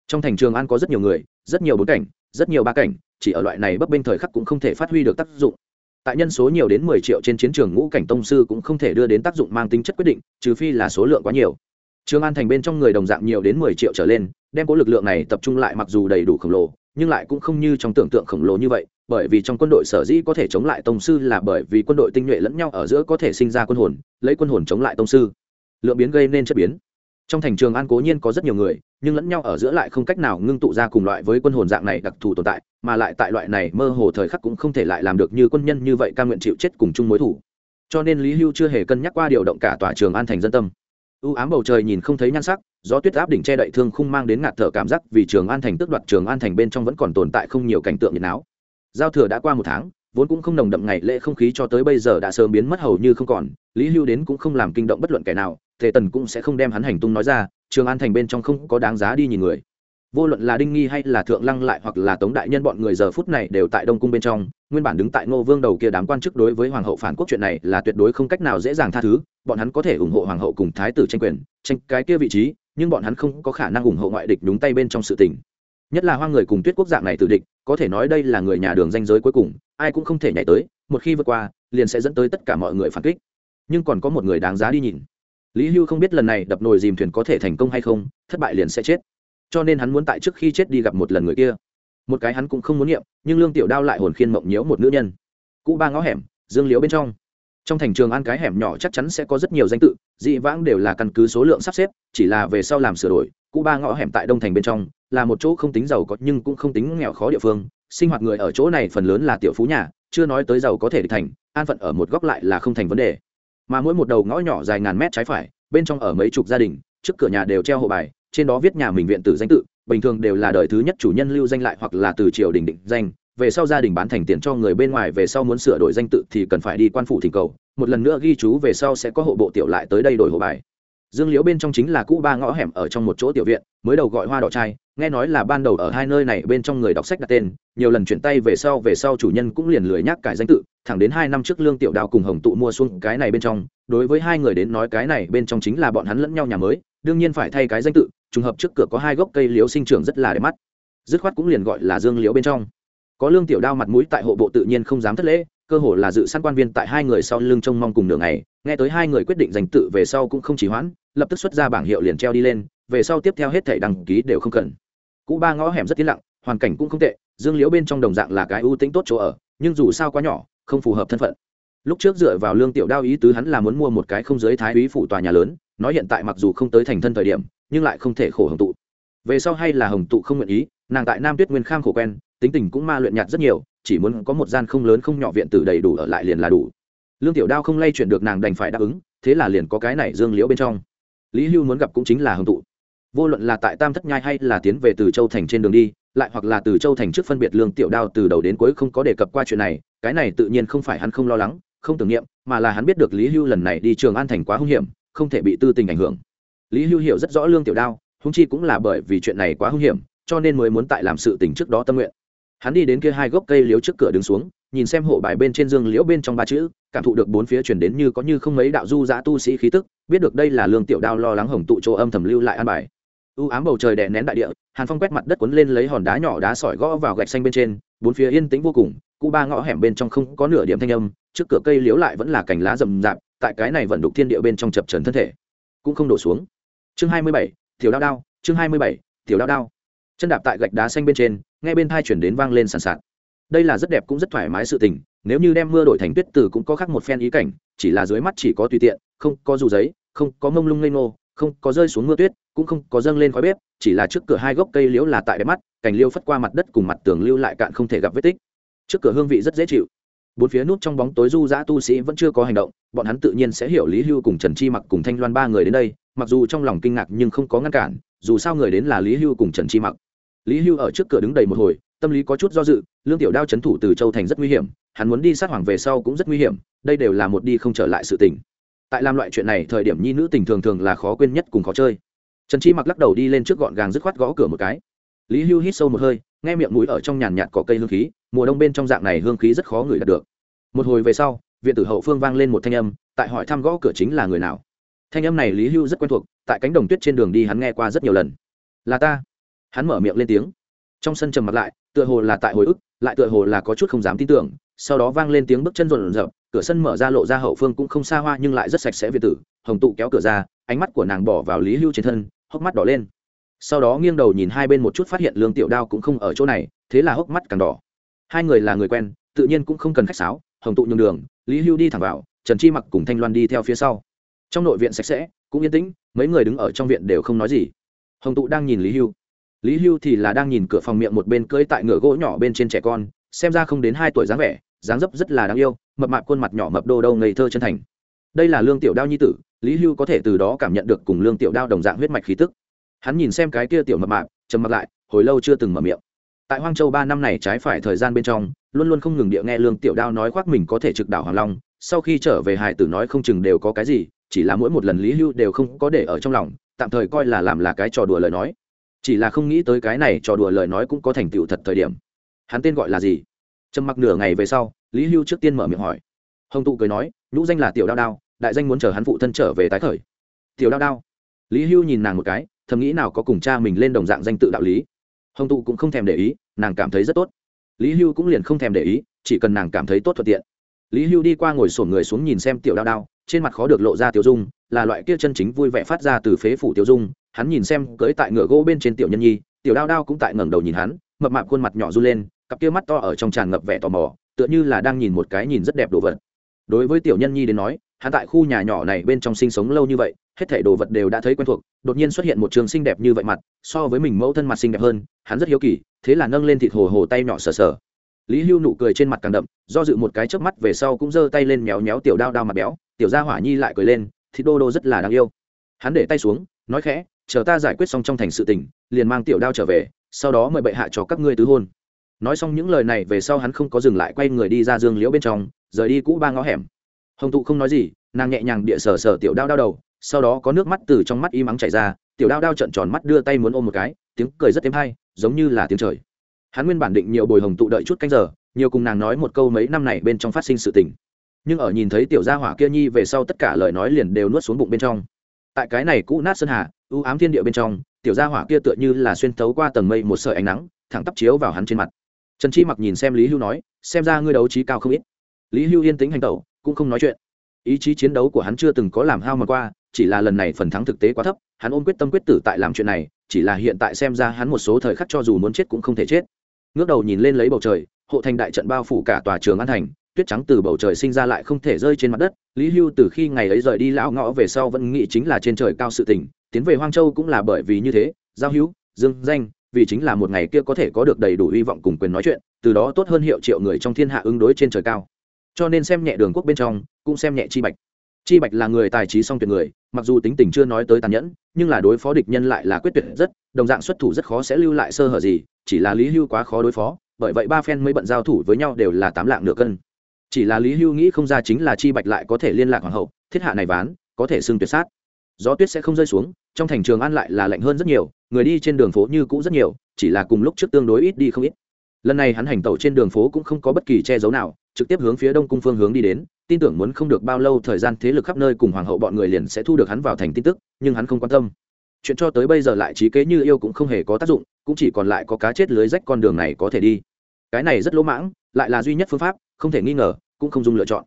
Trong thành trường an có rất nhiều người, rất nhiều bối cảnh, rất nhiều ba cảnh, chỉ ở loại này bấp bênh thời khắc cũng không thể phát huy được tác dụng. Tại nhân số nhiều đến mười triệu trên chiến trường ngũ cảnh tông sư cũng không thể đưa đến tác dụng mang tính chất quyết định, trừ phi là số lượng quá nhiều trường an thành bên trong người đồng dạng nhiều đến mười triệu trở lên, đem cố lực lượng này tập trung lại mặc dù đầy đủ khổng lồ, nhưng lại cũng không như trong tưởng tượng khổng lồ như vậy, bởi vì trong quân đội sở dĩ có thể chống lại tông sư là bởi vì quân đội tinh nhuệ lẫn nhau ở giữa có thể sinh ra quân hồn, lấy quân hồn chống lại tông sư. Lượng biến gây nên chất biến. Trong thành trường an cố nhiên có rất nhiều người, nhưng lẫn nhau ở giữa lại không cách nào ngưng tụ ra cùng loại với quân hồn dạng này đặc thù tồn tại, mà lại tại loại này mơ hồ thời khắc cũng không thể lại làm được như quân nhân như vậy ca nguyện chịu chết cùng chung mối thủ. Cho nên lý hưu chưa hề cân nhắc qua điều động cả tòa trường an thành dân tâm u ám bầu trời nhìn không thấy nhan sắc, gió tuyết áp đỉnh che đậy thương khung mang đến ngạt thở cảm giác vì trường an thành tước đoạt trường an thành bên trong vẫn còn tồn tại không nhiều cảnh tượng nhiệt não giao thừa đã qua một tháng, vốn cũng không nồng đậm ngày lễ không khí cho tới bây giờ đã sớm biến mất hầu như không còn, lý hưu đến cũng không làm kinh động bất luận kẻ nào, tề tần cũng sẽ không đem hắn hành tung nói ra, trường an thành bên trong không có đáng giá đi nhìn người vô luận là đinh nghi hay là thượng lăng lại hoặc là tống đại nhân bọn người giờ phút này đều tại đông cung bên trong, nguyên bản đứng tại ngô vương đầu kia đám quan chức đối với hoàng hậu phản quốc chuyện này là tuyệt đối không cách nào dễ dàng tha thứ, bọn hắn có thể ủng hộ hoàng hậu cùng thái tử tranh quyền, tranh cái kia vị trí, nhưng bọn hắn không có khả năng ủng hộ ngoại địch đúng tay bên trong sự tình. Nhất là hoa người cùng tuyết quốc dạng này tự địch, có thể nói đây là người nhà đường danh giới cuối cùng, ai cũng không thể nhảy tới, một khi vượt qua, liền sẽ dẫn tới tất cả mọi người phản kích. Nhưng còn có một người đáng giá đi nhìn. Lý hưu không biết lần này đập nồi dìm thuyền có thể thành công hay không, thất bại liền sẽ chết cho nên hắn muốn tại trước khi chết đi gặp một lần người kia. Một cái hắn cũng không muốn nghiệm nhưng lương tiểu đao lại hồn khiên mộng nhiễu một nữ nhân. Cũ ba ngõ hẻm, dương liễu bên trong. Trong thành trường ăn cái hẻm nhỏ chắc chắn sẽ có rất nhiều danh tự, dị vãng đều là căn cứ số lượng sắp xếp, chỉ là về sau làm sửa đổi, cũ ba ngõ hẻm tại đông thành bên trong, là một chỗ không tính giàu có nhưng cũng không tính nghèo khó địa phương, sinh hoạt người ở chỗ này phần lớn là tiểu phú nhà, chưa nói tới giàu có thể thành, an phận ở một góc lại là không thành vấn đề. Mà mỗi một đầu ngõ nhỏ dài ngàn mét trái phải, bên trong ở mấy chục gia đình, trước cửa nhà đều treo hộ bài trên đó viết nhà mình viện tử danh tự, bình thường đều là đời thứ nhất chủ nhân lưu danh lại hoặc là từ triều đình định danh, về sau gia đình bán thành tiền cho người bên ngoài, về sau muốn sửa đổi danh tự thì cần phải đi quan phủ thỉnh cầu, một lần nữa ghi chú về sau sẽ có hộ bộ tiểu lại tới đây đổi hộ bài. Dương liễu bên trong chính là cũ ba ngõ hẻm ở trong một chỗ tiểu viện, mới đầu gọi hoa đỏ trai, nghe nói là ban đầu ở hai nơi này bên trong người đọc sách đặt tên, nhiều lần chuyển tay về sau về sau chủ nhân cũng liền lười nhắc cải danh tự, thẳng đến hai năm trước lương tiểu đào cùng hồng tụ mua xuống cái này bên trong, đối với hai người đến nói cái này bên trong chính là bọn hắn lẫn nhau nhà mới đương nhiên phải thay cái danh tự, trùng hợp trước cửa có hai gốc cây liễu sinh trưởng rất là đẹp mắt. Dứt khoát cũng liền gọi là dương liễu bên trong. Có lương tiểu đao mặt mũi tại hộ bộ tự nhiên không dám thất lễ, cơ hồ là dự săn quan viên tại hai người sau lưng trông mong cùng đường này nghe tới hai người quyết định danh tự về sau cũng không chỉ hoãn, lập tức xuất ra bảng hiệu liền treo đi lên, về sau tiếp theo hết thẻ đăng ký đều không cần. Cũ ba ngõ hẻm rất tiến lặng, hoàn cảnh cũng không tệ, dương liễu bên trong đồng dạng là cái ưu tính tốt chỗ ở, nhưng dù sao quá nhỏ, không phù hợp thân phận lúc trước dựa vào lương tiểu đao ý tứ hắn là muốn mua một cái không giới thái úy phủ tòa nhà lớn, nói hiện tại mặc dù không tới thành thân thời điểm, nhưng lại không thể khổ hồng tụ. Về sau hay là hồng tụ không nguyện ý, nàng tại nam tuyết nguyên kham khổ quen, tính tình cũng ma luyện nhạt rất nhiều, chỉ muốn có một gian không lớn không nhỏ viện tử đầy đủ ở lại liền là đủ. Lương tiểu đao không lay chuyển được nàng đành phải đáp ứng, thế là liền có cái này dương liễu bên trong. Lý hưu muốn gặp cũng chính là hồng tụ. Vô luận là tại tam thất nhai hay là tiến về từ châu thành trên đường đi, lại hoặc là từ châu thành trước phân biệt lương tiểu đao từ đầu đến cuối không có đề cập qua chuyện này, cái này tự nhiên không phải hắn không lo lắng không tưởng niệm, mà là hắn biết được lý hưu lần này đi trường an thành quá hung hiểm, không thể bị tư tình ảnh hưởng. Lý hưu hiểu rất rõ lương tiểu đao húng chi cũng là bởi vì chuyện này quá hung hiểm, cho nên mới muốn tại làm sự tình trước đó tâm nguyện. Hắn đi đến kia hai gốc cây liếu trước cửa đứng xuống, nhìn xem hộ bài bên trên dương liễu bên trong ba chữ, cảm thụ được bốn phía chuyển đến như có như không mấy đạo du giã tu sĩ khí tức, biết được đây là lương tiểu đao lo lắng hồng tụ chỗ âm thầm lưu lại an bài. U ám bầu trời đè nén đại địa, hàn phong quét mặt đất cuốn lên lấy hòn đá nhỏ đá sỏi gõ vào gạch xanh bên trên, bốn phía yên tĩnh vô cùng, cụ ba ngõ hẻm bên trong không có nửa điểm thanh âm trước cửa cây liếu lại vẫn là cành lá rậm rạp, tại cái này vẫn đục thiên địa bên trong chập trần thân thể, cũng không đổ xuống. Chương hai mươi bảy, tiểu đao đao, chương hai mươi bảy, tiểu đao đao. Chân đạp tại gạch đá xanh bên trên ngay bên thai chuyển đến vang lên sàn sạt. Đây là rất đẹp cũng rất thoải mái sự tình, nếu như đem mưa đổi thành tuyết từ cũng có khác một phen ý cảnh, chỉ là dưới mắt chỉ có tùy tiện, không có dù giấy, không có mông lung ngây ngô, không có rơi xuống mưa tuyết, cũng không có dâng lên khói bếp, chỉ là trước cửa hai gốc cây liễu là tại đẹp mắt, cành liêu phất qua mặt đất cùng mặt tường lưu lại cạn không thể gặp vết tích. Trước cửa hương vị rất dễ chịu bốn phía nút trong bóng tối du dã tu sĩ vẫn chưa có hành động, bọn hắn tự nhiên sẽ hiểu lý hưu cùng trần chi mặc cùng thanh loan ba người đến đây, mặc dù trong lòng kinh ngạc nhưng không có ngăn cản, dù sao người đến là lý hưu cùng trần chi mặc. Lý hưu ở trước cửa đứng đầy một hồi, tâm lý có chút do dự, lương tiểu đao c h ấ n thủ từ châu thành rất nguy hiểm, hắn muốn đi sát hoàng về sau cũng rất nguy hiểm, đây đều là một đi không trở lại sự tình. Tại làm loại chuyện này, thời điểm nhi nữ tình thường thường là khó quên nhất cùng khó chơi. Trần chi mặc lắc đầu đi lên trước gọn gàng dứt khoát gõ cửa một cái. Lý hưu hít sâu một hơi nghe miệng mũi ở trong nhàn nhạt có cây hương khí, mùa đông bên trong dạng này hương khí rất khó ngửi đạt được. Một hồi về sau, viện tử hậu phương vang lên một thanh âm, tại hỏi thăm gõ cửa chính là người nào. Thanh âm này lý hưu rất quen thuộc, tại cánh đồng tuyết trên đường đi hắn nghe qua rất nhiều lần. Là ta. Hắn mở miệng lên tiếng. Trong sân trầm mặt lại, tựa hồ là tại hồi ức, lại tựa hồ là có chút không dám tin tưởng, sau đó vang lên tiếng bước chân rộn rộn, cửa sân mở ra lộ ra hậu phương cũng không xa hoa nhưng lại rất sạch sẽ việt tử. Hồng tụ kéo cửa ra, ánh mắt của nàng bỏ vào lý hưu trên thân, hốc mắt đỏ lên sau đó nghiêng đầu nhìn hai bên một chút phát hiện lương tiểu đao cũng không ở chỗ này, thế là hốc mắt càng đỏ. Hai người là người quen, tự nhiên cũng không cần khách sáo, hồng tụ nhường đường, lý hưu đi thẳng vào, trần chi mặc cùng thanh loan đi theo phía sau. Trong nội viện sạch sẽ, cũng yên tĩnh, mấy người đứng ở trong viện đều không nói gì. Hồng tụ đang nhìn lý hưu. Lý hưu thì là đang nhìn cửa phòng miệng một bên cưỡi tại ngựa gỗ nhỏ bên trên trẻ con, xem ra không đến hai tuổi dáng vẻ, dáng dấp rất là đáng yêu, mập mạp khuôn mặt nhỏ mập đô đâu ngây thơ chân thành. Đây là lương tiểu đao nhi tử, lý hưu có thể từ đó cảm nhận được cùng lương tiểu đao đồng dạng huyết mạch khí tức hắn nhìn xem cái kia tiểu mập mạp, trầm mặc lại, hồi lâu chưa từng mở miệng. Tại hoang châu ba năm này trái phải thời gian bên trong, luôn luôn không ngừng địa nghe lương tiểu đao nói khoác mình có thể trực đảo hoàng long, sau khi trở về hải tử nói không chừng đều có cái gì, chỉ là mỗi một lần lý hưu đều không có để ở trong lòng, tạm thời coi là làm là cái trò đùa lời nói. Chỉ là không nghĩ tới cái này trò đùa lời nói cũng có thành tựu thật thời điểm. Hắn tên gọi là gì? Trầm mặc nửa ngày về sau, lý hưu trước tiên mở miệng hỏi. Hồng tụ cười nói, nhũ danh là tiểu đao đao, đại danh muốn chờ hắn phụ thân trở về tái khởi. Tiểu đao đao? Lý hưu nhìn nàng một cái thầm nghĩ nào có cùng cha mình lên đồng dạng danh tự đạo lý. Hồng tụ cũng không thèm để ý, nàng cảm thấy rất tốt. Lý hưu cũng liền không thèm để ý, chỉ cần nàng cảm thấy tốt thuận tiện. Lý hưu đi qua ngồi sổn người xuống nhìn xem tiểu đao đao, trên mặt khó được lộ ra tiểu dung, là loại kia chân chính vui vẻ phát ra từ phế phủ tiểu dung. Hắn nhìn xem cưỡi tại ngựa gỗ bên trên tiểu nhân nhi, tiểu đao đao cũng tại ngẩng đầu nhìn hắn, mập mạp khuôn mặt nhỏ run lên, cặp kia mắt to ở trong tràn ngập vẻ tò mò, tựa như là đang nhìn một cái nhìn rất đẹp đồ vật. Đối với tiểu nhân nhi đến nói hắn tại khu nhà nhỏ này bên trong sinh sống lâu như vậy, hết thảy đồ vật đều đã thấy quen thuộc, đột nhiên xuất hiện một trường xinh đẹp như vậy mặt, so với mình mẫu thân mặt xinh đẹp hơn, hắn rất hiếu kỳ, thế là nâng lên thịt hồ hồ tay nhỏ sờ sờ. Lý hưu nụ cười trên mặt càng đậm, do dự một cái chớp mắt về sau cũng giơ tay lên méo méo tiểu đao đao mặt béo, tiểu gia hỏa nhi lại cười lên, thịt đô đô rất là đáng yêu. Hắn để tay xuống, nói khẽ, chờ ta giải quyết xong trong thành sự tình, liền mang tiểu đao trở về, sau đó mời bệ hạ cho các ngươi tứ hôn. Nói xong những lời này về sau hắn không có dừng lại quay người đi ra dương liễu bên trong, rời đi cũ ba ngõ hẻm hồng tụ không nói gì, nàng nhẹ nhàng địa sở sở tiểu đao đao đầu, sau đó có nước mắt từ trong mắt im ắng chảy ra, tiểu đao đao trận tròn mắt đưa tay muốn ôm một cái, tiếng cười rất thêm hay, giống như là tiếng trời. Hắn nguyên bản định nhiều bồi hồng tụ đợi chút canh giờ, nhiều cùng nàng nói một câu mấy năm này bên trong phát sinh sự tình. Nhưng ở nhìn thấy tiểu gia hỏa kia nhi về sau tất cả lời nói liền đều nuốt xuống bụng bên trong. Tại cái này cũ nát sơn hà ưu ám thiên địa bên trong, tiểu gia hỏa kia tựa như là xuyên thấu qua tầng mây một sợi ánh nắng, thẳng tắp chiếu vào hắn trên mặt. Trần chi mặc nhìn xem lý hưu nói, xem ra ngươi đấu trí cao không ít. Lý hưu yên tĩnh hành tẩu cũng không nói chuyện. Ý chí chiến đấu của hắn chưa từng có làm hao mà qua, chỉ là lần này phần thắng thực tế quá thấp, hắn ôm quyết tâm quyết tử tại làm chuyện này, chỉ là hiện tại xem ra hắn một số thời khắc cho dù muốn chết cũng không thể chết. Ngước đầu nhìn lên lấy bầu trời, hộ thành đại trận bao phủ cả tòa trường an thành, tuyết trắng từ bầu trời sinh ra lại không thể rơi trên mặt đất. Lý hưu từ khi ngày ấy rời đi lão ngõ về sau vẫn nghĩ chính là trên trời cao sự tỉnh tiến về hoang châu cũng là bởi vì như thế, giao hữu, dương danh, vì chính là một ngày kia có thể có được đầy đủ hy vọng cùng quyền nói chuyện, từ đó tốt hơn hiệu triệu người trong thiên hạ ứng đối trên trời cao cho nên xem nhẹ đường quốc bên trong, cũng xem nhẹ chi bạch. Chi bạch là người tài trí song tuyệt người, mặc dù tính tình chưa nói tới tàn nhẫn, nhưng là đối phó địch nhân lại là quyết tuyệt rất, đồng dạng xuất thủ rất khó sẽ lưu lại sơ hở gì, chỉ là lý hưu quá khó đối phó, bởi vậy ba phen mới bận giao thủ với nhau đều là tám lạng nửa cân. Chỉ là lý hưu nghĩ không ra chính là chi bạch lại có thể liên lạc hoàng hậu, thiết hạ này ván, có thể xưng tuyệt sát. Gió tuyết sẽ không rơi xuống, trong thành trường an lại là lạnh hơn rất nhiều, người đi trên đường phố như cũ rất nhiều, chỉ là cùng lúc trước tương đối ít đi không ít. Lần này hắn hành tẩu trên đường phố cũng không có bất kỳ che giấu nào trực tiếp hướng phía đông cung phương hướng đi đến, tin tưởng muốn không được bao lâu thời gian thế lực khắp nơi cùng hoàng hậu bọn người liền sẽ thu được hắn vào thành tin tức, nhưng hắn không quan tâm. Chuyện cho tới bây giờ lại trí kế như yêu cũng không hề có tác dụng, cũng chỉ còn lại có cá chết lưới rách con đường này có thể đi. Cái này rất lỗ mãng, lại là duy nhất phương pháp, không thể nghi ngờ, cũng không dùng lựa chọn.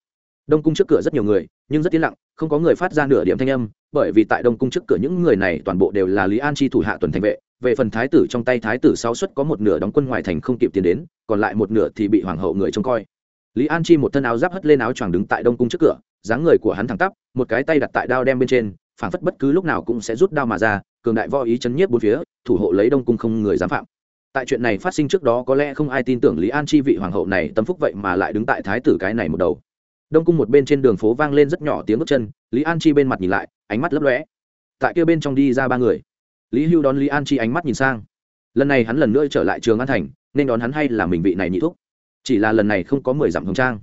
Đông cung trước cửa rất nhiều người, nhưng rất yên lặng, không có người phát ra nửa điểm thanh âm, bởi vì tại đông cung trước cửa những người này toàn bộ đều là lý an chi thủ hạ tuần thành vệ, về phần thái tử trong tay thái tử sáu suất có một nửa đóng quân ngoài thành không kịp tiến đến, còn lại một nửa thì bị hoàng hậu người trông coi lý an chi một thân áo giáp hất lên áo choàng đứng tại đông cung trước cửa, dáng người của hắn thẳng tắp, một cái tay đặt tại đao đem bên trên, phảng phất bất cứ lúc nào cũng sẽ rút đao mà ra, cường đại võ ý chấn nhiếp bốn phía, thủ hộ lấy đông cung không người dám phạm. Tại chuyện này phát sinh trước đó có lẽ không ai tin tưởng lý an chi vị hoàng hậu này tâm phúc vậy mà lại đứng tại thái tử cái này một đầu. Đông cung một bên trên đường phố vang lên rất nhỏ tiếng bước chân, lý an chi bên mặt nhìn lại, ánh mắt lấp lóe. Tại kia bên trong đi ra ba người. Lý hưu đón lý an chi ánh mắt nhìn sang. Lần này hắn lần nữa trở lại trường an thành, nên đón hắn hay là mình vị này nhị thúc? Chỉ là lần này không có mười dặm hồng trang.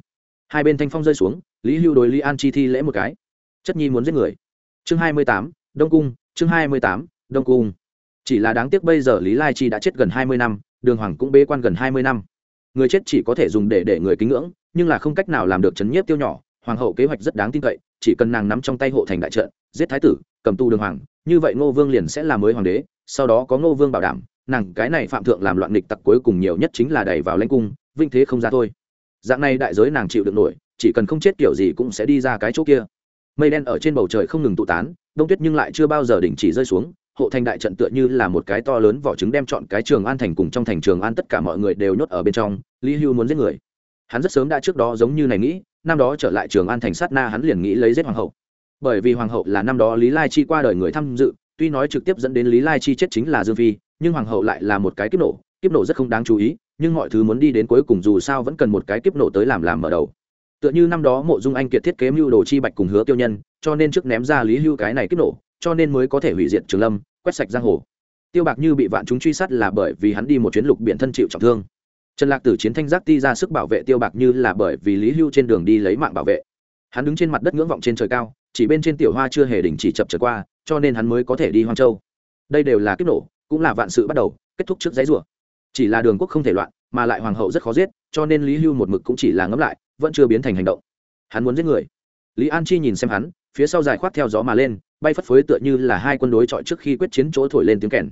Hai bên thanh phong rơi xuống, lý hưu đối lý an chi thi lễ một cái. Chất nhi muốn giết người. Chương hai mươi tám, đông cung, chương hai mươi tám, đông cung. Chỉ là đáng tiếc bây giờ lý lai chi đã chết gần hai mươi năm, đường hoàng cũng bế quan gần hai mươi năm. Người chết chỉ có thể dùng để để người kính ngưỡng, nhưng là không cách nào làm được chấn nhiếp tiêu nhỏ. Hoàng hậu kế hoạch rất đáng tin cậy, chỉ cần nàng nắm trong tay hộ thành đại trận, giết thái tử, cầm tu đường hoàng, như vậy ngô vương liền sẽ là mới hoàng đế, sau đó có ngô vương bảo đảm nàng cái này phạm thượng làm loạn nghịch tặc cuối cùng nhiều nhất chính là đẩy vào lãnh cung, vinh thế không ra thôi. Dạng này đại giới nàng chịu được nổi, chỉ cần không chết kiểu gì cũng sẽ đi ra cái chỗ kia. Mây đen ở trên bầu trời không ngừng tụ tán, đông tuyết nhưng lại chưa bao giờ đình chỉ rơi xuống, hộ thành đại trận tựa như là một cái to lớn vỏ trứng đem chọn cái trường an thành cùng trong thành trường an tất cả mọi người đều nhốt ở bên trong, lý hưu muốn giết người. Hắn rất sớm đã trước đó giống như này nghĩ, năm đó trở lại trường an thành sát na hắn liền nghĩ lấy giết hoàng hậu. Bởi vì hoàng hậu là năm đó lý lai chi qua đời người tham dự, tuy nói trực tiếp dẫn đến lý lai chi chết chính là dương phi nhưng hoàng hậu lại là một cái kiếp nổ kiếp nổ rất không đáng chú ý, nhưng mọi thứ muốn đi đến cuối cùng dù sao vẫn cần một cái kiếp nổ tới làm làm mở đầu. Tựa như năm đó mộ dung anh kiệt thiết kế mưu đồ chi bạch cùng hứa tiêu nhân, cho nên trước ném ra lý hưu cái này kiếp nổ, cho nên mới có thể hủy diệt trường lâm, quét sạch giang hồ. Tiêu bạc như bị vạn chúng truy sát là bởi vì hắn đi một chuyến lục biển thân chịu trọng thương. Trần lạc tử chiến thanh giác ti ra sức bảo vệ tiêu bạc như là bởi vì lý hưu trên đường đi lấy mạng bảo vệ. Hắn đứng trên mặt đất ngưỡng vọng trên trời cao, chỉ bên trên tiểu hoa chưa hề đình chỉ chập trở qua, cho nên hắn mới có thể đi hoang châu. Đây đều là kiếp nổ cũng là vạn sự bắt đầu, kết thúc trước giấy rủa. Chỉ là đường quốc không thể loạn, mà lại hoàng hậu rất khó giết, cho nên lý hưu một mực cũng chỉ là ngẫm lại, vẫn chưa biến thành hành động. Hắn muốn giết người. Lý an chi nhìn xem hắn, phía sau dài khoát theo gió mà lên, bay phất phới tựa như là hai quân đối chọi trước khi quyết chiến chỗ thổi lên tiếng kèn.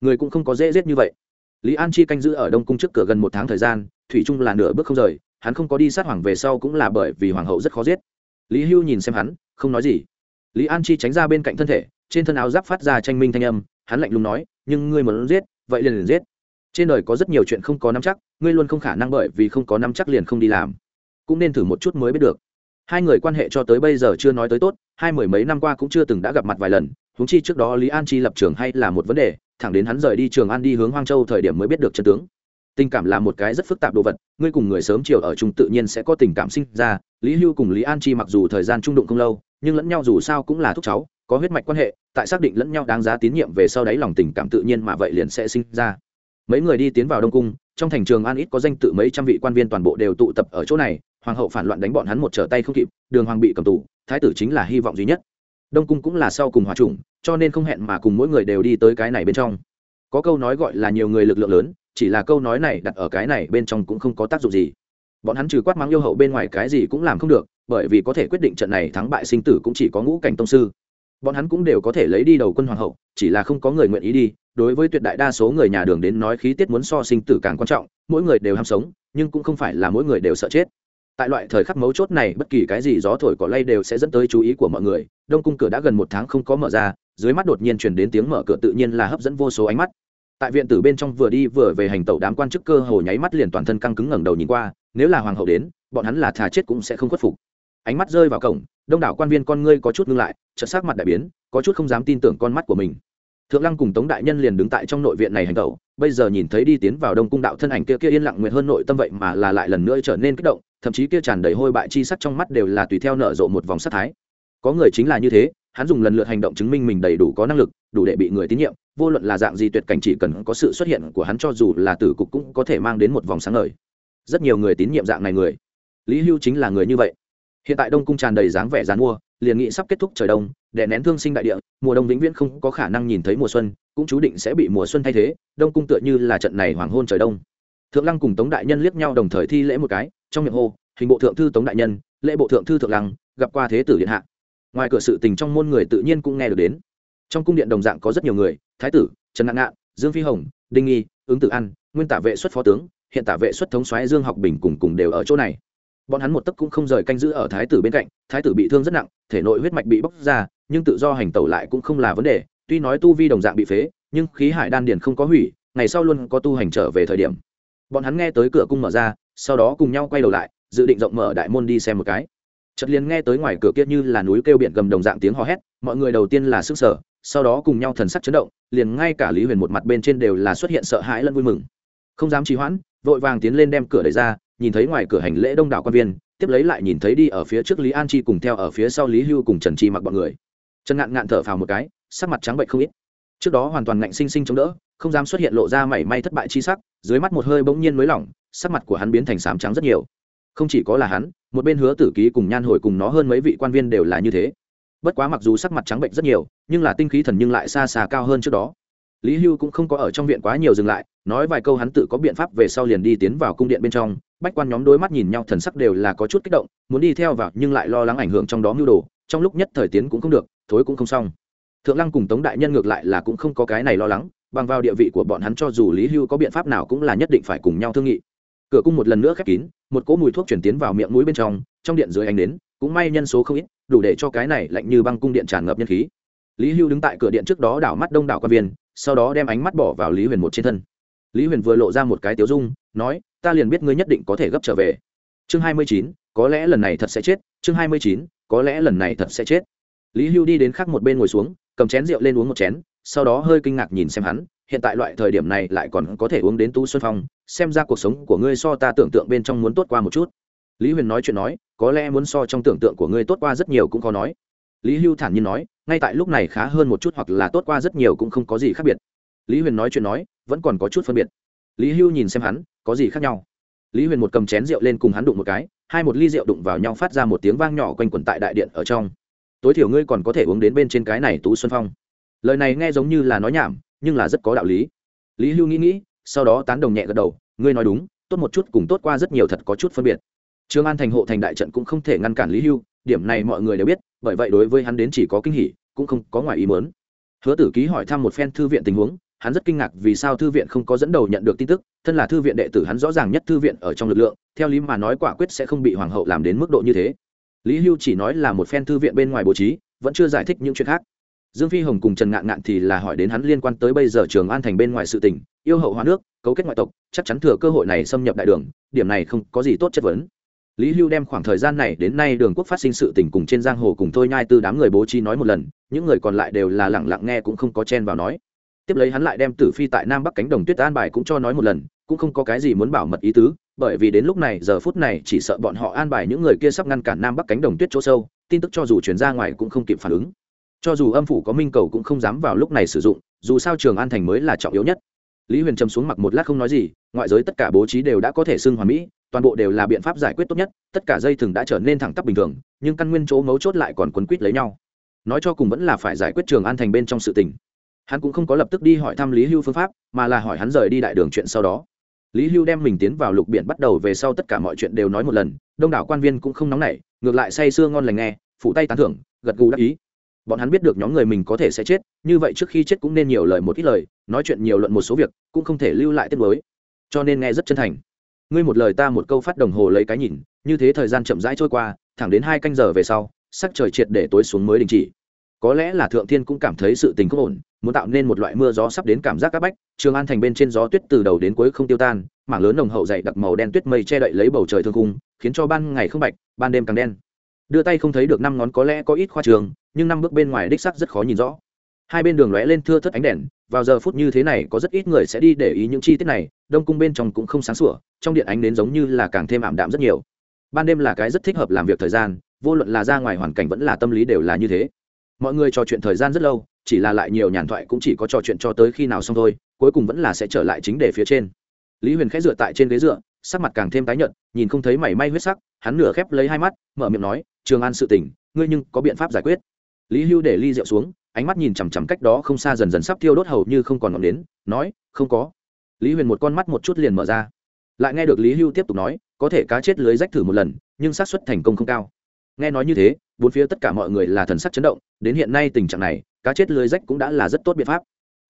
Người cũng không có dễ giết như vậy. Lý an chi canh giữ ở đông cung trước cửa gần một tháng thời gian, thủy trung là nửa bước không rời, hắn không có đi sát hoàng về sau cũng là bởi vì hoàng hậu rất khó giết. Lý hưu nhìn xem hắn, không nói gì. Lý an chi tránh ra bên cạnh thân thể, trên thân áo giáp phát ra tranh minh thanh âm, hắn lạnh lùng nói nhưng ngươi muốn giết, vậy liền liền giết. Trên đời có rất nhiều chuyện không có nắm chắc, ngươi luôn không khả năng bởi vì không có nắm chắc liền không đi làm. Cũng nên thử một chút mới biết được. Hai người quan hệ cho tới bây giờ chưa nói tới tốt, hai mười mấy năm qua cũng chưa từng đã gặp mặt vài lần, huống chi trước đó lý an chi lập trường hay là một vấn đề, thẳng đến hắn rời đi trường an đi hướng hoang châu thời điểm mới biết được chân tướng. Tình cảm là một cái rất phức tạp đồ vật, ngươi cùng người sớm chiều ở chung tự nhiên sẽ có tình cảm sinh ra, lý hưu cùng lý an chi mặc dù thời gian trung đụng không lâu, nhưng lẫn nhau dù sao cũng là thúc cháu có huyết mạch quan hệ, tại xác định lẫn nhau đáng giá tín nhiệm về sau đấy lòng tình cảm tự nhiên mà vậy liền sẽ sinh ra. Mấy người đi tiến vào đông cung, trong thành trường an ít có danh tự mấy trăm vị quan viên toàn bộ đều tụ tập ở chỗ này, hoàng hậu phản loạn đánh bọn hắn một trở tay không kịp, đường hoàng bị cầm tù, thái tử chính là hy vọng duy nhất. Đông cung cũng là sau cùng hòa trùng cho nên không hẹn mà cùng mỗi người đều đi tới cái này bên trong. Có câu nói gọi là nhiều người lực lượng lớn, chỉ là câu nói này đặt ở cái này bên trong cũng không có tác dụng gì. Bọn hắn trừ quát mắng yêu hậu bên ngoài cái gì cũng làm không được, bởi vì có thể quyết định trận này thắng bại sinh tử cũng chỉ có ngũ cảnh tông sư bọn hắn cũng đều có thể lấy đi đầu quân hoàng hậu, chỉ là không có người nguyện ý đi. Đối với tuyệt đại đa số người nhà đường đến nói khí tiết muốn so sinh tử càng quan trọng, mỗi người đều ham sống, nhưng cũng không phải là mỗi người đều sợ chết. Tại loại thời khắc mấu chốt này, bất kỳ cái gì gió thổi cỏ lay đều sẽ dẫn tới chú ý của mọi người. Đông cung cửa đã gần một tháng không có mở ra, dưới mắt đột nhiên chuyển đến tiếng mở cửa tự nhiên là hấp dẫn vô số ánh mắt. Tại viện tử bên trong vừa đi vừa về hành tẩu đám quan chức cơ hồ nháy mắt liền toàn thân căng cứng ngẩng đầu nhìn qua, nếu là hoàng hậu đến, bọn hắn là thà chết cũng sẽ không khuất phục ánh mắt rơi vào cổng, đông đảo quan viên con ngươi có chút ngưng lại, chợt sắc mặt đại biến, có chút không dám tin tưởng con mắt của mình. Thượng lăng cùng tống đại nhân liền đứng tại trong nội viện này hành tẩu bây giờ nhìn thấy đi tiến vào đông cung đạo thân ảnh kia kia yên lặng nguyệt hơn nội tâm vậy mà là lại lần nữa trở nên kích động, thậm chí kia tràn đầy hôi bại chi sắc trong mắt đều là tùy theo nở rộ một vòng sát thái. Có người chính là như thế, hắn dùng lần lượt hành động chứng minh mình đầy đủ có năng lực, đủ để bị người tín nhiệm, vô luận là dạng gì tuyệt cảnh chỉ cần có sự xuất hiện của hắn cho dù là tử cục cũng có thể mang đến một vòng sáng ngời. Rất nhiều người tín nhiệm dạng này người. Lý hưu chính là người như vậy hiện tại đông cung tràn đầy dáng vẻ dán mua, liền nghị sắp kết thúc trời đông để nén thương sinh đại địa, mùa đông vĩnh viễn không có khả năng nhìn thấy mùa xuân, cũng chú định sẽ bị mùa xuân thay thế, đông cung tựa như là trận này hoàng hôn trời đông. Thượng lăng cùng tống đại nhân liếc nhau đồng thời thi lễ một cái, trong miệng hô, hình bộ thượng thư tống đại nhân, lễ bộ thượng thư thượng lăng, gặp qua thế tử điện hạ. Ngoài cửa sự tình trong môn người tự nhiên cũng nghe được đến. Trong cung điện đồng dạng có rất nhiều người, thái tử, trần ngạn ngạn, dương phi hồng, đinh nghi, ứng tử an, nguyên tả vệ xuất phó tướng, hiện tả vệ xuất thống xoáy dương học bình cùng cùng đều ở chỗ này bọn hắn một tấc cũng không rời canh giữ ở thái tử bên cạnh, thái tử bị thương rất nặng, thể nội huyết mạch bị bóc ra, nhưng tự do hành tẩu lại cũng không là vấn đề. Tuy nói tu vi đồng dạng bị phế, nhưng khí hải đan điền không có hủy, ngày sau luôn có tu hành trở về thời điểm. Bọn hắn nghe tới cửa cung mở ra, sau đó cùng nhau quay đầu lại, dự định rộng mở đại môn đi xem một cái. Chợt liền nghe tới ngoài cửa kia như là núi kêu biển gầm đồng dạng tiếng hò hét, mọi người đầu tiên là sức sở sau đó cùng nhau thần sắc chấn động, liền ngay cả lý huyền một mặt bên trên đều là xuất hiện sợ hãi lẫn vui mừng. Không dám trì hoãn, vội vàng tiến lên đem cửa đẩy ra nhìn thấy ngoài cửa hành lễ đông đảo quan viên, tiếp lấy lại nhìn thấy đi ở phía trước lý an chi cùng theo ở phía sau lý hưu cùng trần chi mặc bọn người. Trần ngạn ngạn thở phào một cái, sắc mặt trắng bệnh không ít. Trước đó hoàn toàn ngạnh sinh sinh chống đỡ, không dám xuất hiện lộ ra mảy may thất bại chi sắc, dưới mắt một hơi bỗng nhiên mới lỏng, sắc mặt của hắn biến thành sám trắng rất nhiều. Không chỉ có là hắn, một bên hứa tử ký cùng nhan hồi cùng nó hơn mấy vị quan viên đều là như thế. Bất quá mặc dù sắc mặt trắng bệnh rất nhiều, nhưng là tinh khí thần nhưng lại xa xa cao hơn trước đó. Lý hưu cũng không có ở trong viện quá nhiều dừng lại, nói vài câu hắn tự có biện pháp về sau liền đi tiến vào cung điện bên trong bách quan nhóm đôi mắt nhìn nhau thần sắc đều là có chút kích động, muốn đi theo vào nhưng lại lo lắng ảnh hưởng trong đó mưu đồ, trong lúc nhất thời tiến cũng không được, thối cũng không xong. Thượng lăng cùng tống đại nhân ngược lại là cũng không có cái này lo lắng, bằng vào địa vị của bọn hắn cho dù lý hưu có biện pháp nào cũng là nhất định phải cùng nhau thương nghị. Cửa cung một lần nữa khép kín, một cỗ mùi thuốc chuyển tiến vào miệng mũi bên trong trong điện dưới ánh đến cũng may nhân số không ít, đủ để cho cái này lạnh như băng cung điện tràn ngập nhân khí. Lý hưu đứng tại cửa điện trước đó đảo mắt đông đảo quan viên, sau đó đem ánh mắt bỏ vào lý huyền một trên thân. Lý huyền vừa lộ ra một cái tiếu dung, nói ta liền biết ngươi nhất định có thể gấp trở về. Chương hai mươi chín, có lẽ lần này thật sẽ chết. Chương hai mươi chín, có lẽ lần này thật sẽ chết. Lý hưu đi đến khác một bên ngồi xuống, cầm chén rượu lên uống một chén, sau đó hơi kinh ngạc nhìn xem hắn, hiện tại loại thời điểm này lại còn có thể uống đến tú xuân phong, xem ra cuộc sống của ngươi so ta tưởng tượng bên trong muốn tốt qua một chút. Lý huyền nói chuyện nói, có lẽ muốn so trong tưởng tượng của ngươi tốt qua rất nhiều cũng khó nói. Lý hưu thản nhiên nói, ngay tại lúc này khá hơn một chút hoặc là tốt qua rất nhiều cũng không có gì khác biệt. Lý huyền nói chuyện nói, vẫn còn có chút phân biệt lý hưu nhìn xem hắn, có gì khác nhau? Lý huyền một cầm chén rượu lên cùng hắn đụng một cái, hai một ly rượu đụng vào nhau phát ra một tiếng vang nhỏ quanh quẩn tại đại điện ở trong. Tối thiểu ngươi còn có thể uống đến bên trên cái này tú xuân phong. Lời này nghe giống như là nói nhảm, nhưng là rất có đạo lý. Lý hưu nghĩ nghĩ, sau đó tán đồng nhẹ gật đầu, ngươi nói đúng, tốt một chút cùng tốt qua rất nhiều thật có chút phân biệt. Trương an thành hộ thành đại trận cũng không thể ngăn cản lý hưu, điểm này mọi người đều biết, bởi vậy đối với hắn đến chỉ có kinh hỉ, cũng không có ngoài ý mớn hứa tử ký hỏi thăm một phen thư viện tình huống hắn rất kinh ngạc vì sao thư viện không có dẫn đầu nhận được tin tức, thân là thư viện đệ tử hắn rõ ràng nhất thư viện ở trong lực lượng, theo lý mà nói quả quyết sẽ không bị hoàng hậu làm đến mức độ như thế. Lý hưu chỉ nói là một phen thư viện bên ngoài bố trí, vẫn chưa giải thích những chuyện khác. Dương phi hồng cùng trần ngạn ngạn thì là hỏi đến hắn liên quan tới bây giờ trường an thành bên ngoài sự tình, yêu hậu hóa nước, cấu kết ngoại tộc, chắc chắn thừa cơ hội này xâm nhập đại đường, điểm này không có gì tốt chất vấn. Lý hưu đem khoảng thời gian này đến nay đường quốc phát sinh sự tình cùng trên giang hồ cùng thôi nhai từ đám người bố trí nói một lần, những người còn lại đều là lẳng lặng nghe cũng không có chen vào nói tiếp lấy hắn lại đem tử phi tại nam bắc cánh đồng tuyết an bài cũng cho nói một lần, cũng không có cái gì muốn bảo mật ý tứ, bởi vì đến lúc này, giờ phút này chỉ sợ bọn họ an bài những người kia sắp ngăn cản nam bắc cánh đồng tuyết chỗ sâu, tin tức cho dù chuyển ra ngoài cũng không kịp phản ứng. Cho dù âm phủ có minh cầu cũng không dám vào lúc này sử dụng, dù sao trường an thành mới là trọng yếu nhất. Lý huyền trầm xuống mặc một lát không nói gì, ngoại giới tất cả bố trí đều đã có thể xưng hoàn mỹ, toàn bộ đều là biện pháp giải quyết tốt nhất, tất cả dây thừng đã trở nên thẳng tắp bình thường, nhưng căn nguyên chỗ mấu chốt lại còn quấn quýt lấy nhau. Nói cho cùng vẫn là phải giải quyết trường an thành bên trong sự tình hắn cũng không có lập tức đi hỏi thăm lý hưu phương pháp, mà là hỏi hắn rời đi đại đường chuyện sau đó. Lý hưu đem mình tiến vào lục biển bắt đầu về sau tất cả mọi chuyện đều nói một lần, đông đảo quan viên cũng không nóng nảy, ngược lại say sưa ngon lành nghe, phủ tay tán thưởng, gật gù đắc ý. Bọn hắn biết được nhóm người mình có thể sẽ chết, như vậy trước khi chết cũng nên nhiều lời một ít lời, nói chuyện nhiều luận một số việc, cũng không thể lưu lại tiết mới cho nên nghe rất chân thành. Ngươi một lời ta một câu phát đồng hồ lấy cái nhìn, như thế thời gian chậm rãi trôi qua, thẳng đến hai canh giờ về sau, sắc trời triệt để tối xuống mới đình chỉ có lẽ là thượng thiên cũng cảm thấy sự tình không ổn, muốn tạo nên một loại mưa gió sắp đến cảm giác các bách, trường an thành bên trên gió tuyết từ đầu đến cuối không tiêu tan, mảng lớn nồng hậu dày đặc màu đen tuyết mây che đậy lấy bầu trời thương cung khiến cho ban ngày không bạch, ban đêm càng đen. Đưa tay không thấy được năm ngón có lẽ có ít khoa trường, nhưng năm bước bên ngoài đích sắc rất khó nhìn rõ. Hai bên đường lóe lên thưa thất ánh đèn, vào giờ phút như thế này có rất ít người sẽ đi để ý những chi tiết này, đông cung bên trong cũng không sáng sủa, trong điện ánh đến giống như là càng thêm ảm đạm rất nhiều. Ban đêm là cái rất thích hợp làm việc thời gian, vô luận là ra ngoài hoàn cảnh vẫn là tâm lý đều là như thế mọi người trò chuyện thời gian rất lâu, chỉ là lại nhiều nhàn thoại cũng chỉ có trò chuyện cho tới khi nào xong thôi, cuối cùng vẫn là sẽ trở lại chính đề phía trên. Lý huyền khẽ dựa tại trên ghế dựa, sắc mặt càng thêm tái nhợt, nhìn không thấy mảy may huyết sắc, hắn nửa khép lấy hai mắt, mở miệng nói, trường an sự tỉnh ngươi nhưng có biện pháp giải quyết. Lý hưu để ly rượu xuống, ánh mắt nhìn chằm chằm cách đó không xa dần dần sắp thiêu đốt hầu như không còn ngọn đến nói, không có. Lý huyền một con mắt một chút liền mở ra. Lại nghe được lý hưu tiếp tục nói, có thể cá chết lưới rách thử một lần, nhưng xác suất thành công không cao. Nghe nói như thế bốn phía tất cả mọi người là thần sắc chấn động, đến hiện nay tình trạng này, cá chết lưới rách cũng đã là rất tốt biện pháp.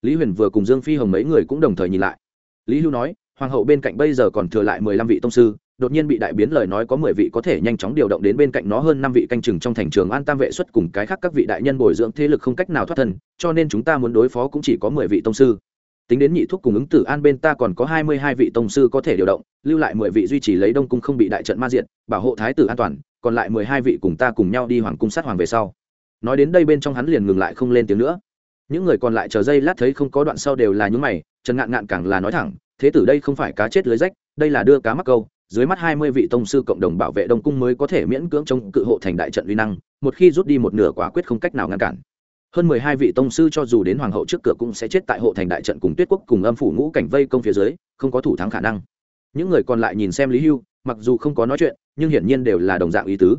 Lý huyền vừa cùng dương phi hồng mấy người cũng đồng thời nhìn lại. Lý hưu nói, hoàng hậu bên cạnh bây giờ còn thừa lại mười lăm vị tông sư, đột nhiên bị đại biến lời nói có mười vị có thể nhanh chóng điều động đến bên cạnh nó hơn năm vị canh chừng trong thành trường an tam vệ xuất cùng cái khác các vị đại nhân bồi dưỡng thế lực không cách nào thoát thân, cho nên chúng ta muốn đối phó cũng chỉ có mười vị tông sư. Tính đến nhị thuốc cùng ứng tử an bên ta còn có hai mươi hai vị tông sư có thể điều động, lưu lại mười vị duy trì lấy đông cung không bị đại trận ma diện bảo hộ thái tử an toàn còn lại mười hai vị cùng ta cùng nhau đi hoàng cung sát hoàng về sau. Nói đến đây bên trong hắn liền ngừng lại không lên tiếng nữa. Những người còn lại chờ giây lát thấy không có đoạn sau đều là những mày, trần ngạn ngạn càng là nói thẳng, thế tử đây không phải cá chết lưới rách, đây là đưa cá mắc câu, dưới mắt hai mươi vị tông sư cộng đồng bảo vệ đông cung mới có thể miễn cưỡng chống cự hộ thành đại trận uy năng, một khi rút đi một nửa quả quyết không cách nào ngăn cản. Hơn mười hai vị tông sư cho dù đến hoàng hậu trước cửa cũng sẽ chết tại hộ thành đại trận cùng tuyết quốc cùng âm phủ ngũ cảnh vây công phía dưới, không có thủ thắng khả năng những người còn lại nhìn xem lý hưu, mặc dù không có nói chuyện, nhưng hiển nhiên đều là đồng dạng ý tứ.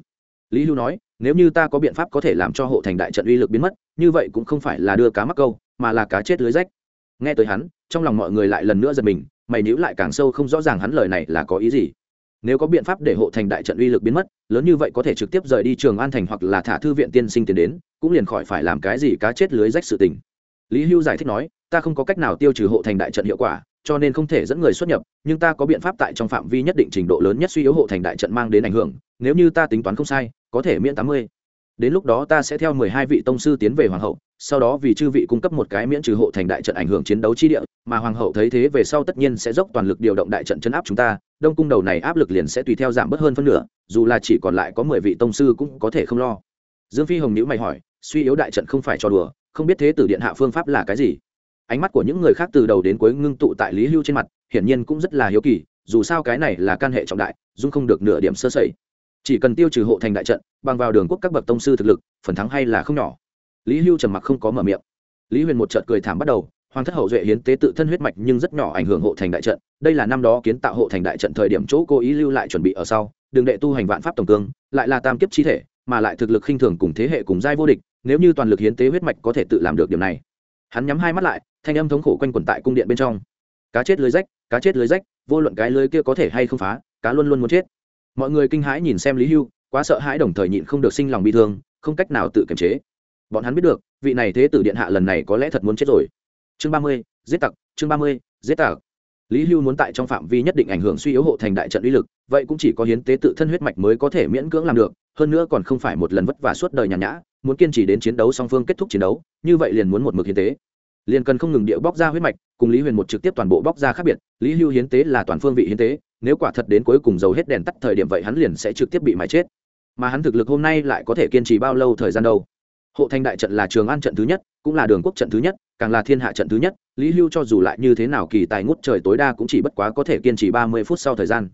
Lý hưu nói, nếu như ta có biện pháp có thể làm cho hộ thành đại trận uy lực biến mất, như vậy cũng không phải là đưa cá mắc câu, mà là cá chết lưới rách. Nghe tới hắn, trong lòng mọi người lại lần nữa giật mình, mày níu lại càng sâu không rõ ràng hắn lời này là có ý gì. Nếu có biện pháp để hộ thành đại trận uy lực biến mất, lớn như vậy có thể trực tiếp rời đi trường an thành hoặc là thả thư viện tiên sinh tiền đến, cũng liền khỏi phải làm cái gì cá chết lưới rách sự tình. Lý hưu giải thích nói, ta không có cách nào tiêu trừ hộ thành đại trận hiệu quả cho nên không thể dẫn người xuất nhập, nhưng ta có biện pháp tại trong phạm vi nhất định trình độ lớn nhất suy yếu hộ thành đại trận mang đến ảnh hưởng, nếu như ta tính toán không sai, có thể miễn tám mươi. Đến lúc đó ta sẽ theo mười hai vị tông sư tiến về hoàng hậu, sau đó vì chư vị cung cấp một cái miễn trừ hộ thành đại trận ảnh hưởng chiến đấu chi địa, mà hoàng hậu thấy thế về sau tất nhiên sẽ dốc toàn lực điều động đại trận chấn áp chúng ta, đông cung đầu này áp lực liền sẽ tùy theo giảm bớt hơn phân nửa, dù là chỉ còn lại có mười vị tông sư cũng có thể không lo. Dương phi hồng nhữ mày hỏi, suy yếu đại trận không phải cho đùa, không biết thế tử điện hạ phương pháp là cái gì? Ánh mắt của những người khác từ đầu đến cuối ngưng tụ tại lý hưu trên mặt, hiển nhiên cũng rất là hiếu kỳ, dù sao cái này là can hệ trọng đại, dung không được nửa điểm sơ sẩy. Chỉ cần tiêu trừ hộ thành đại trận, bằng vào đường quốc các bậc tông sư thực lực, phần thắng hay là không nhỏ. Lý hưu trầm mặc không có mở miệng. Lý huyền một trợt cười thảm bắt đầu, hoàng thất hậu duệ hiến tế tự thân huyết mạch nhưng rất nhỏ ảnh hưởng hộ thành đại trận, đây là năm đó kiến tạo hộ thành đại trận thời điểm chỗ cố ý lưu lại chuẩn bị ở sau, đường đệ tu hành vạn pháp tổng cương, lại là tam kiếp chi thể, mà lại thực lực khinh thường cùng thế hệ cùng giai vô địch, nếu như toàn lực hiến tế huyết mạch có thể tự làm được điều này hắn nhắm hai mắt lại, thanh âm thống khổ quanh quẩn tại cung điện bên trong. Cá chết lưới rách, cá chết lưới rách, vô luận cái lưới kia có thể hay không phá, cá luôn luôn muốn chết. Mọi người kinh hãi nhìn xem lý hưu, quá sợ hãi đồng thời nhịn không được sinh lòng bi thương, không cách nào tự kiềm chế. Bọn hắn biết được, vị này thế tử điện hạ lần này có lẽ thật muốn chết rồi. Chương ba mươi, giết tặc, chương ba mươi, giết tặc lý hưu muốn tại trong phạm vi nhất định ảnh hưởng suy yếu hộ thành đại trận uy lực, vậy cũng chỉ có hiến tế tự thân huyết mạch mới có thể miễn cưỡng làm được, hơn nữa còn không phải một lần vất vả suốt đời nhàn nhã, muốn kiên trì đến chiến đấu song phương kết thúc chiến đấu, như vậy liền muốn một mực hiến tế. Liền cần không ngừng địa bóc ra huyết mạch, cùng lý huyền một trực tiếp toàn bộ bóc ra khác biệt, lý hưu hiến tế là toàn phương vị hiến tế, nếu quả thật đến cuối cùng dầu hết đèn tắt thời điểm vậy hắn liền sẽ trực tiếp bị mái chết. Mà hắn thực lực hôm nay lại có thể kiên trì bao lâu thời gian đâu? Hộ thành đại trận là trường an trận thứ nhất, cũng là đường quốc trận thứ nhất, càng là thiên hạ trận thứ nhất lý hưu cho dù lại như thế nào kỳ tài ngút trời tối đa cũng chỉ bất quá có thể kiên trì ba mươi phút sau thời gian.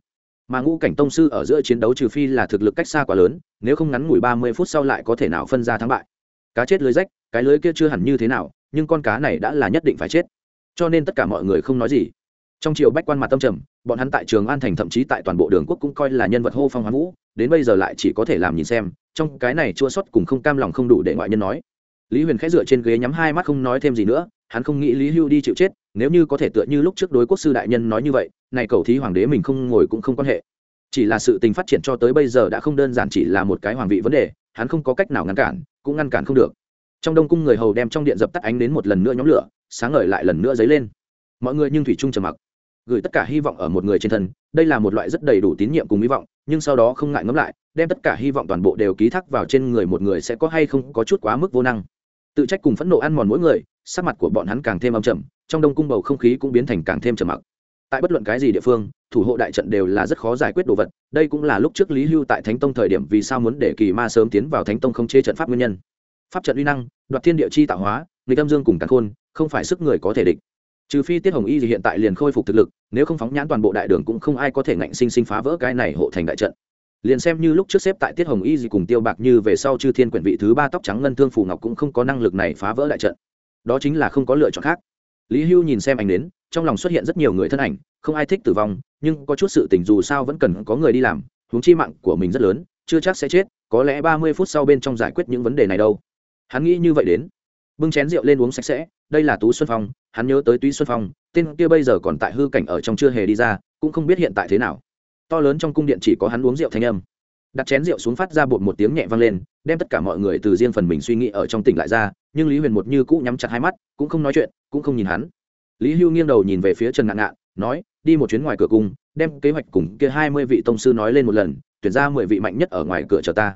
Mà ngũ cảnh tông sư ở giữa chiến đấu trừ phi là thực lực cách xa quá lớn, nếu không ngắn ngủi ba mươi phút sau lại có thể nào phân ra thắng bại. Cá chết lưới rách, cái lưới kia chưa hẳn như thế nào, nhưng con cá này đã là nhất định phải chết. Cho nên tất cả mọi người không nói gì. Trong triều bách quan mặt tâm trầm, bọn hắn tại trường an thành thậm chí tại toàn bộ đường quốc cũng coi là nhân vật hô phong hoán vũ, đến bây giờ lại chỉ có thể làm nhìn xem, trong cái này chua xuất cùng không cam lòng không đủ để ngoại nhân nói lý huyền khẽ dựa trên ghế nhắm hai mắt không nói thêm gì nữa, hắn không nghĩ lý hưu đi chịu chết, nếu như có thể tựa như lúc trước đối quốc sư đại nhân nói như vậy, này cầu thí hoàng đế mình không ngồi cũng không quan hệ. Chỉ là sự tình phát triển cho tới bây giờ đã không đơn giản chỉ là một cái hoàng vị vấn đề, hắn không có cách nào ngăn cản, cũng ngăn cản không được. Trong đông cung người hầu đem trong điện dập tắt ánh đến một lần nữa nhóm lửa, sáng ngời lại lần nữa dấy lên. Mọi người nhưng thủy trung trầm mặc, gửi tất cả hy vọng ở một người trên thân, đây là một loại rất đầy đủ tín nhiệm cùng hy vọng, nhưng sau đó không ngại ngẫm lại, đem tất cả hy vọng toàn bộ đều ký thác vào trên người một người sẽ có hay không có chút quá mức vô năng tự trách cùng phẫn nộ ăn mòn mỗi người, sắc mặt của bọn hắn càng thêm âm trầm, trong đông cung bầu không khí cũng biến thành càng thêm trầm mặc. Tại bất luận cái gì địa phương, thủ hộ đại trận đều là rất khó giải quyết đồ vật, đây cũng là lúc trước lý hưu tại thánh tông thời điểm vì sao muốn để kỳ ma sớm tiến vào thánh tông không chế trận pháp nguyên nhân. Pháp trận uy năng, đoạt thiên địa chi tạo hóa, nghịch âm dương cùng càng khôn, không phải sức người có thể địch. Trừ phi tiết hồng y gì hiện tại liền khôi phục thực lực, nếu không phóng nhãn toàn bộ đại đường cũng không ai có thể ngạnh sinh sinh phá vỡ cái này hộ thành đại trận liền xem như lúc trước xếp tại tiết hồng y gì cùng tiêu bạc như về sau chư thiên quyển vị thứ ba tóc trắng ngân thương phù ngọc cũng không có năng lực này phá vỡ đại trận. Đó chính là không có lựa chọn khác. Lý hưu nhìn xem ảnh đến trong lòng xuất hiện rất nhiều người thân ảnh, không ai thích tử vong, nhưng có chút sự tình dù sao vẫn cần có người đi làm, huống chi mạng của mình rất lớn, chưa chắc sẽ chết, có lẽ ba mươi phút sau bên trong giải quyết những vấn đề này đâu. Hắn nghĩ như vậy đến. Bưng chén rượu lên uống sạch sẽ, đây là tú xuân phong, hắn nhớ tới túy xuân phong, tên kia bây giờ còn tại hư cảnh ở trong chưa hề đi ra, cũng không biết hiện tại thế nào to lớn trong cung điện chỉ có hắn uống rượu thanh âm. Đặt chén rượu xuống phát ra bột một tiếng nhẹ vang lên, đem tất cả mọi người từ riêng phần mình suy nghĩ ở trong tỉnh lại ra, nhưng lý huyền một như cũ nhắm chặt hai mắt, cũng không nói chuyện, cũng không nhìn hắn. Lý hưu nghiêng đầu nhìn về phía trần ngạn ngạn, nói, đi một chuyến ngoài cửa cung, đem kế hoạch cùng kia hai mươi vị tông sư nói lên một lần, tuyển ra mười vị mạnh nhất ở ngoài cửa chờ ta.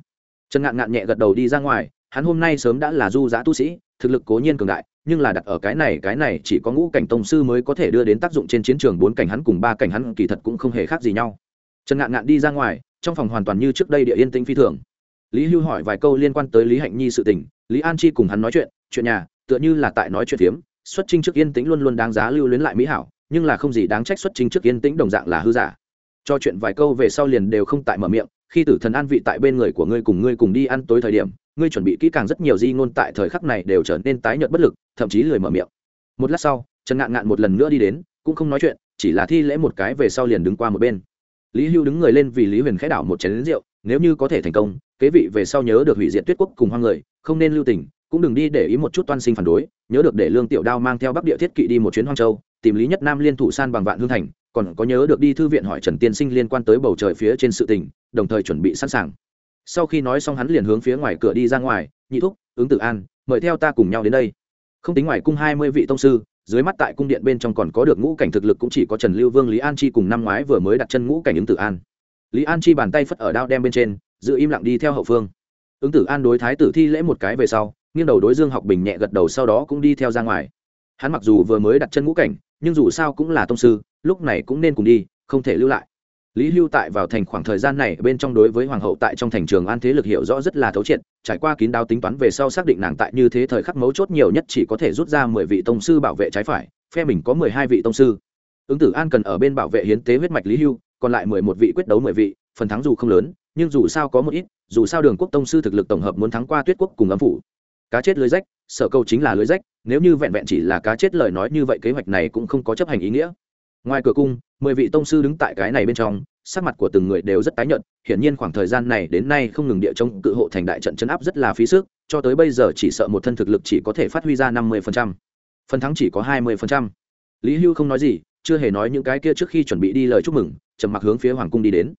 Trần ngạn ngạn nhẹ gật đầu đi ra ngoài, hắn hôm nay sớm đã là du giã tu sĩ, thực lực cố nhiên cường đại, nhưng là đặt ở cái này cái này chỉ có ngũ cảnh tông sư mới có thể đưa đến tác dụng trên chiến trường bốn cảnh hắn cùng ba cảnh hắn kỳ thật cũng không hề khác gì nhau trần ngạn ngạn đi ra ngoài, trong phòng hoàn toàn như trước đây địa yên tĩnh phi thường. Lý hưu hỏi vài câu liên quan tới lý hạnh nhi sự tình, lý an chi cùng hắn nói chuyện chuyện nhà, tựa như là tại nói chuyện phiếm, xuất trình trước yên tĩnh luôn luôn đáng giá lưu luyến lại mỹ hảo, nhưng là không gì đáng trách xuất trình trước yên tĩnh đồng dạng là hư giả. Cho chuyện vài câu về sau liền đều không tại mở miệng, khi tử thần an vị tại bên người của ngươi cùng ngươi cùng đi ăn tối thời điểm, ngươi chuẩn bị kỹ càng rất nhiều di ngôn tại thời khắc này đều trở nên tái nhợt bất lực, thậm chí lười mở miệng. Một lát sau, trần ngạn ngạn một lần nữa đi đến, cũng không nói chuyện, chỉ là thi lễ một cái về sau liền đứng qua một bên lý hưu đứng người lên vì lý huyền khẽ đảo một chén lính rượu, nếu như có thể thành công, kế vị về sau nhớ được hủy diệt tuyết quốc cùng hoang người, không nên lưu tình, cũng đừng đi để ý một chút toan sinh phản đối, nhớ được để lương tiểu đao mang theo bắc địa thiết kỵ đi một chuyến hoang châu, tìm lý nhất nam liên thủ san bằng vạn hương thành, còn có nhớ được đi thư viện hỏi trần tiên sinh liên quan tới bầu trời phía trên sự tình, đồng thời chuẩn bị sẵn sàng. Sau khi nói xong hắn liền hướng phía ngoài cửa đi ra ngoài, nhị thúc, ứng tử an, mời theo ta cùng nhau đến đây. Không tính ngoài cung hai mươi vị tông sư dưới mắt tại cung điện bên trong còn có được ngũ cảnh thực lực cũng chỉ có trần lưu vương lý an chi cùng năm ngoái vừa mới đặt chân ngũ cảnh ứng tử an. Lý an chi bàn tay phất ở đao đem bên trên, giữ im lặng đi theo hậu phương. Ứng tử an đối thái tử thi lễ một cái về sau, nghiêng đầu đối dương học bình nhẹ gật đầu sau đó cũng đi theo ra ngoài. Hắn mặc dù vừa mới đặt chân ngũ cảnh, nhưng dù sao cũng là tông sư, lúc này cũng nên cùng đi, không thể lưu lại lý hưu tại vào thành khoảng thời gian này bên trong đối với hoàng hậu tại trong thành trường an thế lực hiểu rõ rất là thấu triệt, trải qua kín đáo tính toán về sau xác định nàng tại như thế thời khắc mấu chốt nhiều nhất chỉ có thể rút ra mười vị tông sư bảo vệ trái phải, phe mình có mười hai vị tông sư. Ứng tử an cần ở bên bảo vệ hiến tế huyết mạch lý hưu, còn lại mười một vị quyết đấu mười vị, phần thắng dù không lớn, nhưng dù sao có một ít, dù sao đường quốc tông sư thực lực tổng hợp muốn thắng qua tuyết quốc cùng âm phủ. Cá chết lưới rách, sở câu chính là lưới rách, nếu như vẹn vẹn chỉ là cá chết lời nói như vậy kế hoạch này cũng không có chấp hành ý nghĩa ngoài cửa cung, mười vị tông sư đứng tại cái này bên trong, sắc mặt của từng người đều rất tái nhợt, hiển nhiên khoảng thời gian này đến nay không ngừng địa chống cự hộ thành đại trận chấn áp rất là phí sức, cho tới bây giờ chỉ sợ một thân thực lực chỉ có thể phát huy ra năm mươi phần thắng chỉ có hai mươi lý hưu không nói gì, chưa hề nói những cái kia trước khi chuẩn bị đi lời chúc mừng, trầm mặc hướng phía hoàng cung đi đến.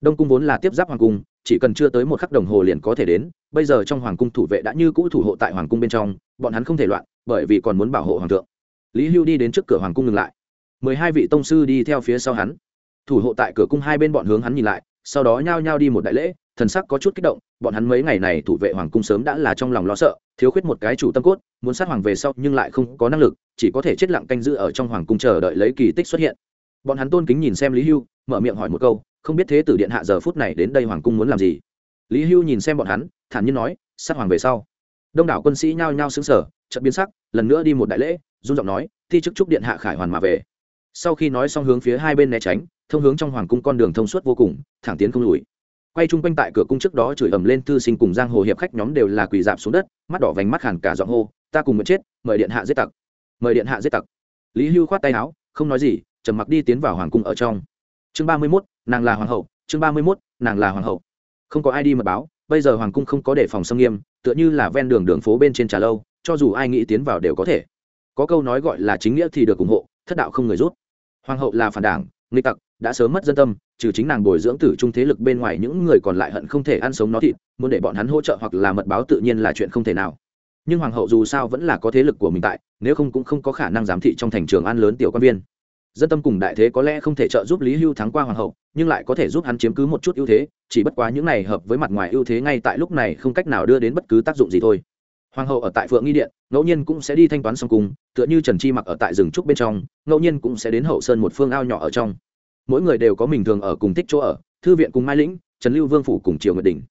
Đông cung vốn là tiếp giáp hoàng cung, chỉ cần chưa tới một khắc đồng hồ liền có thể đến, bây giờ trong hoàng cung thủ vệ đã như cũ thủ hộ tại hoàng cung bên trong, bọn hắn không thể loạn, bởi vì còn muốn bảo hộ hoàng thượng. Lý hưu đi đến trước cửa hoàng cung ngừng lại mười hai vị tông sư đi theo phía sau hắn. Thủ hộ tại cửa cung hai bên bọn hướng hắn nhìn lại, sau đó nhao nhao đi một đại lễ, thần sắc có chút kích động, bọn hắn mấy ngày này thủ vệ hoàng cung sớm đã là trong lòng lo sợ, thiếu khuyết một cái chủ tâm cốt, muốn sát hoàng về sau nhưng lại không có năng lực, chỉ có thể chết lặng canh giữ ở trong hoàng cung chờ đợi lấy kỳ tích xuất hiện. Bọn hắn tôn kính nhìn xem lý hưu, mở miệng hỏi một câu, không biết thế tử điện hạ giờ phút này đến đây hoàng cung muốn làm gì? Lý hưu nhìn xem bọn hắn, thản nhiên nói, sát hoàng về sau. Đông đảo quân sĩ nhao nhao xứng sở chợt biến sắc, lần nữa đi một đại lễ dung giọng nói, thi chức trúc điện hạ khải hoàn mà về sau khi nói xong hướng phía hai bên né tránh, thông hướng trong hoàng cung con đường thông suốt vô cùng, thẳng tiến không lùi. Quay chung quanh tại cửa cung trước đó chửi ầm lên thư sinh cùng giang hồ hiệp khách nhóm đều là quỳ dạp xuống đất, mắt đỏ vành mắt hẳn cả giọng hô, ta cùng mất chết, mời điện hạ giết tặc. Mời điện hạ giết tặc. Lý hưu khoát tay áo, không nói gì, trầm mặc đi tiến vào hoàng cung ở trong. Chương ba mươi mốt, nàng là hoàng hậu, chương ba mươi mốt, nàng là hoàng hậu. Không có ai đi mật báo, bây giờ hoàng cung không có đề phòng xâm nghiêm, tựa như là ven đường đường phố bên trên trà lâu, cho dù ai nghĩ tiến vào đều có thể. Có câu nói gọi là chính nghĩa thì được ủng hộ, thất đạo không người rút hoàng hậu là phản đảng, nghịch tặc, đã sớm mất dân tâm, trừ chính nàng bồi dưỡng tử trung thế lực bên ngoài những người còn lại hận không thể ăn sống nó thịt, muốn để bọn hắn hỗ trợ hoặc là mật báo tự nhiên là chuyện không thể nào. Nhưng hoàng hậu dù sao vẫn là có thế lực của mình tại, nếu không cũng không có khả năng giám thị trong thành trường an lớn tiểu quan viên. Dân tâm cùng đại thế có lẽ không thể trợ giúp lý hưu thắng qua hoàng hậu, nhưng lại có thể giúp hắn chiếm cứ một chút ưu thế, chỉ bất quá những này hợp với mặt ngoài ưu thế ngay tại lúc này không cách nào đưa đến bất cứ tác dụng gì thôi hoàng hậu ở tại phượng nghi điện, ngẫu nhiên cũng sẽ đi thanh toán song cung tựa như trần chi mặc ở tại rừng trúc bên trong, ngẫu nhiên cũng sẽ đến hậu sơn một phương ao nhỏ ở trong. Mỗi người đều có mình thường ở cùng thích chỗ ở, thư viện cùng mai lĩnh, trần lưu vương phủ cùng triều nguyệt đình.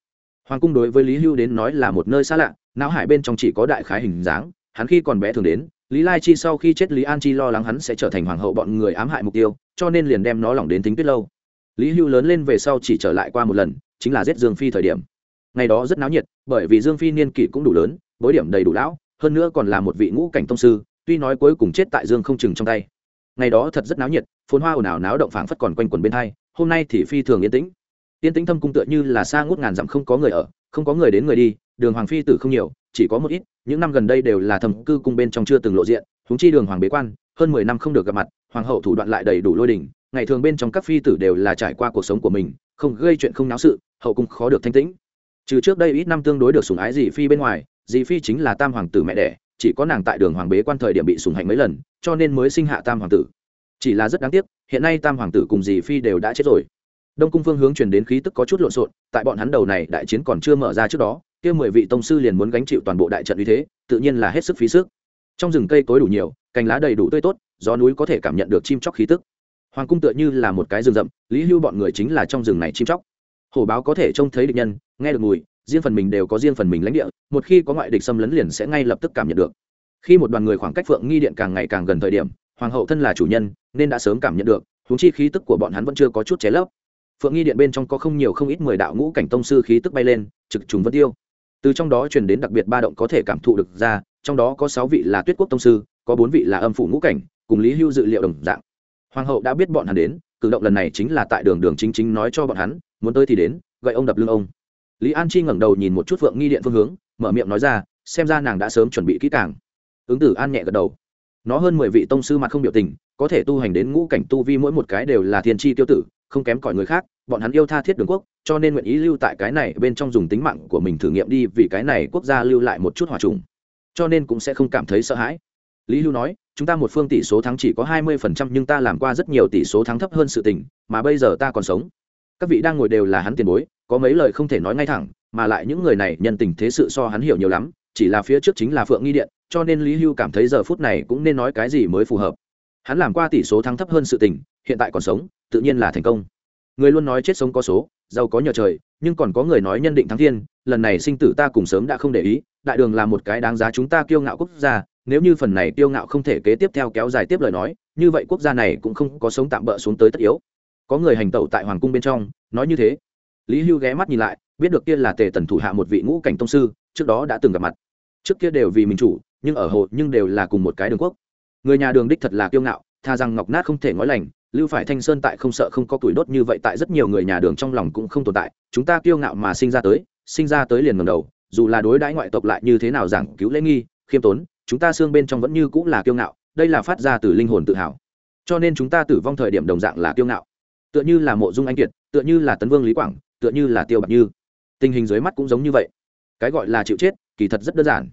Hoàng cung đối với lý hưu đến nói là một nơi xa lạ, não hải bên trong chỉ có đại khái hình dáng, hắn khi còn bé thường đến, lý lai chi sau khi chết lý an chi lo lắng hắn sẽ trở thành hoàng hậu bọn người ám hại mục tiêu, cho nên liền đem nó lỏng đến tính tuyết lâu. Lý hưu lớn lên về sau chỉ trở lại qua một lần, chính là giết dương phi thời điểm. Ngày đó rất náo nhiệt, bởi vì dương phi niên kỷ cũng đủ lớn bối điểm đầy đủ lão, hơn nữa còn là một vị ngũ cảnh tông sư, tuy nói cuối cùng chết tại dương không chừng trong tay. Ngày đó thật rất náo nhiệt, phồn hoa ồn ào náo động phảng phất còn quanh quần bên hai, hôm nay thì phi thường yên tĩnh. Yên tĩnh thâm cung tựa như là xa ngút ngàn dặm không có người ở, không có người đến người đi, đường hoàng phi tử không nhiều, chỉ có một ít, những năm gần đây đều là thầm cư cung bên trong chưa từng lộ diện húng chi đường hoàng bế quan, hơn mười năm không được gặp mặt, hoàng hậu thủ đoạn lại đầy đủ lôi đình, ngày thường bên trong các phi tử đều là trải qua cuộc sống của mình, không gây chuyện không náo sự, hậu cung khó được thanh tĩnh. Trừ trước đây ít năm tương đối được sủng ái gì phi bên ngoài dì phi chính là tam hoàng tử mẹ đẻ, chỉ có nàng tại đường hoàng bế quan thời điểm bị sủng hạnh mấy lần, cho nên mới sinh hạ tam hoàng tử. Chỉ là rất đáng tiếc, hiện nay tam hoàng tử cùng dì phi đều đã chết rồi. Đông cung phương hướng truyền đến khí tức có chút lộn xộn, tại bọn hắn đầu này đại chiến còn chưa mở ra trước đó, kia mười vị tông sư liền muốn gánh chịu toàn bộ đại trận uy thế, tự nhiên là hết sức phí sức. Trong rừng cây tối đủ nhiều, cành lá đầy đủ tươi tốt, gió núi có thể cảm nhận được chim chóc khí tức. Hoàng cung tựa như là một cái rừng rậm, lý hưu bọn người chính là trong rừng này chim chóc. Hổ báo có thể trông thấy địch nhân, nghe được mùi riêng phần mình đều có riêng phần mình lãnh địa, một khi có ngoại địch xâm lấn liền sẽ ngay lập tức cảm nhận được. Khi một đoàn người khoảng cách phượng nghi điện càng ngày càng gần thời điểm, hoàng hậu thân là chủ nhân, nên đã sớm cảm nhận được húng chi khí tức của bọn hắn vẫn chưa có chút ché lấp. Phượng nghi điện bên trong có không nhiều không ít mười đạo ngũ cảnh tông sư khí tức bay lên, trực trùng vân tiêu. Từ trong đó truyền đến đặc biệt ba động có thể cảm thụ được ra, trong đó có sáu vị là tuyết quốc tông sư, có bốn vị là âm phủ ngũ cảnh, cùng lý hưu dự liệu đồng dạng. Hoàng hậu đã biết bọn hắn đến, cử động lần này chính là tại đường đường chính chính nói cho bọn hắn, muốn tới thì đến, gậy ông đập lưng ông lý an chi ngẩng đầu nhìn một chút phượng nghi điện phương hướng, mở miệng nói ra, xem ra nàng đã sớm chuẩn bị kỹ càng. Ứng tử an nhẹ gật đầu. Nó hơn mười vị tông sư mặt không biểu tình, có thể tu hành đến ngũ cảnh tu vi mỗi một cái đều là thiên tri tiêu tử, không kém cỏi người khác, bọn hắn yêu tha thiết đường quốc, cho nên nguyện ý lưu tại cái này bên trong dùng tính mạng của mình thử nghiệm đi vì cái này quốc gia lưu lại một chút hòa trùng. Cho nên cũng sẽ không cảm thấy sợ hãi. Lý lưu nói, chúng ta một phương tỷ số thắng chỉ có hai mươi phần trăm nhưng ta làm qua rất nhiều tỷ số thắng thấp hơn sự tình, mà bây giờ ta còn sống các vị đang ngồi đều là hắn tiền bối, có mấy lời không thể nói ngay thẳng, mà lại những người này nhân tình thế sự so hắn hiểu nhiều lắm, chỉ là phía trước chính là phượng nghi điện, cho nên lý hưu cảm thấy giờ phút này cũng nên nói cái gì mới phù hợp. Hắn làm qua tỷ số thắng thấp hơn sự tình, hiện tại còn sống, tự nhiên là thành công. Người luôn nói chết sống có số, giàu có nhờ trời, nhưng còn có người nói nhân định thắng thiên, lần này sinh tử ta cùng sớm đã không để ý, đại đường là một cái đáng giá chúng ta kiêu ngạo quốc gia, nếu như phần này kiêu ngạo không thể kế tiếp theo kéo dài tiếp lời nói, như vậy quốc gia này cũng không có sống tạm bỡ xuống tới tất yếu có người hành tẩu tại hoàng cung bên trong, nói như thế. Lý hưu ghé mắt nhìn lại, biết được kia là tề tần thủ hạ một vị ngũ cảnh tông sư, trước đó đã từng gặp mặt. Trước kia đều vì mình chủ, nhưng ở hộ nhưng đều là cùng một cái đường quốc. Người nhà đường đích thật là kiêu ngạo, tha rằng ngọc nát không thể ngói lành, lưu phải thanh sơn tại không sợ không có tuổi đốt như vậy tại rất nhiều người nhà đường trong lòng cũng không tồn tại, chúng ta kiêu ngạo mà sinh ra tới, sinh ra tới liền ngầm đầu, dù là đối đãi ngoại tộc lại như thế nào giảng cứu lễ nghi, khiêm tốn, chúng ta xương bên trong vẫn như cũng là kiêu ngạo, đây là phát ra từ linh hồn tự hào. Cho nên chúng ta tử vong thời điểm đồng dạng là kiêu ngạo tựa như là mộ dung anh kiệt, tựa như là tấn vương lý quảng, tựa như là tiêu bạc như. Tình hình dưới mắt cũng giống như vậy. Cái gọi là chịu chết, kỳ thật rất đơn giản.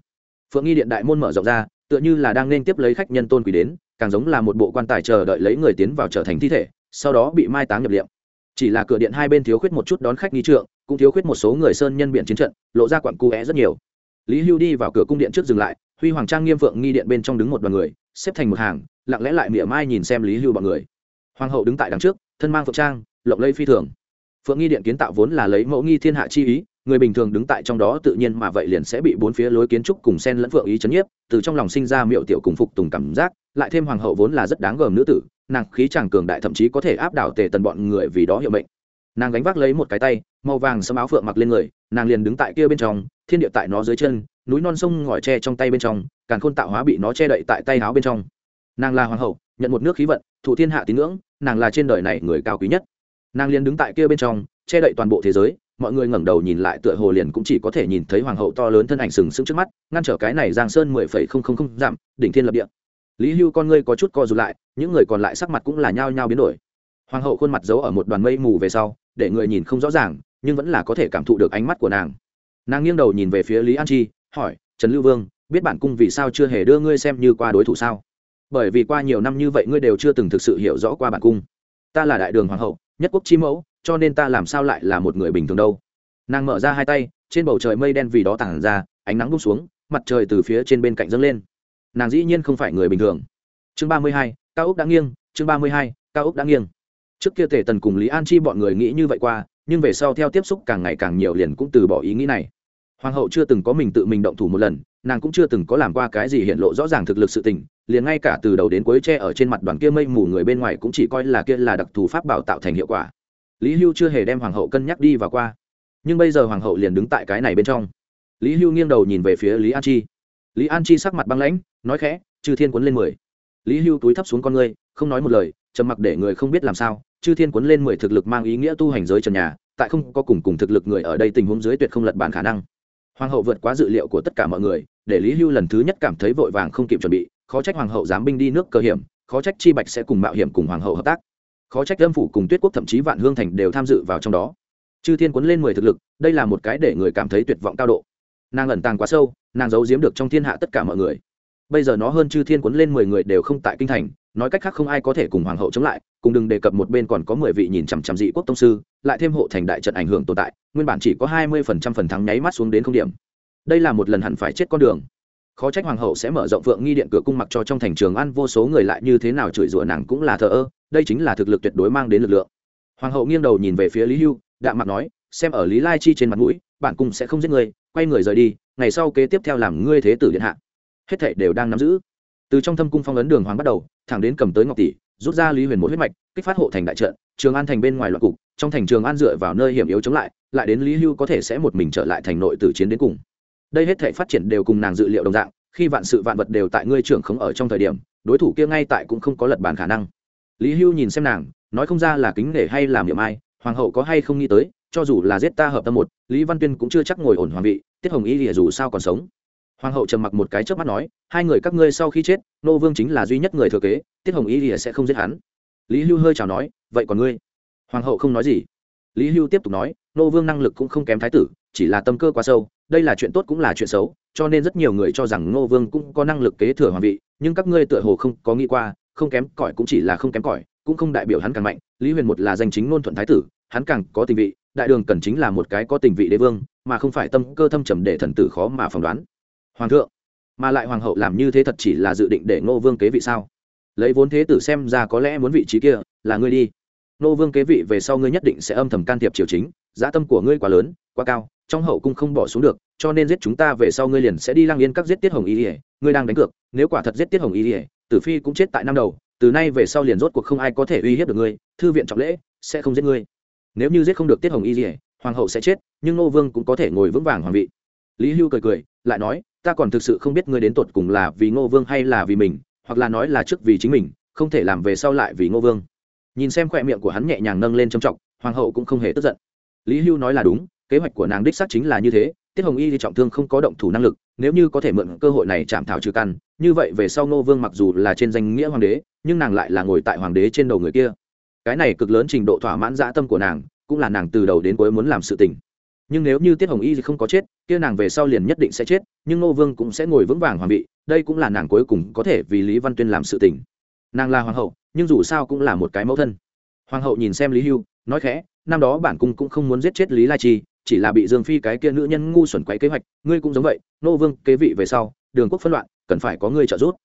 Phượng nghi điện đại môn mở rộng ra, tựa như là đang nên tiếp lấy khách nhân tôn quý đến, càng giống là một bộ quan tài chờ đợi lấy người tiến vào trở thành thi thể, sau đó bị mai táng nhập liệm. Chỉ là cửa điện hai bên thiếu khuyết một chút đón khách nghi trượng, cũng thiếu khuyết một số người sơn nhân biện chiến trận, lộ ra quặn cu é rất nhiều. Lý hưu đi vào cửa cung điện trước dừng lại, huy hoàng trang nghiêm phượng nghi điện bên trong đứng một đoàn người, xếp thành một hàng, lặng lẽ lại mỉa mai nhìn xem lý hưu bọn người. Hoàng hậu đứng tại đằng trước thân mang phượng trang, lộng lây phi thường. Phượng nghi điện kiến tạo vốn là lấy mẫu nghi thiên hạ chi ý, người bình thường đứng tại trong đó tự nhiên mà vậy liền sẽ bị bốn phía lối kiến trúc cùng sen lẫn phượng ý chấn nhiếp, từ trong lòng sinh ra miệu tiểu cùng phục tùng cảm giác, lại thêm hoàng hậu vốn là rất đáng gờm nữ tử, nàng khí chàng cường đại thậm chí có thể áp đảo tề tần bọn người vì đó hiệu mệnh. Nàng gánh vác lấy một cái tay, màu vàng sâm áo phượng mặc lên người, nàng liền đứng tại kia bên trong, thiên địa tại nó dưới chân, núi non sông ngòi tre trong tay bên trong, càn khôn tạo hóa bị nó che đậy tại tay áo bên trong. Nàng là hoàng hậu, nhận một nước khí vận thủ thiên hạ tín ngưỡng nàng là trên đời này người cao quý nhất. Nàng liền đứng tại kia bên trong, che đậy toàn bộ thế giới, mọi người ngẩng đầu nhìn lại tựa hồ liền cũng chỉ có thể nhìn thấy hoàng hậu to lớn thân ảnh sừng sững trước mắt, ngăn trở cái này giang sơn mười phẩy không không không giảm đỉnh thiên lập địa. Lý hưu con ngươi có chút co rụt lại, những người còn lại sắc mặt cũng là nhao nhao biến đổi. Hoàng hậu khuôn mặt giấu ở một đoàn mây mù về sau, để người nhìn không rõ ràng, nhưng vẫn là có thể cảm thụ được ánh mắt của nàng. Nàng nghiêng đầu nhìn về phía lý an chi, hỏi, trần lưu vương, biết bản cung vì sao chưa hề đưa ngươi xem như qua đối thủ sao? Bởi vì qua nhiều năm như vậy ngươi đều chưa từng thực sự hiểu rõ qua bản cung. Ta là đại đường hoàng hậu, nhất quốc chi mẫu, cho nên ta làm sao lại là một người bình thường đâu. Nàng mở ra hai tay, trên bầu trời mây đen vì đó tản ra, ánh nắng bung xuống, mặt trời từ phía trên bên cạnh dâng lên. Nàng dĩ nhiên không phải người bình thường. Chương ba mươi hai, cao úc đã nghiêng, chương ba mươi hai, cao úc đã nghiêng. Trước kia tề tần cùng lý an chi bọn người nghĩ như vậy qua, nhưng về sau theo tiếp xúc càng ngày càng nhiều liền cũng từ bỏ ý nghĩ này. Hoàng hậu chưa từng có mình tự mình động thủ một lần, nàng cũng chưa từng có làm qua cái gì hiện lộ rõ ràng thực lực sự tình liền ngay cả từ đầu đến cuối tre ở trên mặt đoàn kia mây mù người bên ngoài cũng chỉ coi là kia là đặc thù pháp bảo tạo thành hiệu quả. Lý hưu chưa hề đem hoàng hậu cân nhắc đi và qua. Nhưng bây giờ hoàng hậu liền đứng tại cái này bên trong. Lý hưu nghiêng đầu nhìn về phía lý an chi. Lý an chi sắc mặt băng lãnh, nói khẽ, chư thiên quấn lên mười. Lý hưu túi thấp xuống con ngươi, không nói một lời, trầm mặc để người không biết làm sao, chư thiên quấn lên mười thực lực mang ý nghĩa tu hành giới trần nhà, tại không có cùng cùng thực lực người ở đây tình huống dưới tuyệt không lật bàn khả năng. Hoàng hậu vượt quá dự liệu của tất cả mọi người, để lý hưu lần thứ nhất cảm thấy vội vàng không kịp chuẩn bị khó trách hoàng hậu dám binh đi nước cơ hiểm, khó trách chi bạch sẽ cùng mạo hiểm cùng hoàng hậu hợp tác. Khó trách lâm phủ cùng tuyết quốc thậm chí vạn hương thành đều tham dự vào trong đó. Chư thiên quấn lên mười thực lực, đây là một cái để người cảm thấy tuyệt vọng cao độ. Nàng ẩn tàng quá sâu, nàng giấu giếm được trong thiên hạ tất cả mọi người. Bây giờ nó hơn chư thiên quấn lên mười người đều không tại kinh thành, nói cách khác không ai có thể cùng hoàng hậu chống lại, cùng đừng đề cập một bên còn có mười vị nhìn chằm chằm dị quốc tông sư, lại thêm hộ thành đại trận ảnh hưởng tồn tại, nguyên bản chỉ có hai mươi phần trăm phần thắng nháy mắt xuống đến không điểm. Đây là một lần hẳn phải chết con đường khó trách hoàng hậu sẽ mở rộng phượng nghi điện cửa cung mặc cho trong thành trường ăn, vô số người lại như thế nào chửi rủa nàng cũng là thờ ơ, đây chính là thực lực tuyệt đối mang đến lực lượng. Hoàng hậu nghiêng đầu nhìn về phía lý hưu, đạm mặt nói, xem ở lý lai chi trên mặt mũi bản cung sẽ không giết người, quay người rời đi, ngày sau kế tiếp theo làm ngươi thế tử điện hạ. Hết thảy đều đang nắm giữ. Từ trong thâm cung phong ấn đường hoàng bắt đầu, thẳng đến cầm tới ngọc tỷ, rút ra lý huyền một huyết mạch, kích phát hộ thành đại trận, trường an thành bên ngoài loạn cục, trong thành trường an dựa vào nơi hiểm yếu chống lại lại đến lý hưu có thể sẽ một mình trở lại thành nội tử chiến đến cùng đây hết thể phát triển đều cùng nàng dự liệu đồng dạng, khi vạn sự vạn vật đều tại ngươi trưởng không ở trong thời điểm, đối thủ kia ngay tại cũng không có lật bàn khả năng. Lý hưu nhìn xem nàng, nói không ra là kính nể hay làm nhiệm ai, hoàng hậu có hay không nghĩ tới, cho dù là giết ta hợp tâm một, lý văn tuyên cũng chưa chắc ngồi ổn hoàng vị, tiết hồng y lìa dù sao còn sống. Hoàng hậu trầm mặc một cái trước mắt nói, hai người các ngươi sau khi chết, nô vương chính là duy nhất người thừa kế, tiết hồng y lìa sẽ không giết hắn. Lý hưu hơi chào nói, vậy còn ngươi? Hoàng hậu không nói gì. Lý hưu tiếp tục nói, nô vương năng lực cũng không kém thái tử, chỉ là tâm cơ quá sâu đây là chuyện tốt cũng là chuyện xấu, cho nên rất nhiều người cho rằng Ngô vương cũng có năng lực kế thừa hoàng vị, nhưng các ngươi tựa hồ không có nghĩ qua, không kém cỏi cũng chỉ là không kém cỏi, cũng không đại biểu hắn càng mạnh. Lý huyền một là danh chính ngôn thuận thái tử, hắn càng có tình vị, đại đường cần chính là một cái có tình vị đế vương, mà không phải tâm cơ thâm trầm để thần tử khó mà phỏng đoán. Hoàng thượng, mà lại hoàng hậu làm như thế thật chỉ là dự định để ngô vương kế vị sao? Lấy vốn thế tử xem ra có lẽ muốn vị trí kia, là ngươi đi. Ngô vương kế vị về sau ngươi nhất định sẽ âm thầm can thiệp triều chính, giá tâm của ngươi quá lớn, quá cao trong hậu cung không bỏ xuống được, cho nên giết chúng ta về sau ngươi liền sẽ đi lang yên các giết tiết hồng y ỉa ngươi đang đánh cược, nếu quả thật giết tiết hồng y ỉa tử phi cũng chết tại năm đầu, từ nay về sau liền rốt cuộc không ai có thể uy hiếp được ngươi, thư viện trọng lễ, sẽ không giết ngươi. Nếu như giết không được tiết hồng y ỉa hoàng hậu sẽ chết, nhưng nô vương cũng có thể ngồi vững vàng hoàng vị. Lý hưu cười cười, lại nói, ta còn thực sự không biết ngươi đến tột cùng là vì ngô vương hay là vì mình, hoặc là nói là trước vì chính mình, không thể làm về sau lại vì ngô vương. Nhìn xem khoe miệng của hắn nhẹ nhàng nâng lên trầm trọng, hoàng hậu cũng không hề tức giận. Lý hưu nói là đúng kế hoạch của nàng đích xác chính là như thế, tiết hồng y thì trọng thương không có động thủ năng lực, nếu như có thể mượn cơ hội này chạm thảo trừ căn, như vậy về sau ngô vương mặc dù là trên danh nghĩa hoàng đế, nhưng nàng lại là ngồi tại hoàng đế trên đầu người kia. Cái này cực lớn trình độ thỏa mãn dã tâm của nàng, cũng là nàng từ đầu đến cuối muốn làm sự tình. Nhưng nếu như tiết hồng y thì không có chết, kia nàng về sau liền nhất định sẽ chết, nhưng ngô vương cũng sẽ ngồi vững vàng hoàng vị, đây cũng là nàng cuối cùng có thể vì lý văn tuyên làm sự tình. Nàng là hoàng hậu, nhưng dù sao cũng là một cái mẫu thân. Hoàng hậu nhìn xem lý hưu, nói khẽ, năm đó bản cung cũng không muốn giết chết lý lai chi chỉ là bị dương phi cái kia nữ nhân ngu xuẩn quấy kế hoạch, ngươi cũng giống vậy, nô vương, kế vị về sau, đường quốc phân loạn, cần phải có ngươi trợ giúp.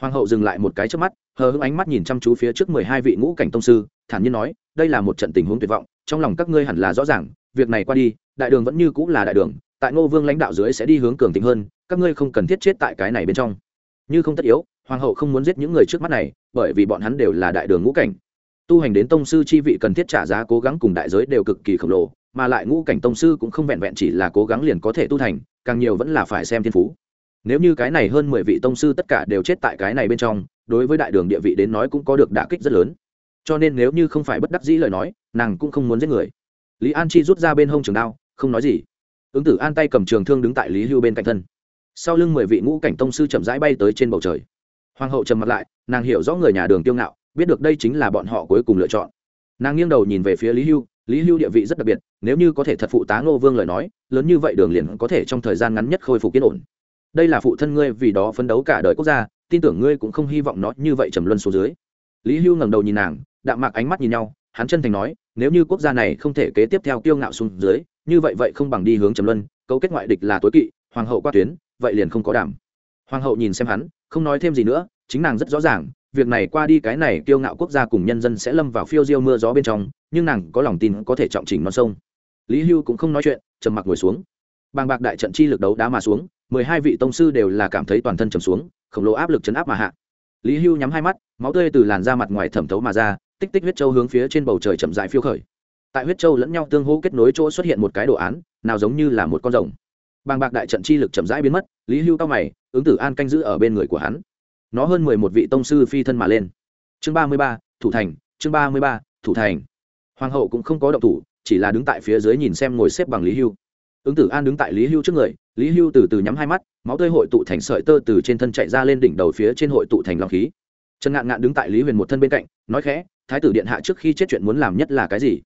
Hoàng hậu dừng lại một cái trước mắt, hờ hững ánh mắt nhìn chăm chú phía trước mười hai vị ngũ cảnh tông sư, thản nhiên nói, đây là một trận tình huống tuyệt vọng, trong lòng các ngươi hẳn là rõ ràng, việc này qua đi, đại đường vẫn như cũng là đại đường, tại ngô vương lãnh đạo dưới sẽ đi hướng cường tính hơn, các ngươi không cần thiết chết tại cái này bên trong. Như không tất yếu, hoàng hậu không muốn giết những người trước mắt này, bởi vì bọn hắn đều là đại đường ngũ cảnh. Tu hành đến tông sư chi vị cần thiết trả giá cố gắng cùng đại giới đều cực kỳ khổng lồ mà lại ngũ cảnh tông sư cũng không vẹn vẹn chỉ là cố gắng liền có thể tu thành, càng nhiều vẫn là phải xem thiên phú. Nếu như cái này hơn mười vị tông sư tất cả đều chết tại cái này bên trong, đối với đại đường địa vị đến nói cũng có được đả kích rất lớn. Cho nên nếu như không phải bất đắc dĩ lời nói, nàng cũng không muốn giết người. Lý an chi rút ra bên hông trường đao, không nói gì. Ứng tử an tay cầm trường thương đứng tại lý hưu bên cạnh thân. Sau lưng mười vị ngũ cảnh tông sư chậm rãi bay tới trên bầu trời. Hoàng hậu trầm mặt lại, nàng hiểu rõ người nhà đường tiêu ngạo, biết được đây chính là bọn họ cuối cùng lựa chọn. Nàng nghiêng đầu nhìn về phía lý hưu lý hưu địa vị rất đặc biệt, nếu như có thể thật phụ tá ngô vương lời nói, lớn như vậy đường liền có thể trong thời gian ngắn nhất khôi phục yên ổn. Đây là phụ thân ngươi vì đó phấn đấu cả đời quốc gia, tin tưởng ngươi cũng không hy vọng nó như vậy trầm luân xuống dưới. Lý hưu ngẩng đầu nhìn nàng, đạm mạc ánh mắt nhìn nhau, hắn chân thành nói, nếu như quốc gia này không thể kế tiếp theo kiêu ngạo xuống dưới, như vậy vậy không bằng đi hướng trầm luân, cấu kết ngoại địch là tối kỵ, hoàng hậu qua tuyến, vậy liền không có đảm. Hoàng hậu nhìn xem hắn, không nói thêm gì nữa, chính nàng rất rõ ràng, việc này qua đi cái này kiêu ngạo quốc gia cùng nhân dân sẽ lâm vào phiêu diêu mưa gió bên trong nhưng nàng có lòng tin có thể trọng chỉnh non sông. Lý hưu cũng không nói chuyện, trầm mặc ngồi xuống. Bàng bạc đại trận chi lực đấu đá mà xuống, mười hai vị tông sư đều là cảm thấy toàn thân trầm xuống, khổng lồ áp lực chấn áp mà hạ. Lý hưu nhắm hai mắt, máu tươi từ làn da mặt ngoài thẩm thấu mà ra, tích tích huyết châu hướng phía trên bầu trời chậm dại phiêu khởi. Tại huyết châu lẫn nhau tương hỗ kết nối chỗ xuất hiện một cái đồ án, nào giống như là một con rồng. Bàng bạc đại trận chi lực chậm rãi biến mất, lý hưu cao mày, ứng tử an canh giữ ở bên người của hắn. Nó hơn mười một vị tông sư phi thân mà lên. Chương ba mươi ba, thủ thành, chương ba mươi ba, thủ thành hoàng hậu cũng không có động thủ, chỉ là đứng tại phía dưới nhìn xem ngồi xếp bằng lý hưu. Ứng tử an đứng tại lý hưu trước người, lý hưu từ từ nhắm hai mắt, máu tươi hội tụ thành sợi tơ từ trên thân chạy ra lên đỉnh đầu phía trên hội tụ thành lòng khí. Trần ngạn ngạn đứng tại lý huyền một thân bên cạnh, nói khẽ, thái tử điện hạ trước khi chết chuyện muốn làm nhất là cái gì?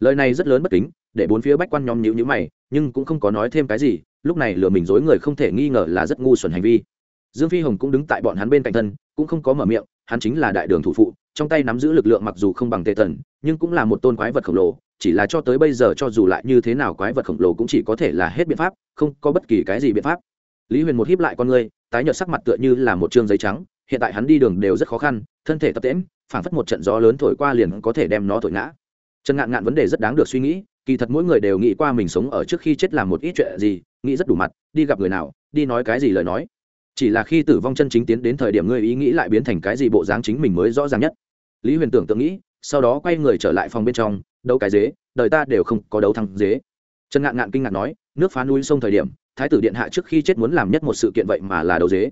Lời này rất lớn bất kính, để bốn phía bách quan nhóm nhữ nhữ mày, nhưng cũng không có nói thêm cái gì, lúc này lừa mình dối người không thể nghi ngờ là rất ngu xuẩn hành vi. Dương phi hồng cũng đứng tại bọn hắn bên cạnh thân, cũng không có mở miệng, hắn chính là đại đường thủ phụ trong tay nắm giữ lực lượng mặc dù không bằng tề tần, nhưng cũng là một tôn quái vật khổng lồ, chỉ là cho tới bây giờ cho dù lại như thế nào quái vật khổng lồ cũng chỉ có thể là hết biện pháp, không có bất kỳ cái gì biện pháp. Lý huyền một hiếp lại con người tái nhợt sắc mặt tựa như là một chương giấy trắng, hiện tại hắn đi đường đều rất khó khăn, thân thể tập tễm phảng phất một trận gió lớn thổi qua liền có thể đem nó thổi ngã. Trần ngạn ngạn vấn đề rất đáng được suy nghĩ, kỳ thật mỗi người đều nghĩ qua mình sống ở trước khi chết làm một ít chuyện gì, nghĩ rất đủ mặt, đi gặp người nào, đi nói cái gì lời nói chỉ là khi tử vong chân chính tiến đến thời điểm ngươi ý nghĩ lại biến thành cái gì bộ dáng chính mình mới rõ ràng nhất. Lý huyền tưởng tượng nghĩ, sau đó quay người trở lại phòng bên trong, đấu cái dế, đời ta đều không có đấu thắng dế. Trần ngạn ngạn kinh ngạc nói, nước phá núi sông thời điểm, thái tử điện hạ trước khi chết muốn làm nhất một sự kiện vậy mà là đấu dế.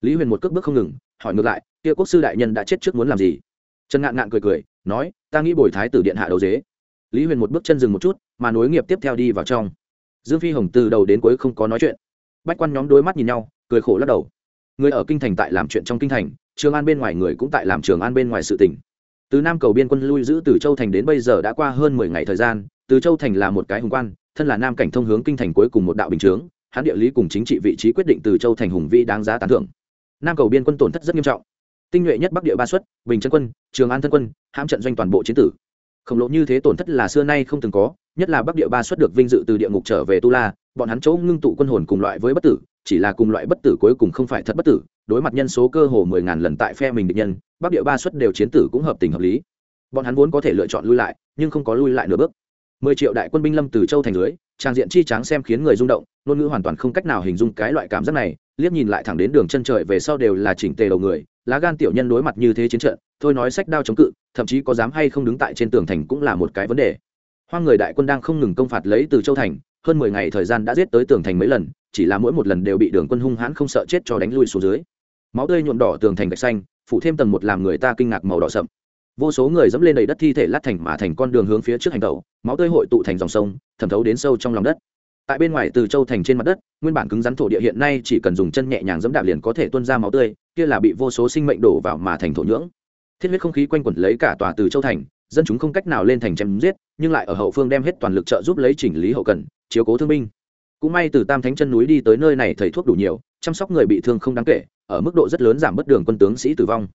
Lý huyền một cước bước không ngừng, hỏi ngược lại, kia quốc sư đại nhân đã chết trước muốn làm gì? Trần ngạn ngạn cười cười, nói, ta nghĩ bồi thái tử điện hạ đấu dế. Lý huyền một bước chân dừng một chút, mà nối nghiệp tiếp theo đi vào trong. Dương phi hồng từ đầu đến cuối không có nói chuyện. Bách quan nhóm đôi mắt nhìn nhau cười khổ lắc đầu. Người ở kinh thành tại làm chuyện trong kinh thành, trường an bên ngoài người cũng tại làm trường an bên ngoài sự tỉnh từ nam cầu biên quân lui giữ từ châu thành đến bây giờ đã qua hơn mười ngày thời gian, từ châu thành là một cái hùng quan, thân là nam cảnh thông hướng kinh thành cuối cùng một đạo bình chướng, hắn địa lý cùng chính trị vị trí quyết định từ châu thành hùng vĩ đáng giá tán thưởng. Nam cầu biên quân tổn thất rất nghiêm trọng. Tinh nhuệ nhất bắc địa ba xuất, bình chân quân, trường an thân quân, hãm trận doanh toàn bộ chiến tử. Khổng lồ như thế tổn thất là xưa nay không từng có, nhất là bắc địa ba xuất được vinh dự từ địa ngục trở về tu la, bọn hắn chỗ ngưng tụ quân hồn cùng loại với bất tử chỉ là cùng loại bất tử cuối cùng không phải thật bất tử, đối mặt nhân số cơ hồ mười ngàn lần tại phe mình địch nhân, bắc địa ba suất đều chiến tử cũng hợp tình hợp lý. Bọn hắn vốn có thể lựa chọn lui lại, nhưng không có lui lại nửa bước. Mười triệu đại quân binh lâm từ châu thành dưới, trang diện chi tráng xem khiến người rung động, ngôn ngữ hoàn toàn không cách nào hình dung cái loại cảm giác này, liếc nhìn lại thẳng đến đường chân trời về sau đều là chỉnh tề đầu người, lá gan tiểu nhân đối mặt như thế chiến trận, thôi nói sách đao chống cự, thậm chí có dám hay không đứng tại trên tường thành cũng là một cái vấn đề. Hoang người đại quân đang không ngừng công phạt lấy từ châu thành hơn mười ngày thời gian đã giết tới tường thành mấy lần, chỉ là mỗi một lần đều bị đường quân hung hãn không sợ chết cho đánh lui xuống dưới. Máu tươi nhuộm đỏ tường thành gạch xanh, phủ thêm tầng một làm người ta kinh ngạc màu đỏ sậm. Vô số người dẫm lên đầy đất thi thể lát thành mà thành con đường hướng phía trước hành tẩu, máu tươi hội tụ thành dòng sông, thẩm thấu đến sâu trong lòng đất. Tại bên ngoài từ châu thành trên mặt đất, nguyên bản cứng rắn thổ địa hiện nay chỉ cần dùng chân nhẹ nhàng dẫm đạp liền có thể tuôn ra máu tươi, kia là bị vô số sinh mệnh đổ vào mà thành thổ nhưỡng. Thiết huyết không khí quanh quẩn lấy cả tòa từ châu thành dân chúng không cách nào lên thành chém giết, nhưng lại ở hậu phương đem hết toàn lực trợ giúp lấy chỉnh lý hậu cần, chiếu cố thương binh. Cũng may từ tam thánh chân núi đi tới nơi này thầy thuốc đủ nhiều, chăm sóc người bị thương không đáng kể, ở mức độ rất lớn giảm bất đường quân tướng sĩ tử vong.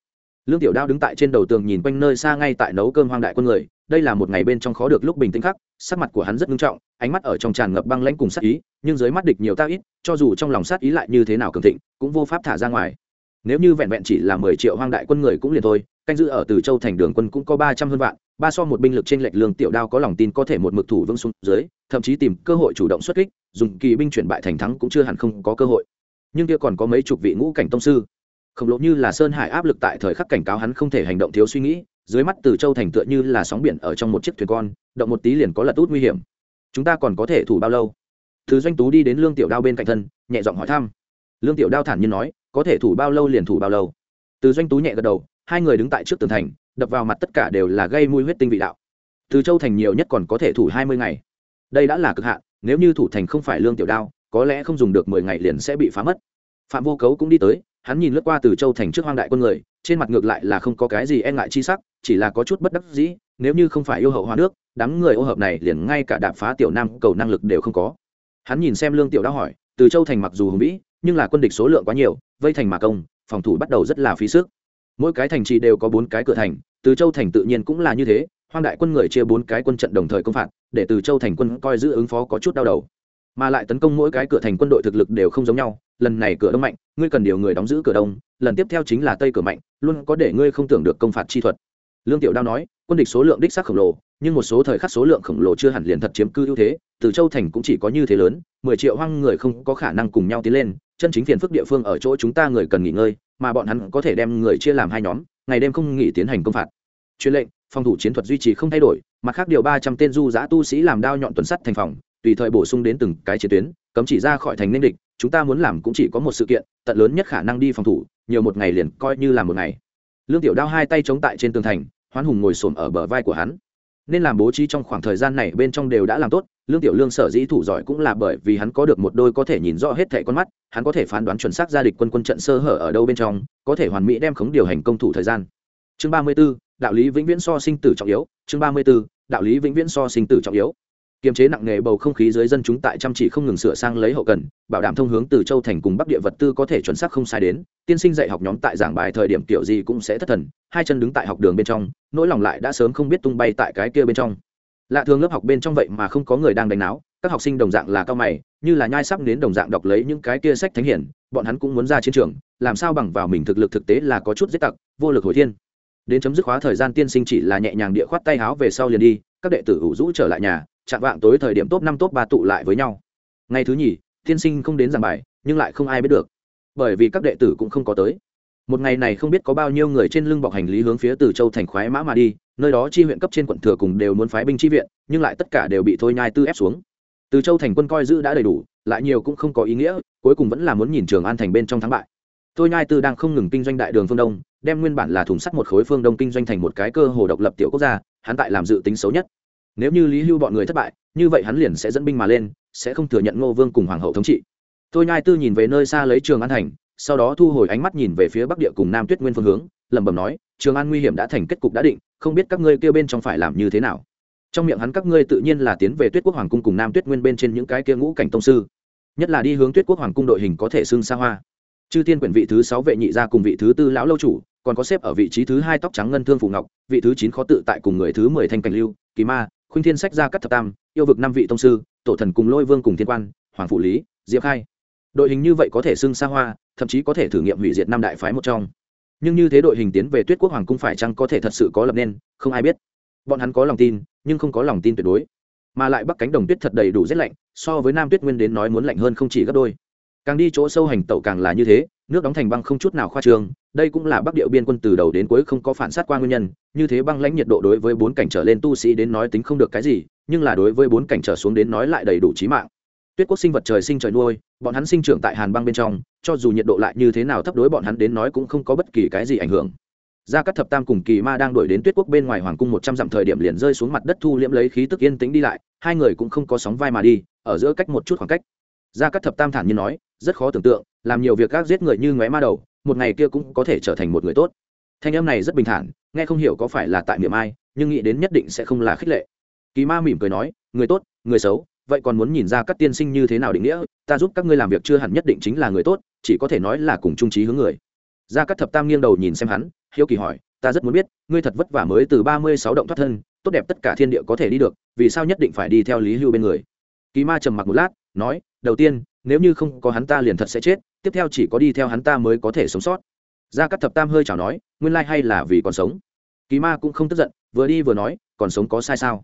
Lương tiểu đao đứng tại trên đầu tường nhìn quanh nơi xa ngay tại nấu cơm hoang đại quân người, đây là một ngày bên trong khó được lúc bình tĩnh khắc, sắc mặt của hắn rất nghiêm trọng, ánh mắt ở trong tràn ngập băng lãnh cùng sát ý, nhưng dưới mắt địch nhiều tác ít, cho dù trong lòng sát ý lại như thế nào cường thịnh, cũng vô pháp thả ra ngoài. Nếu như vẹn vẹn chỉ là mười triệu hoang đại quân người cũng liền thôi canh giữ ở từ châu thành đường quân cũng có ba trăm hơn vạn, ba so một binh lực trên lệch lương tiểu đao có lòng tin có thể một mực thủ vững xuống dưới, thậm chí tìm cơ hội chủ động xuất kích, dùng kỳ binh chuyển bại thành thắng cũng chưa hẳn không có cơ hội. Nhưng kia còn có mấy chục vị ngũ cảnh tông sư. Khổng lồ như là sơn hải áp lực tại thời khắc cảnh cáo hắn không thể hành động thiếu suy nghĩ, dưới mắt từ châu thành tựa như là sóng biển ở trong một chiếc thuyền con, động một tí liền có lật út nguy hiểm. Chúng ta còn có thể thủ bao lâu? Thứ doanh tú đi đến lương tiểu đao bên cạnh thân, nhẹ giọng hỏi thăm. Lương tiểu đao thản nhiên nói, có thể thủ bao lâu liền thủ bao lâu. Từ doanh tú nhẹ gật đầu hai người đứng tại trước tường thành, đập vào mặt tất cả đều là gây mùi huyết tinh vị đạo. Từ châu thành nhiều nhất còn có thể thủ hai mươi ngày. Đây đã là cực hạn, nếu như thủ thành không phải lương tiểu đao, có lẽ không dùng được mười ngày liền sẽ bị phá mất. Phạm vô cấu cũng đi tới, hắn nhìn lướt qua từ châu thành trước hoang đại quân người, trên mặt ngược lại là không có cái gì e ngại chi sắc, chỉ là có chút bất đắc dĩ, nếu như không phải yêu hậu hoa nước, đám người ô hợp này liền ngay cả đạp phá tiểu nam cầu năng lực đều không có. Hắn nhìn xem lương tiểu Đao hỏi, từ châu thành mặc dù hùng vĩ, nhưng là quân địch số lượng quá nhiều, vây thành mà công, phòng thủ bắt đầu rất là phí sức mỗi cái thành trì đều có bốn cái cửa thành, từ châu thành tự nhiên cũng là như thế, hoang đại quân người chia bốn cái quân trận đồng thời công phạt, để từ châu thành quân coi giữ ứng phó có chút đau đầu. Mà lại tấn công mỗi cái cửa thành quân đội thực lực đều không giống nhau, lần này cửa đông mạnh, ngươi cần điều người đóng giữ cửa đông, lần tiếp theo chính là tây cửa mạnh, luôn có để ngươi không tưởng được công phạt chi thuật. Lương tiểu đao nói, quân địch số lượng đích xác khổng lồ, nhưng một số thời khắc số lượng khổng lồ chưa hẳn liền thật chiếm cư ưu thế, từ châu thành cũng chỉ có như thế lớn, mười triệu hoang người không có khả năng cùng nhau tiến lên, chân chính phiền phức địa phương ở chỗ chúng ta người cần nghỉ ngơi mà bọn hắn có thể đem người chia làm hai nhóm, ngày đêm không nghỉ tiến hành công phạt. Truyền lệnh, phòng thủ chiến thuật duy trì không thay đổi, mặt khác điều ba trăm tên du giã tu sĩ làm đao nhọn tuần sắt thành phòng, tùy thời bổ sung đến từng cái chiến tuyến, cấm chỉ ra khỏi thành nên địch, chúng ta muốn làm cũng chỉ có một sự kiện, tận lớn nhất khả năng đi phòng thủ, nhiều một ngày liền coi như là một ngày. Lương tiểu đao hai tay chống tại trên tường thành, hoán hùng ngồi xổm ở bờ vai của hắn nên làm bố trí trong khoảng thời gian này bên trong đều đã làm tốt lương tiểu lương sở dĩ thủ giỏi cũng là bởi vì hắn có được một đôi có thể nhìn rõ hết thẻ con mắt hắn có thể phán đoán chuẩn xác gia địch quân quân trận sơ hở ở đâu bên trong có thể hoàn mỹ đem khống điều hành công thủ thời gian. Chương ba mươi 34, đạo lý vĩnh viễn so sinh tử trọng yếu chương ba mươi 34, đạo lý vĩnh viễn so sinh tử trọng yếu kiềm chế nặng nề bầu không khí dưới dân chúng tại chăm chỉ không ngừng sửa sang lấy hậu cần, bảo đảm thông hướng từ châu thành cùng bắc địa vật tư có thể chuẩn xác không sai đến, tiên sinh dạy học nhóm tại giảng bài thời điểm kiểu gì cũng sẽ thất thần, hai chân đứng tại học đường bên trong, nỗi lòng lại đã sớm không biết tung bay tại cái kia bên trong. Lạ thường lớp học bên trong vậy mà không có người đang đánh náo, các học sinh đồng dạng là cao mày, như là nhai sắp đến đồng dạng đọc lấy những cái kia sách thánh hiển, bọn hắn cũng muốn ra chiến trường, làm sao bằng vào mình thực lực thực tế là có chút giết tặc, vô lực hồi thiên. Đến chấm dứt khóa thời gian tiên sinh chỉ là nhẹ nhàng địa khoát tay háo về sau liền đi, các đệ tử ủ rũ trở lại nhà chạm vạng tối thời điểm top năm, top ba tụ lại với nhau. Ngày thứ nhì, tiên sinh không đến giảng bài, nhưng lại không ai biết được. Bởi vì các đệ tử cũng không có tới. Một ngày này không biết có bao nhiêu người trên lưng bọc hành lý hướng phía từ châu thành khoái mã mà đi, nơi đó chi huyện cấp trên quận thừa cùng đều muốn phái binh chi viện, nhưng lại tất cả đều bị thôi nhai tư ép xuống. Từ châu thành quân coi giữ đã đầy đủ, lại nhiều cũng không có ý nghĩa, cuối cùng vẫn là muốn nhìn trường an thành bên trong thắng bại. Thôi nhai tư đang không ngừng kinh doanh đại đường phương đông, đem nguyên bản là thùng sắt một khối phương đông kinh doanh thành một cái cơ hồ độc lập tiểu quốc gia, hắn tại làm dự tính xấu nhất nếu như lý hưu bọn người thất bại, như vậy hắn liền sẽ dẫn binh mà lên, sẽ không thừa nhận ngô vương cùng hoàng hậu thống trị. Tôi nhai tư nhìn về nơi xa lấy trường an thành, sau đó thu hồi ánh mắt nhìn về phía bắc địa cùng nam tuyết nguyên phương hướng, lẩm bẩm nói, trường an nguy hiểm đã thành kết cục đã định, không biết các ngươi kêu bên trong phải làm như thế nào. Trong miệng hắn, các ngươi tự nhiên là tiến về tuyết quốc hoàng cung cùng nam tuyết nguyên bên trên những cái kia ngũ cảnh tông sư, nhất là đi hướng tuyết quốc hoàng cung đội hình có thể xưng xa hoa. Chư tiên quyển vị thứ sáu vệ nhị gia cùng vị thứ tư lão lâu chủ, còn có xếp ở vị trí thứ hai tóc trắng ngân thương phù ngọc, vị thứ chín khó tự tại cùng người thứ mười thanh cảnh lưu, kỳ ma khuynh thiên sách ra cắt thập tam, yêu vực năm vị tông sư, tổ thần cùng lôi vương cùng thiên quan, hoàng phụ lý, diệp khai. Đội hình như vậy có thể xưng xa hoa, thậm chí có thể thử nghiệm hủy diệt năm đại phái một trong. Nhưng như thế đội hình tiến về tuyết quốc hoàng cung phải chăng có thể thật sự có lập nên, không ai biết. Bọn hắn có lòng tin, nhưng không có lòng tin tuyệt đối. Mà lại bắc cánh đồng tuyết thật đầy đủ rét lạnh, so với nam tuyết nguyên đến nói muốn lạnh hơn không chỉ gấp đôi. Càng đi chỗ sâu hành tẩu càng là như thế nước đóng thành băng không chút nào khoa trương, đây cũng là bắc địa biên quân từ đầu đến cuối không có phản sát qua nguyên nhân, như thế băng lãnh nhiệt độ đối với bốn cảnh trở lên tu sĩ đến nói tính không được cái gì, nhưng là đối với bốn cảnh trở xuống đến nói lại đầy đủ trí mạng. Tuyết quốc sinh vật trời sinh trời nuôi, bọn hắn sinh trưởng tại hàn băng bên trong, cho dù nhiệt độ lại như thế nào thấp đối bọn hắn đến nói cũng không có bất kỳ cái gì ảnh hưởng. Gia cát thập tam cùng kỳ ma đang đuổi đến tuyết quốc bên ngoài hoàng cung một trăm dặm thời điểm liền rơi xuống mặt đất thu liễm lấy khí tức yên tĩnh đi lại, hai người cũng không có sóng vai mà đi, ở giữa cách một chút khoảng cách gia cát thập tam thản nhiên nói, rất khó tưởng tượng, làm nhiều việc các giết người như ngoé ma đầu, một ngày kia cũng có thể trở thành một người tốt. Thanh em này rất bình thản, nghe không hiểu có phải là tại miệng ai, nhưng nghĩ đến nhất định sẽ không là khích lệ. Kỳ ma mỉm cười nói, người tốt, người xấu, vậy còn muốn nhìn ra các tiên sinh như thế nào định nghĩa? Ta giúp các ngươi làm việc chưa hẳn nhất định chính là người tốt, chỉ có thể nói là cùng trung trí hướng người. Gia cát thập tam nghiêng đầu nhìn xem hắn, hiếu kỳ hỏi, ta rất muốn biết, ngươi thật vất vả mới từ ba mươi sáu động thoát thân, tốt đẹp tất cả thiên địa có thể đi được, vì sao nhất định phải đi theo lý hưu bên người? Kỳ ma trầm mặc một lát, nói đầu tiên, nếu như không có hắn ta liền thật sẽ chết, tiếp theo chỉ có đi theo hắn ta mới có thể sống sót. Gia cắt thập tam hơi chào nói, nguyên lai hay là vì còn sống. Kỳ ma cũng không tức giận, vừa đi vừa nói, còn sống có sai sao?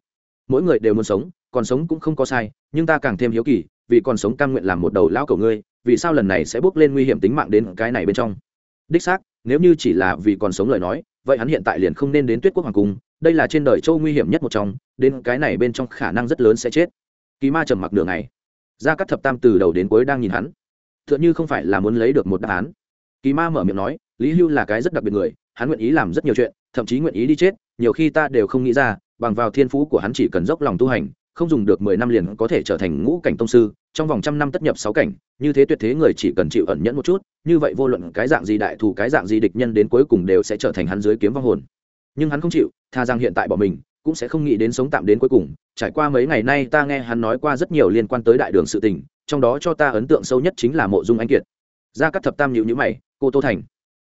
Mỗi người đều muốn sống, còn sống cũng không có sai, nhưng ta càng thêm hiếu kỳ, vì còn sống cam nguyện làm một đầu lão cầu ngươi, vì sao lần này sẽ bước lên nguy hiểm tính mạng đến cái này bên trong? Đích xác, nếu như chỉ là vì còn sống lời nói, vậy hắn hiện tại liền không nên đến tuyết quốc hoàng cung, đây là trên đời châu nguy hiểm nhất một trong, đến cái này bên trong khả năng rất lớn sẽ chết. Kỳ ma trầm mặc đường này gia cắt thập tam từ đầu đến cuối đang nhìn hắn. T h ư ợ n h ư không phải là muốn lấy được một đáp án. Kỳ ma mở miệng nói, lý hưu là cái rất đặc biệt người, hắn nguyện ý làm rất nhiều chuyện, thậm chí nguyện ý đi chết, nhiều khi ta đều không nghĩ ra, bằng vào thiên phú của hắn chỉ cần dốc lòng tu hành, không dùng được mười năm liền có thể trở thành ngũ cảnh tông sư, trong vòng trăm năm tất nhập sáu cảnh, như thế tuyệt thế người chỉ cần chịu ẩn nhẫn một chút, như vậy vô luận cái dạng gì đại thù cái dạng gì địch nhân đến cuối cùng đều sẽ trở thành hắn dưới kiếm vong hồn. Nhưng hắn không chịu, tha rằng hiện tại bỏ mình cũng sẽ không nghĩ đến sống tạm đến cuối cùng. Trải qua mấy ngày nay ta nghe hắn nói qua rất nhiều liên quan tới đại đường sự tình, trong đó cho ta ấn tượng sâu nhất chính là mộ dung anh kiệt. Ra các thập tam nhịu nhữ mày, cô tô thành,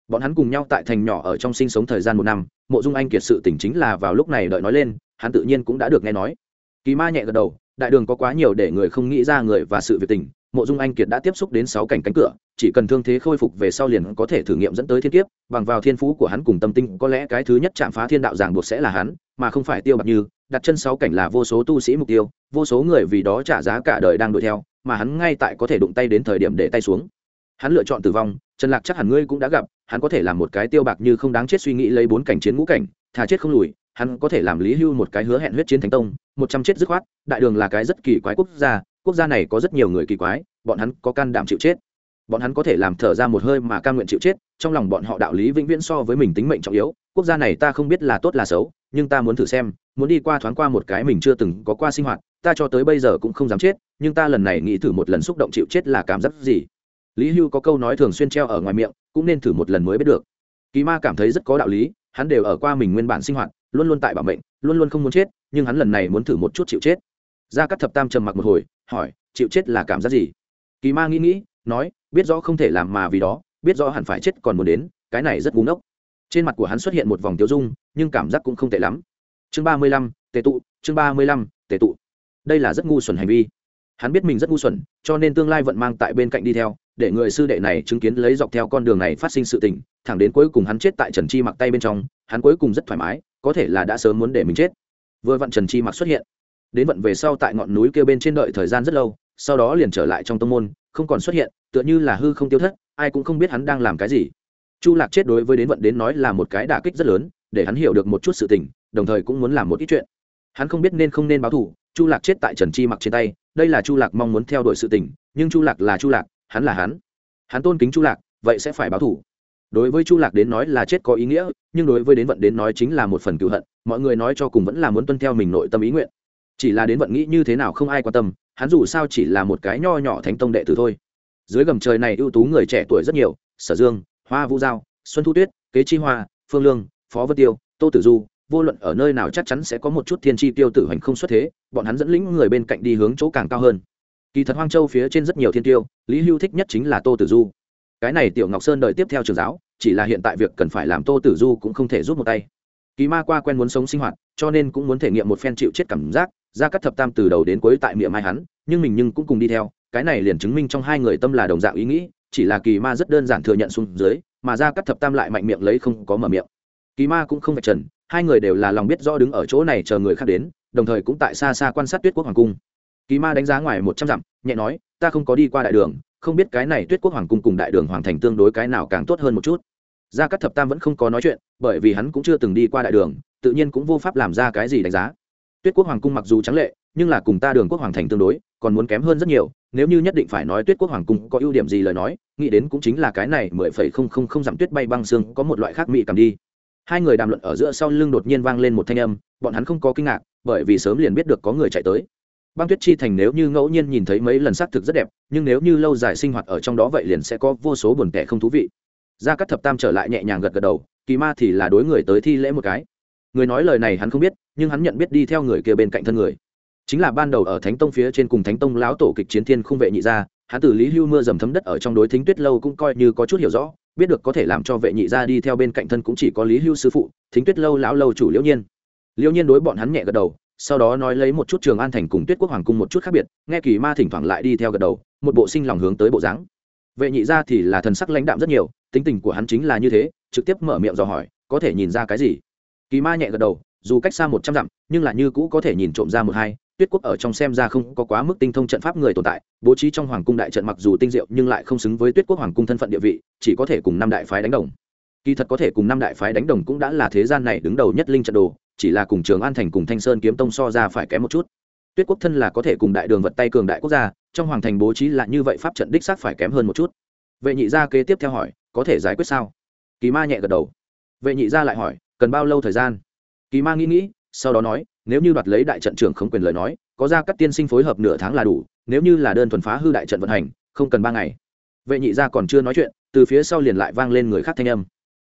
bọn hắn cùng nhau tại thành nhỏ ở trong sinh sống thời gian một năm, mộ dung anh kiệt sự tình chính là vào lúc này đợi nói lên, hắn tự nhiên cũng đã được nghe nói. Kỳ ma nhẹ gật đầu, đại đường có quá nhiều để người không nghĩ ra người và sự việc tình, mộ dung anh kiệt đã tiếp xúc đến sáu cảnh cánh cửa, chỉ cần thương thế khôi phục về sau liền có thể thử nghiệm dẫn tới thiên kiếp, bằng vào thiên phú của hắn cùng tâm tinh có lẽ cái thứ nhất chạm phá thiên đạo giảng buộc sẽ là hắn mà không phải tiêu bạc như, đặt chân sáu cảnh là vô số tu sĩ mục tiêu, vô số người vì đó trả giá cả đời đang đuổi theo, mà hắn ngay tại có thể đụng tay đến thời điểm để tay xuống. Hắn lựa chọn tử vong, trần lạc chắc hẳn ngươi cũng đã gặp, hắn có thể làm một cái tiêu bạc như không đáng chết suy nghĩ lấy bốn cảnh chiến ngũ cảnh, thà chết không lùi, hắn có thể làm lý hưu một cái hứa hẹn huyết chiến thánh tông, một trăm chết dứt khoát, đại đường là cái rất kỳ quái quốc gia quốc gia này có rất nhiều người kỳ quái, bọn hắn có can đảm chịu chết. Bọn hắn có thể làm thở ra một hơi mà cam nguyện chịu chết, trong lòng bọn họ đạo lý vĩnh viễn so với mình tính mệnh trọng yếu, quốc gia này ta không biết là tốt là xấu nhưng ta muốn thử xem, muốn đi qua thoáng qua một cái mình chưa từng có qua sinh hoạt, ta cho tới bây giờ cũng không dám chết, nhưng ta lần này nghĩ thử một lần xúc động chịu chết là cảm giác gì? Lý hưu có câu nói thường xuyên treo ở ngoài miệng, cũng nên thử một lần mới biết được. Kỳ ma cảm thấy rất có đạo lý, hắn đều ở qua mình nguyên bản sinh hoạt, luôn luôn tại bảo mệnh, luôn luôn không muốn chết, nhưng hắn lần này muốn thử một chút chịu chết. Gia cắt thập tam trầm mặc một hồi, hỏi, chịu chết là cảm giác gì? Kỳ ma nghĩ nghĩ, nói, biết rõ không thể làm mà vì đó, biết rõ hẳn phải chết còn muốn đến, cái này rất búng ốc trên mặt của hắn xuất hiện một vòng tiêu dung, nhưng cảm giác cũng không tệ lắm. Chương ba mươi lăm tệ tụ, chương ba mươi lăm tệ tụ. Đây là rất ngu xuẩn hành vi. Hắn biết mình rất ngu xuẩn, cho nên tương lai vận mang tại bên cạnh đi theo, để người sư đệ này chứng kiến lấy dọc theo con đường này phát sinh sự tình, thẳng đến cuối cùng hắn chết tại trần chi mặc tay bên trong, hắn cuối cùng rất thoải mái, có thể là đã sớm muốn để mình chết. Vừa vặn trần chi mặc xuất hiện. Đến vận về sau tại ngọn núi kia bên trên đợi thời gian rất lâu, sau đó liền trở lại trong tông môn, không còn xuất hiện, tựa như là hư không tiêu thất, ai cũng không biết hắn đang làm cái gì chu lạc chết đối với đến vận đến nói là một cái đả kích rất lớn, để hắn hiểu được một chút sự tình, đồng thời cũng muốn làm một ít chuyện. Hắn không biết nên không nên báo thù, chu lạc chết tại trần chi mặc trên tay, đây là chu lạc mong muốn theo đuổi sự tình, nhưng chu lạc là chu lạc, hắn là hắn. Hắn tôn kính chu lạc, vậy sẽ phải báo thù. Đối với chu lạc đến nói là chết có ý nghĩa, nhưng đối với đến vận đến nói chính là một phần cựu hận, mọi người nói cho cùng vẫn là muốn tuân theo mình nội tâm ý nguyện. Chỉ là đến vận nghĩ như thế nào không ai quan tâm, hắn dù sao chỉ là một cái nho nhỏ thánh tông đệ tử thôi. Dưới gầm trời này ưu tú người trẻ tuổi rất nhiều, sở dương hoa vũ giao, xuân thu tuyết, kế chi hoa, phương lương, phó vân tiêu, tô tử du, vô luận ở nơi nào chắc chắn sẽ có một chút thiên tri tiêu tử hành không xuất thế, bọn hắn dẫn lĩnh người bên cạnh đi hướng chỗ càng cao hơn. Kỳ thật hoang châu phía trên rất nhiều thiên tiêu, lý hưu thích nhất chính là tô tử du. Cái này tiểu ngọc sơn đợi tiếp theo trường giáo, chỉ là hiện tại việc cần phải làm tô tử du cũng không thể rút một tay. Kỳ ma qua quen muốn sống sinh hoạt, cho nên cũng muốn thể nghiệm một phen chịu chết cảm giác ra cắt thập tam từ đầu đến cuối tại miệng mai hắn, nhưng mình nhưng cũng cùng đi theo, cái này liền chứng minh trong hai người tâm là đồng dạng ý nghĩ chỉ là kỳ ma rất đơn giản thừa nhận xuống dưới, mà ra cắt thập tam lại mạnh miệng lấy không có mở miệng. Kỳ ma cũng không phải trần, hai người đều là lòng biết rõ đứng ở chỗ này chờ người khác đến, đồng thời cũng tại xa xa quan sát tuyết quốc hoàng cung. Kỳ ma đánh giá ngoài một trăm dặm, nhẹ nói, ta không có đi qua đại đường, không biết cái này tuyết quốc hoàng cung cùng đại đường hoàng thành tương đối cái nào càng tốt hơn một chút. Gia cắt thập tam vẫn không có nói chuyện, bởi vì hắn cũng chưa từng đi qua đại đường, tự nhiên cũng vô pháp làm ra cái gì đánh giá. Tuyết quốc hoàng cung mặc dù trắng lệ nhưng là cùng ta đường quốc hoàng thành tương đối, còn muốn kém hơn rất nhiều, nếu như nhất định phải nói tuyết quốc hoàng cung có ưu điểm gì lời nói, nghĩ đến cũng chính là cái này mười phẩy không không không dặm tuyết bay băng xương có một loại khác mị cầm đi. Hai người đàm luận ở giữa sau lưng đột nhiên vang lên một thanh âm, bọn hắn không có kinh ngạc, bởi vì sớm liền biết được có người chạy tới. Băng tuyết chi thành nếu như ngẫu nhiên nhìn thấy mấy lần xác thực rất đẹp, nhưng nếu như lâu dài sinh hoạt ở trong đó vậy liền sẽ có vô số buồn tẻ không thú vị. Gia cắt thập tam trở lại nhẹ nhàng gật gật đầu, kỳ ma thì là đối người tới thi lễ một cái. Người nói lời này hắn không biết, nhưng hắn nhận biết đi theo người kia bên cạnh thân người chính là ban đầu ở thánh tông phía trên cùng thánh tông lão tổ kịch chiến thiên không vệ nhị ra hắn từ lý hưu mưa dầm thấm đất ở trong đối thính tuyết lâu cũng coi như có chút hiểu rõ, biết được có thể làm cho vệ nhị ra đi theo bên cạnh thân cũng chỉ có lý hưu sư phụ, thính tuyết lâu lão lâu chủ liễu nhiên. Liễu nhiên đối bọn hắn nhẹ gật đầu, sau đó nói lấy một chút trường an thành cùng tuyết quốc hoàng cung một chút khác biệt, nghe kỳ ma thỉnh thoảng lại đi theo gật đầu, một bộ sinh lòng hướng tới bộ dáng. Vệ nhị ra thì là thần sắc lãnh đạm rất nhiều, tính tình của hắn chính là như thế, trực tiếp mở miệng dò hỏi, có thể nhìn ra cái gì? Kỳ ma nhẹ gật đầu, dù cách xa một trăm dặm, nhưng là như cũ có thể nhìn trộm ra một hai tuyết quốc ở trong xem ra không có quá mức tinh thông trận pháp người tồn tại, bố trí trong hoàng cung đại trận mặc dù tinh diệu nhưng lại không xứng với tuyết quốc hoàng cung thân phận địa vị, chỉ có thể cùng năm đại phái đánh đồng. Kỳ thật có thể cùng năm đại phái đánh đồng cũng đã là thế gian này đứng đầu nhất linh trận đồ, chỉ là cùng trường an thành cùng thanh sơn kiếm tông so ra phải kém một chút. Tuyết quốc thân là có thể cùng đại đường vật tay cường đại quốc gia, trong hoàng thành bố trí là như vậy pháp trận đích xác phải kém hơn một chút. Vệ nhị gia kế tiếp theo hỏi, có thể giải quyết sao? Kỳ ma nhẹ gật đầu. Vệ nhị gia lại hỏi, cần bao lâu thời gian? Kỳ ma nghĩ nghĩ, sau đó nói nếu như đoạt lấy đại trận trưởng không quyền lời nói, có ra các tiên sinh phối hợp nửa tháng là đủ, nếu như là đơn thuần phá hư đại trận vận hành, không cần ba ngày. Vệ nhị gia còn chưa nói chuyện, từ phía sau liền lại vang lên người khác thanh âm.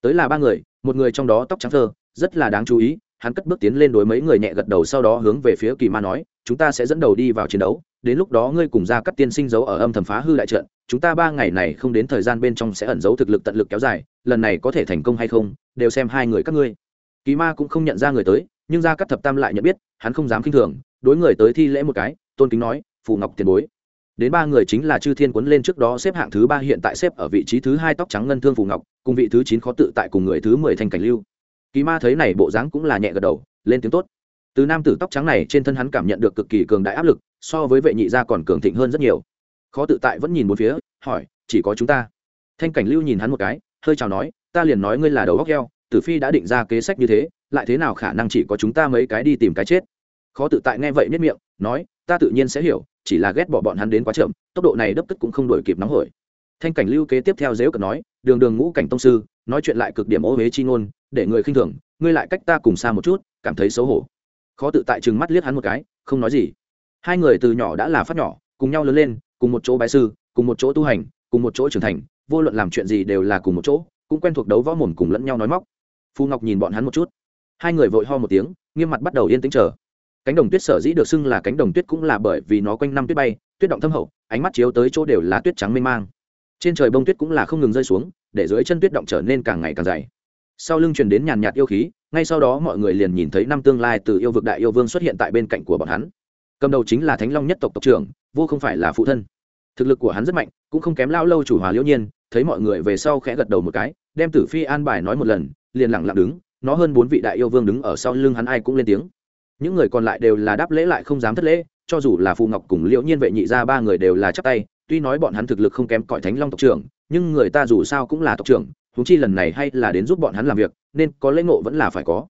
Tới là ba người, một người trong đó tóc trắng thơ, rất là đáng chú ý, hắn cất bước tiến lên đối mấy người nhẹ gật đầu sau đó hướng về phía kỳ ma nói, chúng ta sẽ dẫn đầu đi vào chiến đấu, đến lúc đó ngươi cùng ra các tiên sinh giấu ở âm thầm phá hư đại trận, chúng ta ba ngày này không đến thời gian bên trong sẽ ẩn giấu thực lực tận lực kéo dài, lần này có thể thành công hay không, đều xem hai người các ngươi. Kỳ ma cũng không nhận ra người tới nhưng gia cát thập tam lại nhận biết, hắn không dám khinh thường, đối người tới thi lễ một cái, tôn kính nói, phù ngọc tiền bối. Đến ba người chính là chư thiên quấn lên trước đó xếp hạng thứ ba, hiện tại xếp ở vị trí thứ hai tóc trắng ngân thương phù ngọc, cùng vị thứ chín khó tự tại cùng người thứ mười thành cảnh lưu. Kỳ ma thấy này bộ dáng cũng là nhẹ gật đầu, lên tiếng tốt. Từ nam tử tóc trắng này trên thân hắn cảm nhận được cực kỳ cường đại áp lực, so với vệ nhị gia còn cường thịnh hơn rất nhiều. Khó tự tại vẫn nhìn một phía, hỏi, chỉ có chúng ta? Thanh cảnh lưu nhìn hắn một cái, hơi chào nói, ta liền nói ngươi là đầu góc heo tử phi đã định ra kế sách như thế lại thế nào khả năng chỉ có chúng ta mấy cái đi tìm cái chết? Khó tự tại nghe vậy nhất miệng, nói, ta tự nhiên sẽ hiểu, chỉ là ghét bỏ bọn hắn đến quá chậm, tốc độ này đấp tức cũng không đổi kịp nóng hổi. Thanh cảnh lưu kế tiếp theo dếu cật nói, đường đường ngũ cảnh tông sư, nói chuyện lại cực điểm ô huế chi ngôn, để người khinh thường, ngươi lại cách ta cùng xa một chút, cảm thấy xấu hổ. Khó tự tại chừng mắt liếc hắn một cái, không nói gì. Hai người từ nhỏ đã là phát nhỏ, cùng nhau lớn lên, cùng một chỗ bái sư, cùng một chỗ tu hành, cùng một chỗ trưởng thành, vô luận làm chuyện gì đều là cùng một chỗ, cũng quen thuộc đấu võ mồm cùng lẫn nhau nói móc. Phù ngọc nhìn bọn hắn một chút hai người vội ho một tiếng, nghiêm mặt bắt đầu yên tĩnh chờ. Cánh đồng tuyết sở dĩ được xưng là cánh đồng tuyết cũng là bởi vì nó quanh năm tuyết bay, tuyết động thâm hậu, ánh mắt chiếu tới chỗ đều là tuyết trắng mênh mang. Trên trời bông tuyết cũng là không ngừng rơi xuống, để dưới chân tuyết động trở nên càng ngày càng dày. Sau lưng truyền đến nhàn nhạt yêu khí, ngay sau đó mọi người liền nhìn thấy năm tương lai từ yêu vực đại yêu vương xuất hiện tại bên cạnh của bọn hắn. Cầm đầu chính là thánh long nhất tộc tộc trưởng, vô không phải là phụ thân. Thực lực của hắn rất mạnh, cũng không kém lao lâu chủ hòa liễu nhiên, thấy mọi người về sau khẽ gật đầu một cái, đem tử phi an bài nói một lần, liền lặng lặng đứng nó hơn bốn vị đại yêu vương đứng ở sau lưng hắn ai cũng lên tiếng. Những người còn lại đều là đáp lễ lại không dám thất lễ, cho dù là phù ngọc cùng liễu nhiên vệ nhị ra ba người đều là chắp tay, tuy nói bọn hắn thực lực không kém cõi thánh long tộc trưởng, nhưng người ta dù sao cũng là tộc trưởng thú chi lần này hay là đến giúp bọn hắn làm việc, nên có lễ ngộ vẫn là phải có.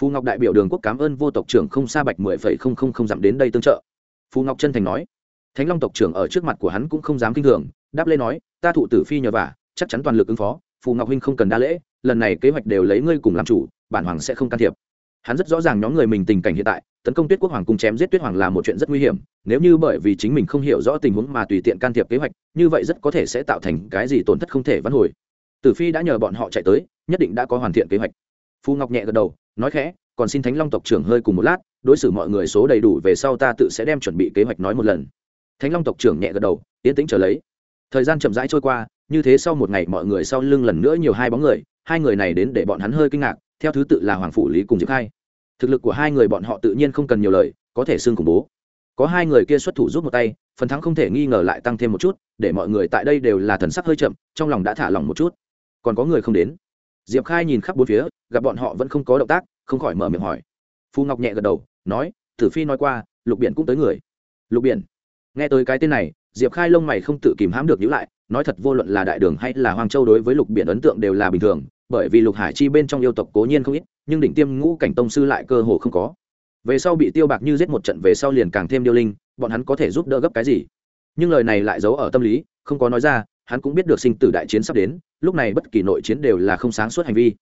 Phù ngọc đại biểu đường quốc cảm ơn vô tộc trưởng không xa bạch mười phẩy không không không dặm đến đây tương trợ. Phù ngọc chân thành nói. Thánh long tộc trưởng ở trước mặt của hắn cũng không dám kinh thường, đáp lễ nói, ta thụ tử phi nhờ vả, chắc chắn toàn lực ứng phó phù ngọc huynh không cần đa lễ, lần này kế hoạch đều lấy ngươi cùng làm chủ, bản hoàng sẽ không can thiệp. Hắn rất rõ ràng nhóm người mình tình cảnh hiện tại, tấn công tuyết quốc hoàng cùng chém giết tuyết hoàng là một chuyện rất nguy hiểm, nếu như bởi vì chính mình không hiểu rõ tình huống mà tùy tiện can thiệp kế hoạch, như vậy rất có thể sẽ tạo thành cái gì tổn thất không thể vãn hồi. Tử phi đã nhờ bọn họ chạy tới, nhất định đã có hoàn thiện kế hoạch. Phù ngọc nhẹ gật đầu, nói khẽ, còn xin thánh long tộc trưởng hơi cùng một lát, đối xử mọi người số đầy đủ về sau ta tự sẽ đem chuẩn bị kế hoạch nói một lần. Thánh long tộc trưởng nhẹ gật đầu, yên tĩnh trở lấy thời gian chậm rãi trôi qua, như thế sau một ngày mọi người sau lưng lần nữa nhiều hai bóng người, hai người này đến để bọn hắn hơi kinh ngạc, theo thứ tự là hoàng phủ lý cùng diệp khai. Thực lực của hai người bọn họ tự nhiên không cần nhiều lời, có thể xưng khủng bố. Có hai người kia xuất thủ giúp một tay, phần thắng không thể nghi ngờ lại tăng thêm một chút, để mọi người tại đây đều là thần sắc hơi chậm, trong lòng đã thả lỏng một chút. Còn có người không đến. Diệp khai nhìn khắp bốn phía, gặp bọn họ vẫn không có động tác, không khỏi mở miệng hỏi. Phu ngọc nhẹ gật đầu, nói, tử phi nói qua, lục biển cũng tới người. Lục biển? Nghe tới cái tên này diệp khai lông mày không tự kìm hãm được nhữ lại, nói thật vô luận là đại đường hay là Hoang châu đối với lục biển ấn tượng đều là bình thường, bởi vì lục hải chi bên trong yêu tộc cố nhiên không ít, nhưng đỉnh tiêm ngũ cảnh tông sư lại cơ hồ không có. Về sau bị tiêu bạc như giết một trận về sau liền càng thêm điêu linh, bọn hắn có thể giúp đỡ gấp cái gì? Nhưng lời này lại giấu ở tâm lý, không có nói ra, hắn cũng biết được sinh tử đại chiến sắp đến, lúc này bất kỳ nội chiến đều là không sáng suốt hành vi.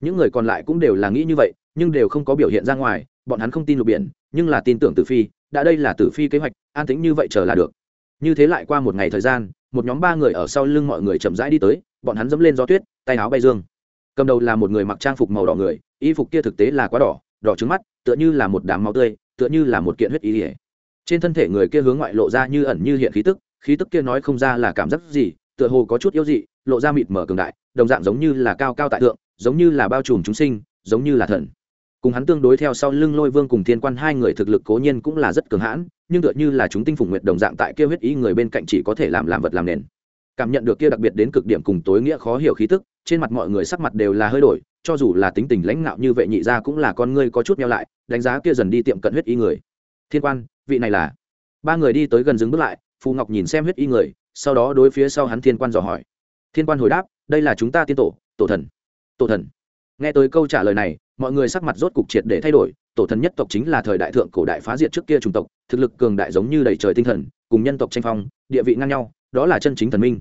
Những người còn lại cũng đều là nghĩ như vậy, nhưng đều không có biểu hiện ra ngoài, bọn hắn không tin lục biển, nhưng là tin tưởng tử phi, đã đây là tử phi kế hoạch, an tính như vậy chờ là được như thế lại qua một ngày thời gian, một nhóm ba người ở sau lưng mọi người chậm rãi đi tới, bọn hắn dẫm lên gió tuyết, tay áo bay dương. Cầm đầu là một người mặc trang phục màu đỏ người, y phục kia thực tế là quá đỏ đỏ trứng mắt, tựa như là một đám máu tươi, tựa như là một kiện huyết ý ỉa trên thân thể người kia hướng ngoại lộ ra như ẩn như hiện khí tức khí tức kia nói không ra là cảm giác gì, tựa hồ có chút yếu dị, lộ ra mịt mở cường đại, đồng dạng giống như là cao cao tại thượng, giống như là bao trùm chúng sinh, giống như là thần cùng hắn tương đối theo sau lưng lôi vương cùng thiên quan hai người thực lực cố nhiên cũng là rất cường hãn, nhưng tựa như là chúng tinh phùng nguyệt đồng dạng tại kia huyết ý người bên cạnh chỉ có thể làm làm vật làm nền. Cảm nhận được kia đặc biệt đến cực điểm cùng tối nghĩa khó hiểu khí tức, trên mặt mọi người sắc mặt đều là hơi đổi, cho dù là tính tình lãnh ngạo như vậy nhị ra cũng là con ngươi có chút nhau lại, đánh giá kia dần đi tiệm cận huyết y người. Thiên quan, vị này là? Ba người đi tới gần dừng bước lại, phù ngọc nhìn xem huyết y người, sau đó đối phía sau hắn thiên quan dò hỏi. Thiên quan hồi đáp, đây là chúng ta tiên tổ tổ thần. Tổ thần? Nghe tới câu trả lời này mọi người sắc mặt rốt cục triệt để thay đổi, tổ thần nhất tộc chính là thời đại thượng cổ đại phá diệt trước kia chủng tộc, thực lực cường đại giống như đầy trời tinh thần, cùng nhân tộc tranh phong, địa vị ngang nhau, đó là chân chính thần minh.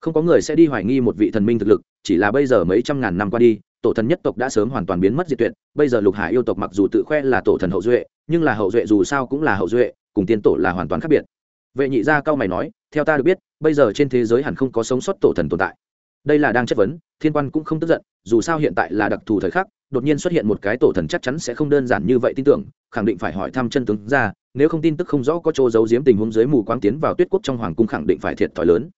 Không có người sẽ đi hoài nghi một vị thần minh thực lực, chỉ là bây giờ mấy trăm ngàn năm qua đi, tổ thần nhất tộc đã sớm hoàn toàn biến mất diệt tuyệt, bây giờ lục hải yêu tộc mặc dù tự khoe là tổ thần hậu duệ, nhưng là hậu duệ dù sao cũng là hậu duệ, cùng tiên tổ là hoàn toàn khác biệt. Vệ nhị gia cao mày nói, theo ta được biết, bây giờ trên thế giới hẳn không có sống sót tổ thần tồn tại. Đây là đang chất vấn, thiên quan cũng không tức giận, dù sao hiện tại là đặc thù thời khắc đột nhiên xuất hiện một cái tổ thần chắc chắn sẽ không đơn giản như vậy tin tưởng, khẳng định phải hỏi thăm chân tướng ra, nếu không tin tức không rõ có chỗ giấu giếm tình huống dưới mù quáng tiến vào tuyết quốc trong hoàng cung khẳng định phải thiệt thòi lớn.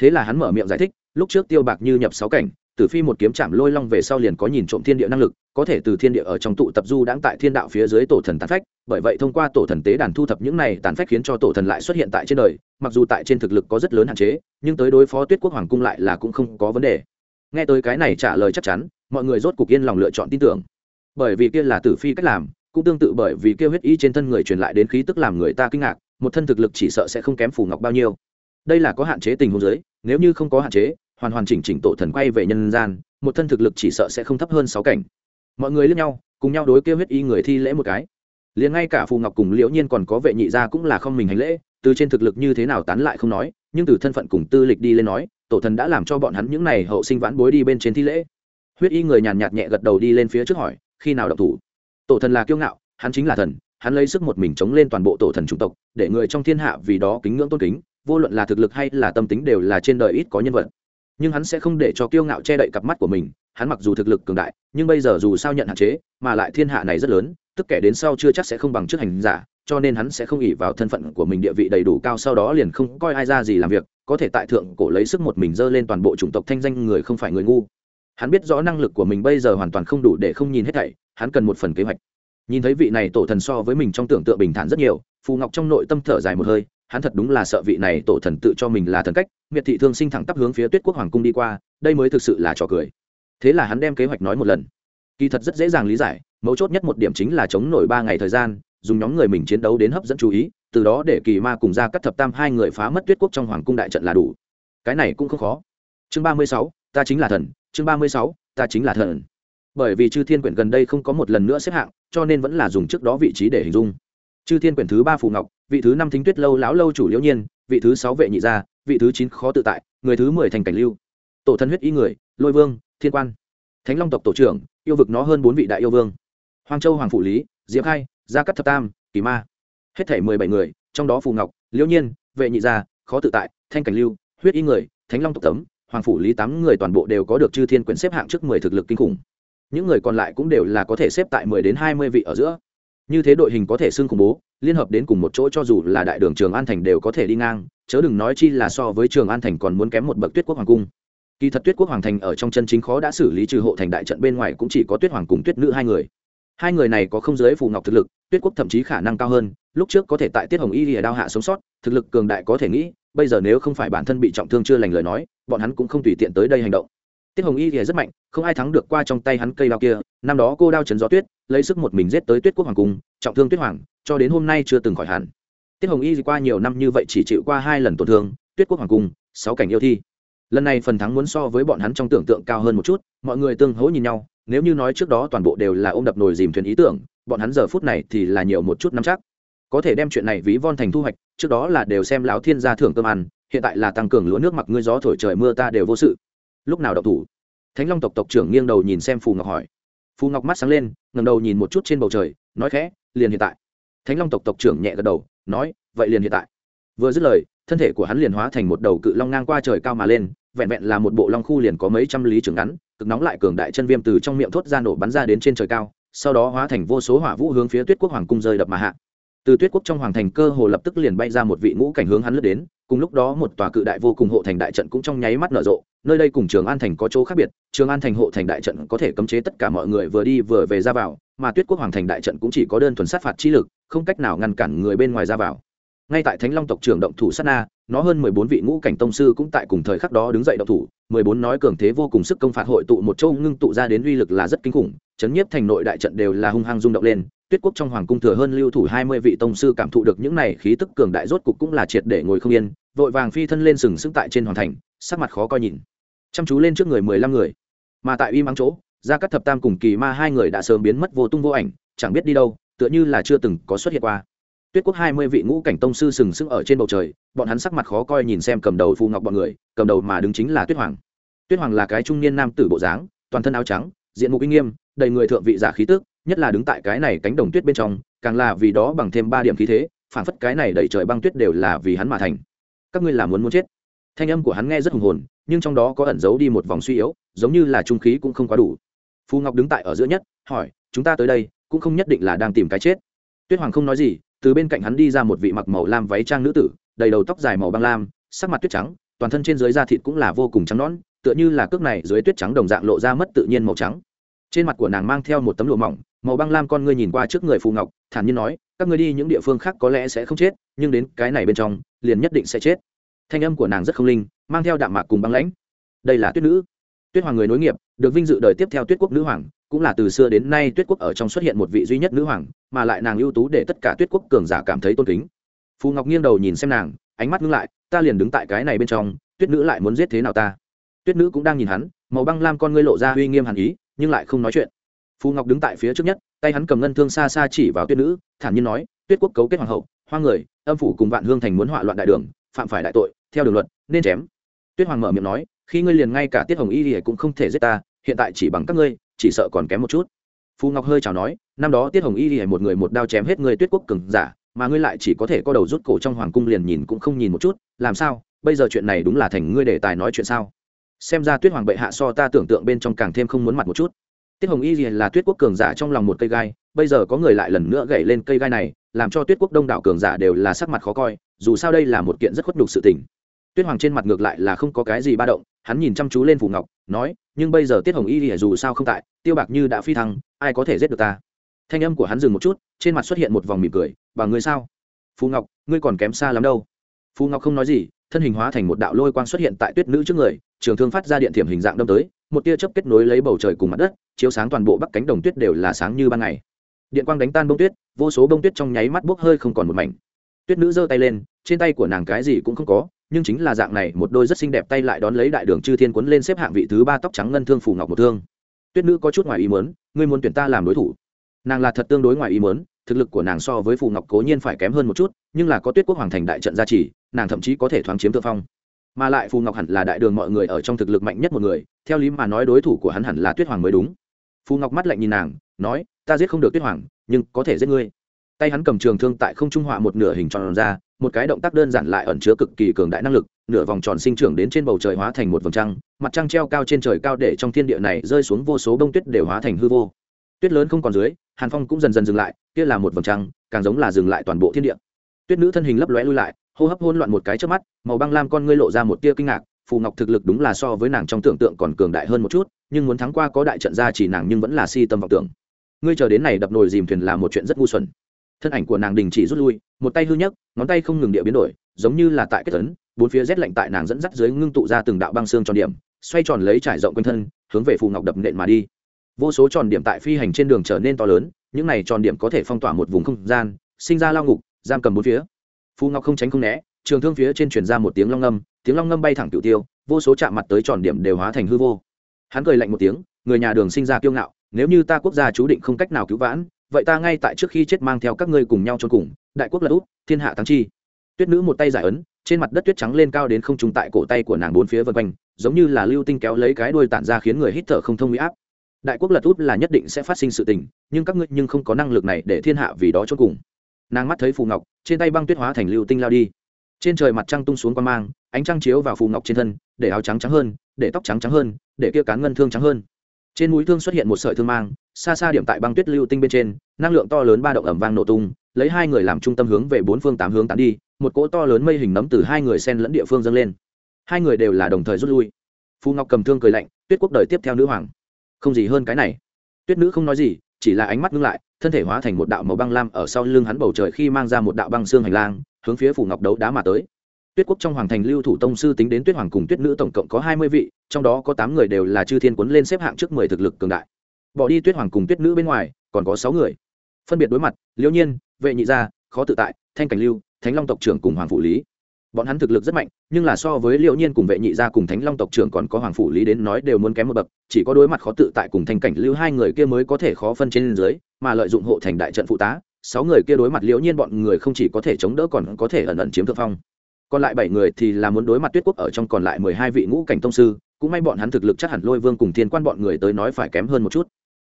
Thế là hắn mở miệng giải thích, lúc trước tiêu bạc như nhập sáu cảnh tử phi một kiếm chạm lôi long về sau liền có nhìn trộm thiên địa năng lực, có thể từ thiên địa ở trong tụ tập du đãng tại thiên đạo phía dưới tổ thần tàn phách, bởi vậy thông qua tổ thần tế đàn thu thập những này tàn phách khiến cho tổ thần lại xuất hiện tại trên đời, mặc dù tại trên thực lực có rất lớn hạn chế, nhưng tới đối phó tuyết quốc hoàng cung lại là cũng không có vấn đề nghe tới cái này trả lời chắc chắn, mọi người rốt cục yên lòng lựa chọn tin tưởng. Bởi vì kia là tử phi cách làm, cũng tương tự bởi vì kia huyết ý trên thân người truyền lại đến khí tức làm người ta kinh ngạc, một thân thực lực chỉ sợ sẽ không kém phù ngọc bao nhiêu. Đây là có hạn chế tình huống giới, nếu như không có hạn chế, hoàn hoàn chỉnh chỉnh tổ thần quay về nhân gian, một thân thực lực chỉ sợ sẽ không thấp hơn sáu cảnh. Mọi người lướt nhau, cùng nhau đối kêu huyết y người thi lễ một cái. Liền ngay cả phù ngọc cùng liễu nhiên còn có vệ nhị gia cũng là không mình hành lễ, từ trên thực lực như thế nào tán lại không nói, nhưng từ thân phận cùng tư lịch đi lên nói tổ thần đã làm cho bọn hắn những này hậu sinh vãn bối đi bên trên thi lễ. Huyết y người nhàn nhạt nhẹ gật đầu đi lên phía trước hỏi, khi nào đọc thủ? Tổ thần là kiêu ngạo, hắn chính là thần, hắn lấy sức một mình chống lên toàn bộ tổ thần chủng tộc, để người trong thiên hạ vì đó kính ngưỡng tôn kính, vô luận là thực lực hay là tâm tính đều là trên đời ít có nhân vật. Nhưng hắn sẽ không để cho kiêu ngạo che đậy cặp mắt của mình, hắn mặc dù thực lực cường đại, nhưng bây giờ dù sao nhận hạn chế, mà lại thiên hạ này rất lớn, tức kẻ đến sau chưa chắc sẽ không bằng trước hành giả cho nên hắn sẽ không ỉ vào thân phận của mình địa vị đầy đủ cao, sau đó liền không coi ai ra gì làm việc, có thể tại thượng cổ lấy sức một mình dơ lên toàn bộ chủng tộc thanh danh người không phải người ngu. Hắn biết rõ năng lực của mình bây giờ hoàn toàn không đủ để không nhìn hết thảy, hắn cần một phần kế hoạch. Nhìn thấy vị này tổ thần so với mình trong tưởng tượng bình thản rất nhiều, phù ngọc trong nội tâm thở dài một hơi, hắn thật đúng là sợ vị này tổ thần tự cho mình là thần cách, miệt thị thương sinh thẳng tắp hướng phía tuyết quốc hoàng cung đi qua, đây mới thực sự là trò cười. Thế là hắn đem kế hoạch nói một lần. Kỳ thật rất dễ dàng lý giải, mấu chốt nhất một điểm chính là chống nổi ba ngày thời gian dùng nhóm người mình chiến đấu đến hấp dẫn chú ý, từ đó để kỳ ma cùng ra cắt thập tam hai người phá mất tuyết quốc trong hoàng cung đại trận là đủ. Cái này cũng không khó. Chương ba mươi sáu, ta chính là thần. Chương ba mươi sáu, ta chính là thần. Bởi vì chư thiên quyển gần đây không có một lần nữa xếp hạng, cho nên vẫn là dùng trước đó vị trí để hình dung. Chư thiên quyển thứ ba phù ngọc, vị thứ năm thính tuyết lâu lão lâu chủ liễu nhiên, vị thứ sáu vệ nhị gia, vị thứ chín khó tự tại, người thứ mười thành cảnh lưu. Tổ thân huyết y người, lôi vương, thiên quan. Thánh long tộc tổ trưởng, yêu vực nó hơn bốn vị đại yêu vương. Hoàng châu hoàng phủ lý, diệp khai gia cắt thập tam, kỳ ma. Hết thể mười bảy người, trong đó phù ngọc, liễu nhiên, vệ nhị gia, khó tự tại, thanh cảnh lưu, huyết y người, thánh long tộc tấm, hoàng phủ lý tám người toàn bộ đều có được chư thiên quyển xếp hạng trước mười thực lực kinh khủng. Những người còn lại cũng đều là có thể xếp tại mười đến hai mươi vị ở giữa. Như thế đội hình có thể xưng khủng bố, liên hợp đến cùng một chỗ cho dù là đại đường trường an thành đều có thể đi ngang, chớ đừng nói chi là so với trường an thành còn muốn kém một bậc tuyết quốc hoàng cung. Kỳ thật tuyết quốc hoàng thành ở trong chân chính khó đã xử lý trừ hộ thành đại trận bên ngoài cũng chỉ có tuyết hoàng cùng tuyết nữ hai người hai người này có không giới phù ngọc thực lực, tuyết quốc thậm chí khả năng cao hơn, lúc trước có thể tại tiết hồng y lìa đao hạ sống sót, thực lực cường đại có thể nghĩ, bây giờ nếu không phải bản thân bị trọng thương chưa lành lời nói, bọn hắn cũng không tùy tiện tới đây hành động. Tiết hồng y lìa rất mạnh, không ai thắng được qua trong tay hắn cây đao kia, năm đó cô đao trấn gió tuyết, lấy sức một mình giết tới tuyết quốc hoàng cung, trọng thương tuyết hoàng, cho đến hôm nay chưa từng khỏi hẳn. Tiết hồng y qua nhiều năm như vậy chỉ chịu qua hai lần tổn thương, tuyết quốc hoàng cung, sáu cảnh yêu thi. Lần này phần thắng muốn so với bọn hắn trong tưởng tượng cao hơn một chút, mọi người tương hỗ nhìn nhau nếu như nói trước đó toàn bộ đều là ôm đập nồi dìm thuyền ý tưởng, bọn hắn giờ phút này thì là nhiều một chút nắm chắc. Có thể đem chuyện này ví von thành thu hoạch, trước đó là đều xem lão thiên gia thưởng cơm ăn, hiện tại là tăng cường lúa nước mặc ngươi gió thổi trời mưa ta đều vô sự. Lúc nào đậu thủ? Thánh long tộc tộc trưởng nghiêng đầu nhìn xem phù ngọc hỏi. Phù ngọc mắt sáng lên ngầm đầu nhìn một chút trên bầu trời, nói khẽ, liền hiện tại. Thánh long tộc tộc trưởng nhẹ gật đầu, nói, vậy liền hiện tại. Vừa dứt lời, thân thể của hắn liền hóa thành một đầu cự long ngang qua trời cao mà lên vẹn vẹn là một bộ long khu liền có mấy trăm lý trường ngắn, cực nóng lại cường đại chân viêm từ trong miệng thốt ra nổ bắn ra đến trên trời cao, sau đó hóa thành vô số hỏa vũ hướng phía tuyết quốc hoàng cung rơi đập mà hạ. Từ tuyết quốc trong hoàng thành cơ hồ lập tức liền bay ra một vị ngũ cảnh hướng hắn lướt đến, cùng lúc đó một tòa cự đại vô cùng hộ thành đại trận cũng trong nháy mắt nở rộ, nơi đây cùng trường an thành có chỗ khác biệt, trường an thành hộ thành đại trận có thể cấm chế tất cả mọi người vừa đi vừa về ra vào, mà tuyết quốc hoàng thành đại trận cũng chỉ có đơn thuần sát phạt chi lực, không cách nào ngăn cản người bên ngoài ra vào ngay tại thánh long tộc trưởng động thủ sát na, nó hơn mười bốn vị ngũ cảnh tông sư cũng tại cùng thời khắc đó đứng dậy động thủ. mười bốn nói cường thế vô cùng sức công phạt hội tụ một châu ngưng tụ ra đến uy lực là rất kinh khủng. Chấn nhiếp thành nội đại trận đều là hung hăng rung động lên. Tuyết quốc trong hoàng cung thừa hơn lưu thủ hai mươi vị tông sư cảm thụ được những này khí tức cường đại rốt cục cũng là triệt để ngồi không yên. Vội vàng phi thân lên sừng sững tại trên hoàng thành, sắc mặt khó coi nhìn. Chăm chú lên trước người mười lăm người. Mà tại uy mắng chỗ, gia cắt thập tam cùng kỳ ma hai người đã sớm biến mất vô tung vô ảnh, chẳng biết đi đâu, tựa như là chưa từng có xuất hiện qua tuyết quốc hai mươi vị ngũ cảnh tông sư sừng sững ở trên bầu trời, bọn hắn sắc mặt khó coi nhìn xem cầm đầu phù ngọc bọn người, cầm đầu mà đứng chính là tuyết hoàng. Tuyết hoàng là cái trung niên nam tử bộ dáng, toàn thân áo trắng, diện mục uy nghiêm, đầy người thượng vị giả khí tức, nhất là đứng tại cái này cánh đồng tuyết bên trong, càng là vì đó bằng thêm ba điểm khí thế, phản phất cái này đẩy trời băng tuyết đều là vì hắn mà thành. Các ngươi là muốn muốn chết. Thanh âm của hắn nghe rất hùng hồn, nhưng trong đó có ẩn giấu đi một vòng suy yếu, giống như là trung khí cũng không quá đủ. Phù ngọc đứng tại ở giữa nhất, hỏi, chúng ta tới đây, cũng không nhất định là đang tìm cái chết. Tuyết hoàng không nói gì từ bên cạnh hắn đi ra một vị mặc màu lam váy trang nữ tử, đầy đầu tóc dài màu băng lam, sắc mặt tuyết trắng, toàn thân trên dưới da thịt cũng là vô cùng trắng nõn, tựa như là cước này dưới tuyết trắng đồng dạng lộ ra mất tự nhiên màu trắng. Trên mặt của nàng mang theo một tấm lụa mỏng, màu băng lam con ngươi nhìn qua trước người phù ngọc, thản nhiên nói, các ngươi đi những địa phương khác có lẽ sẽ không chết, nhưng đến cái này bên trong, liền nhất định sẽ chết. Thanh âm của nàng rất không linh, mang theo đạm mạc cùng băng lãnh. Đây là tuyết nữ. Tuyết hoàng người nối nghiệp, được vinh dự đời tiếp theo tuyết quốc nữ hoàng cũng là từ xưa đến nay tuyết quốc ở trong xuất hiện một vị duy nhất nữ hoàng, mà lại nàng ưu tú để tất cả tuyết quốc cường giả cảm thấy tôn kính. Phù ngọc nghiêng đầu nhìn xem nàng, ánh mắt ngưng lại, ta liền đứng tại cái này bên trong, tuyết nữ lại muốn giết thế nào ta? Tuyết nữ cũng đang nhìn hắn, màu băng lam con ngươi lộ ra uy nghiêm hàn ý, nhưng lại không nói chuyện. Phù ngọc đứng tại phía trước nhất, tay hắn cầm ngân thương xa xa chỉ vào tuyết nữ, thản nhiên nói, tuyết quốc cấu kết hoàng hậu, hoa người, âm phủ cùng vạn hương thành muốn họa loạn đại đường, phạm phải đại tội, theo đường luật, nên chém. Tuyết hoàng mở miệng nói, khi ngươi liền ngay cả tiết hồng y thì cũng không thể giết ta, hiện tại chỉ bằng các ngươi chỉ sợ còn kém một chút. Phù ngọc hơi chào nói, năm đó tiết hồng y thì một người một đao chém hết người tuyết quốc cường giả, mà ngươi lại chỉ có thể co đầu rút cổ trong hoàng cung liền nhìn cũng không nhìn một chút, làm sao? Bây giờ chuyện này đúng là thành ngươi để tài nói chuyện sao? Xem ra tuyết hoàng bệ hạ so ta tưởng tượng bên trong càng thêm không muốn mặt một chút. Tiết hồng y là tuyết quốc cường giả trong lòng một cây gai, bây giờ có người lại lần nữa gậy lên cây gai này, làm cho tuyết quốc đông đảo cường giả đều là sắc mặt khó coi, dù sao đây là một kiện rất khuất nhục sự tình. Tuyết hoàng trên mặt ngược lại là không có cái gì ba động, hắn nhìn chăm chú lên phù ngọc, nói nhưng bây giờ tiết hồng y thì dù sao không tại, tiêu bạc như đã phi thăng, ai có thể giết được ta? Thanh âm của hắn dừng một chút, trên mặt xuất hiện một vòng mỉm cười và ngươi sao? Phù ngọc, ngươi còn kém xa lắm đâu. Phù ngọc không nói gì, thân hình hóa thành một đạo lôi quang xuất hiện tại tuyết nữ trước người, trường thương phát ra điện thiểm hình dạng đâm tới, một tia chớp kết nối lấy bầu trời cùng mặt đất, chiếu sáng toàn bộ bắc cánh đồng tuyết đều là sáng như ban ngày. Điện quang đánh tan bông tuyết, vô số bông tuyết trong nháy mắt bốc hơi không còn một mảnh. Tuyết nữ giơ tay lên, trên tay của nàng cái gì cũng không có nhưng chính là dạng này, một đôi rất xinh đẹp tay lại đón lấy đại đường chư thiên quấn lên xếp hạng vị thứ ba tóc trắng ngân thương phù ngọc một thương. Tuyết nữ có chút ngoài ý mớn ngươi muốn tuyển ta làm đối thủ. Nàng là thật tương đối ngoài ý mớn thực lực của nàng so với phù ngọc cố nhiên phải kém hơn một chút, nhưng là có tuyết quốc hoàng thành đại trận gia trì, nàng thậm chí có thể thoáng chiếm thượng phong. Mà lại phù ngọc hẳn là đại đường mọi người ở trong thực lực mạnh nhất một người, theo lý mà nói đối thủ của hắn hẳn là tuyết hoàng mới đúng. Phù ngọc mắt lạnh nhìn nàng, nói, ta giết không được tuyết hoàng, nhưng có thể giết ngươi. Tay hắn cầm trường thương tại không trung họa một nửa hình tròn ra một cái động tác đơn giản lại ẩn chứa cực kỳ cường đại năng lực, nửa vòng tròn sinh trưởng đến trên bầu trời hóa thành một vòng trăng, mặt trăng treo cao trên trời cao để trong thiên địa này rơi xuống vô số bông tuyết đều hóa thành hư vô. Tuyết lớn không còn dưới, hàn phong cũng dần dần dừng lại, kia là một vòng trăng, càng giống là dừng lại toàn bộ thiên địa. Tuyết nữ thân hình lấp lóe lui lại, hô hấp hôn loạn một cái trước mắt, màu băng lam con ngươi lộ ra một tia kinh ngạc, phù ngọc thực lực đúng là so với nàng trong tưởng tượng còn cường đại hơn một chút, nhưng muốn thắng qua có đại trận ra chỉ nàng nhưng vẫn là si tâm vọng tưởng. Ngươi chờ đến này đập nồi dìm thuyền là một chuyện rất ngu xuẩn thân ảnh của nàng đình chỉ rút lui, một tay hư nhấc, ngón tay không ngừng địa biến đổi, giống như là tại kết tấn bốn phía rét lạnh tại nàng dẫn dắt dưới ngưng tụ ra từng đạo băng xương tròn điểm, xoay tròn lấy trải rộng quanh thân, hướng về phù ngọc đập nện mà đi. Vô số tròn điểm tại phi hành trên đường trở nên to lớn, những này tròn điểm có thể phong tỏa một vùng không gian, sinh ra lao ngục, giam cầm bốn phía. Phù ngọc không tránh không né, trường thương phía trên truyền ra một tiếng long ngâm, tiếng long ngâm bay thẳng cựu tiêu, vô số chạm mặt tới tròn điểm đều hóa thành hư vô. Hắn cười lạnh một tiếng, người nhà đường sinh ra kiêu ngạo, nếu như ta quốc gia chú định không cách nào cứu vãn vậy ta ngay tại trước khi chết mang theo các ngươi cùng nhau trốn cùng, đại quốc là út, thiên hạ thắng chi. Tuyết nữ một tay giải ấn, trên mặt đất tuyết trắng lên cao đến không trùng tại cổ tay của nàng bốn phía vân quanh, giống như là lưu tinh kéo lấy cái đuôi tản ra khiến người hít thở không thông huy áp. Đại quốc lật út là nhất định sẽ phát sinh sự tình, nhưng các ngươi nhưng không có năng lực này để thiên hạ vì đó trốn cùng. Nàng mắt thấy phù ngọc, trên tay băng tuyết hóa thành lưu tinh lao đi. Trên trời mặt trăng tung xuống qua mang, ánh trăng chiếu vào phù ngọc trên thân, để áo trắng trắng hơn, để tóc trắng trắng hơn, để kia cán ngân thương trắng hơn. Trên mũi thương xuất hiện một sợi thương mang xa xa điểm tại băng tuyết lưu tinh bên trên, năng lượng to lớn ba động ẩm vang nổ tung, lấy hai người làm trung tâm hướng về bốn phương tám hướng tán đi, một cỗ to lớn mây hình nấm từ hai người sen lẫn địa phương dâng lên. Hai người đều là đồng thời rút lui. Phù ngọc cầm thương cười lạnh, tuyết quốc đời tiếp theo nữ hoàng. Không gì hơn cái này. Tuyết nữ không nói gì, chỉ là ánh mắt ngưng lại, thân thể hóa thành một đạo màu băng lam ở sau lưng hắn bầu trời khi mang ra một đạo băng xương hành lang, hướng phía phù ngọc đấu đá mà tới. Tuyết quốc trong hoàng thành lưu thủ tông sư tính đến tuyết hoàng cùng tuyết nữ tổng cộng có hai mươi vị, trong đó có tám người đều là chư thiên quấn lên xếp hạng trước mười thực lực cường đại bỏ đi tuyết hoàng cùng tuyết nữ bên ngoài, còn có sáu người. Phân biệt đối mặt, liễu nhiên, vệ nhị gia, khó tự tại, thanh cảnh lưu, thánh long tộc trưởng cùng hoàng phụ lý. Bọn hắn thực lực rất mạnh, nhưng là so với liễu nhiên cùng vệ nhị gia cùng thánh long tộc trưởng còn có hoàng phụ lý đến nói đều muốn kém một bậc, chỉ có đối mặt khó tự tại cùng thanh cảnh lưu hai người kia mới có thể khó phân trên dưới, mà lợi dụng hộ thành đại trận phụ tá, sáu người kia đối mặt liễu nhiên bọn người không chỉ có thể chống đỡ còn có thể ẩn ẩn chiếm thượng phong. Còn lại bảy người thì là muốn đối mặt tuyết quốc ở trong còn lại mười hai vị ngũ cảnh tông sư, cũng may bọn hắn thực lực chắc hẳn lôi vương cùng thiên quan bọn người tới nói phải kém hơn một chút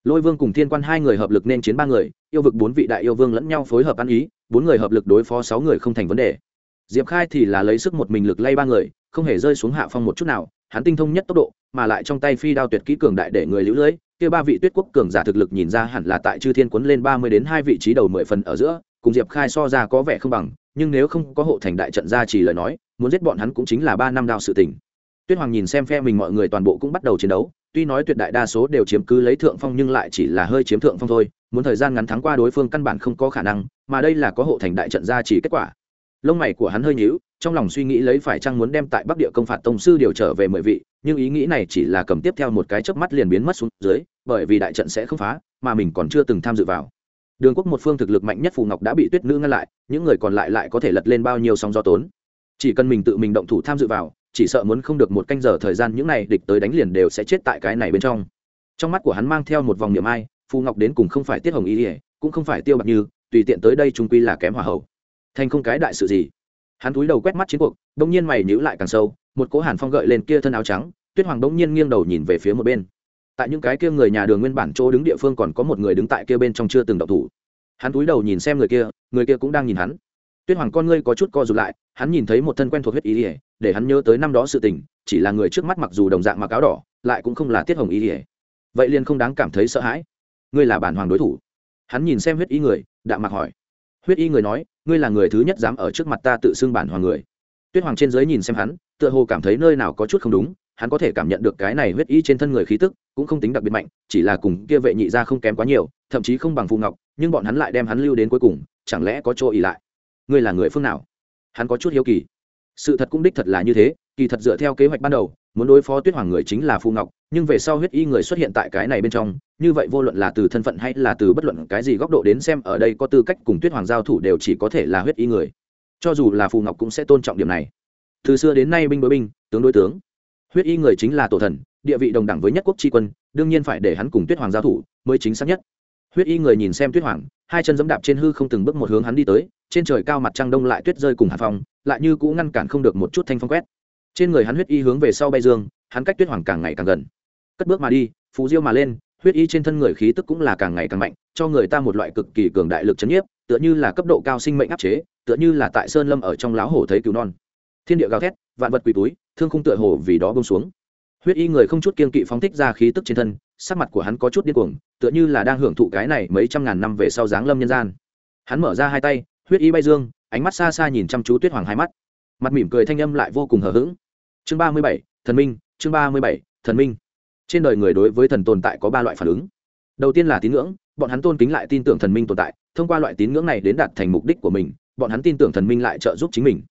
lôi vương cùng thiên quan hai người hợp lực nên chiến ba người, yêu vực bốn vị đại yêu vương lẫn nhau phối hợp ăn ý, bốn người hợp lực đối phó sáu người không thành vấn đề. Diệp khai thì là lấy sức một mình lực lay ba người, không hề rơi xuống hạ phong một chút nào, hắn tinh thông nhất tốc độ, mà lại trong tay phi đao tuyệt kỹ cường đại để người lũ lưỡi kia ba vị tuyết quốc cường giả thực lực nhìn ra hẳn là tại chư thiên quấn lên ba mươi đến hai vị trí đầu mười phần ở giữa, cùng diệp khai so ra có vẻ không bằng, nhưng nếu không có hộ thành đại trận ra chỉ lời nói, muốn giết bọn hắn cũng chính là ba năm đao sự tình. Tuyết hoàng nhìn xem phe mình mọi người toàn bộ cũng bắt đầu chiến đấu tuy nói tuyệt đại đa số đều chiếm cứ lấy thượng phong nhưng lại chỉ là hơi chiếm thượng phong thôi, muốn thời gian ngắn thắng qua đối phương căn bản không có khả năng, mà đây là có hộ thành đại trận ra chỉ kết quả. Lông mày của hắn hơi nhíu, trong lòng suy nghĩ lấy phải chăng muốn đem tại bắc địa công phạt tông sư điều trở về mười vị, nhưng ý nghĩ này chỉ là cầm tiếp theo một cái chớp mắt liền biến mất xuống dưới, bởi vì đại trận sẽ không phá, mà mình còn chưa từng tham dự vào. Đường quốc một phương thực lực mạnh nhất phù ngọc đã bị tuyết nữ ngăn lại, những người còn lại lại có thể lật lên bao nhiêu sóng gió tốn. Chỉ cần mình tự mình động thủ tham dự vào chỉ sợ muốn không được một canh giờ thời gian những này địch tới đánh liền đều sẽ chết tại cái này bên trong. Trong mắt của hắn mang theo một vòng niệm ai, phù ngọc đến cùng không phải tiết hồng ý ỉa cũng không phải tiêu bạc như, tùy tiện tới đây trung quy là kém hòa hậu. Thành không cái đại sự gì. Hắn túi đầu quét mắt chiến cuộc, đông nhiên mày nhữ lại càng sâu, một cỗ hàn phong gợi lên kia thân áo trắng, tuyết hoàng đông nhiên nghiêng đầu nhìn về phía một bên. Tại những cái kia người nhà đường nguyên bản chỗ đứng địa phương còn có một người đứng tại kia bên trong chưa từng đậu thủ. Hắn túi đầu nhìn xem người kia người kia cũng đang nhìn hắn. Tuyết hoàng con ngươi có chút co rụt lại, hắn nhìn thấy một thân quen thuộc huyết ý ỉa để hắn nhớ tới năm đó sự tình, chỉ là người trước mắt mặc dù đồng dạng mặc áo đỏ, lại cũng không là tiết hồng ý ỉa vậy liền không đáng cảm thấy sợ hãi. Ngươi là bản hoàng đối thủ. Hắn nhìn xem huyết Y người, đạm mặc hỏi. Huyết y người nói, ngươi là người thứ nhất dám ở trước mặt ta tự xưng bản hoàng người. Tuyết hoàng trên giới nhìn xem hắn, tựa hồ cảm thấy nơi nào có chút không đúng, hắn có thể cảm nhận được cái này huyết y trên thân người khí tức, cũng không tính đặc biệt mạnh, chỉ là cùng kia vệ nhị ra không kém quá nhiều, thậm chí không bằng phù ngọc, nhưng bọn hắn lại đem hắn lưu đến cuối cùng, chẳng lẽ có chỗ ỉ lại? Ngươi là người phương nào? Hắn có chút hiếu kỳ sự thật cũng đích thật là như thế, kỳ thật dựa theo kế hoạch ban đầu, muốn đối phó tuyết hoàng người chính là phù ngọc, nhưng về sau huyết y người xuất hiện tại cái này bên trong, như vậy vô luận là từ thân phận hay là từ bất luận cái gì góc độ đến xem, ở đây có tư cách cùng tuyết hoàng giao thủ đều chỉ có thể là huyết y người. Cho dù là phù ngọc cũng sẽ tôn trọng điểm này. Từ xưa đến nay binh đối binh, tướng đối tướng. Huyết y người chính là tổ thần, địa vị đồng đẳng với nhất quốc tri quân, đương nhiên phải để hắn cùng tuyết hoàng giao thủ mới chính xác nhất huyết y người nhìn xem tuyết hoàng, hai chân giẫm đạp trên hư không từng bước một hướng hắn đi tới, trên trời cao mặt trăng đông lại tuyết rơi cùng hàn phong, lại như cũng ngăn cản không được một chút thanh phong quét. Trên người hắn huyết y hướng về sau bay dương, hắn cách tuyết hoàng càng ngày càng gần. Cất bước mà đi phú diêu mà lên, huyết y trên thân người khí tức cũng là càng ngày càng mạnh, cho người ta một loại cực kỳ cường đại lực chấn nhiếp, tựa như là cấp độ cao sinh mệnh áp chế, tựa như là tại sơn lâm ở trong láo hổ thấy cứu non. Thiên địa gào thét, vạn vật quỳ túi, thương không tựa hồ vì đó bông xuống huyết y người không chút kiên kỵ phóng thích ra khí tức trên thân, sắc mặt của hắn có chút điên cuồng, tựa như là đang hưởng thụ cái này mấy trăm ngàn năm về sau giáng lâm nhân gian. Hắn mở ra hai tay, huyết y bay dương, ánh mắt xa xa nhìn chăm chú tuyết hoàng hai mắt. Mặt mỉm cười thanh âm lại vô cùng hờ hững. Chương ba mươi bảy, thần minh, chương ba mươi bảy, thần minh. Trên đời người đối với thần tồn tại có ba loại phản ứng. Đầu tiên là tín ngưỡng, bọn hắn tôn kính lại tin tưởng thần minh tồn tại, thông qua loại tín ngưỡng này đến đạt thành mục đích của mình, bọn hắn tin tưởng thần minh lại trợ giúp chính mình.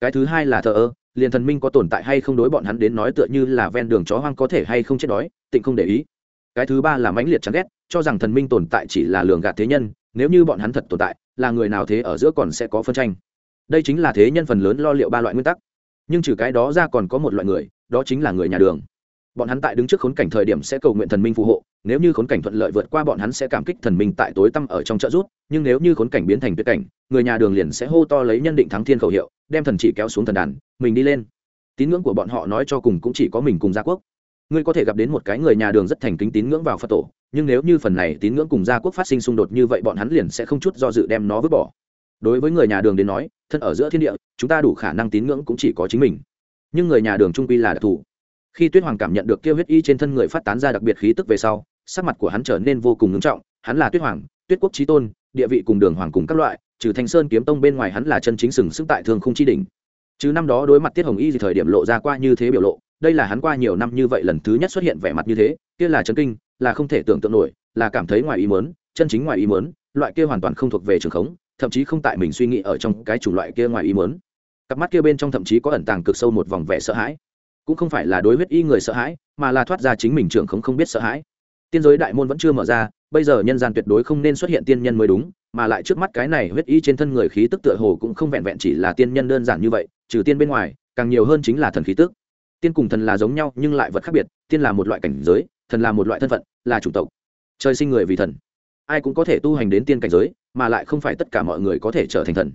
Cái thứ hai là thờ ơ liền thần minh có tồn tại hay không đối bọn hắn đến nói tựa như là ven đường chó hoang có thể hay không chết đói, tịnh không để ý. Cái thứ ba là mãnh liệt chán ghét, cho rằng thần minh tồn tại chỉ là lường gạt thế nhân, nếu như bọn hắn thật tồn tại, là người nào thế ở giữa còn sẽ có phân tranh. Đây chính là thế nhân phần lớn lo liệu ba loại nguyên tắc. Nhưng trừ cái đó ra còn có một loại người, đó chính là người nhà đường. Bọn hắn tại đứng trước khốn cảnh thời điểm sẽ cầu nguyện thần minh phù hộ nếu như khốn cảnh thuận lợi vượt qua bọn hắn sẽ cảm kích thần minh tại tối tăm ở trong trợ rút, nhưng nếu như khốn cảnh biến thành tuyệt cảnh, người nhà đường liền sẽ hô to lấy nhân định thắng thiên khẩu hiệu, đem thần chỉ kéo xuống thần đàn, mình đi lên. Tín ngưỡng của bọn họ nói cho cùng cũng chỉ có mình cùng gia quốc. Ngươi có thể gặp đến một cái người nhà đường rất thành kính tín ngưỡng vào phật tổ, nhưng nếu như phần này tín ngưỡng cùng gia quốc phát sinh xung đột như vậy bọn hắn liền sẽ không chút do dự đem nó vứt bỏ. Đối với người nhà đường đến nói, thân ở giữa thiên địa, chúng ta đủ khả năng tín ngưỡng cũng chỉ có chính mình. Nhưng người nhà đường trung quy là đặc thù. Khi tuyết hoàng cảm nhận được kêu huyết y trên thân người phát tán ra đặc biệt khí tức về sau sắc mặt của hắn trở nên vô cùng ngưng trọng, hắn là tuyết hoàng, tuyết quốc trí tôn, địa vị cùng đường hoàng cùng các loại, trừ thanh sơn kiếm tông bên ngoài hắn là chân chính sừng sững tại thường không chi đỉnh. Chứ năm đó đối mặt tiết hồng y thì thời điểm lộ ra qua như thế biểu lộ, đây là hắn qua nhiều năm như vậy lần thứ nhất xuất hiện vẻ mặt như thế, kia là chấn kinh, là không thể tưởng tượng nổi, là cảm thấy ngoài ý mớn chân chính ngoài ý mớn loại kia hoàn toàn không thuộc về trường khống, thậm chí không tại mình suy nghĩ ở trong cái chủng loại kia ngoài ý mớn cặp mắt kia bên trong thậm chí có ẩn tàng cực sâu một vòng vẻ sợ hãi. Cũng không phải là đối huyết y người sợ hãi, mà là thoát ra chính mình trưởng không không biết sợ hãi tiên giới đại môn vẫn chưa mở ra, bây giờ nhân gian tuyệt đối không nên xuất hiện tiên nhân mới đúng, mà lại trước mắt cái này huyết y trên thân người khí tức tựa hồ cũng không vẹn vẹn chỉ là tiên nhân đơn giản như vậy, trừ tiên bên ngoài, càng nhiều hơn chính là thần khí tức. Tiên cùng thần là giống nhau, nhưng lại vật khác biệt, tiên là một loại cảnh giới, thần là một loại thân phận, là chủ tộc. Trời sinh người vì thần. Ai cũng có thể tu hành đến tiên cảnh giới, mà lại không phải tất cả mọi người có thể trở thành thần.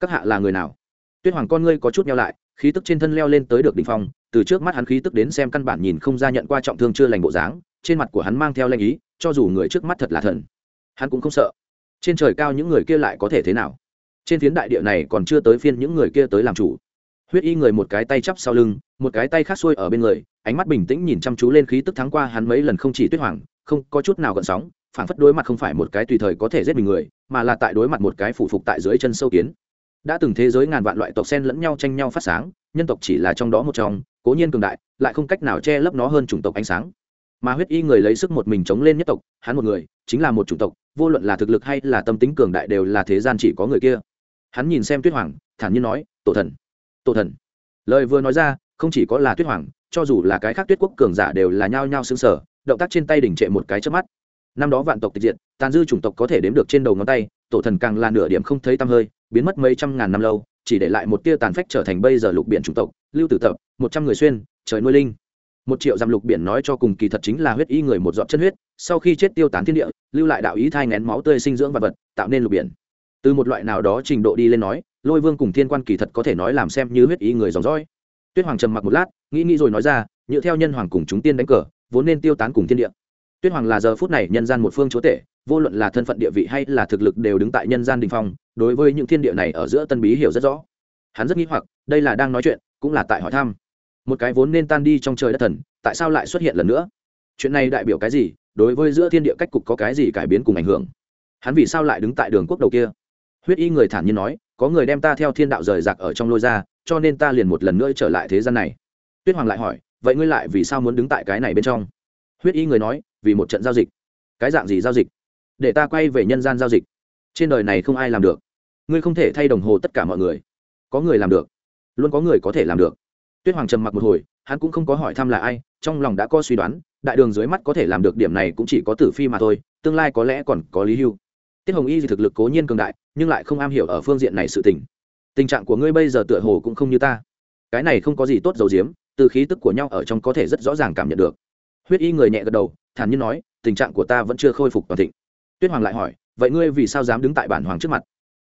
Các hạ là người nào? Tuyết hoàng con ngươi có chút nhau lại, khí tức trên thân leo lên tới được đ ỉ n h phong, từ trước mắt hắn khí tức đến xem căn bản nhìn không ra nhận qua trọng thương chưa lành bộ dáng trên mặt của hắn mang theo lanh ý, cho dù người trước mắt thật là thần, hắn cũng không sợ. Trên trời cao những người kia lại có thể thế nào? Trên phiến đại địa này còn chưa tới phiên những người kia tới làm chủ. Huyết y người một cái tay chắp sau lưng, một cái tay khác xuôi ở bên người, ánh mắt bình tĩnh nhìn chăm chú lên khí tức thắng qua hắn mấy lần không chỉ tuyết hoàng, không có chút nào gợn sóng phản phất đối mặt không phải một cái tùy thời có thể giết mình người, mà là tại đối mặt một cái phủ phục tại dưới chân sâu kiến. Đã từng thế giới ngàn vạn loại tộc sen lẫn nhau tranh nhau phát sáng, nhân tộc chỉ là trong đó một trong, cố nhiên cường đại, lại không cách nào che lấp nó hơn chủng tộc ánh sáng mà huyết y người lấy sức một mình chống lên nhất tộc, hắn một người, chính là một chủng tộc, vô luận là thực lực hay là tâm tính cường đại đều là thế gian chỉ có người kia. Hắn nhìn xem tuyết hoàng, thản nhiên nói, tổ thần tổ thần. Lời vừa nói ra, không chỉ có là tuyết hoàng, cho dù là cái khác tuyết quốc cường giả đều là nhao nhao xứng sở động tác trên tay đỉnh trệ một cái trước mắt. Năm đó vạn tộc tịch diện tàn dư chủng tộc có thể đếm được trên đầu ngón tay, tổ thần càng là nửa điểm không thấy tăm hơi, biến mất mấy trăm ngàn năm lâu, chỉ để lại một tia tàn phách trở thành bây giờ lục biển chủng tộc, lưu tử tập, một trăm người xuyên, trời nuôi linh một triệu dặm lục biển nói cho cùng kỳ thật chính là huyết y người một giọt chân huyết, sau khi chết tiêu tán thiên địa, lưu lại đạo ý thai ngén máu tươi sinh dưỡng vật vật, tạo nên lục biển. Từ một loại nào đó trình độ đi lên nói, lôi vương cùng thiên quan kỳ thật có thể nói làm xem như huyết y người dòng dõi. Tuyết hoàng trầm mặc một lát, nghĩ nghĩ rồi nói ra, nhựa theo nhân hoàng cùng chúng tiên đánh cờ, vốn nên tiêu tán cùng thiên địa. Tuyết hoàng là giờ phút này nhân gian một phương chúa tể, vô luận là thân phận địa vị hay là thực lực đều đứng tại nhân gian đình phong, đối với những thiên địa này ở giữa tân bí hiểu rất rõ. Hắn rất nghĩ hoặc, đây là đang nói chuyện, cũng là tại hỏi thăm một cái vốn nên tan đi trong trời đất thần, tại sao lại xuất hiện lần nữa? Chuyện này đại biểu cái gì? Đối với giữa thiên địa cách cục có cái gì cải biến cùng ảnh hưởng? Hắn vì sao lại đứng tại đường quốc đầu kia? Huyết y người thản nhiên nói, có người đem ta theo thiên đạo rời rạc ở trong lôi ra, cho nên ta liền một lần nữa trở lại thế gian này. Tuyết hoàng lại hỏi, vậy ngươi lại vì sao muốn đứng tại cái này bên trong? Huyết y người nói, vì một trận giao dịch. Cái dạng gì giao dịch? Để ta quay về nhân gian giao dịch. Trên đời này không ai làm được. Ngươi không thể thay đồng hồ tất cả mọi người. Có người làm được. Luôn có người có thể làm được tuyết hoàng trầm mặc một hồi, hắn cũng không có hỏi thăm là ai, trong lòng đã có suy đoán, đại đường dưới mắt có thể làm được điểm này cũng chỉ có tử phi mà thôi, tương lai có lẽ còn có lý hưu. Tiết hồng y thì thực lực cố nhiên cường đại, nhưng lại không am hiểu ở phương diện này sự tình. Tình trạng của ngươi bây giờ tựa hồ cũng không như ta. Cái này không có gì tốt dầu diếm từ khí tức của nhau ở trong có thể rất rõ ràng cảm nhận được. Huyết y người nhẹ gật đầu, thản nhiên nói, tình trạng của ta vẫn chưa khôi phục toàn thịnh. Tuyết hoàng lại hỏi, vậy ngươi vì sao dám đứng tại bản hoàng trước mặt?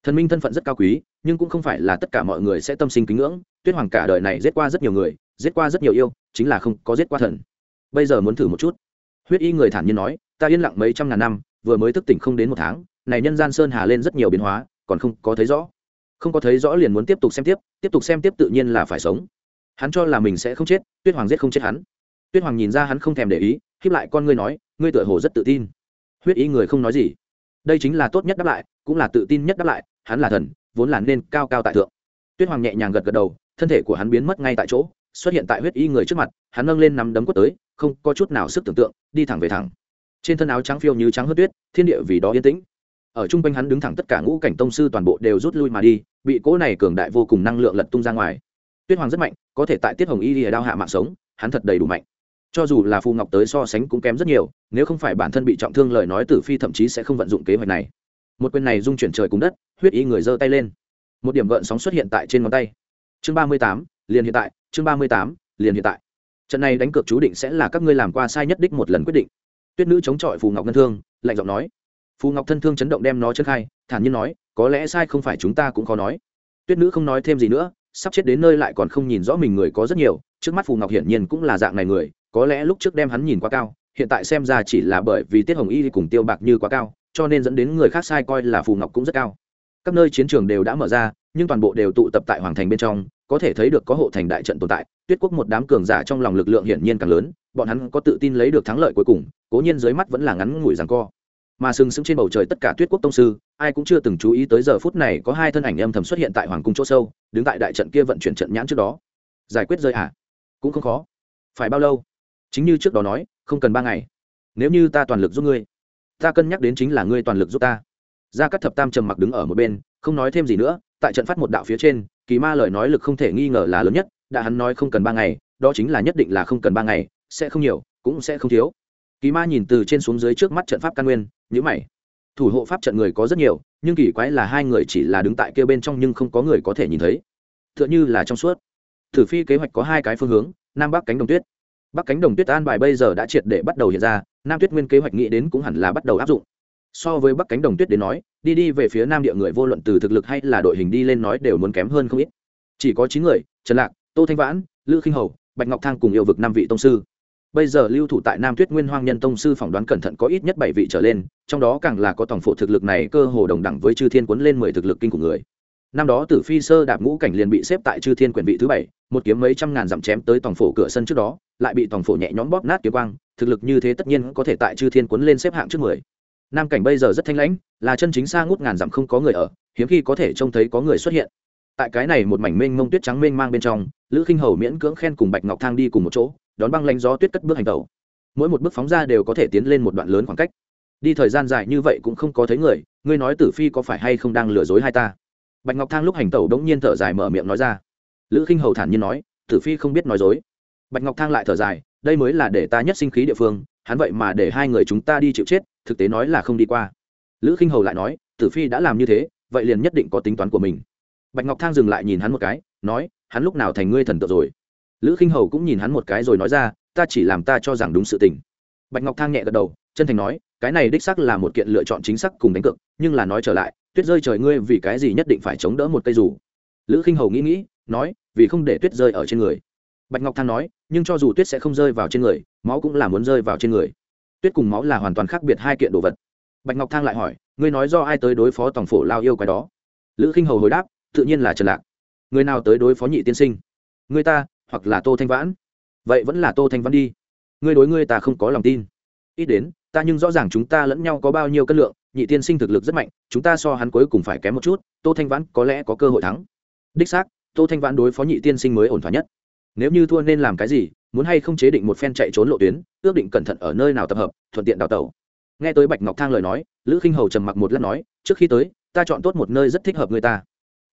Thần minh thân phận rất cao quý, nhưng cũng không phải là tất cả mọi người sẽ tâm sinh kính ngưỡng. Tuyết hoàng cả đời này giết qua rất nhiều người, giết qua rất nhiều yêu, chính là không có giết qua thần. Bây giờ muốn thử một chút. Huyết y người thản nhiên nói, ta yên lặng mấy trăm ngàn năm, vừa mới thức tỉnh không đến một tháng, này nhân gian sơn hà lên rất nhiều biến hóa, còn không có thấy rõ. Không có thấy rõ liền muốn tiếp tục xem tiếp tiếp tục xem tiếp tự nhiên là phải sống. Hắn cho là mình sẽ không chết, tuyết hoàng giết không chết hắn. Tuyết hoàng nhìn ra hắn không thèm để ý khiếp lại con ngươi nói, ngươi tựa hồ rất tự tin. Huyết y người không nói gì đây chính là tốt nhất đáp lại, cũng là tự tin nhất đáp lại, hắn là thần, vốn là nên cao cao tại thượng. Tuyết hoàng nhẹ nhàng gật gật đầu, thân thể của hắn biến mất ngay tại chỗ, xuất hiện tại huyết y người trước mặt, hắn nâng lên nắm đấm quất tới, không có chút nào sức tưởng tượng, đi thẳng về thẳng. Trên thân áo trắng phiêu như trắng hớt tuyết, thiên địa vì đó yên tĩnh. Ở chung quanh hắn đứng thẳng tất cả ngũ cảnh tông sư toàn bộ đều rút lui mà đi, bị cỗ này cường đại vô cùng năng lượng lật tung ra ngoài. Tuyết hoàng rất mạnh, có thể tại tiết hồng y lìa đao hạ mạng sống, hắn thật đầy đủ mạnh cho dù là phù ngọc tới so sánh cũng kém rất nhiều, nếu không phải bản thân bị trọng thương lời nói tử phi thậm chí sẽ không vận dụng kế hoạch này. Một quyền này dung chuyển trời cùng đất, huyết y người giơ tay lên. Một điểm gợn sóng xuất hiện tại trên ngón tay. Chương ba mươi tám, liền hiện tại, chương ba mươi tám, liền hiện tại. Trận này đánh cược chú định sẽ là các ngươi làm qua sai nhất đích một lần quyết định. Tuyết nữ chống chọi phù ngọc ngân thương, lạnh giọng nói. Phù ngọc thân thương chấn động đem nó chân khai, thản nhiên nói, có lẽ sai không phải chúng ta cũng khó nói. Tuyết nữ không nói thêm gì nữa, sắp chết đến nơi lại còn không nhìn rõ mình người có rất nhiều, trước mắt phù ngọc hiển nhiên cũng là dạng này người có lẽ lúc trước đem hắn nhìn quá cao, hiện tại xem ra chỉ là bởi vì tiết hồng y cùng tiêu bạc như quá cao, cho nên dẫn đến người khác sai coi là phù ngọc cũng rất cao. Các nơi chiến trường đều đã mở ra, nhưng toàn bộ đều tụ tập tại hoàng thành bên trong, có thể thấy được có hộ thành đại trận tồn tại, tuyết quốc một đám cường giả trong lòng lực lượng hiển nhiên càng lớn, bọn hắn có tự tin lấy được thắng lợi cuối cùng, cố nhiên dưới mắt vẫn là ngắn ngủi rằng co. Mà sừng sững trên bầu trời tất cả tuyết quốc tông sư, ai cũng chưa từng chú ý tới giờ phút này có hai thân ảnh âm thầm xuất hiện tại hoàng cung chỗ sâu, đứng tại đại trận kia vận chuyển trận nhãn trước đó. Giải quyết rơi à? Cũng không khó. Phải bao lâu? Chính như trước đó nói, không cần ba ngày. Nếu như ta toàn lực giúp ngươi, ta cân nhắc đến chính là ngươi toàn lực giúp ta. Gia cắt thập tam trầm mặc đứng ở một bên, không nói thêm gì nữa, tại trận phát một đạo phía trên, kỳ ma lời nói lực không thể nghi ngờ là lớn nhất, đã hắn nói không cần ba ngày, đó chính là nhất định là không cần ba ngày, sẽ không nhiều, cũng sẽ không thiếu. Kỳ ma nhìn từ trên xuống dưới trước mắt trận pháp căn nguyên nhữ mày. Thủ hộ pháp trận người có rất nhiều, nhưng kỳ quái là hai người chỉ là đứng tại kia bên trong nhưng không có người có thể nhìn thấy. T h ư ợ n h ư là trong suốt. Thử phi kế hoạch có hai cái phương hướng, nam bắc cánh đồng tuyết bắc cánh đồng tuyết an bài bây giờ đã triệt để bắt đầu hiện ra, nam tuyết nguyên kế hoạch nghĩ đến cũng hẳn là bắt đầu áp dụng. So với bắc cánh đồng tuyết đến nói, đi đi về phía nam địa người vô luận từ thực lực hay là đội hình đi lên nói đều muốn kém hơn không ít. Chỉ có chín người, trần lạc, tô thanh vãn, lữ khinh hầu, bạch ngọc thang cùng yêu vực năm vị tông sư. Bây giờ lưu thủ tại nam tuyết nguyên hoang nhân tông sư phỏng đoán cẩn thận có ít nhất bảy vị trở lên, trong đó càng là có tổng phụ thực lực này cơ hồ đồng đẳng với chư thiên quấn lên mười thực lực kinh của người năm đó tử phi sơ đạp ngũ cảnh liền bị xếp tại chư thiên quyển vị thứ bảy, một kiếm mấy trăm ngàn dặm chém tới tổng phổ cửa sân trước đó, lại bị tổng phổ nhẹ nhõm bóp nát kiếm quang, thực lực như thế tất nhiên có thể tại chư thiên quấn lên xếp hạng trước mười. Nam cảnh bây giờ rất thanh lãnh, là chân chính xa ngút ngàn dặm không có người ở, hiếm khi có thể trông thấy có người xuất hiện. Tại cái này một mảnh mênh mông tuyết trắng mênh mang bên trong, lữ khinh hầu miễn cưỡng khen cùng bạch ngọc thang đi cùng một chỗ, đón băng lánh gió tuyết cất bước hành tàu mỗi một bước phóng ra đều có thể tiến lên một đoạn lớn khoảng cách. Đi thời gian dài như vậy cũng không có thấy người, ngươi nói tử phi có phải hay không đang lừa dối hai ta? Bạch ngọc thang lúc hành tẩu đống nhiên thở dài mở miệng nói ra. Lữ khinh hầu thản nhiên nói, tử phi không biết nói dối. Bạch ngọc thang lại thở dài, đây mới là để ta nhất sinh khí địa phương, hắn vậy mà để hai người chúng ta đi chịu chết, thực tế nói là không đi qua. Lữ khinh hầu lại nói, tử phi đã làm như thế, vậy liền nhất định có tính toán của mình. Bạch ngọc thang dừng lại nhìn hắn một cái, nói, hắn lúc nào thành ngươi thần tượng rồi? Lữ khinh hầu cũng nhìn hắn một cái rồi nói ra, ta chỉ làm ta cho rằng đúng sự tình. Bạch ngọc thang nhẹ gật đầu, chân thành nói, cái này đích xác là một kiện lựa chọn chính xác cùng đánh cược, nhưng là nói trở lại tuyết rơi trời ngươi vì cái gì nhất định phải chống đỡ một cây dù? Lữ khinh hầu nghĩ nghĩ, nói, vì không để tuyết rơi ở trên người. Bạch ngọc thang nói, nhưng cho dù tuyết sẽ không rơi vào trên người, máu cũng là muốn rơi vào trên người. Tuyết cùng máu là hoàn toàn khác biệt hai kiện đồ vật. Bạch ngọc thang lại hỏi, ngươi nói do ai tới đối phó tổng phổ lao yêu cái đó? Lữ khinh hầu hồi đáp, tự nhiên là trần lạc. Người nào tới đối phó nhị tiên sinh? Người ta, hoặc là tô thanh vãn. Vậy vẫn là tô thanh vãn đi. Ngươi đối ngươi ta không có lòng tin. Ít đến, ta nhưng rõ ràng chúng ta lẫn nhau có bao nhiêu cân lượng nhị tiên sinh thực lực rất mạnh, chúng ta so hắn cuối cùng phải kém một chút, tô thanh vãn có lẽ có cơ hội thắng. Đích xác, tô thanh vãn đối phó nhị tiên sinh mới ổn thỏa nhất. Nếu như thua nên làm cái gì, muốn hay không chế định một phen chạy trốn lộ tuyến, ước định cẩn thận ở nơi nào tập hợp, thuận tiện đào tẩu. Nghe tới bạch ngọc thang lời nói, lữ khinh hầu trầm mặc một lát nói, trước khi tới, ta chọn tốt một nơi rất thích hợp người ta.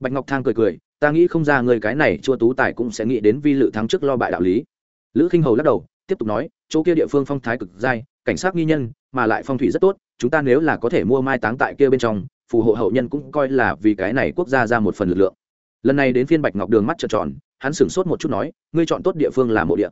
Bạch ngọc thang cười cười, ta nghĩ không ra người cái này chua tú tài cũng sẽ nghĩ đến vi lự thắng trước lo bại đạo lý. Lữ khinh hầu lắc đầu, tiếp tục nói, chỗ kia địa phương phong thái cực dai, cảnh sát nghi nhân, mà lại phong thủy rất tốt chúng ta nếu là có thể mua mai táng tại kia bên trong, phù hộ hậu nhân cũng coi là vì cái này quốc gia ra một phần lực lượng. Lần này đến phiên bạch ngọc đường mắt trợn tròn, hắn sửng sốt một chút nói, ngươi chọn tốt địa phương là mộ địa.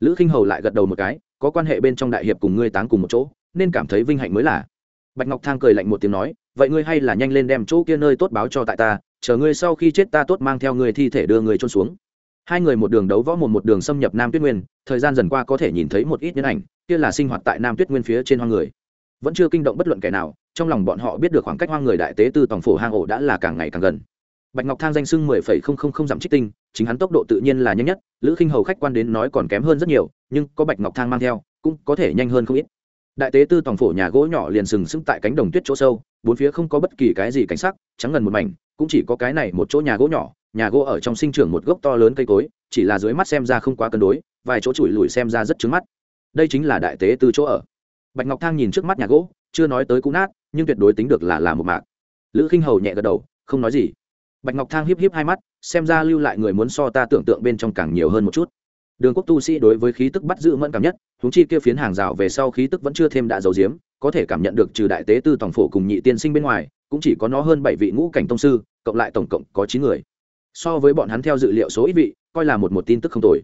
Lữ khinh hầu lại gật đầu một cái, có quan hệ bên trong đại hiệp cùng ngươi táng cùng một chỗ, nên cảm thấy vinh hạnh mới là. Bạch ngọc thang cười lạnh một tiếng nói, vậy ngươi hay là nhanh lên đem chỗ kia nơi tốt báo cho tại ta, chờ ngươi sau khi chết ta tốt mang theo ngươi thi thể đưa người trôn xuống. Hai người một đường đấu võ một một đường xâm nhập nam tuyết nguyên, thời gian dần qua có thể nhìn thấy một ít nhân ảnh, kia là sinh hoạt tại nam tuyết nguyên phía trên hoang người vẫn chưa kinh động bất luận kẻ nào, trong lòng bọn họ biết được khoảng cách hoang người đại tế từ tổng phổ hang ổ đã là càng ngày càng gần. Bạch ngọc thang danh sưng mười phẩy không không không dặm trích tinh, chính hắn tốc độ tự nhiên là nhanh nhất, lữ khinh hầu khách quan đến nói còn kém hơn rất nhiều, nhưng có bạch ngọc thang mang theo, cũng có thể nhanh hơn không ít. Đại tế tư tổng phổ nhà gỗ nhỏ liền sừng sững tại cánh đồng tuyết chỗ sâu, bốn phía không có bất kỳ cái gì cảnh sắc, trắng ngần một mảnh, cũng chỉ có cái này một chỗ nhà gỗ nhỏ, nhà gỗ ở trong sinh trưởng một gốc to lớn cây cối, chỉ là dưới mắt xem ra không quá cân đối, vài chỗ chùi lùi xem ra rất trứng mắt. Đây chính là đại tế tư chỗ ở bạch ngọc thang nhìn trước mắt nhà gỗ, chưa nói tới cũ nát, nhưng tuyệt đối tính được là là một mạc. Lữ khinh hầu nhẹ gật đầu, không nói gì. Bạch ngọc thang hiếp hiếp hai mắt, xem ra lưu lại người muốn so ta tưởng tượng bên trong càng nhiều hơn một chút. Đường quốc tu sĩ đối với khí tức bắt giữ mẫn cảm nhất húng chi kia phiến hàng rào về sau khí tức vẫn chưa thêm đã dầu diếm có thể cảm nhận được trừ đại tế tư tổng phổ cùng nhị tiên sinh bên ngoài, cũng chỉ có nó hơn bảy vị ngũ cảnh tông sư, cộng lại tổng cộng có chín người. So với bọn hắn theo dự liệu số ít vị, coi là một một tin tức không tồi.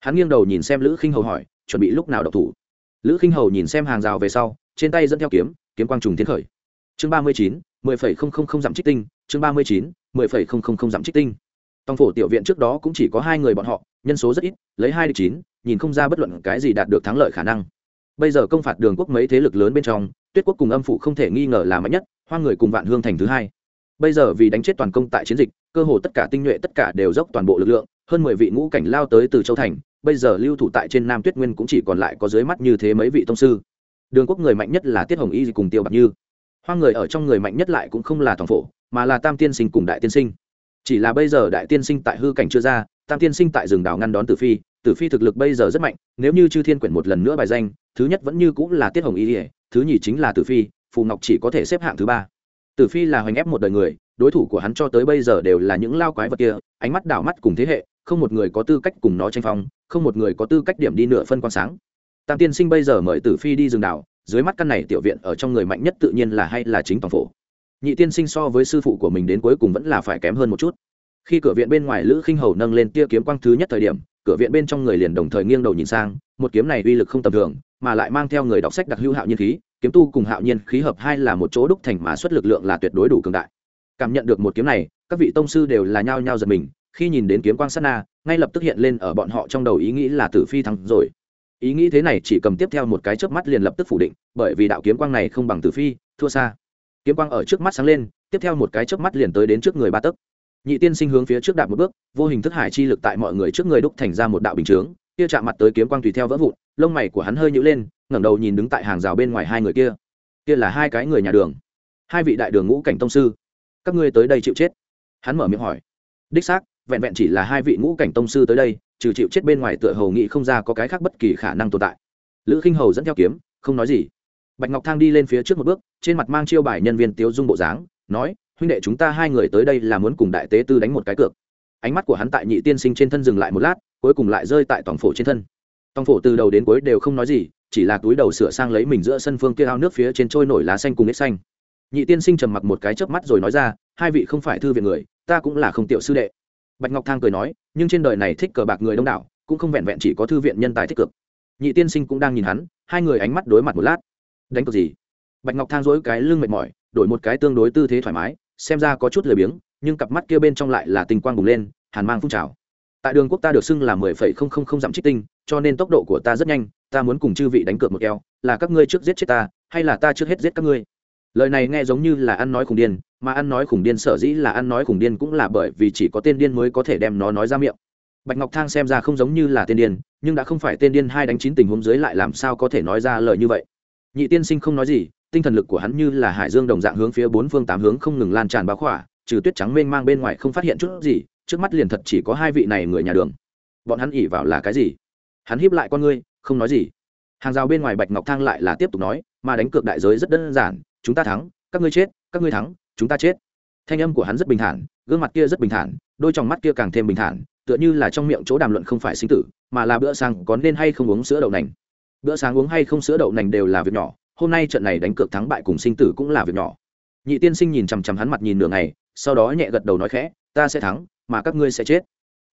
Hắn nghiêng đầu nhìn xem lữ khinh hầu hỏi, chuẩn bị lúc nào độc thủ? Lữ khinh hầu nhìn xem hàng rào về sau, trên tay dẫn theo kiếm kiếm quang trùng tiến khởi. Chương ba mươi chín, mười phẩy không không không dặm trích tinh, chương ba mươi chín, mười phẩy không không không dặm trích tinh. Tòng phổ tiểu viện trước đó cũng chỉ có hai người bọn họ, nhân số rất ít, lấy hai đ chín, nhìn không ra bất luận cái gì đạt được thắng lợi khả năng. Bây giờ công phạt đường quốc mấy thế lực lớn bên trong, tuyết quốc cùng âm phụ không thể nghi ngờ là mạnh nhất hoa người cùng vạn hương thành thứ hai. Bây giờ vì đánh chết toàn công tại chiến dịch, cơ hồ tất cả tinh nhuệ tất cả đều dốc toàn bộ lực lượng, hơn mười vị ngũ cảnh lao tới từ châu thành bây giờ lưu thủ tại trên nam tuyết nguyên cũng chỉ còn lại có dưới mắt như thế mấy vị tông sư. Đường quốc người mạnh nhất là tiết hồng y cùng tiêu bạc như. Hoa người ở trong người mạnh nhất lại cũng không là toàn phổ, mà là tam tiên sinh cùng đại tiên sinh. Chỉ là bây giờ đại tiên sinh tại hư cảnh chưa ra, tam tiên sinh tại rừng đảo ngăn đón tử phi tử phi thực lực bây giờ rất mạnh, nếu như chư thiên quyển một lần nữa bài danh, thứ nhất vẫn như cũng là tiết hồng y ỉa thứ nhì chính là tử phi, phù ngọc chỉ có thể xếp hạng thứ ba. Tử phi là hoành ép một đời người, đối thủ của hắn cho tới bây giờ đều là những lao quái vật kia, ánh mắt đảo mắt cùng thế hệ không một người có tư cách cùng nó tranh phong, không một người có tư cách điểm đi nửa phân quan sáng. Tam tiên sinh bây giờ mời tử phi đi rừng đảo, dưới mắt căn này tiểu viện ở trong người mạnh nhất tự nhiên là hay là chính toàn phổ. Nhị tiên sinh so với sư phụ của mình đến cuối cùng vẫn là phải kém hơn một chút. Khi cửa viện bên ngoài lữ khinh hầu nâng lên tia kiếm quang thứ nhất thời điểm, cửa viện bên trong người liền đồng thời nghiêng đầu nhìn sang, một kiếm này uy lực không tầm thường, mà lại mang theo người đọc sách đặc hữu hạo nhiên khí, kiếm tu cùng hạo nhiên khí hợp hai là một chỗ đúc thành mà xuất lực lượng là tuyệt đối đủ cường đại. Cảm nhận được một kiếm này, các vị tông sư đều là nhao nhao giật mình khi nhìn đến kiếm quang sát na, ngay lập tức hiện lên ở bọn họ trong đầu ý nghĩ là tử phi thắng rồi. Ý nghĩ thế này chỉ cầm tiếp theo một cái chớp mắt liền lập tức phủ định, bởi vì đạo kiếm quang này không bằng tử phi, thua xa. Kiếm quang ở trước mắt sáng lên, tiếp theo một cái chớp mắt liền tới đến trước người ba tấc. Nhị tiên sinh hướng phía trước đạp một bước, vô hình thức hải chi lực tại mọi người trước người đúc thành ra một đạo bình chướng, kia chạm mặt tới kiếm quang tùy theo vỡ vụn, lông mày của hắn hơi nhữ lên, ngẩng đầu nhìn đứng tại hàng rào bên ngoài hai người kia. Kia là hai cái người nhà đường. Hai vị đại đường ngũ cảnh tông sư. Các ngươi tới đây chịu chết. Hắn mở miệng hỏi. Đích xác vẹn vẹn chỉ là hai vị ngũ cảnh tông sư tới đây, trừ chịu chết bên ngoài tựa hầu nghĩ không ra có cái khác bất kỳ khả năng tồn tại. Lữ khinh hầu dẫn theo kiếm, không nói gì. Bạch ngọc thang đi lên phía trước một bước, trên mặt mang chiêu bài nhân viên tiếu dung bộ dáng, nói, huynh đệ chúng ta hai người tới đây là muốn cùng đại tế tư đánh một cái cược. Ánh mắt của hắn tại nhị tiên sinh trên thân dừng lại một lát, cuối cùng lại rơi tại tòng phổ trên thân. Tòng phổ từ đầu đến cuối đều không nói gì, chỉ là túi đầu sửa sang lấy mình giữa sân phương kia ao nước phía trên trôi nổi lá xanh cùng nếp xanh. Nhị tiên sinh trầm mặc một cái chớp mắt rồi nói ra, hai vị không phải thư viện người, ta cũng là không tiểu sư đệ bạch ngọc thang cười nói, nhưng trên đời này thích cờ bạc người đông đảo, cũng không vẹn vẹn chỉ có thư viện nhân tài thích cực nhị tiên sinh cũng đang nhìn hắn, hai người ánh mắt đối mặt một lát. Đánh cược gì? Bạch ngọc thang duỗi cái lưng mệt mỏi, đổi một cái tương đối tư thế thoải mái, xem ra có chút lười biếng, nhưng cặp mắt kia bên trong lại là tình quang bùng lên, hàn mang phun trào. Tại đường quốc ta được xưng là mười phẩy không không không dặm trích tinh, cho nên tốc độ của ta rất nhanh, ta muốn cùng chư vị đánh cược một keo là các ngươi trước giết chết ta, hay là ta trước hết giết các ngươi? Lời này nghe giống như là ăn nói khủng điên, mà ăn nói khủng điên sở dĩ là ăn nói khủng điên cũng là bởi vì chỉ có tên điên mới có thể đem nó nói ra miệng. Bạch ngọc thang xem ra không giống như là tên điên, nhưng đã không phải tên điên hai đánh chín tình huống dưới lại làm sao có thể nói ra lời như vậy. Nhị tiên sinh không nói gì, tinh thần lực của hắn như là hải dương đồng dạng hướng phía bốn phương tám hướng không ngừng lan tràn báo khỏa, trừ tuyết trắng mênh mang bên ngoài không phát hiện chút gì, trước mắt liền thật chỉ có hai vị này người nhà đường. Bọn hắn ỉ vào là cái gì? Hắn hiếp lại con ngươi, không nói gì. Hàng rào bên ngoài bạch ngọc thang lại là tiếp tục nói, mà đánh cược đại giới rất đơn giản chúng ta thắng, các ngươi chết, các ngươi thắng, chúng ta chết. Thanh âm của hắn rất bình thản, gương mặt kia rất bình thản, đôi trong mắt kia càng thêm bình thản, tựa như là trong miệng chỗ đàm luận không phải sinh tử, mà là bữa sáng có nên hay không uống sữa đậu nành. Bữa sáng uống hay không sữa đậu nành đều là việc nhỏ, hôm nay trận này đánh cược thắng bại cùng sinh tử cũng là việc nhỏ. Nhị tiên sinh nhìn chằm chằm hắn mặt nhìn nửa ngày, sau đó nhẹ gật đầu nói khẽ, ta sẽ thắng, mà các ngươi sẽ chết.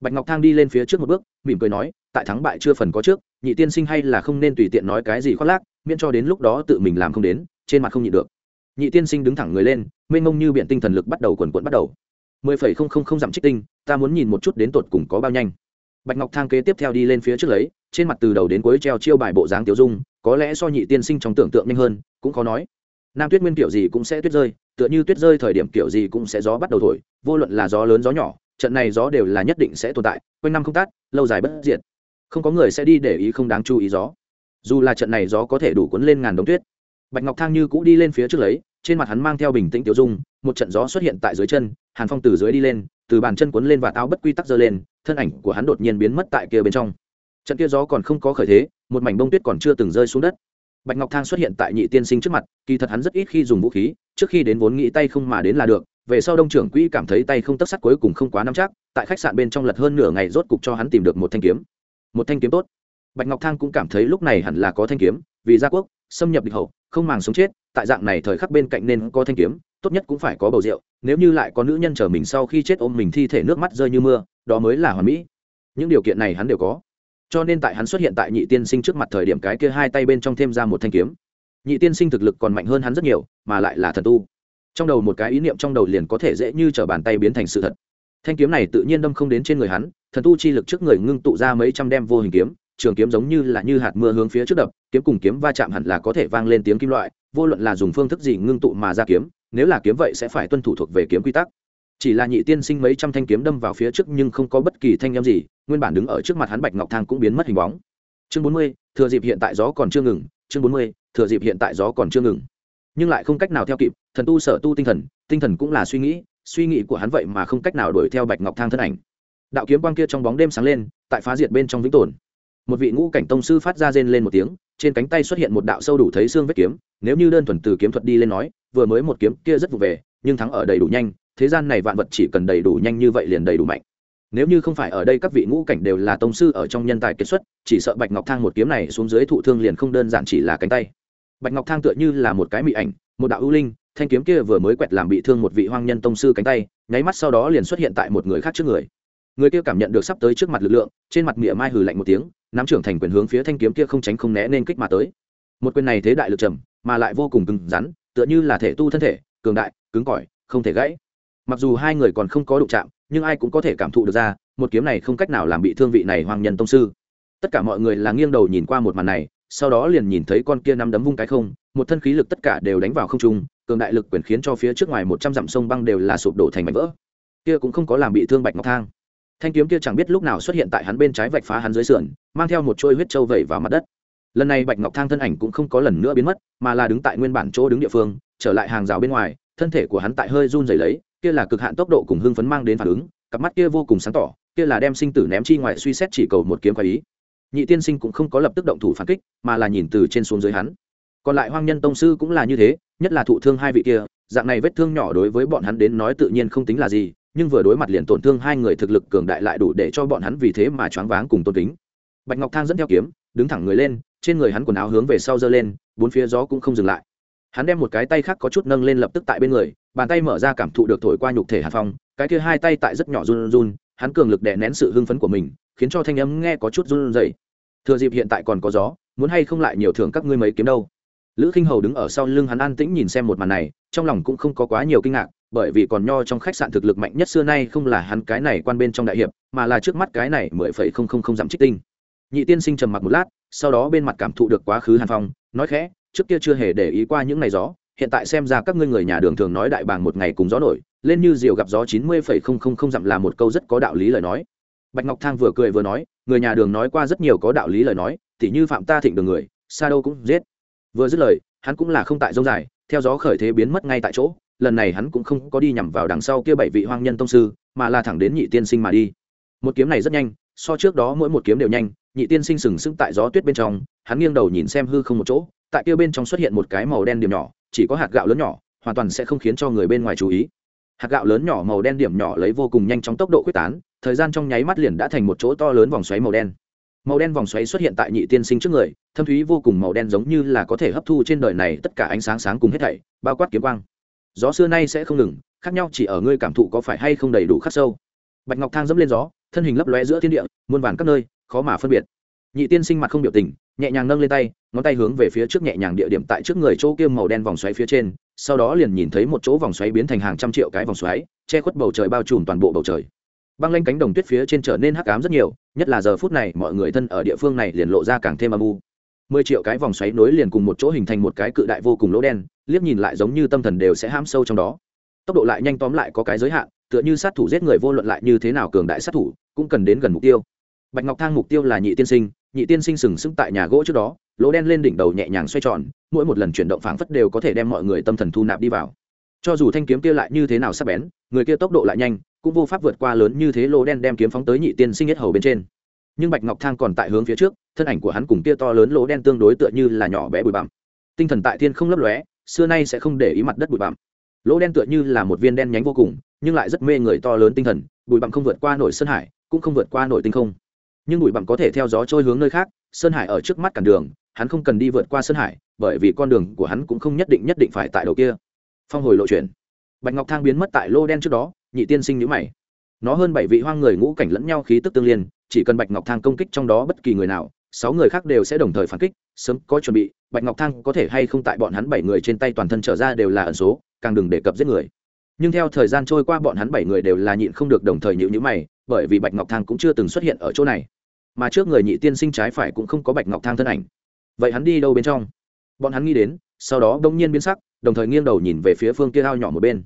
Bạch ngọc thang đi lên phía trước một bước, mỉm cười nói, tại thắng bại chưa phần có trước, nhị tiên sinh hay là không nên tùy tiện nói cái gì khoác lác, miễn cho đến lúc đó tự mình làm không đến, trên mặt không nhịn được nhị tiên sinh đứng thẳng người lên, mênh mông như biện tinh thần lực bắt đầu quần quận bắt đầu. Mười phẩy không không không dặm trích tinh, ta muốn nhìn một chút đến tột cùng có bao nhanh. Bạch ngọc thang kế tiếp theo đi lên phía trước lấy, trên mặt từ đầu đến cuối treo chiêu bài bộ dáng tiểu dung, có lẽ so nhị tiên sinh trong tưởng tượng nhanh hơn, cũng khó nói. Nam tuyết nguyên kiểu gì cũng sẽ tuyết rơi, tựa như tuyết rơi thời điểm kiểu gì cũng sẽ gió bắt đầu thổi, vô luận là gió lớn gió nhỏ, trận này gió đều là nhất định sẽ tồn tại, quanh năm không tát, lâu dài bất diệt. Không có người sẽ đi để ý không đáng chú ý gió. Dù là trận này gió có thể đủ cuốn lên ngàn đống tuyết. Bạch ngọc thang như cũ đi lên phía trước lấy trên mặt hắn mang theo bình tĩnh tiểu dung, một trận gió xuất hiện tại dưới chân, hàn phong từ dưới đi lên, từ bàn chân quấn lên và tao bất quy tắc giơ lên, thân ảnh của hắn đột nhiên biến mất tại kia bên trong. Trận kia gió còn không có khởi thế, một mảnh bông tuyết còn chưa từng rơi xuống đất. Bạch ngọc thang xuất hiện tại nhị tiên sinh trước mặt, kỳ thật hắn rất ít khi dùng vũ khí, trước khi đến vốn nghĩ tay không mà đến là được, về sau đông trưởng quỹ cảm thấy tay không tất sắt cuối cùng không quá nắm chắc, tại khách sạn bên trong lật hơn nửa ngày rốt cục cho hắn tìm được một thanh kiếm. Một thanh kiếm tốt. Bạch ngọc thang cũng cảm thấy lúc này hẳn là có thanh kiếm, vì gia quốc, xâm nhập địch hậu không màng sống chết, tại dạng này thời khắc bên cạnh nên có thanh kiếm, tốt nhất cũng phải có bầu rượu, nếu như lại có nữ nhân chờ mình sau khi chết ôm mình thi thể nước mắt rơi như mưa, đó mới là hoàn mỹ. Những điều kiện này hắn đều có. Cho nên tại hắn xuất hiện tại nhị tiên sinh trước mặt thời điểm cái kia hai tay bên trong thêm ra một thanh kiếm. Nhị tiên sinh thực lực còn mạnh hơn hắn rất nhiều, mà lại là thần tu. Trong đầu một cái ý niệm trong đầu liền có thể dễ như t bàn tay biến thành sự thật. Thanh kiếm này tự nhiên đâm không đến trên người hắn, thần tu chi lực trước người ngưng tụ ra mấy trăm đem vô hình kiếm, trường kiếm giống như là như hạt mưa hướng phía trước đập kiếm cùng kiếm va chạm hẳn là có thể vang lên tiếng kim loại, vô luận là dùng phương thức gì ngưng tụ mà ra kiếm, nếu là kiếm vậy sẽ phải tuân thủ thuộc về kiếm quy tắc. Chỉ là nhị tiên sinh mấy trăm thanh kiếm đâm vào phía trước nhưng không có bất kỳ thanh â m gì, nguyên bản đứng ở trước mặt hắn bạch ngọc thang cũng biến mất hình bóng. Chương bốn mươi, thừa dịp hiện tại gió còn chưa ngừng, chương bốn mươi, thừa dịp hiện tại gió còn chưa ngừng. Nhưng lại không cách nào theo kịp, thần tu sở tu tinh thần tinh thần cũng là suy nghĩ suy nghĩ của hắn vậy mà không cách nào đuổi theo bạch ngọc thang thân ảnh. Đạo kiếm quang kia trong bóng đêm sáng lên, tại phá diệt bên trong vĩnh tồn. Một vị ngũ cảnh tông sư phát ra rên lên một tiếng trên cánh tay xuất hiện một đạo sâu đủ thấy xương vết kiếm, nếu như đơn thuần từ kiếm thuật đi lên nói, vừa mới một kiếm kia rất vụ về, nhưng thắng ở đầy đủ nhanh, thế gian này vạn vật chỉ cần đầy đủ nhanh như vậy liền đầy đủ mạnh. Nếu như không phải ở đây các vị ngũ cảnh đều là tông sư ở trong nhân tài kết xuất, chỉ sợ bạch ngọc thang một kiếm này xuống dưới thụ thương liền không đơn giản chỉ là cánh tay. Bạch ngọc thang tựa như là một cái mị ảnh, một đạo ưu linh, thanh kiếm kia vừa mới quẹt làm bị thương một vị hoang nhân tông sư cánh tay, nháy mắt sau đó liền xuất hiện tại một người khác trước người. Người kia cảm nhận được sắp tới trước mặt lực lượng, trên mặt mỉa mai hừ lạnh một tiếng nắm trưởng thành quyền hướng phía thanh kiếm kia không tránh không né nên kích mà tới. Một quyền này thế đại lực trầm, mà lại vô cùng cứng rắn, tựa như là thể tu thân thể, cường đại, cứng cỏi, không thể gãy. Mặc dù hai người còn không có đụng chạm, nhưng ai cũng có thể cảm thụ được ra, một kiếm này không cách nào làm bị thương vị này hoàng nhân tông sư. Tất cả mọi người là nghiêng đầu nhìn qua một màn này, sau đó liền nhìn thấy con kia nắm đấm vung cái không, một thân khí lực tất cả đều đánh vào không trung, cường đại lực quyền khiến cho phía trước ngoài một trăm dặm sông băng đều là sụp đổ thành mảnh vỡ. Kia cũng không có làm bị thương bạch ngọc thang. Thanh kiếm kia chẳng biết lúc nào xuất hiện tại hắn bên trái vạch phá hắn dưới sườn mang theo một trôi huyết trâu vẩy vào mặt đất. Lần này bạch ngọc thang thân ảnh cũng không có lần nữa biến mất, mà là đứng tại nguyên bản chỗ đứng địa phương, trở lại hàng rào bên ngoài, thân thể của hắn tại hơi run rẩy lấy, kia là cực hạn tốc độ cùng hưng phấn mang đến phản ứng, cặp mắt kia vô cùng sáng tỏ, kia là đem sinh tử ném chi ngoài suy xét chỉ cầu một kiếm khoái ý. Nhị tiên sinh cũng không có lập tức động thủ phản kích, mà là nhìn từ trên xuống dưới hắn. Còn lại hoang nhân tông sư cũng là như thế, nhất là thụ thương hai vị kia, dạng này vết thương nhỏ đối với bọn hắn đến nói tự nhiên không tính là gì, nhưng vừa đối mặt liền tổn thương hai người thực lực cường đại lại đủ để cho bọn hắn vì thế mà choáng váng cùng tôn kính bạch ngọc thang dẫn theo kiếm, đứng thẳng người lên, trên người hắn quần áo hướng về sau giơ lên, bốn phía gió cũng không dừng lại. Hắn đem một cái tay khác có chút nâng lên lập tức tại bên người, bàn tay mở ra cảm thụ được thổi qua nhục thể hàn phong, cái kia hai tay tại rất nhỏ run run, hắn cường lực đè nén sự hưng phấn của mình, khiến cho thanh âm nghe có chút run rẩy. Thừa dịp hiện tại còn có gió, muốn hay không lại nhiều thưởng các ngươi mấy kiếm đâu. Lữ khinh hầu đứng ở sau lưng hắn an tĩnh nhìn xem một màn này, trong lòng cũng không có quá nhiều kinh ngạc, bởi vì còn nho trong khách sạn thực lực mạnh nhất xưa nay không là hắn cái này quan bên trong đại hiệp, mà là trước mắt cái này mười phẩy không không không dặm trích tinh nhị tiên sinh trầm mặc một lát, sau đó bên mặt cảm thụ được quá khứ hàn phong, nói khẽ, trước kia chưa hề để ý qua những ngày gió, hiện tại xem ra các ngươi người nhà đường thường nói đại bàng một ngày cùng gió nổi, lên như diều gặp gió chín mươi phẩy không không không dặm là một câu rất có đạo lý lời nói. Bạch ngọc thang vừa cười vừa nói, người nhà đường nói qua rất nhiều có đạo lý lời nói, tỉ như phạm ta thịnh đường người xa đâu cũng giết. Vừa dứt lời, hắn cũng là không tại dông dài, theo gió khởi thế biến mất ngay tại chỗ, lần này hắn cũng không có đi nhằm vào đằng sau kia bảy vị hoang nhân tông sư, mà là thẳng đến nhị tiên sinh mà đi. Một kiếm này rất nhanh, so trước đó mỗi một kiếm đều nhanh nhị tiên sinh sừng sững tại gió tuyết bên trong, hắn nghiêng đầu nhìn xem hư không một chỗ, tại kia bên trong xuất hiện một cái màu đen điểm nhỏ, chỉ có hạt gạo lớn nhỏ, hoàn toàn sẽ không khiến cho người bên ngoài chú ý. Hạt gạo lớn nhỏ màu đen điểm nhỏ lấy vô cùng nhanh chóng tốc độ quyết tán, thời gian trong nháy mắt liền đã thành một chỗ to lớn vòng xoáy màu đen. Màu đen vòng xoáy xuất hiện tại nhị tiên sinh trước người, thâm thúy vô cùng màu đen giống như là có thể hấp thu trên đời này tất cả ánh sáng sáng cùng hết thảy, bao quát kiếm quang. Gió xưa nay sẽ không ngừng, khác nhau chỉ ở ngươi cảm thụ có phải hay không đầy đủ khắc sâu. Bạch ngọc thang dẫm lên gió, thân hình lấp lóe giữa thiên địa, muôn vàn các nơi khó mà phân biệt. Nhị tiên sinh mặt không biểu tình, nhẹ nhàng nâng lên tay, ngón tay hướng về phía trước nhẹ nhàng địa điểm tại trước người chỗ kia màu đen vòng xoáy phía trên, sau đó liền nhìn thấy một chỗ vòng xoáy biến thành hàng trăm triệu cái vòng xoáy, che khuất bầu trời bao trùm toàn bộ bầu trời. Băng lanh cánh đồng tuyết phía trên trở nên hắc ám rất nhiều, nhất là giờ phút này mọi người thân ở địa phương này liền lộ ra càng thêm âm u. Mười triệu cái vòng xoáy nối liền cùng một chỗ hình thành một cái cự đại vô cùng lỗ đen, liếc nhìn lại giống như tâm thần đều sẽ hãm sâu trong đó. Tốc độ lại nhanh tóm lại có cái giới hạn, tựa như sát thủ giết người vô luận lại như thế nào cường đại sát thủ, cũng cần đến gần mục tiêu bạch ngọc thang mục tiêu là nhị tiên sinh, nhị tiên sinh sừng sững tại nhà gỗ trước đó, lỗ đen lên đỉnh đầu nhẹ nhàng xoay tròn, mỗi một lần chuyển động phảng phất đều có thể đem mọi người tâm thần thu nạp đi vào. Cho dù thanh kiếm kia lại như thế nào sắp bén, người kia tốc độ lại nhanh, cũng vô pháp vượt qua lớn như thế lỗ đen đem kiếm phóng tới nhị tiên sinh hết hầu bên trên. Nhưng bạch ngọc thang còn tại hướng phía trước, thân ảnh của hắn cùng kia to lớn lỗ đen tương đối tựa như là nhỏ bé bụi bặm. Tinh thần tại thiên không lấp lóe, xưa nay sẽ không để ý mặt đất bụi bặm. Lỗ đen tựa như là một viên đen nhánh vô cùng, nhưng lại rất mê người to lớn tinh thần, bụi bặm không vượt qua nổi sơn hải, cũng không vượt qua nổi tinh không nhưng bụi bặm có thể theo gió trôi hướng nơi khác, sơn hải ở trước mắt cản đường, hắn không cần đi vượt qua sơn hải, bởi vì con đường của hắn cũng không nhất định nhất định phải tại đầu kia. Phong hồi lộ chuyển bạch ngọc thang biến mất tại lô đen trước đó, nhị tiên sinh nhữ mày. Nó hơn bảy vị hoang người ngũ cảnh lẫn nhau khí tức tương liên, chỉ cần bạch ngọc thang công kích trong đó bất kỳ người nào, sáu người khác đều sẽ đồng thời phản kích, sớm có chuẩn bị, bạch ngọc thang có thể hay không tại bọn hắn bảy người trên tay toàn thân trở ra đều là ẩn số, càng đừng đề cập giết người. Nhưng theo thời gian trôi qua bọn hắn bảy người đều là nhịn không được đồng thời nhịu nhữ mày, bởi vì bạch ngọc thang cũng chưa từng xuất hiện ở chỗ này mà trước người nhị tiên sinh trái phải cũng không có bạch ngọc thang thân ảnh. Vậy hắn đi đâu bên trong? Bọn hắn nghĩ đến, sau đó bỗng nhiên biến sắc, đồng thời nghiêng đầu nhìn về phía phương kia ao nhỏ một bên.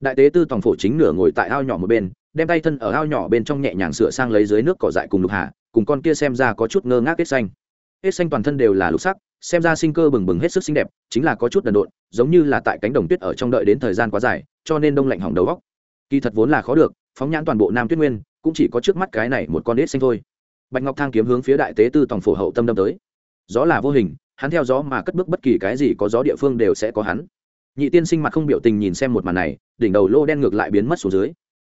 Đại tế tư tòng phổ chính nửa ngồi tại ao nhỏ một bên, đem tay thân ở ao nhỏ bên trong nhẹ nhàng sửa sang lấy dưới nước cỏ dại cùng lục hạ cùng con kia xem ra có chút ngơ ngác hết xanh. Hết xanh toàn thân đều là lục sắc, xem ra sinh cơ bừng bừng hết sức xinh đẹp, chính là có chút đần độn, giống như là tại cánh đồng tuyết ở trong đợi đến thời gian quá dài, cho nên đông lạnh hỏng đầu góc kỳ thật vốn là khó được, phóng nhãn toàn bộ nam tuyết nguyên, cũng chỉ có trước mắt cái này một con hết xanh thôi bạch ngọc thang kiếm hướng phía đại tế tư tòng phổ hậu tâm đâm tới. Gió là vô hình, hắn theo gió mà cất bước bất kỳ cái gì có gió địa phương đều sẽ có hắn. Nhị tiên sinh mặt không biểu tình nhìn xem một màn này, đỉnh đầu lô đen ngược lại biến mất xuống dưới.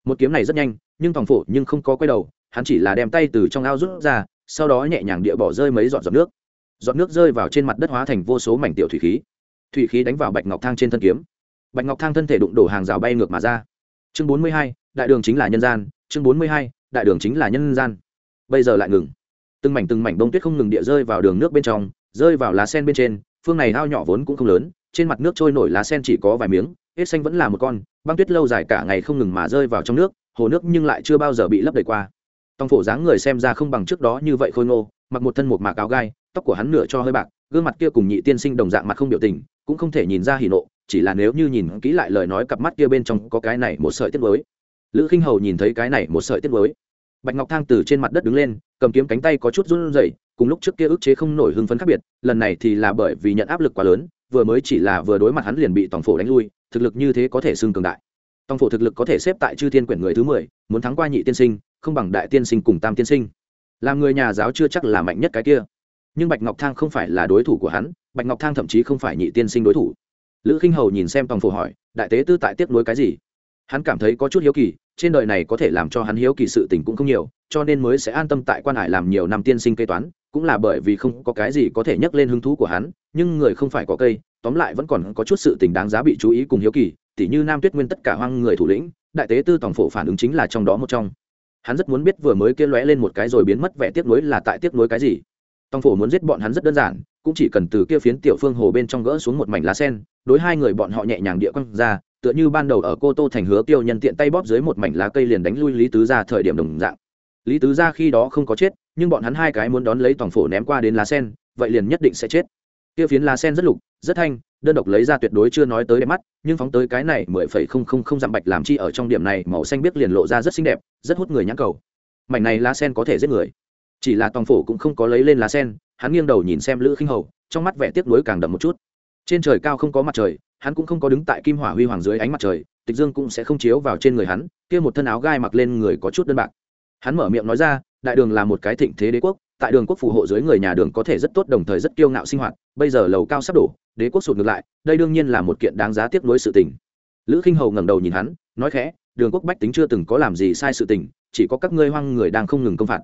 Một kiếm này rất nhanh, nhưng tòng phổ nhưng không có quay đầu, hắn chỉ là đem tay từ trong ao rút ra, sau đó nhẹ nhàng địa bỏ rơi mấy giọt giọt nước. Giọt nước rơi vào trên mặt đất hóa thành vô số mảnh tiểu thủy khí. Thủy khí đánh vào bạch ngọc thang trên thân kiếm. Bạch ngọc thang thân thể đụng đổ hàng rào bay ngược mà ra. Chương bốn mươi hai, đại đường chính là nhân gian, chương bốn mươi hai, đại đường chính là nhân gian bây giờ lại ngừng. Từng mảnh từng mảnh bông tuyết không ngừng địa rơi vào đường nước bên trong, rơi vào lá sen bên trên, phương này ao nhỏ vốn cũng không lớn, trên mặt nước trôi nổi lá sen chỉ có vài miếng, hết xanh vẫn là một con, băng tuyết lâu dài cả ngày không ngừng mà rơi vào trong nước, hồ nước nhưng lại chưa bao giờ bị lấp đầy qua. Tòng phổ dáng người xem ra không bằng trước đó như vậy khôi ngô, mặc một thân một mạc áo gai, tóc của hắn nửa cho hơi bạc, gương mặt kia cùng nhị tiên sinh đồng dạng mặt không biểu tình, cũng không thể nhìn ra hỉ nộ, chỉ là nếu như nhìn kỹ lại lời nói cặp mắt kia bên trong có cái này một sợi tiết mới. Lữ khinh hầu nhìn thấy cái này một sợi tiết mới bạch ngọc thang từ trên mặt đất đứng lên, cầm kiếm cánh tay có chút run rẩy, cùng lúc trước kia ức chế không nổi hưng phấn khác biệt, lần này thì là bởi vì nhận áp lực quá lớn, vừa mới chỉ là vừa đối mặt hắn liền bị tòng phổ đánh lui, thực lực như thế có thể xưng cường đại. Tòng phổ thực lực có thể xếp tại chư thiên quyển người thứ mười, muốn thắng qua nhị tiên sinh, không bằng đại tiên sinh cùng tam tiên sinh. Làm người nhà giáo chưa chắc là mạnh nhất cái kia. Nhưng bạch ngọc thang không phải là đối thủ của hắn, bạch ngọc thang thậm chí không phải nhị tiên sinh đối thủ. Lữ khinh hầu nhìn xem tòng phổ hỏi, đại tế tư tại tiếp nối cái gì? Hắn cảm thấy có chút hiếu kỳ, trên đời này có thể làm cho hắn hiếu kỳ sự tình cũng không nhiều, cho nên mới sẽ an tâm tại quan hải làm nhiều năm tiên sinh kế toán, cũng là bởi vì không có cái gì có thể nhắc lên hứng thú của hắn, nhưng người không phải có cây, tóm lại vẫn còn có chút sự tình đáng giá bị chú ý cùng hiếu kỳ, tỉ như nam tuyết nguyên tất cả hoang người thủ lĩnh, đại tế tư tổng phổ phản ứng chính là trong đó một trong. Hắn rất muốn biết vừa mới kia lóe lên một cái rồi biến mất vẻ tiếc nuối là tại tiếc nuối cái gì. Tòng phổ muốn giết bọn hắn rất đơn giản, cũng chỉ cần từ kia phiến tiểu phương hồ bên trong gỡ xuống một mảnh lá sen, đối hai người bọn họ nhẹ nhàng địa quăng ra tựa như ban đầu ở cô tô thành hứa tiêu nhân tiện tay bóp dưới một mảnh lá cây liền đánh lui lý tứ Gia thời điểm đồng dạng. Lý tứ Gia khi đó không có chết, nhưng bọn hắn hai cái muốn đón lấy tòng phổ ném qua đến lá sen, vậy liền nhất định sẽ chết. Tiêu phiến lá sen rất lục, rất thanh, đơn độc lấy ra tuyệt đối chưa nói tới đẹp mắt, nhưng phóng tới cái này mười phẩy không không không dặm bạch làm chi ở trong điểm này màu xanh biết liền lộ ra rất xinh đẹp, rất hút người nhãn cầu. Mảnh này lá sen có thể giết người. Chỉ là tòng phổ cũng không có lấy lên lá sen, hắn nghiêng đầu nhìn xem lữ khinh hầu, trong mắt vẻ tiếc nuối càng đậm một chút. Trên trời cao không có mặt trời hắn cũng không có đứng tại kim hỏa huy hoàng dưới ánh mặt trời, tịch dương cũng sẽ không chiếu vào trên người hắn, kia một thân áo gai mặc lên người có chút đơn bạc. Hắn mở miệng nói ra, đại đường là một cái thịnh thế đế quốc, tại đường quốc phù hộ dưới người nhà đường có thể rất tốt, đồng thời rất kiêu ngạo sinh hoạt, bây giờ lầu cao sắp đổ, đế quốc sụt ngược lại, đây đương nhiên là một kiện đáng giá tiếc nuối sự tình. Lữ khinh hầu ngẩng đầu nhìn hắn, nói khẽ, đường quốc bách tính chưa từng có làm gì sai sự tình, chỉ có các ngươi hoang người đang không ngừng công phạt.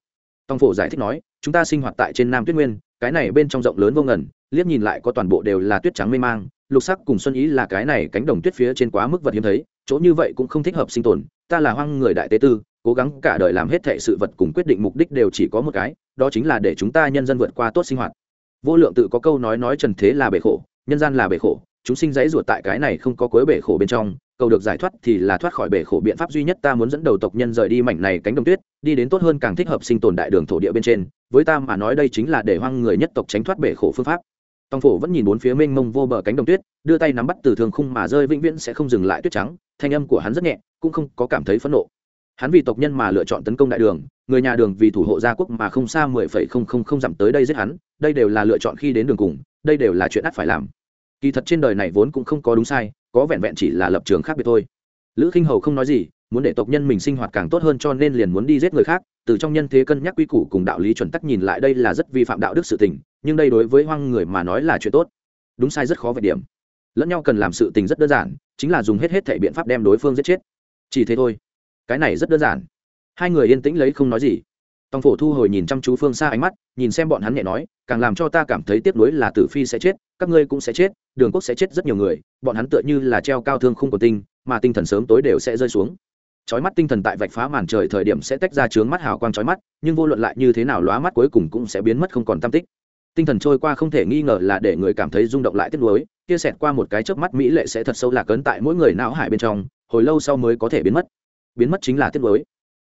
Tòng phổ giải thích nói, chúng ta sinh hoạt tại trên nam tuyết nguyên cái này bên trong rộng lớn vô ngần, liếc nhìn lại có toàn bộ đều là tuyết trắng mê mang, lục sắc cùng xuân ý là cái này cánh đồng tuyết phía trên quá mức vật hiếm thấy, chỗ như vậy cũng không thích hợp sinh tồn, ta là hoang người đại tế tư, cố gắng cả đời làm hết thệ sự vật cùng quyết định mục đích đều chỉ có một cái, đó chính là để chúng ta nhân dân vượt qua tốt sinh hoạt. Vô lượng tự có câu nói nói trần thế là bể khổ, nhân gian là bể khổ, chúng sinh dãy ruột tại cái này không có cuối bể khổ bên trong, cầu được giải thoát thì là thoát khỏi bể khổ biện pháp duy nhất ta muốn dẫn đầu tộc nhân rời đi mảnh này cánh đồng tuyết đi đến tốt hơn càng thích hợp sinh tồn đại đường thổ địa bên trên, với ta mà nói đây chính là để hoang người nhất tộc tránh thoát bể khổ phương pháp. Tòng phổ vẫn nhìn bốn phía mênh mông vô bờ cánh đồng tuyết, đưa tay nắm bắt từ thường khung mà rơi vĩnh viễn sẽ không dừng lại tuyết trắng, thanh âm của hắn rất nhẹ, cũng không có cảm thấy phẫn nộ. Hắn vì tộc nhân mà lựa chọn tấn công đại đường, người nhà đường vì thủ hộ gia quốc mà không xa mười phẩy không không không dặm tới đây giết hắn, đây đều là lựa chọn khi đến đường cùng, đây đều là chuyện ắt phải làm. Kỳ thật trên đời này vốn cũng không có đúng sai, có vẹn vẹn chỉ là lập trường khác biệt thôi. Lữ khinh hầu không nói gì muốn để tộc nhân mình sinh hoạt càng tốt hơn cho nên liền muốn đi giết người khác, từ trong nhân thế cân nhắc quy củ cùng đạo lý chuẩn tắc nhìn lại đây là rất vi phạm đạo đức sự tình, nhưng đây đối với hoang người mà nói là chuyện tốt. Đúng sai rất khó về điểm. Lẫn nhau cần làm sự tình rất đơn giản, chính là dùng hết hết thể biện pháp đem đối phương giết chết. Chỉ thế thôi. Cái này rất đơn giản. Hai người yên tĩnh lấy không nói gì. Tòng phổ thu hồi nhìn chăm chú phương xa ánh mắt, nhìn xem bọn hắn nhẹ nói, càng làm cho ta cảm thấy tiếc nuối là tử phi sẽ chết, các ngươi cũng sẽ chết, đường quốc sẽ chết rất nhiều người, bọn hắn tựa như là treo cao thương không có tinh, mà tinh thần sớm tối đều sẽ rơi xuống chói mắt tinh thần tại vạch phá màn trời thời điểm sẽ tách ra chướng mắt hào quang chói mắt, nhưng vô luận lại như thế nào lóa mắt cuối cùng cũng sẽ biến mất không còn tam tích. Tinh thần trôi qua không thể nghi ngờ là để người cảm thấy rung động lại tiếc nuối kia xẹt qua một cái chớp mắt mỹ lệ sẽ thật sâu lạc ấn tại mỗi người não hải bên trong, hồi lâu sau mới có thể biến mất. Biến mất chính là tiếc nuối.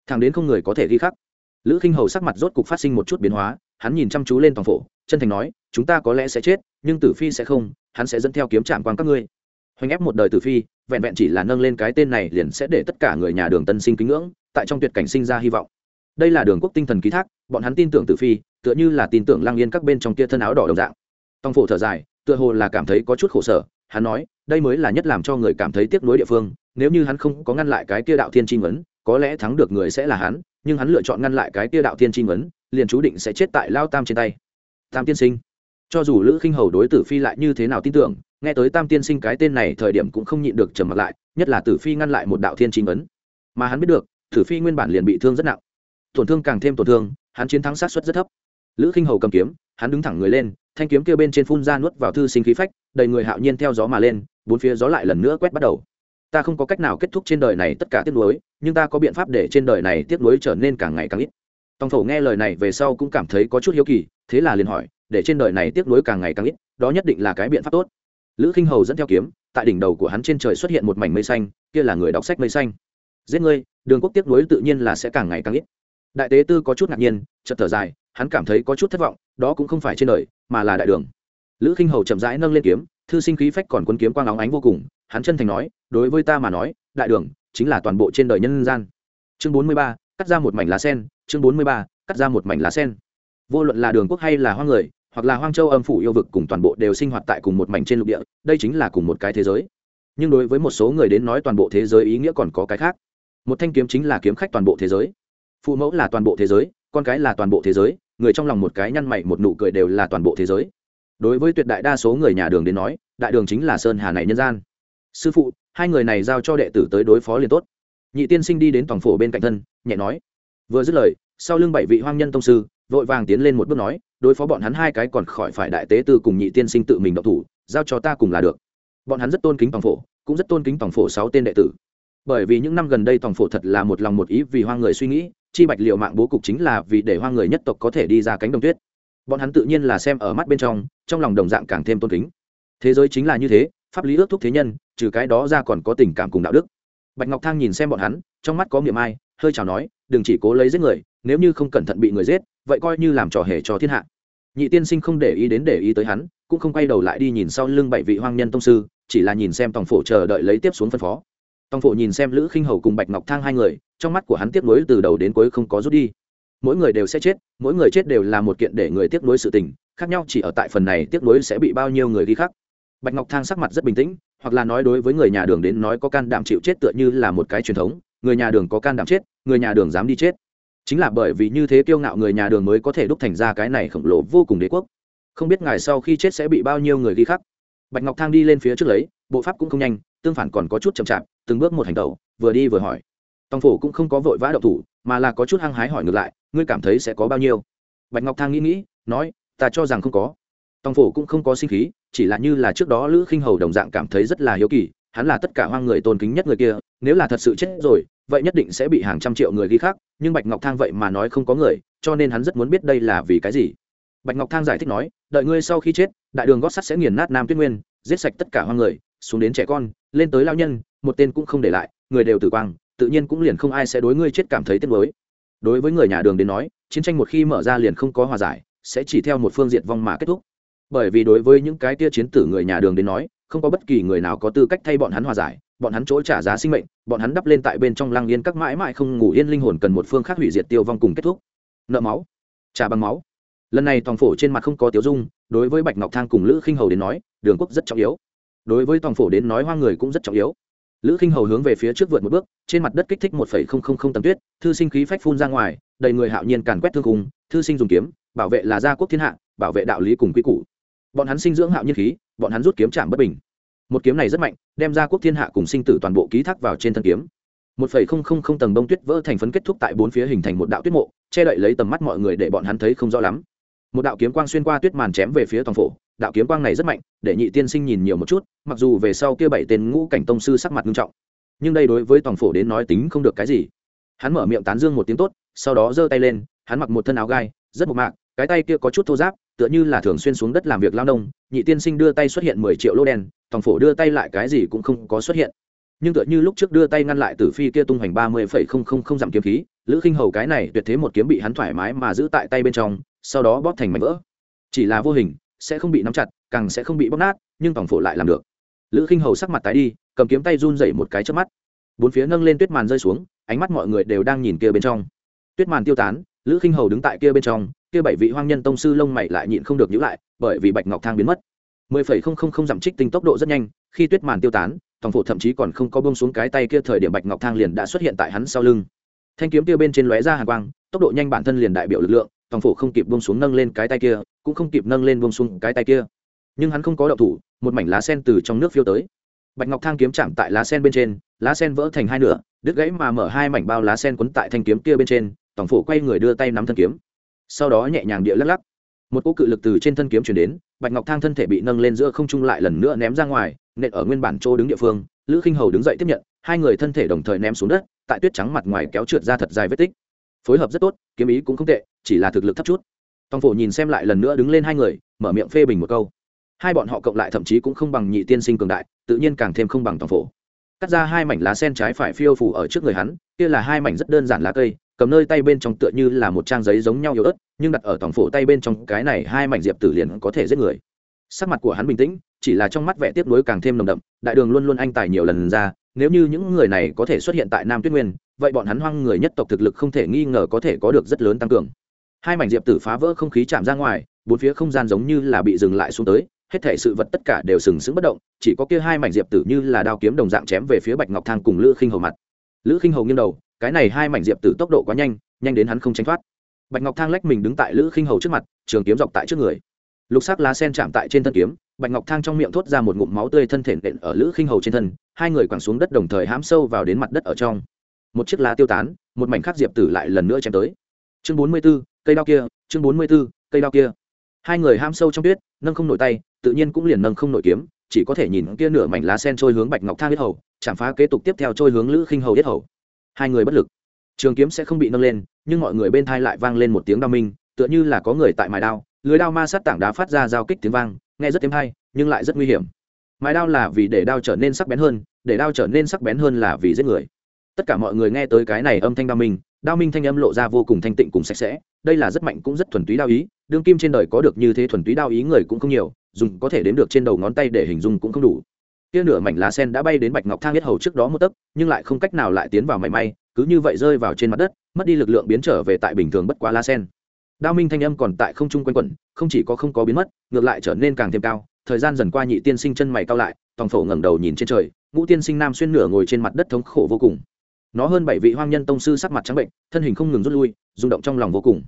Thằng đến không người có thể ghi khắc. Lữ khinh hầu sắc mặt rốt cục phát sinh một chút biến hóa, hắn nhìn chăm chú lên toàn phổ, chân thành nói, chúng ta có lẽ sẽ chết, nhưng tử phi sẽ không, hắn sẽ dẫn theo kiếm trạm quang các ngươi hoành ép một đời tử phi, vẹn vẹn chỉ là nâng lên cái tên này liền sẽ để tất cả người nhà đường tân sinh kính ngưỡng, tại trong tuyệt cảnh sinh ra hy vọng. Đây là đường quốc tinh thần ký thác, bọn hắn tin tưởng tử phi, tựa như là tin tưởng lang yên các bên trong kia thân áo đỏ đồng dạng. Tòng phổ thở dài, tựa hồ là cảm thấy có chút khổ sở, hắn nói, đây mới là nhất làm cho người cảm thấy tiếc nuối địa phương, nếu như hắn không có ngăn lại cái kia đạo thiên tri ngấn, có lẽ thắng được người sẽ là hắn, nhưng hắn lựa chọn ngăn lại cái kia đạo thiên tri ngấn, liền chú định sẽ chết tại lao tam trên tay. Tam tiên sinh cho dù lữ khinh hầu đối tử phi lại như thế nào tin tưởng, nghe tới tam tiên sinh cái tên này thời điểm cũng không nhịn được trầm mặt lại, nhất là tử phi ngăn lại một đạo thiên chính ấn. Mà hắn biết được, tử phi nguyên bản liền bị thương rất nặng. Tổn thương càng thêm tổn thương, hắn chiến thắng sát suất rất thấp. Lữ khinh hầu cầm kiếm, hắn đứng thẳng người lên, thanh kiếm kêu bên trên phun ra nuốt vào thư sinh khí phách, đầy người hạo nhiên theo gió mà lên, bốn phía gió lại lần nữa quét bắt đầu. Ta không có cách nào kết thúc trên đời này tất cả tiếc nuối, nhưng ta có biện pháp để trên đời này tiếc nuối trở nên càng ngày càng ít. Tòng phổ nghe lời này về sau cũng cảm thấy có chút hiếu kỳ, thế là liền hỏi để trên đời này tiếc nuối càng ngày càng ít, đó nhất định là cái biện pháp tốt. Lữ khinh hầu dẫn theo kiếm, tại đỉnh đầu của hắn trên trời xuất hiện một mảnh mây xanh, kia là người đọc sách mây xanh. Giết ngươi, đường quốc tiếc nuối tự nhiên là sẽ càng ngày càng ít. Đại tế tư có chút ngạc nhiên, chợt thở dài, hắn cảm thấy có chút thất vọng, đó cũng không phải trên đời, mà là đại đường. Lữ khinh hầu chậm rãi nâng lên kiếm, thư sinh khí phách còn quân kiếm quang óng ánh vô cùng, hắn chân thành nói, đối với ta mà nói, đại đường chính là toàn bộ trên đời nhân gian. Chương bốn mươi ba, cắt ra một mảnh lá sen, chương bốn mươi ba, cắt ra một mảnh lá sen. Vô luận là đường quốc hay là hoa người hoặc là hoang châu âm phủ yêu vực cùng toàn bộ đều sinh hoạt tại cùng một mảnh trên lục địa, đây chính là cùng một cái thế giới. Nhưng đối với một số người đến nói toàn bộ thế giới ý nghĩa còn có cái khác. Một thanh kiếm chính là kiếm khách toàn bộ thế giới. Phụ mẫu là toàn bộ thế giới, con cái là toàn bộ thế giới, người trong lòng một cái nhăn mày một nụ cười đều là toàn bộ thế giới. Đối với tuyệt đại đa số người nhà đường đến nói, đại đường chính là sơn hà này nhân gian. Sư phụ, hai người này giao cho đệ tử tới đối phó liền tốt. Nhị tiên sinh đi đến tổng phổ bên cạnh thân, nhẹ nói. Vừa dứt lời, sau lưng bảy vị hoang nhân tông sư vội vàng tiến lên một bước nói, đối phó bọn hắn hai cái còn khỏi phải đại tế tư cùng nhị tiên sinh tự mình độc thủ, giao cho ta cùng là được. Bọn hắn rất tôn kính tòng phổ, cũng rất tôn kính tòng phổ sáu tên đệ tử. Bởi vì những năm gần đây tòng phổ thật là một lòng một ý vì hoang người suy nghĩ, chi bạch liệu mạng bố cục chính là vì để hoang người nhất tộc có thể đi ra cánh đồng tuyết. Bọn hắn tự nhiên là xem ở mắt bên trong trong lòng đồng dạng càng thêm tôn kính. Thế giới chính là như thế, pháp lý ước thúc thế nhân, trừ cái đó ra còn có tình cảm cùng đạo đức. Bạch ngọc thang nhìn xem bọn hắn, trong mắt có miệng ai, hơi chào nói, đừng chỉ cố lấy giết người nếu như không cẩn thận bị người giết, vậy coi như làm trò hề cho thiên hạ. Nhị tiên sinh không để ý đến để ý tới hắn, cũng không quay đầu lại đi nhìn sau lưng bảy vị hoang nhân tông sư, chỉ là nhìn xem tòng phổ chờ đợi lấy tiếp xuống phân phó. Tòng phổ nhìn xem lữ khinh hầu cùng bạch ngọc thang hai người, trong mắt của hắn tiếp nối từ đầu đến cuối không có rút đi. Mỗi người đều sẽ chết, mỗi người chết đều là một kiện để người tiếp nối sự tình, khác nhau chỉ ở tại phần này tiếp nối sẽ bị bao nhiêu người ghi khắc. Bạch ngọc thang sắc mặt rất bình tĩnh, hoặc là nói đối với người nhà đường đến nói có can đảm chịu chết tựa như là một cái truyền thống, người nhà đường có can đảm chết, người nhà đường dám đi chết chính là bởi vì như thế kiêu ngạo người nhà đường mới có thể đúc thành ra cái này khổng lồ vô cùng đế quốc. Không biết ngài sau khi chết sẽ bị bao nhiêu người ghi khắc. Bạch ngọc thang đi lên phía trước lấy, bộ pháp cũng không nhanh, tương phản còn có chút chậm chạp, từng bước một hành tẩu, vừa đi vừa hỏi. Tòng phổ cũng không có vội vã đậu thủ, mà là có chút hăng hái hỏi ngược lại, ngươi cảm thấy sẽ có bao nhiêu? Bạch ngọc thang nghĩ nghĩ, nói, ta cho rằng không có. Tòng phổ cũng không có sinh khí, chỉ là như là trước đó lữ khinh hầu đồng dạng cảm thấy rất là hiếu kỳ, hắn là tất cả hoang người tôn kính nhất người kia nếu là thật sự chết rồi, vậy nhất định sẽ bị hàng trăm triệu người ghi khác nhưng bạch ngọc thang vậy mà nói không có người, cho nên hắn rất muốn biết đây là vì cái gì. Bạch ngọc thang giải thích nói, đợi ngươi sau khi chết, đại đường gót sắt sẽ nghiền nát nam tuyết nguyên, giết sạch tất cả hoang người, xuống đến trẻ con, lên tới lao nhân, một tên cũng không để lại, người đều tử quang, tự nhiên cũng liền không ai sẽ đối ngươi chết cảm thấy tiếc nuối. Đối với người nhà đường đến nói, chiến tranh một khi mở ra liền không có hòa giải, sẽ chỉ theo một phương diện vong mà kết thúc. Bởi vì đối với những cái tia chiến tử người nhà đường đến nói không có bất kỳ người nào có tư cách thay bọn hắn hòa giải, bọn hắn chỗ trả giá sinh mệnh, bọn hắn đắp lên tại bên trong lăng yên các mãi mãi không ngủ yên linh hồn cần một phương khác hủy diệt tiêu vong cùng kết thúc. Nợ máu, trả bằng máu. Lần này tòng phổ trên mặt không có tiếu dung, đối với bạch ngọc thang cùng lữ khinh hầu đến nói, đường quốc rất trọng yếu. Đối với tòng phổ đến nói hoa người cũng rất trọng yếu. Lữ khinh hầu hướng về phía trước vượt một bước, trên mặt đất kích thích một phẩy không không không tầng tuyết, thư sinh khí phách phun ra ngoài, đầy người hạo nhiên càn quét thương cùng thư sinh dùng kiếm, bảo vệ là gia quốc thiên hạ, bảo vệ đạo lý cùng quy củ. Bọn hắn sinh dưỡng hạo nhiên khí, bọn hắn rút kiếm chạm bất bình một kiếm này rất mạnh, đem ra quốc thiên hạ cùng sinh tử toàn bộ ký thác vào trên thân kiếm. Một phẩy không không không tầng bông tuyết vỡ thành phấn kết thúc tại bốn phía hình thành một đạo tuyết mộ, che đậy lấy tầm mắt mọi người để bọn hắn thấy không rõ lắm. Một đạo kiếm quang xuyên qua tuyết màn chém về phía toàn phổ, đạo kiếm quang này rất mạnh, để nhị tiên sinh nhìn nhiều một chút, mặc dù về sau kia bảy tên ngũ cảnh tông sư sắc mặt nghiêm trọng. Nhưng đây đối với toàn phổ đến nói tính không được cái gì. Hắn mở miệng tán dương một tiếng tốt, sau đó giơ tay lên, hắn mặc một thân áo gai, rất mộc mạc, cái tay kia có chút thô giáp tựa như là thường xuyên xuống đất làm việc lao nông, nhị tiên sinh đưa tay xuất hiện mười triệu lô đen tòng phổ đưa tay lại cái gì cũng không có xuất hiện. Nhưng tựa như lúc trước đưa tay ngăn lại tử phi kia tung hoành ba mươi phẩy không không không dặm kiếm khí, lữ khinh hầu cái này tuyệt thế một kiếm bị hắn thoải mái mà giữ tại tay bên trong, sau đó bóp thành mảnh vỡ. Chỉ là vô hình, sẽ không bị nắm chặt, càng sẽ không bị bóp nát, nhưng tòng phổ lại làm được. Lữ khinh hầu sắc mặt tái đi, cầm kiếm tay run dậy một cái trước mắt. Bốn phía nâng lên tuyết màn rơi xuống, ánh mắt mọi người đều đang nhìn kia bên trong. Tuyết màn tiêu tán, lữ khinh hầu đứng tại kia bên trong, kia bảy vị hoang nhân tông sư lông mày lại nhịn không được nhữ lại, bởi vì bạch ngọc thang biến mất mười phẩy không không không giảm trích tinh tốc độ rất nhanh, khi tuyết màn tiêu tán, tòng phổ thậm chí còn không có buông xuống cái tay kia thời điểm bạch ngọc thang liền đã xuất hiện tại hắn sau lưng. Thanh kiếm kia bên trên lóe ra hàn quang, tốc độ nhanh bản thân liền đại biểu lực lượng, tòng phổ không kịp buông xuống nâng lên cái tay kia, cũng không kịp nâng lên buông xuống cái tay kia. Nhưng hắn không có động thủ, một mảnh lá sen từ trong nước phiêu tới. Bạch ngọc thang kiếm chạm tại lá sen bên trên, lá sen vỡ thành hai nửa, đứt gãy mà mở hai mảnh bao lá sen quấn tại thanh kiếm kia bên trên, tòng phổ quay người đưa tay nắm thân kiếm. Sau đó nhẹ nhàng địa lắc lắc một cỗ cự lực từ trên thân kiếm chuyển đến, bạch ngọc thang thân thể bị nâng lên giữa không trung lại lần nữa ném ra ngoài, nện ở nguyên bản chỗ đứng địa phương, lữ khinh hầu đứng dậy tiếp nhận, hai người thân thể đồng thời ném xuống đất, tại tuyết trắng mặt ngoài kéo trượt ra thật dài vết tích. Phối hợp rất tốt, kiếm ý cũng không tệ, chỉ là thực lực thấp chút. Tòng phổ nhìn xem lại lần nữa đứng lên hai người, mở miệng phê bình một câu. Hai bọn họ cộng lại thậm chí cũng không bằng nhị tiên sinh cường đại, tự nhiên càng thêm không bằng tòng phổ. Cắt ra hai mảnh lá sen trái phải phiêu phủ ở trước người hắn, kia là hai mảnh rất đơn giản lá cây cầm nơi tay bên trong tựa như là một trang giấy giống nhau yếu ớt, nhưng đặt ở tòng phổ tay bên trong cái này hai mảnh diệp tử liền có thể giết người. Sắc mặt của hắn bình tĩnh, chỉ là trong mắt vẻ tiếp nối càng thêm nồng đậm, đại đường luôn luôn anh tài nhiều lần ra, nếu như những người này có thể xuất hiện tại nam tuyết nguyên, vậy bọn hắn hoang người nhất tộc thực lực không thể nghi ngờ có thể có được rất lớn tăng cường. Hai mảnh diệp tử phá vỡ không khí chạm ra ngoài, bốn phía không gian giống như là bị dừng lại xuống tới, hết thể sự vật tất cả đều sừng sững bất động, chỉ có kia hai mảnh diệp tử như là đao kiếm đồng dạng chém về phía bạch ngọc thang cùng lữ khinh hầu mặt. Lữ khinh hầu nghiêng đầu cái này hai mảnh diệp tử tốc độ quá nhanh nhanh đến hắn không tránh thoát. Bạch ngọc thang lách mình đứng tại lữ khinh hầu trước mặt, trường kiếm dọc tại trước người. Lục sắc lá sen chạm tại trên thân kiếm, bạch ngọc thang trong miệng thốt ra một ngụm máu tươi thân thể nện ở lữ khinh hầu trên thân, hai người quẳng xuống đất đồng thời hãm sâu vào đến mặt đất ở trong. Một chiếc lá tiêu tán, một mảnh khác diệp tử lại lần nữa chém tới. Chương bốn mươi b ố cây đao kia, chương bốn mươi b ố cây đao kia. Hai người ham sâu trong tuyết, nâng không nổi tay, tự nhiên cũng liền nâng không nổi kiếm, chỉ có thể nhìn kia nửa mảnh lá sen trôi hướng bạch ngọc thang biết hầu, chạm phá kế tục tiếp theo trôi hướng lữ khinh hầu biết hầu hai người bất lực. Trường kiếm sẽ không bị nâng lên, nhưng mọi người bên thai lại vang lên một tiếng đao minh, tựa như là có người tại mài đao. Lưới đao ma sát tảng đá phát ra giao kích tiếng vang, nghe rất êm hay, nhưng lại rất nguy hiểm. Mài đao là vì để đao trở nên sắc bén hơn, để đao trở nên sắc bén hơn là vì giết người. Tất cả mọi người nghe tới cái này âm thanh đao minh đao minh thanh âm lộ ra vô cùng thanh tịnh cùng sạch sẽ, đây là rất mạnh cũng rất thuần túy đao ý, đương kim trên đời có được như thế thuần túy đao ý người cũng không nhiều, dùng có thể đếm được trên đầu ngón tay để hình dung cũng không đủ kia nửa mảnh lá sen đã bay đến bạch ngọc thang biết hầu trước đó một tấc, nhưng lại không cách nào lại tiến vào mảy may, cứ như vậy rơi vào trên mặt đất, mất đi lực lượng biến trở về tại bình thường bất quá lá sen. Đao minh thanh âm còn tại không trung quanh quẩn, không chỉ có không có biến mất, ngược lại trở nên càng thêm cao, thời gian dần qua nhị tiên sinh chân mày cao lại, tòng phổ ngẩng đầu nhìn trên trời, ngũ tiên sinh nam xuyên nửa ngồi trên mặt đất thống khổ vô cùng. Nó hơn bảy vị hoang nhân tông sư sắc mặt trắng bệnh, thân hình không ngừng rút lui, rung động trong lòng vô cùng.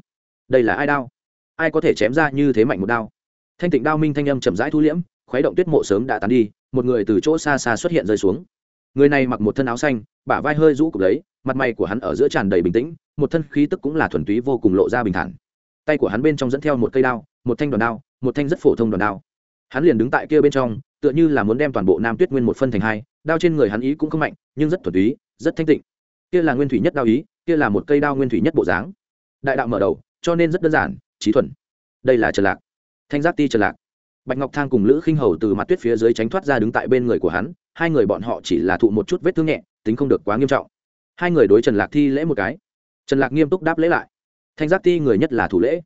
Đây là ai đao? Ai có thể chém ra như thế mạnh một đao? Thanh tịnh đao minh thanh âm chậm rãi thu liễm khuấy động tuyết mộ sớm đã tán đi, một người từ chỗ xa xa xuất hiện rơi xuống. Người này mặc một thân áo xanh, bả vai hơi rũ cục đấy mặt mày của hắn ở giữa tràn đầy bình tĩnh, một thân khí tức cũng là thuần túy vô cùng lộ ra bình thản. Tay của hắn bên trong dẫn theo một cây đao, một thanh đòn đao, một thanh rất phổ thông đòn đao. Hắn liền đứng tại kia bên trong, tựa như là muốn đem toàn bộ nam tuyết nguyên một phân thành hai, đao trên người hắn ý cũng không mạnh, nhưng rất thuần túy, rất thanh tịnh. Kia là nguyên thủy nhất đao ý, kia là một cây đao nguyên thủy nhất bộ dáng. Đại đạo mở đầu, cho nên rất đơn giản, trí thuần. Đây là trần lạc. Thanh giác ti trần lạc bạch ngọc thang cùng lữ khinh hầu từ mặt tuyết phía dưới tránh thoát ra đứng tại bên người của hắn, hai người bọn họ chỉ là thụ một chút vết thương nhẹ, tính không được quá nghiêm trọng. Hai người đối trần lạc thi lễ một cái. Trần lạc nghiêm túc đáp lễ lại. Thanh giác ti người nhất là thủ lễ.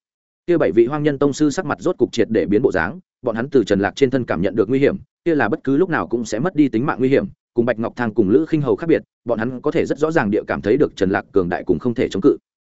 Kia bảy vị hoang nhân tông sư sắc mặt rốt cục triệt để biến bộ dáng, bọn hắn từ trần lạc trên thân cảm nhận được nguy hiểm, kia là bất cứ lúc nào cũng sẽ mất đi tính mạng nguy hiểm, cùng bạch ngọc thang cùng lữ khinh hầu khác biệt, bọn hắn có thể rất rõ ràng địa cảm thấy được trần lạc cường đại cùng không thể chống cự.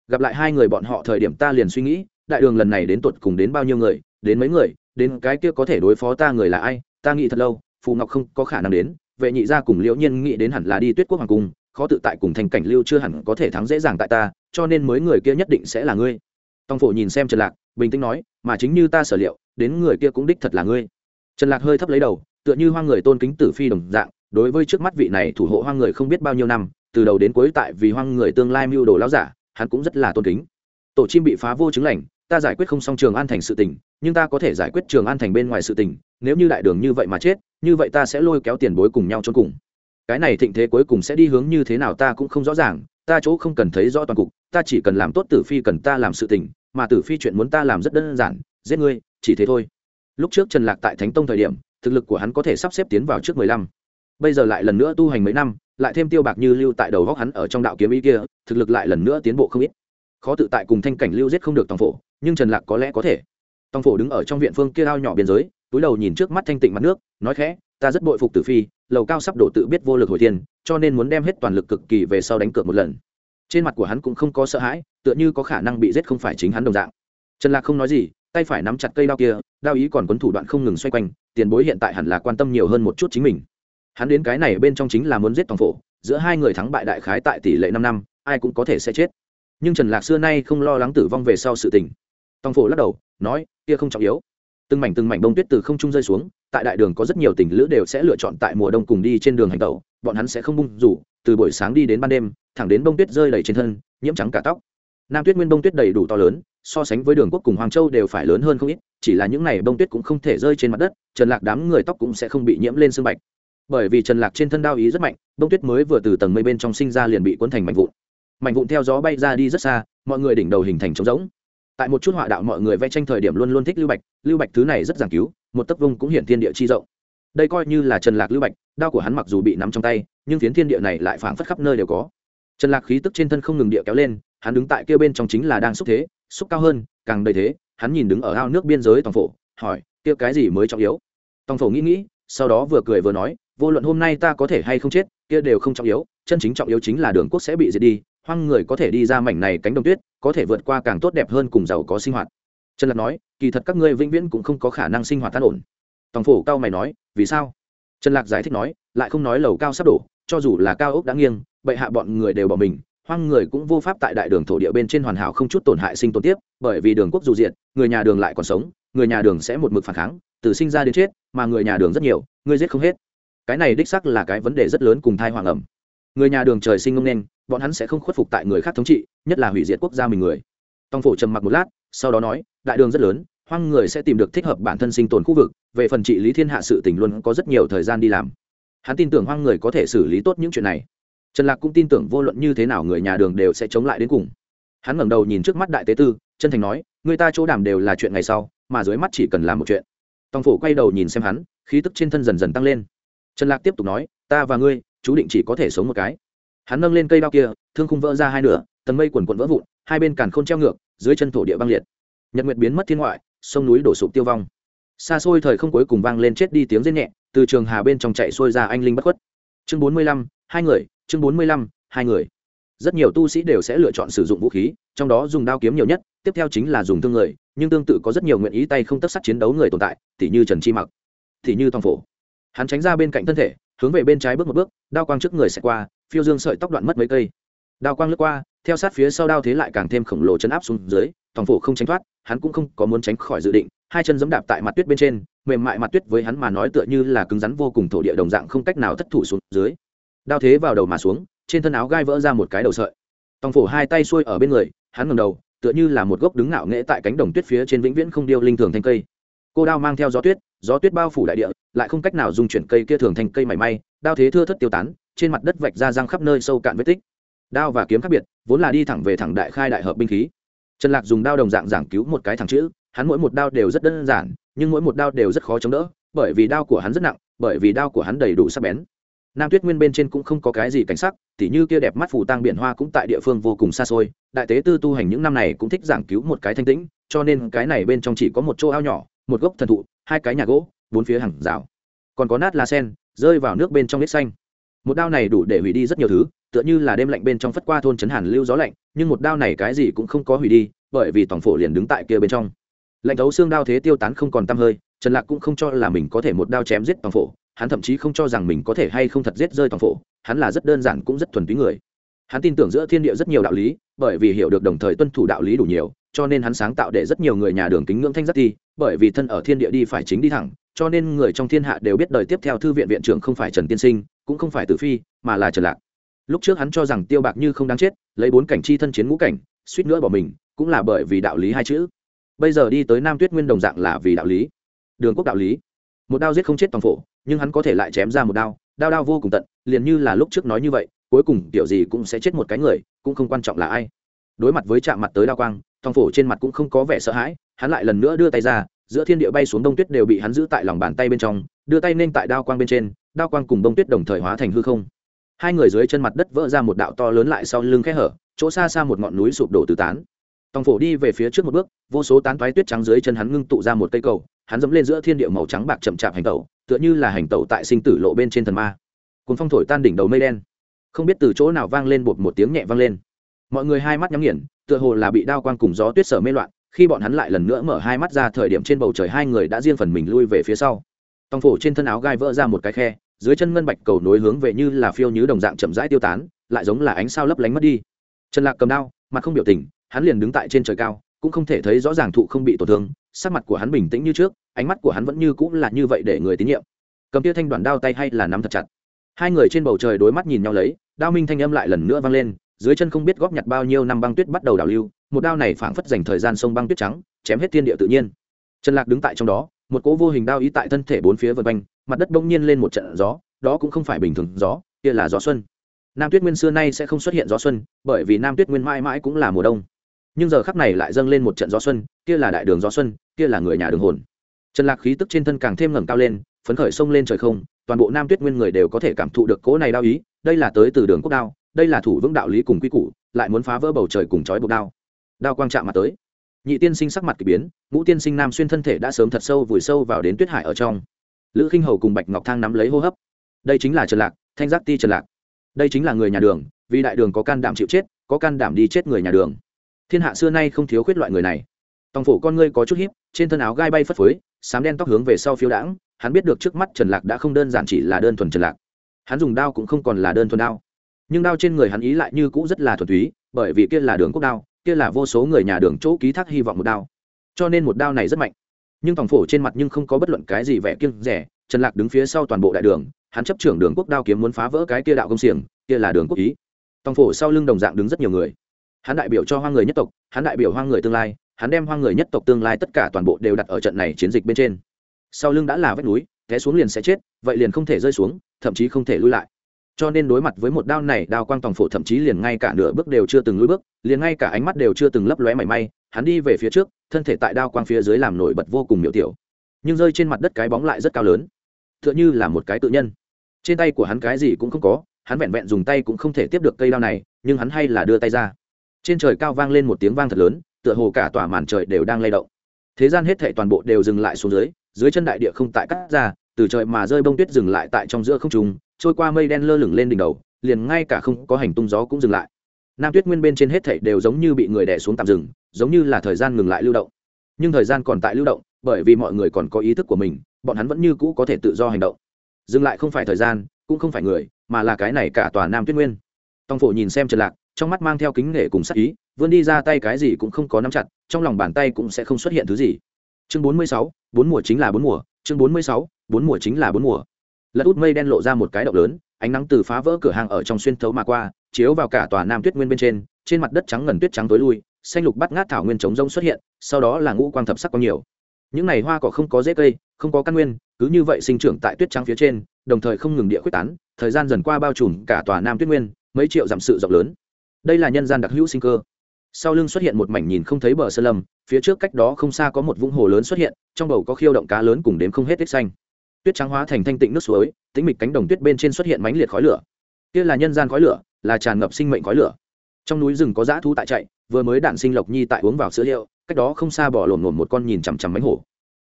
Gặp lại hai người bọn họ thời điểm ta liền suy nghĩ, đại đường lần này đến tuột cùng đến bao nhiêu người, đến mấy người đến cái kia có thể đối phó ta người là ai, ta nghĩ thật lâu, phù ngọc không có khả năng đến, vệ nhị gia cùng liễu nhiên nghĩ đến hẳn là đi tuyết quốc hoàng cung, khó tự tại cùng thành cảnh lưu chưa hẳn có thể thắng dễ dàng tại ta, cho nên mới người kia nhất định sẽ là ngươi. Tòng phổ nhìn xem trần lạc, bình tĩnh nói, mà chính như ta sở liệu, đến người kia cũng đích thật là ngươi. Trần lạc hơi thấp lấy đầu, tựa như hoang người tôn kính tử phi đồng dạng, đối với trước mắt vị này thủ hộ hoang người không biết bao nhiêu năm, từ đầu đến cuối tại vì hoang người tương lai mưu đồ lão giả, hắn cũng rất là tôn kính. Tổ chim bị phá vô chứng lành ta giải quyết không xong trường an thành sự tình, nhưng ta có thể giải quyết trường an thành bên ngoài sự tình, nếu như đại đường như vậy mà chết, như vậy ta sẽ lôi kéo tiền bối cùng nhau cho cùng. Cái này thịnh thế cuối cùng sẽ đi hướng như thế nào ta cũng không rõ ràng, ta chỗ không cần thấy rõ toàn cục, ta chỉ cần làm tốt tử phi cần ta làm sự tình, mà tử phi chuyện muốn ta làm rất đơn giản, giết ngươi, chỉ thế thôi. Lúc trước trần lạc tại thánh tông thời điểm, thực lực của hắn có thể sắp xếp tiến vào trước mười lăm. Bây giờ lại lần nữa tu hành mấy năm, lại thêm tiêu bạc như lưu tại đầu góc hắn ở trong đạo kiếm ý kia, thực lực lại lần nữa tiến bộ không ít khó tự tại cùng thanh cảnh lưu giết không được tòng phổ, nhưng trần lạc có lẽ có thể. Tòng phổ đứng ở trong viện phương kia ao nhỏ biên giới, túi đầu nhìn trước mắt thanh tịnh mặt nước, nói khẽ, ta rất bội phục tử phi, lầu cao sắp đổ tự biết vô lực hồi thiên, cho nên muốn đem hết toàn lực cực kỳ về sau đánh cược một lần. Trên mặt của hắn cũng không có sợ hãi, tựa như có khả năng bị giết không phải chính hắn đồng dạng. Trần lạc không nói gì, tay phải nắm chặt cây đao kia, đao ý còn quấn thủ đoạn không ngừng xoay quanh, tiền bối hiện tại hẳn là quan tâm nhiều hơn một chút chính mình. Hắn đến cái này bên trong chính là muốn giết tòng phổ, giữa hai người thắng bại đại khái tại tỷ lệ năm năm, ai cũng có thể sẽ chết nhưng trần lạc xưa nay không lo lắng tử vong về sau sự tình. Tòng phổ lắc đầu, nói, kia không trọng yếu. Từng mảnh từng mảnh bông tuyết từ không trung rơi xuống, tại đại đường có rất nhiều tình lữ đều sẽ lựa chọn tại mùa đông cùng đi trên đường hành tẩu, bọn hắn sẽ không bung rủ, từ buổi sáng đi đến ban đêm, thẳng đến bông tuyết rơi đầy trên thân, nhiễm trắng cả tóc. Nam tuyết nguyên bông tuyết đầy đủ to lớn, so sánh với đường quốc cùng hoàng châu đều phải lớn hơn không ít, chỉ là những n à y bông tuyết cũng không thể rơi trên mặt đất, trần lạc đám người tóc cũng sẽ không bị nhiễm lên sương bạch. Bởi vì trần lạc trên thân đao ý rất mạnh, bông tuyết mới vừa từ tầng mây bên trong sinh ra liền bị cuốn thành mảnh vụn mảnh vụn theo gió bay ra đi rất xa, mọi người đỉnh đầu hình thành trống rỗng. Tại một chút họa đạo mọi người vẽ tranh thời điểm luôn luôn thích lưu bạch lưu bạch thứ này rất giảng cứu, một tấc vung cũng hiện thiên địa chi rộng. Đây coi như là trần lạc lưu bạch, đao của hắn mặc dù bị nắm trong tay, nhưng phiến thiên địa này lại phảng phất khắp nơi đều có. Trần lạc khí tức trên thân không ngừng địa kéo lên, hắn đứng tại kia bên trong chính là đang xúc thế, xúc cao hơn, càng đầy thế, hắn nhìn đứng ở ao nước biên giới tòng phổ, hỏi, kia cái gì mới trọng yếu? Tòng phổ nghĩ nghĩ, sau đó vừa cười vừa nói, vô luận hôm nay ta có thể hay không chết, kia đều không trọng yếu, chân chính trọng yếu chính là đường quốc sẽ bị diệt đi hoang người có thể đi ra mảnh này cánh đồng tuyết, có thể vượt qua càng tốt đẹp hơn cùng giàu có sinh hoạt. Trần lạc nói, kỳ thật các ngươi vĩnh viễn cũng không có khả năng sinh hoạt tan ổn. Tòng phổ cao mày nói, vì sao? Trần lạc giải thích nói, lại không nói lầu cao sắp đổ, cho dù là cao ốc đã nghiêng, bệ hạ bọn người đều bỏ mình, hoang người cũng vô pháp tại đại đường thổ địa bên trên hoàn hảo không chút tổn hại sinh tồn tiếp, bởi vì đường quốc dù diện người nhà đường lại còn sống, người nhà đường sẽ một mực phản kháng, từ sinh ra đến chết, mà người nhà đường rất nhiều, người giết không hết. Cái này đích sắc là cái vấn đề rất lớn cùng thai hoàng ẩm người nhà đường trời sinh ngông nên, bọn hắn sẽ không khuất phục tại người khác thống trị, nhất là hủy diệt quốc gia mình người. Tòng phổ trầm mặc một lát, sau đó nói, đại đường rất lớn, hoang người sẽ tìm được thích hợp bản thân sinh tồn khu vực, về phần trị lý thiên hạ sự tình luôn có rất nhiều thời gian đi làm. Hắn tin tưởng hoang người có thể xử lý tốt những chuyện này. Trần lạc cũng tin tưởng vô luận như thế nào người nhà đường đều sẽ chống lại đến cùng. Hắn ngẩng đầu nhìn trước mắt đại tế tư, chân thành nói, người ta chỗ đàm đều là chuyện ngày sau, mà dưới mắt chỉ cần làm một chuyện. Tòng phổ quay đầu nhìn xem hắn, khí tức trên thân dần dần tăng lên. Trần lạc tiếp tục nói, ta và ngươi chú định chỉ có thể sống một cái. Hắn nâng lên cây đao kia, thương khung vỡ ra hai nửa, tầng mây quần quần vỡ vụn, hai bên càn k h ô n treo ngược, dưới chân thổ địa băng liệt. Nhật nguyệt biến mất thiên ngoại, sông núi đổ sụp tiêu vong. Xa xôi thời không cuối cùng vang lên chết đi tiếng rên nhẹ, từ trường hà bên trong chạy xuôi ra anh linh bất khuất. Chương bốn mươi lăm, hai người, chương bốn mươi lăm, hai người. Rất nhiều tu sĩ đều sẽ lựa chọn sử dụng vũ khí, trong đó dùng đao kiếm nhiều nhất, tiếp theo chính là dùng thương người, nhưng tương tự có rất nhiều nguyện ý tay không tất sắt chiến đấu người tồn tại t như trần chi mặc t như thong phổ. Hắn tránh ra bên cạnh thân thể hướng về bên trái bước một bước, đao quang trước người sẽ qua, phiêu dương sợi tóc đoạn mất mấy cây. Đao quang lướt qua, theo sát phía sau đao thế lại càng thêm khổng lồ chấn áp xuống dưới thòng phổ không tránh thoát, hắn cũng không có muốn tránh khỏi dự định, hai chân giẫm đạp tại mặt tuyết bên trên, mềm mại mặt tuyết với hắn mà nói tựa như là cứng rắn vô cùng thổ địa đồng dạng không cách nào thất thủ xuống dưới. Đao thế vào đầu mà xuống, trên thân áo gai vỡ ra một cái đầu sợi. Tòng phổ hai tay xuôi ở bên người, hắn ngầm đầu, tựa như là một gốc đứng ngạo nghễ tại cánh đồng tuyết phía trên vĩnh viễn không điêu linh thường thanh cây cô đao mang theo gió tuyết gió tuyết bao phủ đại địa, lại không cách nào dung chuyển cây kia thường thành cây mảy may, đao thế thưa thất tiêu tán, trên mặt đất vạch ra răng khắp nơi sâu cạn vết tích. Đao và kiếm khác biệt, vốn là đi thẳng về thẳng đại khai đại hợp binh khí. Trần lạc dùng đao đồng dạng giảng cứu một cái thẳng chữ, hắn mỗi một đao đều rất đơn giản, nhưng mỗi một đao đều rất khó chống đỡ, bởi vì đao của hắn rất nặng, bởi vì đao của hắn đầy đủ sắc bén. Nam tuyết nguyên bên trên cũng không có cái gì cảnh sắc, tỉ như kia đẹp mắt phủ tang biển hoa cũng tại địa phương vô cùng xa xôi, đại tế tư tu hành những năm này cũng thích giảng cứu một cái thanh tĩnh, cho nên cái này bên trong chỉ có một chỗ ao nhỏ một gốc thần thụ, hai cái nhà gỗ, bốn phía hàng rào. Còn có nát lá sen, rơi vào nước bên trong nít xanh. Một đao này đủ để hủy đi rất nhiều thứ, tựa như là đêm lạnh bên trong phất qua thôn trấn hàn lưu gió lạnh, nhưng một đao này cái gì cũng không có hủy đi, bởi vì tổng phổ liền đứng tại kia bên trong. Lạnh thấu xương đao thế tiêu tán không còn t hơi, trần lạc cũng không cho là mình có thể một đao chém giết tổng phổ, hắn thậm chí không cho rằng mình có thể hay không thật giết rơi tổng phổ, hắn là rất đơn giản cũng rất thuần túy người. Hắn tin tưởng giữa thiên địa rất nhiều đạo lý, bởi vì hiểu được đồng thời tuân thủ đạo lý đủ nhiều cho nên hắn sáng tạo để rất nhiều người nhà đường kính ngưỡng thanh giác thi, bởi vì thân ở thiên địa đi phải chính đi thẳng, cho nên người trong thiên hạ đều biết đời tiếp theo thư viện viện trưởng không phải trần tiên sinh, cũng không phải tử phi, mà là trần lạc. Lúc trước hắn cho rằng tiêu bạc như không đáng chết, lấy bốn cảnh chi thân chiến ngũ cảnh, suýt nữa bỏ mình, cũng là bởi vì đạo lý hai chữ. Bây giờ đi tới nam tuyết nguyên đồng dạng là vì đạo lý. Đường quốc đạo lý. Một đao giết không chết toàn phổ, nhưng hắn có thể lại chém ra một đao đao đao vô cùng tận, liền như là lúc trước nói như vậy, cuối cùng kiểu gì cũng sẽ chết một cái người, cũng không quan trọng là ai đối mặt với chạm mặt tới đao quang thong phổ trên mặt cũng không có vẻ sợ hãi, hắn lại lần nữa đưa tay ra, giữa thiên địa bay xuống đông tuyết đều bị hắn giữ tại lòng bàn tay bên trong, đưa tay nên tại đao quang bên trên, đao quang cùng đông tuyết đồng thời hóa thành hư không. Hai người dưới chân mặt đất vỡ ra một đạo to lớn lại sau lưng khe hở, chỗ xa xa một ngọn núi sụp đổ tứ tán. Tòng phổ đi về phía trước một bước, vô số tán thoái tuyết trắng dưới chân hắn ngưng tụ ra một cây cầu, hắn dẫm lên giữa thiên địa màu trắng bạc chậm chạp hành tẩu, tựa như là hành tẩu tại sinh tử lộ bên trên thần ma. Cuốn phong thổi tan đỉnh đầu mây đen. Không biết từ chỗ nào vang lên bột một tiếng nhẹ vang lên mọi người hai mắt nhắm nghiền, tựa hồ là bị đao quang cùng gió tuyết sở mê loạn, khi bọn hắn lại lần nữa mở hai mắt ra thời điểm trên bầu trời hai người đã riêng phần mình lui về phía sau. Tòng phổ trên thân áo gai vỡ ra một cái khe, dưới chân ngân bạch cầu nối hướng về như là phiêu nhứ đồng dạng chậm rãi tiêu tán, lại giống là ánh sao lấp lánh mất đi. Trần lạc cầm đao, mặt không biểu tình, hắn liền đứng tại trên trời cao, cũng không thể thấy rõ ràng thụ không bị tổn thương, sắc mặt của hắn bình tĩnh như trước, ánh mắt của hắn vẫn như cũng là như vậy để người tín nhiệm. Cầm tia thanh đoàn đao tay hay là nắm thật chặt. Hai người trên bầu trời đối mắt nhìn nhau lấy, đao minh thanh âm lại lần nữa vang lên dưới chân không biết góp nhặt bao nhiêu năm băng tuyết bắt đầu đảo lưu, một đao này phảng phất dành thời gian sông băng tuyết trắng, chém hết thiên địa tự nhiên. Trần lạc đứng tại trong đó, một cỗ vô hình đao ý tại thân thể bốn phía vân quanh, mặt đất bỗng nhiên lên một trận gió, đó cũng không phải bình thường gió, kia là gió xuân. Nam tuyết nguyên xưa nay sẽ không xuất hiện gió xuân, bởi vì nam tuyết nguyên mãi mãi cũng là mùa đông. Nhưng giờ khắc này lại dâng lên một trận gió xuân, kia là đại đường gió xuân, kia là người nhà đường hồn. Trần lạc khí tức trên thân càng thêm ngẩng cao lên, phấn khởi sông lên trời không, toàn bộ nam tuyết nguyên người đều có thể cảm thụ được cỗ này đao ý, đây là tới từ đường quốc đao đây là thủ vững đạo lý cùng quy củ, lại muốn phá vỡ bầu trời cùng chói bột đao. Đao quang chạm mặt tới. Nhị tiên sinh sắc mặt k ỳ biến, ngũ tiên sinh nam xuyên thân thể đã sớm thật sâu vùi sâu vào đến tuyết hải ở trong. Lữ khinh hầu cùng bạch ngọc thang nắm lấy hô hấp. Đây chính là trần lạc, thanh giác ti trần lạc. Đây chính là người nhà đường, vì đại đường có can đảm chịu chết, có can đảm đi chết người nhà đường. Thiên hạ xưa nay không thiếu khuyết loại người này. Tòng phủ con ngươi có chút hiếp trên thân áo gai bay phất phới, sám đen tóc hướng về sau phiếu đãng, hắn biết được trước mắt trần lạc đã không đơn giản chỉ là đơn thuần trần lạc. Hắn dùng đao cũng không còn là đơn thuần đao nhưng đao trên người hắn ý lại như cũ rất là thuần túy, bởi vì kia là đường quốc đao, kia là vô số người nhà đường chỗ ký thác hy vọng một đao. Cho nên một đao này rất mạnh. Nhưng tòng phổ trên mặt nhưng không có bất luận cái gì vẻ kiêng rẻ, trần lạc đứng phía sau toàn bộ đại đường, hắn chấp trưởng đường quốc đao kiếm muốn phá vỡ cái kia đạo công xiềng, kia là đường quốc ý. Tòng phổ sau lưng đồng dạng đứng rất nhiều người. Hắn đại biểu cho hoang người nhất tộc, hắn đại biểu hoang người tương lai, hắn đem hoang người nhất tộc tương lai tất cả toàn bộ đều đặt ở trận này chiến dịch bên trên. Sau lưng đã là vách núi, té xuống liền sẽ chết, vậy liền không thể rơi xuống, thậm chí không thể lui lại cho nên đối mặt với một đao này, đao quang tòng phổ thậm chí liền ngay cả nửa bước đều chưa từng lưỡi bước, liền ngay cả ánh mắt đều chưa từng lấp lóe mảy may, hắn đi về phía trước, thân thể tại đao quang phía dưới làm nổi bật vô cùng miểu tiểu. Nhưng rơi trên mặt đất cái bóng lại rất cao lớn. T h ư ợ n h ư là một cái tự nhân. Trên tay của hắn cái gì cũng không có, hắn vẹn vẹn dùng tay cũng không thể tiếp được cây đao này, nhưng hắn hay là đưa tay ra. Trên trời cao vang lên một tiếng vang thật lớn, tựa hồ cả tòa màn trời đều đang lay động. Thế gian hết thệ toàn bộ đều dừng lại xuống dưới dưới chân đại địa không tại cắt ra, từ trời mà rơi bông tuyết dừng lại tại trong giữa không trùng trôi qua mây đen lơ lửng lên đỉnh đầu, liền ngay cả không có hành tung gió cũng dừng lại. Nam tuyết nguyên bên trên hết thảy đều giống như bị người đè xuống tạm dừng, giống như là thời gian ngừng lại lưu động. Nhưng thời gian còn tại lưu động, bởi vì mọi người còn có ý thức của mình, bọn hắn vẫn như cũ có thể tự do hành động. Dừng lại không phải thời gian, cũng không phải người, mà là cái này cả tòa nam tuyết nguyên. Tòng phổ nhìn xem trần lạc, trong mắt mang theo kính nể cùng sắc ý, vươn đi ra tay cái gì cũng không có nắm chặt, trong lòng bàn tay cũng sẽ không xuất hiện thứ gì. Chương bốn mươi sáu, bốn mùa chính là bốn mùa, chương bốn mươi sáu, bốn mùa chính là bốn mùa lật út mây đen lộ ra một cái động lớn, ánh nắng từ phá vỡ cửa hàng ở trong xuyên thấu mà qua, chiếu vào cả tòa nam tuyết nguyên bên trên trên mặt đất trắng ngần tuyết trắng tối lui, xanh lục bắt ngát thảo nguyên trống rông xuất hiện, sau đó là ngũ quang thập sắc có nhiều. Những này hoa cỏ không có rễ cây, không có căn nguyên, cứ như vậy sinh trưởng tại tuyết trắng phía trên, đồng thời không ngừng địa quyết tán, thời gian dần qua bao trùm cả tòa nam tuyết nguyên, mấy triệu dặm sự rộng lớn. Đây là nhân gian đặc hữu sinh cơ. Sau lưng xuất hiện một mảnh nhìn không thấy bờ sơn lâm, phía trước cách đó không xa có một vũng hồ lớn xuất hiện, trong bầu có khiêu động cá lớn cùng đếm không hết tích xanh tuyết trắng hóa thành thanh tịnh nước suối, tĩnh mịch cánh đồng tuyết bên trên xuất hiện mánh liệt khói lửa. Kia là nhân gian khói lửa, là tràn ngập sinh mệnh khói lửa. Trong núi rừng có dã thú tại chạy, vừa mới đạn sinh lộc nhi tại uống vào sữa hiệu cách đó không xa bỏ lổn lổn một con nhìn chằm chằm mánh hổ.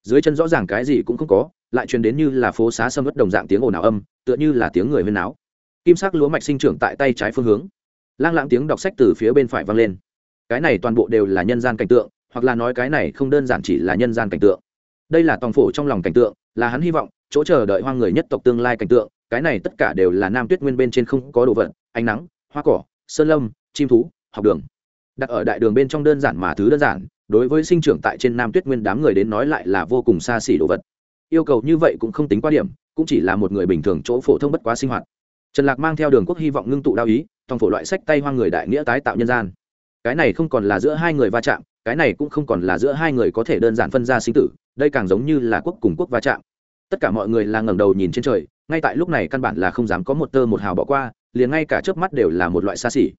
Dưới chân rõ ràng cái gì cũng không có, lại truyền đến như là phố xá sâm ớt đồng dạng tiếng ồn ào âm, tựa như là tiếng người huyên náo. Kim sắc lúa mạch sinh trưởng tại tay trái phương hướng. Lang lãng tiếng đọc sách từ phía bên phải vang lên. Cái này toàn bộ đều là nhân gian cảnh tượng, hoặc là nói cái này không đơn giản chỉ là nhân gian cảnh tượng. Đây là tòng phổ trong lòng cảnh tượng là hắn hy vọng, chỗ chờ đợi hoang người nhất tộc tương lai cảnh tượng, cái này tất cả đều là nam tuyết nguyên bên trên không có đồ vật, ánh nắng, hoa cỏ, sơn lâm, chim thú, học đường. Đặt ở đại đường bên trong đơn giản mà thứ đơn giản, đối với sinh trưởng tại trên nam tuyết nguyên đám người đến nói lại là vô cùng xa xỉ đồ vật. Yêu cầu như vậy cũng không tính qua điểm, cũng chỉ là một người bình thường chỗ phổ thông bất quá sinh hoạt. Trần lạc mang theo đường quốc hy vọng ngưng tụ đao ý, thòng phổ loại sách tay hoang người đại nghĩa tái tạo nhân gian. Cái này không còn là giữa hai người va chạm, cái này cũng không còn là giữa hai người có thể đơn giản phân ra sinh tử đây càng giống như là quốc cùng quốc va chạm. Tất cả mọi người là ngẩng đầu nhìn trên trời, ngay tại lúc này căn bản là không dám có một tơ một hào bỏ qua, liền ngay cả trước mắt đều là một loại xa xỉ.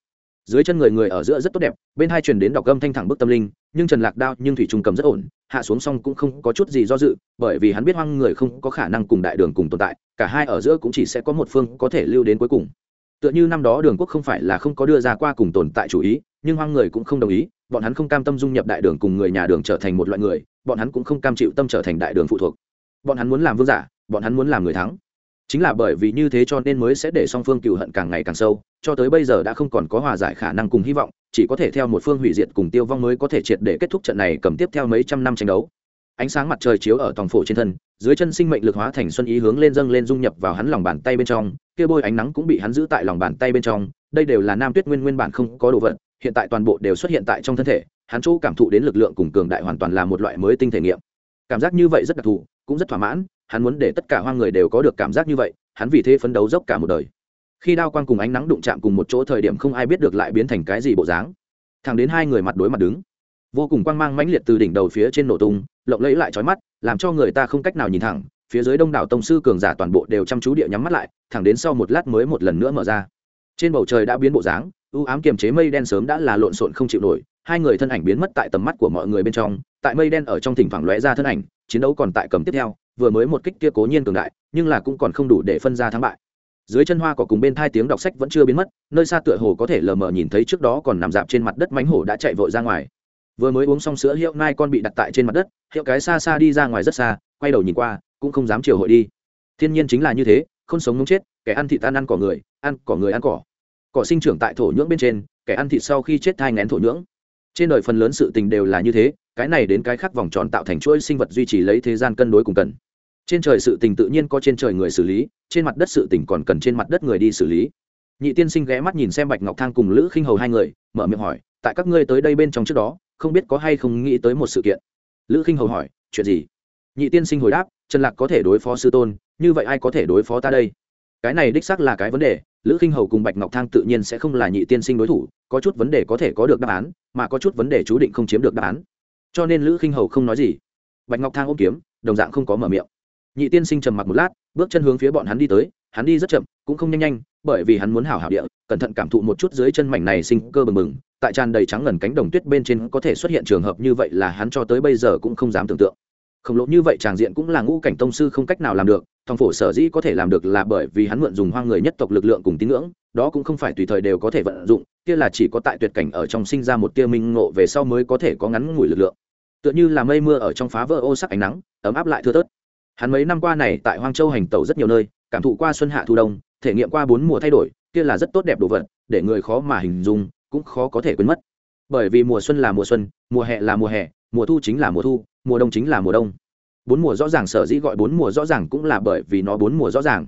Dưới chân người người ở giữa rất tốt đẹp, bên hai truyền đến đọc gâm thanh thẳng bức tâm linh, nhưng trần lạc đao nhưng thủy trung cầm rất ổn, hạ xuống xong cũng không có chút gì do dự, bởi vì hắn biết hoang người không có khả năng cùng đại đường cùng tồn tại, cả hai ở giữa cũng chỉ sẽ có một phương có thể lưu đến cuối cùng. Tựa như năm đó đường quốc không phải là không có đưa ra qua cùng tồn tại chủ ý, nhưng hoang người cũng không đồng ý bọn hắn không cam tâm dung nhập đại đường cùng người nhà đường trở thành một loại người, bọn hắn cũng không cam chịu tâm trở thành đại đường phụ thuộc. Bọn hắn muốn làm vương giả, bọn hắn muốn làm người thắng. Chính là bởi vì như thế cho nên mới sẽ để song phương cựu hận càng ngày càng sâu, cho tới bây giờ đã không còn có hòa giải khả năng cùng hy vọng, chỉ có thể theo một phương hủy diệt cùng tiêu vong mới có thể triệt để kết thúc trận này cầm tiếp theo mấy trăm năm tranh đấu. Ánh sáng mặt trời chiếu ở tòng phổ trên thân, dưới chân sinh mệnh lực hóa thành xuân ý hướng lên dâng lên dung nhập vào hắn lòng bàn tay bên trong, kia bôi ánh nắng cũng bị hắn giữ tại lòng bàn tay bên trong, đây đều là nam tuyết nguyên nguyên bản không có đồ vật hiện tại toàn bộ đều xuất hiện tại trong thân thể, hắn chỗ cảm thụ đến lực lượng cùng cường đại hoàn toàn là một loại mới tinh thể nghiệm. Cảm giác như vậy rất đặc thù, cũng rất thỏa mãn, hắn muốn để tất cả hoang người đều có được cảm giác như vậy, hắn vì thế phấn đấu dốc cả một đời. Khi đao quang cùng ánh nắng đụng chạm cùng một chỗ thời điểm không ai biết được lại biến thành cái gì bộ dáng. Thẳng đến hai người mặt đối mặt đứng, vô cùng quang mang mãnh liệt từ đỉnh đầu phía trên nổ tung, lộng lẫy lại trói mắt, làm cho người ta không cách nào nhìn thẳng, phía dưới đông đảo tông sư cường giả toàn bộ đều chăm chú địa nhắm mắt lại, thẳng đến sau một lát mới một lần nữa mở ra. Trên bầu trời đã biến bộ dáng U ám kiềm chế mây đen sớm đã là lộn xộn không chịu nổi, hai người thân ảnh biến mất tại tầm mắt của mọi người bên trong, tại mây đen ở trong thỉnh thoảng lóe ra thân ảnh, chiến đấu còn tại cầm tiếp theo, vừa mới một kích kia cố nhiên cường đại, nhưng là cũng còn không đủ để phân ra thắng bại. Dưới chân hoa cỏ cùng bên thai tiếng đọc sách vẫn chưa biến mất, nơi xa tựa hồ có thể lờ mờ nhìn thấy trước đó còn nằm dạp trên mặt đất mánh hổ đã chạy vội ra ngoài. Vừa mới uống xong sữa hiệu nai con bị đặt tại trên mặt đất, hiệu cái xa xa đi ra ngoài rất xa, quay đầu nhìn qua, cũng không dám chiều hội đi. Thiên nhiên chính là như thế, không sống muốn chết, kẻ ăn thịt ăn ăn cỏ người, ăn cỏ người ăn cỏ cỏ sinh trưởng tại thổ nhưỡng bên trên, kẻ ăn thịt sau khi chết thai ngén thổ nhưỡng. Trên đời phần lớn sự tình đều là như thế, cái này đến cái khác vòng tròn tạo thành chuỗi sinh vật duy trì lấy thế gian cân đối cùng cần. Trên trời sự tình tự nhiên có trên trời người xử lý, trên mặt đất sự tình còn cần trên mặt đất người đi xử lý. Nhị tiên sinh ghé mắt nhìn xem bạch ngọc thang cùng lữ khinh hầu hai người, mở miệng hỏi, tại các ngươi tới đây bên trong trước đó, không biết có hay không nghĩ tới một sự kiện? Lữ khinh hầu hỏi, chuyện gì? Nhị tiên sinh hồi đáp, trần lạc có thể đối phó sư tôn, như vậy ai có thể đối phó ta đây? Cái này đích xác là cái vấn đề lữ khinh hầu cùng bạch ngọc thang tự nhiên sẽ không là nhị tiên sinh đối thủ, có chút vấn đề có thể có được đáp án, mà có chút vấn đề chú định không chiếm được đáp án. Cho nên lữ khinh hầu không nói gì. Bạch ngọc thang ôm kiếm, đồng dạng không có mở miệng. Nhị tiên sinh trầm mặc một lát, bước chân hướng phía bọn hắn đi tới, hắn đi rất chậm, cũng không nhanh nhanh, bởi vì hắn muốn hảo hảo địa, cẩn thận cảm thụ một chút dưới chân mảnh này sinh cơ bừng bừng, tại tràn đầy trắng ngần cánh đồng tuyết bên trên có thể xuất hiện trường hợp như vậy là hắn cho tới bây giờ cũng không dám tưởng tượng khổng lồ như vậy tràng diện cũng là ngũ cảnh tông sư không cách nào làm được thòng phổ sở dĩ có thể làm được là bởi vì hắn mượn dùng hoang người nhất tộc lực lượng cùng tín ngưỡng, đó cũng không phải tùy thời đều có thể vận dụng, kia là chỉ có tại tuyệt cảnh ở trong sinh ra một tia minh ngộ về sau mới có thể có ngắn ngủi lực lượng. Tựa như là mây mưa ở trong phá vỡ ô sắc ánh nắng, ấm áp lại thưa tớt hắn mấy năm qua này tại hoang châu hành tẩu rất nhiều nơi, cảm thụ qua xuân hạ thu đông, thể nghiệm qua bốn mùa thay đổi, kia là rất tốt đẹp đồ vật, để người khó mà hình dung, cũng khó có thể quên mất. Bởi vì mùa xuân là mùa xuân, mùa hè là mùa hè, mùa thu chính là mùa thu mùa đông chính là mùa đông. Bốn mùa rõ ràng sở dĩ gọi bốn mùa rõ ràng cũng là bởi vì nó bốn mùa rõ ràng.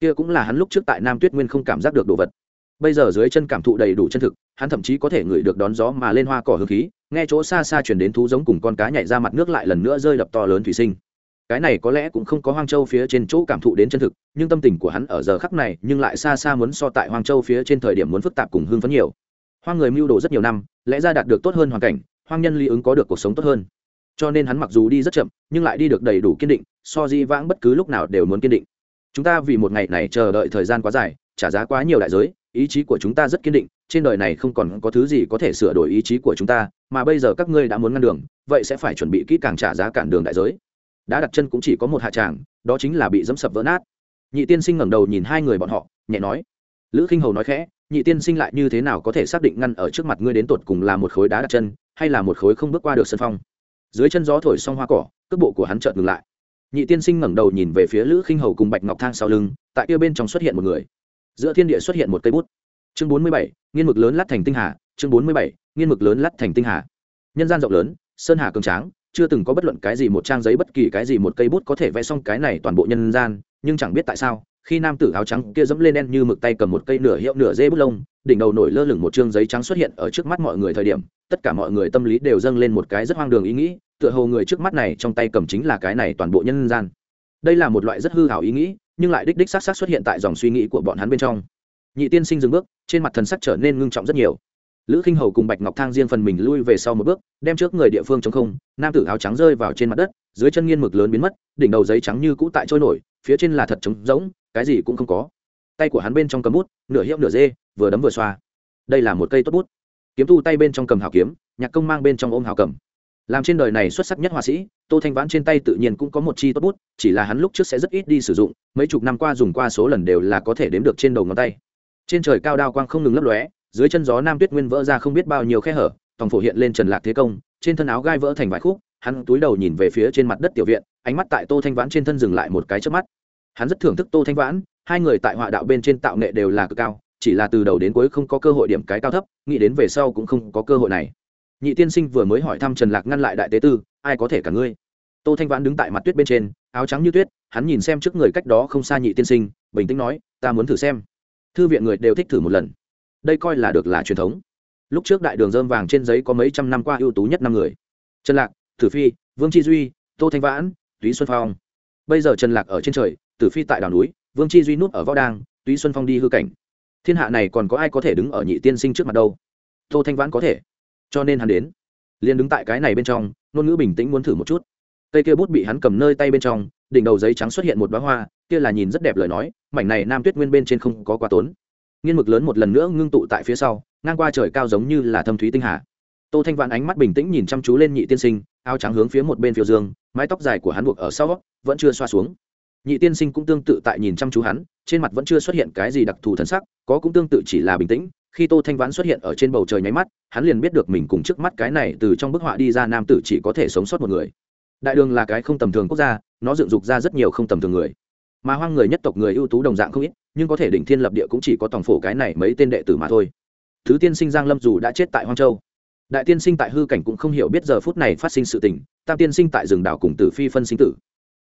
Kia cũng là hắn lúc trước tại nam tuyết nguyên không cảm giác được đồ vật. Bây giờ dưới chân cảm thụ đầy đủ chân thực, hắn thậm chí có thể ngửi được đón gió mà lên hoa cỏ hương khí, nghe chỗ xa xa chuyển đến thú giống cùng con cá nhảy ra mặt nước lại lần nữa rơi đập to lớn thủy sinh. Cái này có lẽ cũng không có hoang châu phía trên chỗ cảm thụ đến chân thực, nhưng tâm tình của hắn ở giờ khắc này nhưng lại xa xa muốn so tại hoang châu phía trên thời điểm muốn phức tạp cùng hương phấn nhiều. Hoang người mưu đồ rất nhiều năm, lẽ ra đạt được tốt hơn hoàn cảnh, hoang nhân ly ứng có được cuộc sống tốt hơn cho nên hắn mặc dù đi rất chậm, nhưng lại đi được đầy đủ kiên định, so di vãng bất cứ lúc nào đều muốn kiên định. Chúng ta vì một ngày này chờ đợi thời gian quá dài, trả giá quá nhiều đại giới, ý chí của chúng ta rất kiên định, trên đời này không còn có thứ gì có thể sửa đổi ý chí của chúng ta, mà bây giờ các ngươi đã muốn ngăn đường, vậy sẽ phải chuẩn bị kỹ càng trả giá cản đường đại giới. Đã đặt chân cũng chỉ có một hạ tràng, đó chính là bị dẫm sập vỡ nát. Nhị tiên sinh ngẩng đầu nhìn hai người bọn họ, nhẹ nói. Lữ khinh hầu nói khẽ, nhị tiên sinh lại như thế nào có thể xác định ngăn ở trước mặt ngươi đến tột cùng là một khối đá đặt chân, hay là một khối không bước qua được sân phong? Dưới chân gió thổi xong hoa cỏ, cước bộ của hắn chợt ngừng lại. Nhị tiên sinh ngẩng đầu nhìn về phía lữ khinh hầu cùng bạch ngọc thang sau lưng, tại kia bên trong xuất hiện một người. Giữa thiên địa xuất hiện một cây bút. Chương bốn mươi bảy, nghiên mực lớn lát thành tinh hà, chương bốn mươi bảy, nghiên mực lớn lát thành tinh hà. Nhân gian rộng lớn, sơn hà cường tráng, chưa từng có bất luận cái gì một trang giấy bất kỳ cái gì một cây bút có thể vẽ xong cái này toàn bộ nhân gian, nhưng chẳng biết tại sao, khi nam tử áo trắng kia dẫm lên đen như mực tay cầm một cây nửa hiệu nửa dê bút lông, đỉnh đầu nổi lơ lửng một chương giấy trắng xuất hiện ở trước mắt mọi người thời điểm tất cả mọi người tâm lý đều dâng lên một cái rất hoang đường ý nghĩ, tựa hồ người trước mắt này trong tay cầm chính là cái này toàn bộ nhân gian. Đây là một loại rất hư hảo ý nghĩ, nhưng lại đích đích xác xác xuất hiện tại dòng suy nghĩ của bọn hắn bên trong. Nhị tiên sinh dừng bước, trên mặt thần sắc trở nên ngưng trọng rất nhiều. Lữ khinh hầu cùng bạch ngọc thang riêng phần mình lui về sau một bước, đem trước người địa phương chống không, nam tử áo trắng rơi vào trên mặt đất, dưới chân nghiên mực lớn biến mất, đỉnh đầu giấy trắng như cũ tại trôi nổi, phía trên là thật trống rỗng, cái gì cũng không có. Tay của hắn bên trong cầm bút, nửa hiệu nửa dê, vừa đấm vừa xoa. Đây là một cây tốt bút kiếm tu tay bên trong cầm hào kiếm, nhạc công mang bên trong ôm hào cầm. Làm trên đời này xuất sắc nhất họa sĩ, tô thanh vãn trên tay tự nhiên cũng có một chi tốt bút, chỉ là hắn lúc trước sẽ rất ít đi sử dụng, mấy chục năm qua dùng qua số lần đều là có thể đếm được trên đầu ngón tay. Trên trời cao đao quang không ngừng lấp lóe, dưới chân gió nam tuyết nguyên vỡ ra không biết bao nhiêu khe hở tòng phổ hiện lên trần lạc thế công, trên thân áo gai vỡ thành vài khúc, hắn túi đầu nhìn về phía trên mặt đất tiểu viện, ánh mắt tại tô thanh vãn trên thân dừng lại một cái trước mắt. Hắn rất thưởng thức tô thanh vãn, hai người tại họa đạo bên trên tạo nghệ đều là cực cao chỉ là từ đầu đến cuối không có cơ hội điểm cái cao thấp, nghĩ đến về sau cũng không có cơ hội này. Nhị tiên sinh vừa mới hỏi thăm trần lạc ngăn lại đại tế tư, ai có thể cả ngươi? Tô thanh vãn đứng tại mặt tuyết bên trên, áo trắng như tuyết, hắn nhìn xem trước người cách đó không xa nhị tiên sinh, bình tĩnh nói, ta muốn thử xem. Thư viện người đều thích thử một lần. Đây coi là được là truyền thống. Lúc trước đại đường dơm vàng trên giấy có mấy trăm năm qua ưu tú nhất năm người. Trần lạc, tử phi, vương chi duy, tô thanh vãn, túy xuân phong. Bây giờ trần lạc ở trên trời, tử phi tại đảo núi, vương chi duy núp ở võ đang túy xuân phong đi hư cảnh thiên hạ này còn có ai có thể đứng ở nhị tiên sinh trước mặt đâu? Tô thanh vãn có thể. Cho nên hắn đến, liền đứng tại cái này bên trong, ngôn ngữ bình tĩnh muốn thử một chút. Cây kia bút bị hắn cầm nơi tay bên trong, đỉnh đầu giấy trắng xuất hiện một bá hoa, kia là nhìn rất đẹp lời nói, mảnh này nam tuyết nguyên bên trên không có quá tốn. Nghiên mực lớn một lần nữa ngưng tụ tại phía sau, ngang qua trời cao giống như là thâm thúy tinh hà. Tô thanh vãn ánh mắt bình tĩnh nhìn chăm chú lên nhị tiên sinh, áo trắng hướng phía một bên phiêu dương, mái tóc dài của hắn buộc ở sau, vẫn chưa xoa xuống nhị tiên sinh cũng tương tự tại nhìn chăm chú hắn, trên mặt vẫn chưa xuất hiện cái gì đặc thù thần sắc, có cũng tương tự chỉ là bình tĩnh, khi tô thanh vãn xuất hiện ở trên bầu trời nháy mắt, hắn liền biết được mình cùng trước mắt cái này từ trong bức họa đi ra nam tử chỉ có thể sống sót một người. Đại đường là cái không tầm thường quốc gia, nó dựng dục ra rất nhiều không tầm thường người. Mà hoang người nhất tộc người ưu tú đồng dạng không ít, nhưng có thể đỉnh thiên lập địa cũng chỉ có tổng phổ cái này mấy tên đệ tử mà thôi. Thứ tiên sinh giang lâm dù đã chết tại hoang châu. Đại tiên sinh tại hư cảnh cũng không hiểu biết giờ phút này phát sinh sự tình, tam tiên sinh tại rừng đảo cùng tử phi phân sinh tử.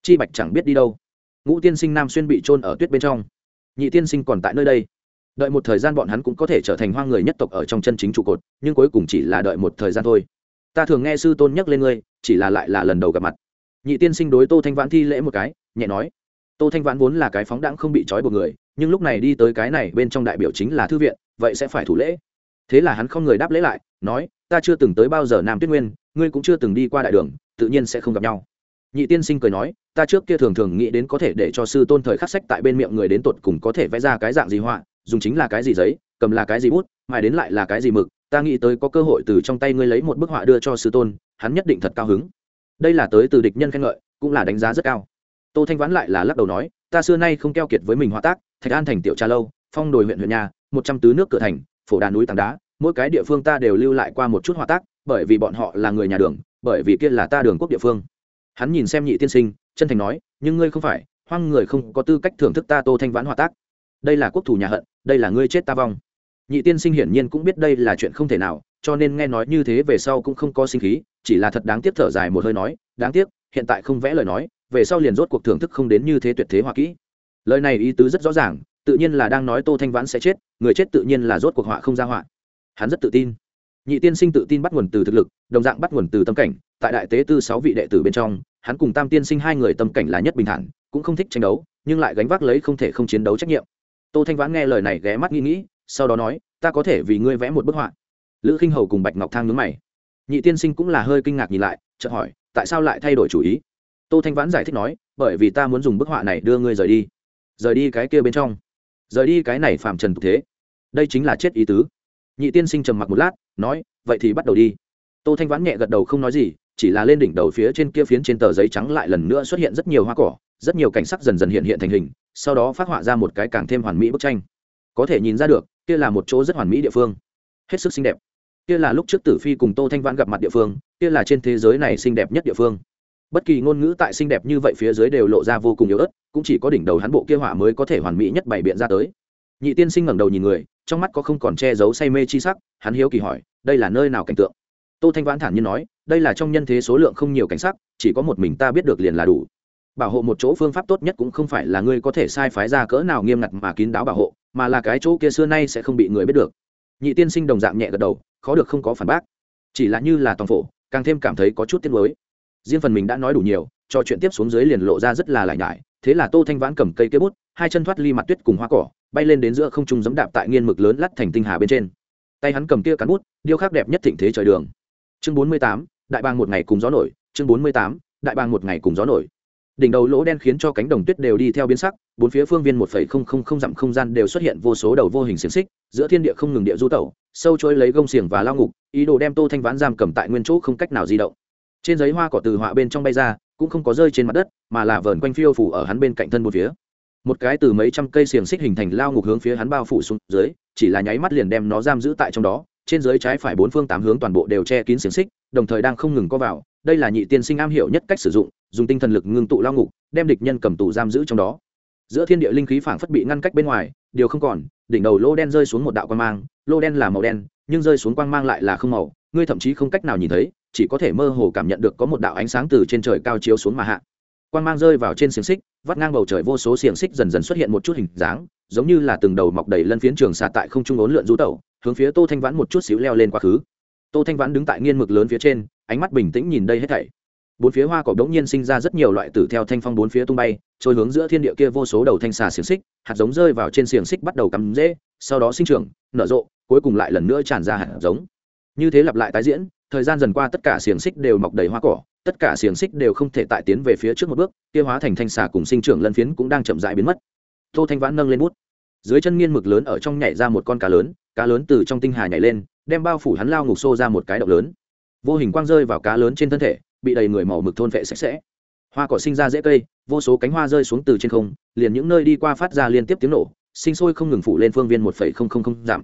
Chi bạch chẳng biết đi đâu ngũ tiên sinh nam xuyên bị trôn ở tuyết bên trong. Nhị tiên sinh còn tại nơi đây. Đợi một thời gian bọn hắn cũng có thể trở thành hoang người nhất tộc ở trong chân chính trụ cột, nhưng cuối cùng chỉ là đợi một thời gian thôi. Ta thường nghe sư tôn nhắc lên ngươi, chỉ là lại là lần đầu gặp mặt. Nhị tiên sinh đối tô thanh vãn thi lễ một cái, nhẹ nói, tô thanh vãn vốn là cái phóng đãng không bị trói buộc người, nhưng lúc này đi tới cái này bên trong đại biểu chính là thư viện, vậy sẽ phải thủ lễ. Thế là hắn không người đáp lễ lại, nói, ta chưa từng tới bao giờ nam tuyết nguyên, ngươi cũng chưa từng đi qua đại đường, tự nhiên sẽ không gặp nhau nhị tiên sinh cười nói, ta trước kia thường thường nghĩ đến có thể để cho sư tôn thời khắc sách tại bên miệng người đến tột cùng có thể vẽ ra cái dạng gì họa, dùng chính là cái gì giấy, cầm là cái gì bút, mài đến lại là cái gì mực, ta nghĩ tới có cơ hội từ trong tay ngươi lấy một bức họa đưa cho sư tôn, hắn nhất định thật cao hứng. Đây là tới từ địch nhân khen ngợi, cũng là đánh giá rất cao. Tô thanh vãn lại là lắc đầu nói, ta xưa nay không keo kiệt với mình họa tác, thạch an thành, tiểu trà lâu, phong đồi huyện huyện nhà, một trăm tứ nước cửa thành, phổ đà núi tảng đá, mỗi cái địa phương ta đều lưu lại qua một chút họa tác, bởi vì bọn họ là người nhà đường, bởi vì kia là ta đường quốc địa phương hắn nhìn xem nhị tiên sinh, chân thành nói, nhưng ngươi không phải, hoang người không có tư cách thưởng thức ta tô thanh vãn hòa tác. Đây là quốc thủ nhà hận, đây là ngươi chết ta vong. Nhị tiên sinh hiển nhiên cũng biết đây là chuyện không thể nào, cho nên nghe nói như thế về sau cũng không có sinh khí, chỉ là thật đáng tiếc thở dài một hơi nói, đáng tiếc, hiện tại không vẽ lời nói, về sau liền rốt cuộc thưởng thức không đến như thế tuyệt thế hoa kỹ. Lời này ý tứ rất rõ ràng, tự nhiên là đang nói tô thanh vãn sẽ chết, người chết tự nhiên là rốt cuộc họa không ra họa. Hắn rất tự tin nhị tiên sinh tự tin bắt nguồn từ thực lực, đồng dạng bắt nguồn từ tâm cảnh. Tại đại tế tư sáu vị đệ tử bên trong, hắn cùng tam tiên sinh hai người tâm cảnh là nhất bình thản, cũng không thích tranh đấu, nhưng lại gánh vác lấy không thể không chiến đấu trách nhiệm. Tô thanh vãn nghe lời này ghé mắt nghĩ nghĩ, sau đó nói, ta có thể vì ngươi vẽ một bức họa. Lữ khinh hầu cùng bạch ngọc thang nhướng mày. Nhị tiên sinh cũng là hơi kinh ngạc nhìn lại, chợt hỏi, tại sao lại thay đổi chủ ý? Tô thanh vãn giải thích nói, bởi vì ta muốn dùng bức họa này đưa ngươi rời đi. Rời đi cái kia bên trong. Rời đi cái này phàm trần tục thế. Đây chính là chết ý tứ nhị tiên sinh trầm mặc một lát, nói, vậy thì bắt đầu đi. Tô thanh vãn nhẹ gật đầu không nói gì, chỉ là lên đỉnh đầu phía trên kia phiến trên tờ giấy trắng lại lần nữa xuất hiện rất nhiều hoa cỏ, rất nhiều cảnh sắc dần dần hiện hiện thành hình, sau đó phát họa ra một cái càng thêm hoàn mỹ bức tranh. Có thể nhìn ra được, kia là một chỗ rất hoàn mỹ địa phương. Hết sức xinh đẹp. Kia là lúc trước tử phi cùng tô thanh vãn gặp mặt địa phương, kia là trên thế giới này xinh đẹp nhất địa phương. Bất kỳ ngôn ngữ tại xinh đẹp như vậy phía dưới đều lộ ra vô cùng yếu ớt, cũng chỉ có đỉnh đầu hắn bộ kia họa mới có thể hoàn mỹ nhất bày biện ra tới. Nhị tiên sinh ngẩng đầu nhìn người trong mắt có không còn che giấu say mê chi sắc, hắn hiếu kỳ hỏi, đây là nơi nào cảnh tượng? Tô thanh vãn thản nhiên nói, đây là trong nhân thế số lượng không nhiều cảnh sắc, chỉ có một mình ta biết được liền là đủ. Bảo hộ một chỗ phương pháp tốt nhất cũng không phải là ngươi có thể sai phái ra cỡ nào nghiêm ngặt mà kín đáo bảo hộ, mà là cái chỗ kia xưa nay sẽ không bị người biết được. Nhị tiên sinh đồng dạng nhẹ gật đầu, khó được không có phản bác. Chỉ là như là toàn phổ, càng thêm cảm thấy có chút tiếc nuối. Riêng phần mình đã nói đủ nhiều cho chuyện tiếp xuống dưới liền lộ ra rất là lải nhải, thế là tô thanh vãn cầm cây cây bút hai chân thoát ly mặt tuyết cùng hoa cỏ, bay lên đến giữa không trung giẫm đạp tại nghiên mực lớn lắt thành tinh hà bên trên. Tay hắn cầm kia cán bút, điêu khắc đẹp nhất thịnh thế trời đường. Chương bốn mươi tám, đại bang một ngày cùng gió nổi, chương bốn mươi tám, đại bang một ngày cùng gió nổi. Đỉnh đầu lỗ đen khiến cho cánh đồng tuyết đều đi theo biến sắc, bốn phía phương viên một phẩy không không không dặm không gian đều xuất hiện vô số đầu vô hình xiềng xích, giữa thiên địa không ngừng địa du tẩu, sâu trôi lấy gông xiềng và lao ngục, ý đồ đem tô thanh vãn giam cầm tại nguyên chỗ không cách nào di động. Trên giấy hoa cỏ từ họa bên trong bay ra, cũng không có rơi trên mặt đất, mà là vờn quanh phiêu phủ ở hắn bên cạnh thân một phía một cái từ mấy trăm cây xiềng xích hình thành lao ngục hướng phía hắn bao phủ xuống dưới, chỉ là nháy mắt liền đem nó giam giữ tại trong đó, trên dưới trái phải bốn phương tám hướng toàn bộ đều che kín xiềng xích, đồng thời đang không ngừng có vào, đây là nhị tiên sinh am hiểu nhất cách sử dụng, dùng tinh thần lực ngưng tụ lao ngục, đem địch nhân cầm tù giam giữ trong đó. Giữa thiên địa linh khí phảng phất bị ngăn cách bên ngoài, điều không còn, đỉnh đầu lô đen rơi xuống một đạo quang mang, lô đen là màu đen, nhưng rơi xuống quang mang lại là không màu, ngươi thậm chí không cách nào nhìn thấy, chỉ có thể mơ hồ cảm nhận được có một đạo ánh sáng từ trên trời cao chiếu xuống mà hạ quang mang rơi vào trên xiềng xích, vắt ngang bầu trời vô số xiềng xích dần dần xuất hiện một chút hình dáng, giống như là từng đầu mọc đầy lân phiến trường xạ tại không trung ốn lượn rú tẩu, hướng phía tô thanh vãn một chút xíu leo lên quá khứ. Tô thanh vãn đứng tại nghiên mực lớn phía trên, ánh mắt bình tĩnh nhìn đây hết thảy. Bốn phía hoa cỏ đống nhiên sinh ra rất nhiều loại tử theo thanh phong bốn phía tung bay, trôi hướng giữa thiên địa kia vô số đầu thanh xà xiềng xích, hạt giống rơi vào trên xiềng xích bắt đầu cắm rễ, sau đó sinh trưởng, nở rộ, cuối cùng lại lần nữa tràn ra hạt giống. Như thế lặp lại tái diễn thời gian dần qua tất cả xiềng xích đều mọc đầy hoa cỏ, tất cả xiềng xích đều không thể tại tiến về phía trước một bước, kia hóa thành thanh xà cùng sinh trưởng lân phiến cũng đang chậm dại biến mất. Tô thanh vãn nâng lên bút. Dưới chân nghiên mực lớn ở trong nhảy ra một con cá lớn cá lớn từ trong tinh hà nhảy lên, đem bao phủ hắn lao ngục xô ra một cái động lớn. Vô hình quang rơi vào cá lớn trên thân thể, bị đầy người màu mực thôn vệ sạch sẽ. Hoa cỏ sinh ra dễ cây, vô số cánh hoa rơi xuống từ trên không, liền những nơi đi qua phát ra liên tiếp tiếng nổ, sinh sôi không ngừng phủ lên phương viên một phẩy không không giảm.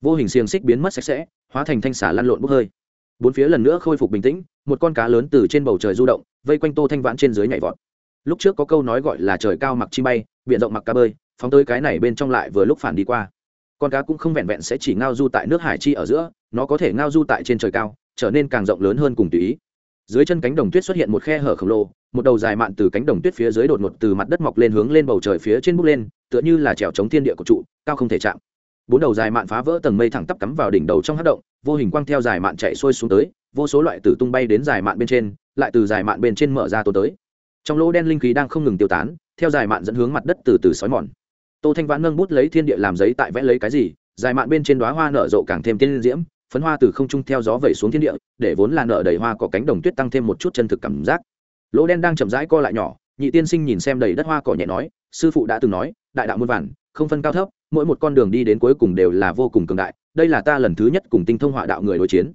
Vô hình xiềng xích biến mất sạch sẽ, hóa thành thanh xả lăn lộn bốc hơi bốn phía lần nữa khôi phục bình tĩnh, một con cá lớn từ trên bầu trời du động, vây quanh tô thanh vãn trên dưới nhảy vọt. Lúc trước có câu nói gọi là trời cao mặc chi bay, biển rộng mặc cá bơi, phóng tới cái này bên trong lại vừa lúc phản đi qua. Con cá cũng không vẹn vẹn sẽ chỉ ngao du tại nước hải chi ở giữa, nó có thể ngao du tại trên trời cao, trở nên càng rộng lớn hơn cùng tùy ý. Dưới chân cánh đồng tuyết xuất hiện một khe hở khổng lồ, một đầu dài mạn từ cánh đồng tuyết phía dưới đột ngột từ mặt đất mọc lên hướng lên bầu trời phía trên bút lên, tựa như là trèo chống thiên địa của trụ, cao không thể chạm bốn đầu dài mạn phá vỡ tầng mây thẳng tắp cắm vào đỉnh đầu trong hát động, vô hình quang theo dài mạn chạy xuôi xuống tới, vô số loại tử tung bay đến dài mạn bên trên, lại từ dài mạn bên trên mở ra tô tới. Trong lỗ đen linh khí đang không ngừng tiêu tán, theo dài mạn dẫn hướng mặt đất từ từ xói mòn. Tô thanh vãn nâng bút lấy thiên địa làm giấy tại vẽ lấy cái gì, dài mạn bên trên đóa hoa nở rộ càng thêm tiên diễm, phấn hoa từ không trung theo gió vẩy xuống thiên địa, để vốn là nở đầy hoa có cánh đồng tuyết tăng thêm một chút chân thực cảm giác. Lỗ đen đang chậm rãi co lại nhỏ, nhị tiên sinh nhìn xem đầy đất hoa cỏ nhẹ nói, sư phụ đã từng nói, đại đạo muôn vàn, không phân cao thấp mỗi một con đường đi đến cuối cùng đều là vô cùng cường đại, đây là ta lần thứ nhất cùng tinh thông họa đạo người đối chiến.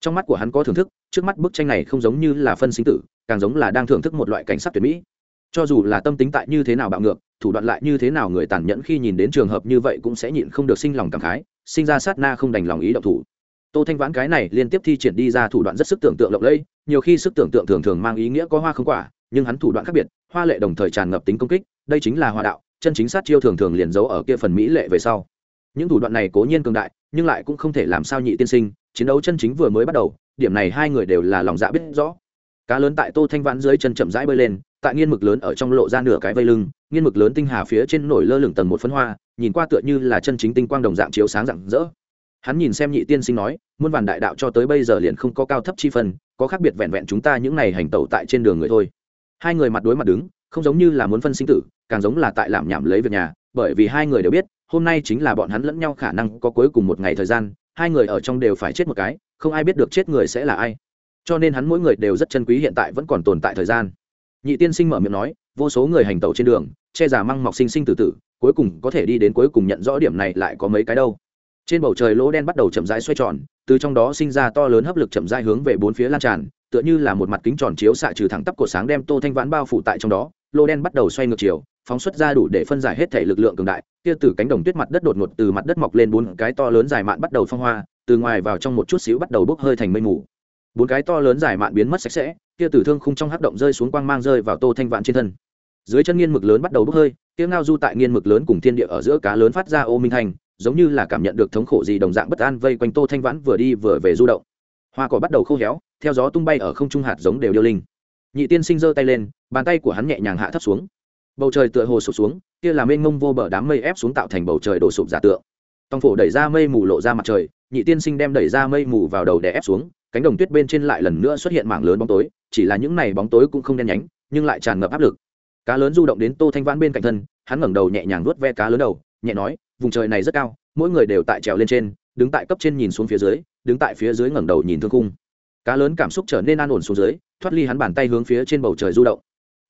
Trong mắt của hắn có thưởng thức, trước mắt bức tranh này không giống như là phân sinh tử, càng giống là đang thưởng thức một loại cảnh sắc tuyệt mỹ. Cho dù là tâm tính tại như thế nào bạo ngược, thủ đoạn lại như thế nào người tàn nhẫn khi nhìn đến trường hợp như vậy cũng sẽ nhịn không được sinh lòng cảm khái, sinh ra sát na không đành lòng ý động thủ. Tô thanh vãn cái này liên tiếp thi triển đi ra thủ đoạn rất sức tưởng tượng lộng lẫy, nhiều khi sức tưởng tượng thường thường mang ý nghĩa có hoa không quả, nhưng hắn thủ đoạn khác biệt, hoa lệ đồng thời tràn ngập tính công kích, đây chính là hoa đạo chân chính sát chiêu thường thường liền giấu ở kia phần mỹ lệ về sau. Những thủ đoạn này cố nhiên cường đại, nhưng lại cũng không thể làm sao nhị tiên sinh, chiến đấu chân chính vừa mới bắt đầu, điểm này hai người đều là lòng dạ biết rõ. Cá lớn tại tô thanh vãn dưới chân chậm rãi bơi lên, tại nghiên mực lớn ở trong lộ ra nửa cái vây lưng, nghiên mực lớn tinh hà phía trên nổi lơ lửng tầng một phân hoa, nhìn qua tựa như là chân chính tinh quang đồng dạng chiếu sáng rạng rỡ. Hắn nhìn xem nhị tiên sinh nói, muôn vàn đại đạo cho tới bây giờ liền không có cao thấp chi phân, có khác biệt vẹn vẹn chúng ta những này hành tẩu tại trên đường người thôi. Hai người mặt đối mặt đứng không giống như là muốn phân sinh tử, càng giống là tại làm nhảm lấy việc nhà, bởi vì hai người đều biết, hôm nay chính là bọn hắn lẫn nhau khả năng có cuối cùng một ngày thời gian, hai người ở trong đều phải chết một cái, không ai biết được chết người sẽ là ai. Cho nên hắn mỗi người đều rất chân quý hiện tại vẫn còn tồn tại thời gian. Nhị tiên sinh mở miệng nói, vô số người hành tẩu trên đường, che giả măng mọc sinh sinh tử tử, cuối cùng có thể đi đến cuối cùng nhận rõ điểm này lại có mấy cái đâu. Trên bầu trời lỗ đen bắt đầu chậm rãi xoay tròn, từ trong đó sinh ra to lớn hấp lực chậm rãi hướng về bốn phía lan tràn, tựa như là một mặt kính tròn chiếu xạ trừ thẳng tắp cổ sáng đem tô thanh vãn bao phủ tại trong đó. Lô đen bắt đầu xoay ngược chiều, phóng xuất ra đủ để phân giải hết thể lực lượng cường đại. Kia từ cánh đồng tuyết mặt đất đột ngột từ mặt đất mọc lên bốn cái to lớn dài mạn bắt đầu phong hoa, từ ngoài vào trong một chút xíu bắt đầu bốc hơi thành mây mù. Bốn cái to lớn dài mạn biến mất sạch sẽ, kia từ thương khung trong hắc động rơi xuống quang mang rơi vào tô thanh vạn trên thân. Dưới chân nghiên mực lớn bắt đầu bốc hơi tiếng ngao du tại nghiên mực lớn cùng thiên địa ở giữa cá lớn phát ra ô minh thành giống như là cảm nhận được thống khổ gì đồng dạng bất an vây quanh tô thanh vãn vừa đi vừa về du động. Hoa cỏ bắt đầu khô héo, theo gió tung bay ở không trung hạt giống đều điêu linh. Nhị tiên sinh giơ tay lên bàn tay của hắn nhẹ nhàng hạ thấp xuống. Bầu trời tựa hồ sụp xuống, kia là mênh mông vô bờ đám mây ép xuống tạo thành bầu trời đổ sụp giả tượng. Tòng phổ đẩy ra mây mù lộ ra mặt trời, nhị tiên sinh đem đẩy ra mây mù vào đầu để ép xuống, cánh đồng tuyết bên trên lại lần nữa xuất hiện mảng lớn bóng tối, chỉ là những này bóng tối cũng không đen nhánh, nhưng lại tràn ngập áp lực. Cá lớn du động đến tô thanh vãn bên cạnh thân, hắn ngẩng đầu nhẹ nhàng vuốt ve cá lớn đầu, nhẹ nói, vùng trời này rất cao, mỗi người đều tại trèo lên trên, đứng tại cấp trên nhìn xuống phía dưới, đứng tại phía dưới ngẩng đầu nhìn thương cung cá lớn cảm xúc trở nên an ổn xuống dưới, thoát ly hắn bàn tay hướng phía trên bầu trời du động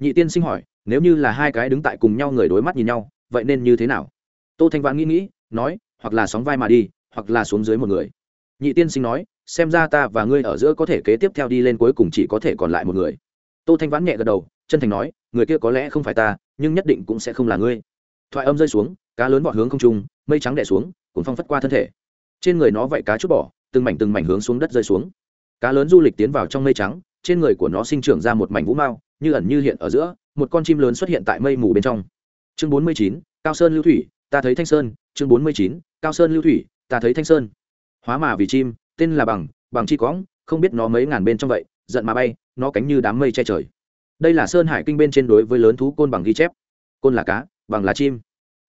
nhị tiên sinh hỏi, nếu như là hai cái đứng tại cùng nhau người đối mắt nhìn nhau, vậy nên như thế nào? Tô thanh vãn nghĩ nghĩ, nói, hoặc là sóng vai mà đi, hoặc là xuống dưới một người. Nhị tiên sinh nói, xem ra ta và ngươi ở giữa có thể kế tiếp theo đi lên cuối cùng chỉ có thể còn lại một người. Tô thanh vãn nhẹ gật đầu, chân thành nói, người kia có lẽ không phải ta, nhưng nhất định cũng sẽ không là ngươi. Thoại âm rơi xuống, cá lớn vọt hướng không trung, mây trắng đẻ xuống, cuốn phong phất qua thân thể. Trên người nó vậy cá chút bỏ, từng mảnh từng mảnh hướng xuống đất rơi xuống. Cá lớn du lịch tiến vào trong mây trắng, trên người của nó sinh trưởng ra một mảnh vũ mao như ẩn như hiện ở giữa, một con chim lớn xuất hiện tại mây mù bên trong. Chương bốn mươi chín, cao sơn lưu thủy, ta thấy thanh sơn. Chương bốn mươi chín, cao sơn lưu thủy, ta thấy thanh sơn. Hóa mà vì chim, tên là bằng bằng chi cóng không biết nó mấy ngàn bên trong vậy, giận mà bay, nó cánh như đám mây che trời. Đây là sơn hải kinh bên trên đối với lớn thú côn bằng ghi chép. Côn là cá, bằng là chim.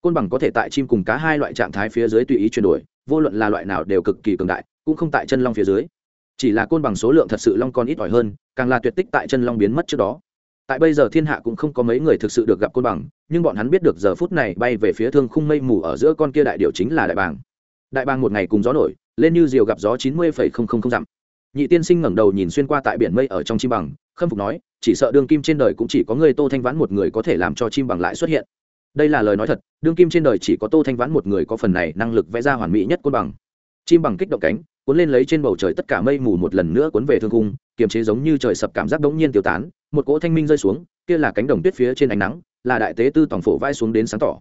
Côn bằng có thể tại chim cùng cá hai loại trạng thái phía dưới tùy ý chuyển đổi, vô luận là loại nào đều cực kỳ cường đại, cũng không tại chân long phía dưới. Chỉ là côn bằng số lượng thật sự long còn ít ỏi hơn, càng là tuyệt tích tại chân long biến mất trước đó tại bây giờ thiên hạ cũng không có mấy người thực sự được gặp côn bằng, nhưng bọn hắn biết được giờ phút này bay về phía thương khung mây mù ở giữa con kia đại điệu chính là đại bàng. Đại bàng một ngày cùng gió nổi, lên như diều gặp gió chín mươi phẩy không không không dặm. Nhị tiên sinh ngẩng đầu nhìn xuyên qua tại biển mây ở trong chim bằng, khâm phục nói, chỉ sợ đương kim trên đời cũng chỉ có người tô thanh vãn một người có thể làm cho chim bằng lại xuất hiện. Đây là lời nói thật, đương kim trên đời chỉ có tô thanh vãn một người có phần này năng lực vẽ ra hoàn mỹ nhất côn bằng. Chim bằng kích động cánh cuốn lên lấy trên bầu trời tất cả mây mù một lần nữa cuốn về thương cung kiềm chế giống như trời sập cảm giác đống nhiên tiêu tán, một cỗ thanh minh rơi xuống, kia là cánh đồng tuyết phía trên ánh nắng, là đại tế tư tổng phổ vai xuống đến sáng tỏ.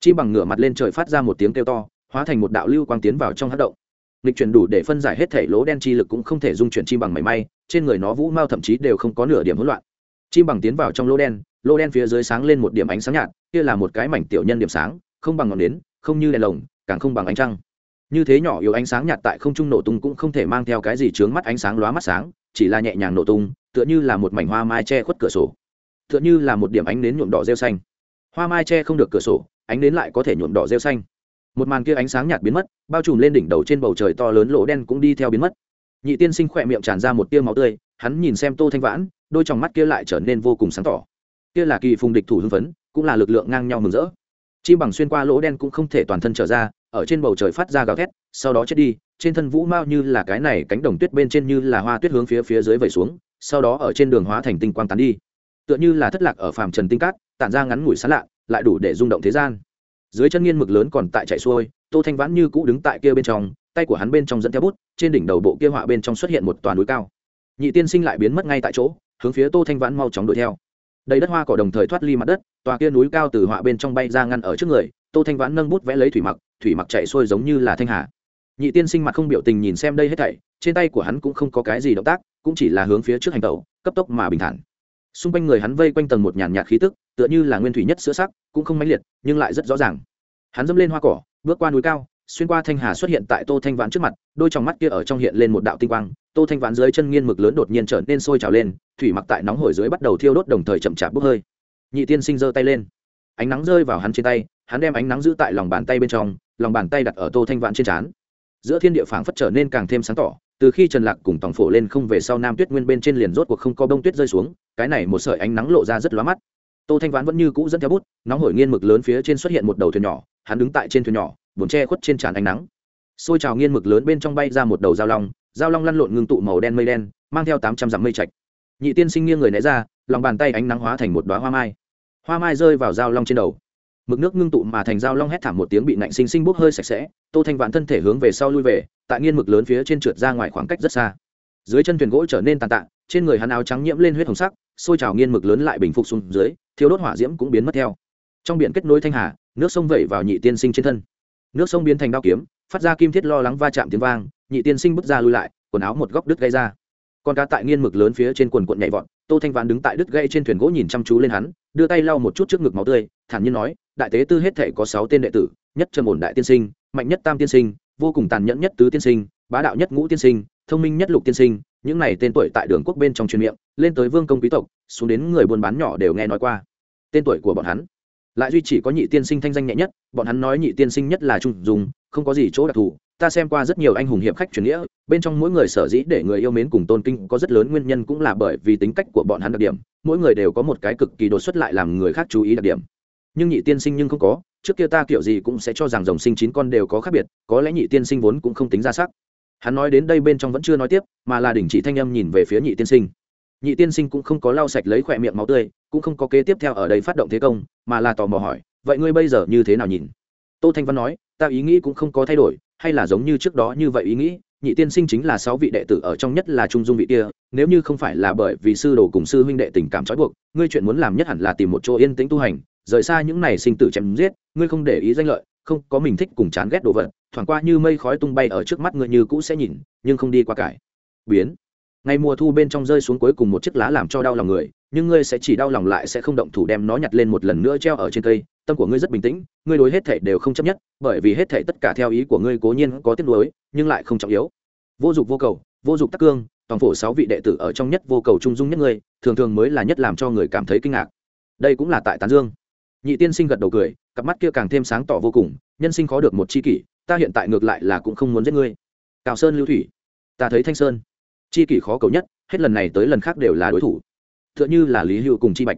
Chi bằng ngửa mặt lên trời phát ra một tiếng kêu to, hóa thành một đạo lưu quang tiến vào trong hất động. Lịch chuyển đủ để phân giải hết thể lỗ đen chi lực cũng không thể dung chuyển chi bằng mảy may, trên người nó vũ mao thậm chí đều không có nửa điểm hỗn loạn. Chi bằng tiến vào trong lỗ đen lỗ đen phía dưới sáng lên một điểm ánh sáng nhạt, kia là một cái mảnh tiểu nhân điểm sáng, không bằng ngọn nến, không như đèn lồng, càng không bằng ánh trăng như thế nhỏ yếu ánh sáng nhạt tại không trung nổ tung cũng không thể mang theo cái gì chướng mắt ánh sáng lóa mắt sáng, chỉ là nhẹ nhàng nổ tung, tựa như là một mảnh hoa mai che khuất cửa sổ. Tựa như là một điểm ánh nến nhuộm đỏ rêu xanh. Hoa mai che không được cửa sổ, ánh nến lại có thể nhuộm đỏ rêu xanh. Một màn kia ánh sáng nhạt biến mất, bao trùm lên đỉnh đầu trên bầu trời to lớn lỗ đen cũng đi theo biến mất. Nhị tiên sinh khỏe miệng tràn ra một tia máu tươi, hắn nhìn xem tô thanh vãn, đôi trong mắt kia lại trở nên vô cùng sáng tỏ. Kia là kỳ phùng địch thủ hưng phấn, cũng là lực lượng ngang nhau mừng rỡ. Chim bằng xuyên qua lỗ đen cũng không thể toàn thân trở ra ở trên bầu trời phát ra gào thét, sau đó chết đi, trên thân vũ mao như là cái này cánh đồng tuyết bên trên như là hoa tuyết hướng phía phía dưới vẩy xuống, sau đó ở trên đường hóa thành tinh quang tán đi. Tựa như là thất lạc ở phàm trần tinh cát, tản ra ngắn ngủi sán lạ, lại đủ để rung động thế gian. Dưới chân nghiên mực lớn còn tại chạy xuôi, tô thanh vãn như cũ đứng tại kia bên trong, tay của hắn bên trong dẫn theo bút, trên đỉnh đầu bộ kia họa bên trong xuất hiện một toàn núi cao. Nhị tiên sinh lại biến mất ngay tại chỗ, hướng phía tô thanh vãn mau chóng đuổi theo. Đầy đất hoa cỏ đồng thời thoát ly mặt đất, tòa kia núi cao từ họa bên trong bay ra ngăn ở trước người, tô thanh vãn nâng bút vẽ lấy thủy mặc thủy mặc chạy xuôi giống như là thanh hà. Nhị tiên sinh mặt không biểu tình nhìn xem đây hết thảy, trên tay của hắn cũng không có cái gì động tác, cũng chỉ là hướng phía trước hành tẩu, cấp tốc mà bình thản. Xung quanh người hắn vây quanh tầng một nhàn nhạt khí tức, tựa như là nguyên thủy nhất sữa sắc, cũng không mãnh liệt, nhưng lại rất rõ ràng. Hắn dẫm lên hoa cỏ, bước qua núi cao, xuyên qua thanh hà xuất hiện tại tô thanh vãn trước mặt, đôi trong mắt kia ở trong hiện lên một đạo tinh quang, tô thanh vãn dưới chân nghiên mực lớn đột nhiên trở nên sôi trào lên, thủy mặc tại nóng hổi dưới bắt đầu thiêu đốt đồng thời chậm chạp bốc hơi. Nhị tiên sinh giơ tay lên. Ánh nắng rơi vào hắn trên tay hắn đem ánh nắng giữ tại lòng bàn tay bên trong, lòng bàn tay đặt ở tô thanh vãn trên trán. Giữa thiên địa phảng phất trở nên càng thêm sáng tỏ, từ khi trần lạc cùng tòng phổ lên không về sau nam tuyết nguyên bên trên liền rốt cuộc không có bông tuyết rơi xuống, cái này một sợi ánh nắng lộ ra rất lóa mắt. Tô thanh vãn vẫn như cũ dẫn theo bút, nóng hổi nghiên mực lớn phía trên xuất hiện một đầu thuyền nhỏ, hắn đứng tại trên thuyền nhỏ, buồn che khuất trên tràn ánh nắng. Xôi trào nghiên mực lớn bên trong bay ra một đầu dao long dao long lăn lộn ngưng tụ màu đen mây đen, mang theo tám trăm dặm mây trạch. Nhị tiên sinh nghiêng người né ra, lòng bàn tay ánh nắng hóa thành một đoá hoa mai. Hoa mai rơi vào dao long trên đầu mực nước ngưng tụ mà thành dao long hét thảm một tiếng bị nạnh sinh sinh bốc hơi sạch sẽ, tô thanh vạn thân thể hướng về sau lui về, tại nghiên mực lớn phía trên trượt ra ngoài khoảng cách rất xa. Dưới chân thuyền gỗ trở nên tàn tạ, trên người hắn áo trắng nhiễm lên huyết hồng sắc, xôi trào nghiên mực lớn lại bình phục xuống dưới thiếu đốt hỏa diễm cũng biến mất theo. Trong biển kết nối thanh hà, nước sông vẩy vào nhị tiên sinh trên thân. Nước sông biến thành đao kiếm, phát ra kim thiết lo lắng va chạm tiếng vang, nhị tiên sinh bước ra lui lại, quần áo một góc đứt gây ra. Con cá tại nghiên mực lớn phía trên quần quận nhảy vọt, tô thanh Vạn đứng tại đứt gây trên thuyền gỗ nhìn chăm chú lên hắn đưa tay lau một chút trước ngực máu tươi, thản nhiên nói, đại tế tư hết thể có sáu tên đệ tử, nhất trầm ổn đại tiên sinh, mạnh nhất tam tiên sinh, vô cùng tàn nhẫn nhất tứ tiên sinh, bá đạo nhất ngũ tiên sinh, thông minh nhất lục tiên sinh, những này tên tuổi tại đường quốc bên trong truyền miệng, lên tới vương công quý tộc, xuống đến người buôn bán nhỏ đều nghe nói qua. Tên tuổi của bọn hắn. Lại duy chỉ có nhị tiên sinh thanh danh nhẹ nhất, bọn hắn nói nhị tiên sinh nhất là trung dùng không có gì chỗ đặc thù. Ta xem qua rất nhiều anh hùng hiệp khách truyền nghĩa, bên trong mỗi người sở dĩ để người yêu mến cùng tôn kinh có rất lớn nguyên nhân cũng là bởi vì tính cách của bọn hắn đặc điểm, mỗi người đều có một cái cực kỳ đột xuất lại làm người khác chú ý đặc điểm. Nhưng nhị tiên sinh nhưng không có, trước kia ta kiểu gì cũng sẽ cho rằng dòng sinh chín con đều có khác biệt, có lẽ nhị tiên sinh vốn cũng không tính ra sắc. Hắn nói đến đây bên trong vẫn chưa nói tiếp, mà là đình chỉ thanh âm nhìn về phía nhị tiên sinh. Nhị tiên sinh cũng không có lau sạch lấy khỏe miệng máu tươi, cũng không có kế tiếp theo ở đây phát động thế công, mà là tò mò hỏi, vậy ngươi bây giờ như thế nào nhìn? Tô thanh văn nói ta ý nghĩ cũng không có thay đổi, hay là giống như trước đó như vậy ý nghĩ, nhị tiên sinh chính là sáu vị đệ tử ở trong nhất là trung dung vị kia, nếu như không phải là bởi vì sư đồ cùng sư huynh đệ tình cảm trói buộc, ngươi chuyện muốn làm nhất hẳn là tìm một chỗ yên tĩnh tu hành, rời xa những này sinh tử chém giết, ngươi không để ý danh lợi, không có mình thích cùng chán ghét đồ vật, thoảng qua như mây khói tung bay ở trước mắt ngươi như cũ sẽ nhìn, nhưng không đi qua cải. Biến. Ngày mùa thu bên trong rơi xuống cuối cùng một chiếc lá làm cho đau lòng người nhưng ngươi sẽ chỉ đau lòng lại sẽ không động thủ đem nó nhặt lên một lần nữa treo ở trên cây. Tâm của ngươi rất bình tĩnh, ngươi đối hết thể đều không chấp nhất, bởi vì hết thể tất cả theo ý của ngươi cố nhiên có tiếp nối nhưng lại không trọng yếu. Vô dụng vô cầu, vô dụng tắc cương, toàn phổ sáu vị đệ tử ở trong nhất vô cầu trung dung nhất ngươi, thường thường mới là nhất làm cho người cảm thấy kinh ngạc. Đây cũng là tại tán dương. Nhị tiên sinh gật đầu cười, cặp mắt kia càng thêm sáng tỏ vô cùng, nhân sinh khó được một chi kỷ, ta hiện tại ngược lại là cũng không muốn giết ngươi. Cào sơn lưu thủy, ta thấy thanh sơn, chi kỷ khó cầu nhất, hết lần này tới lần khác đều là đối thủ tựa như là lý hữu cùng chi bạch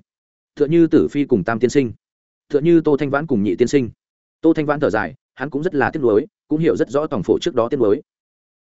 tựa như tử phi cùng tam tiên sinh tựa như tô thanh vãn cùng nhị tiên sinh. Tô thanh vãn thở dài, hắn cũng rất là tiếc nuối, cũng hiểu rất rõ tổng phổ trước đó tiếc nuối.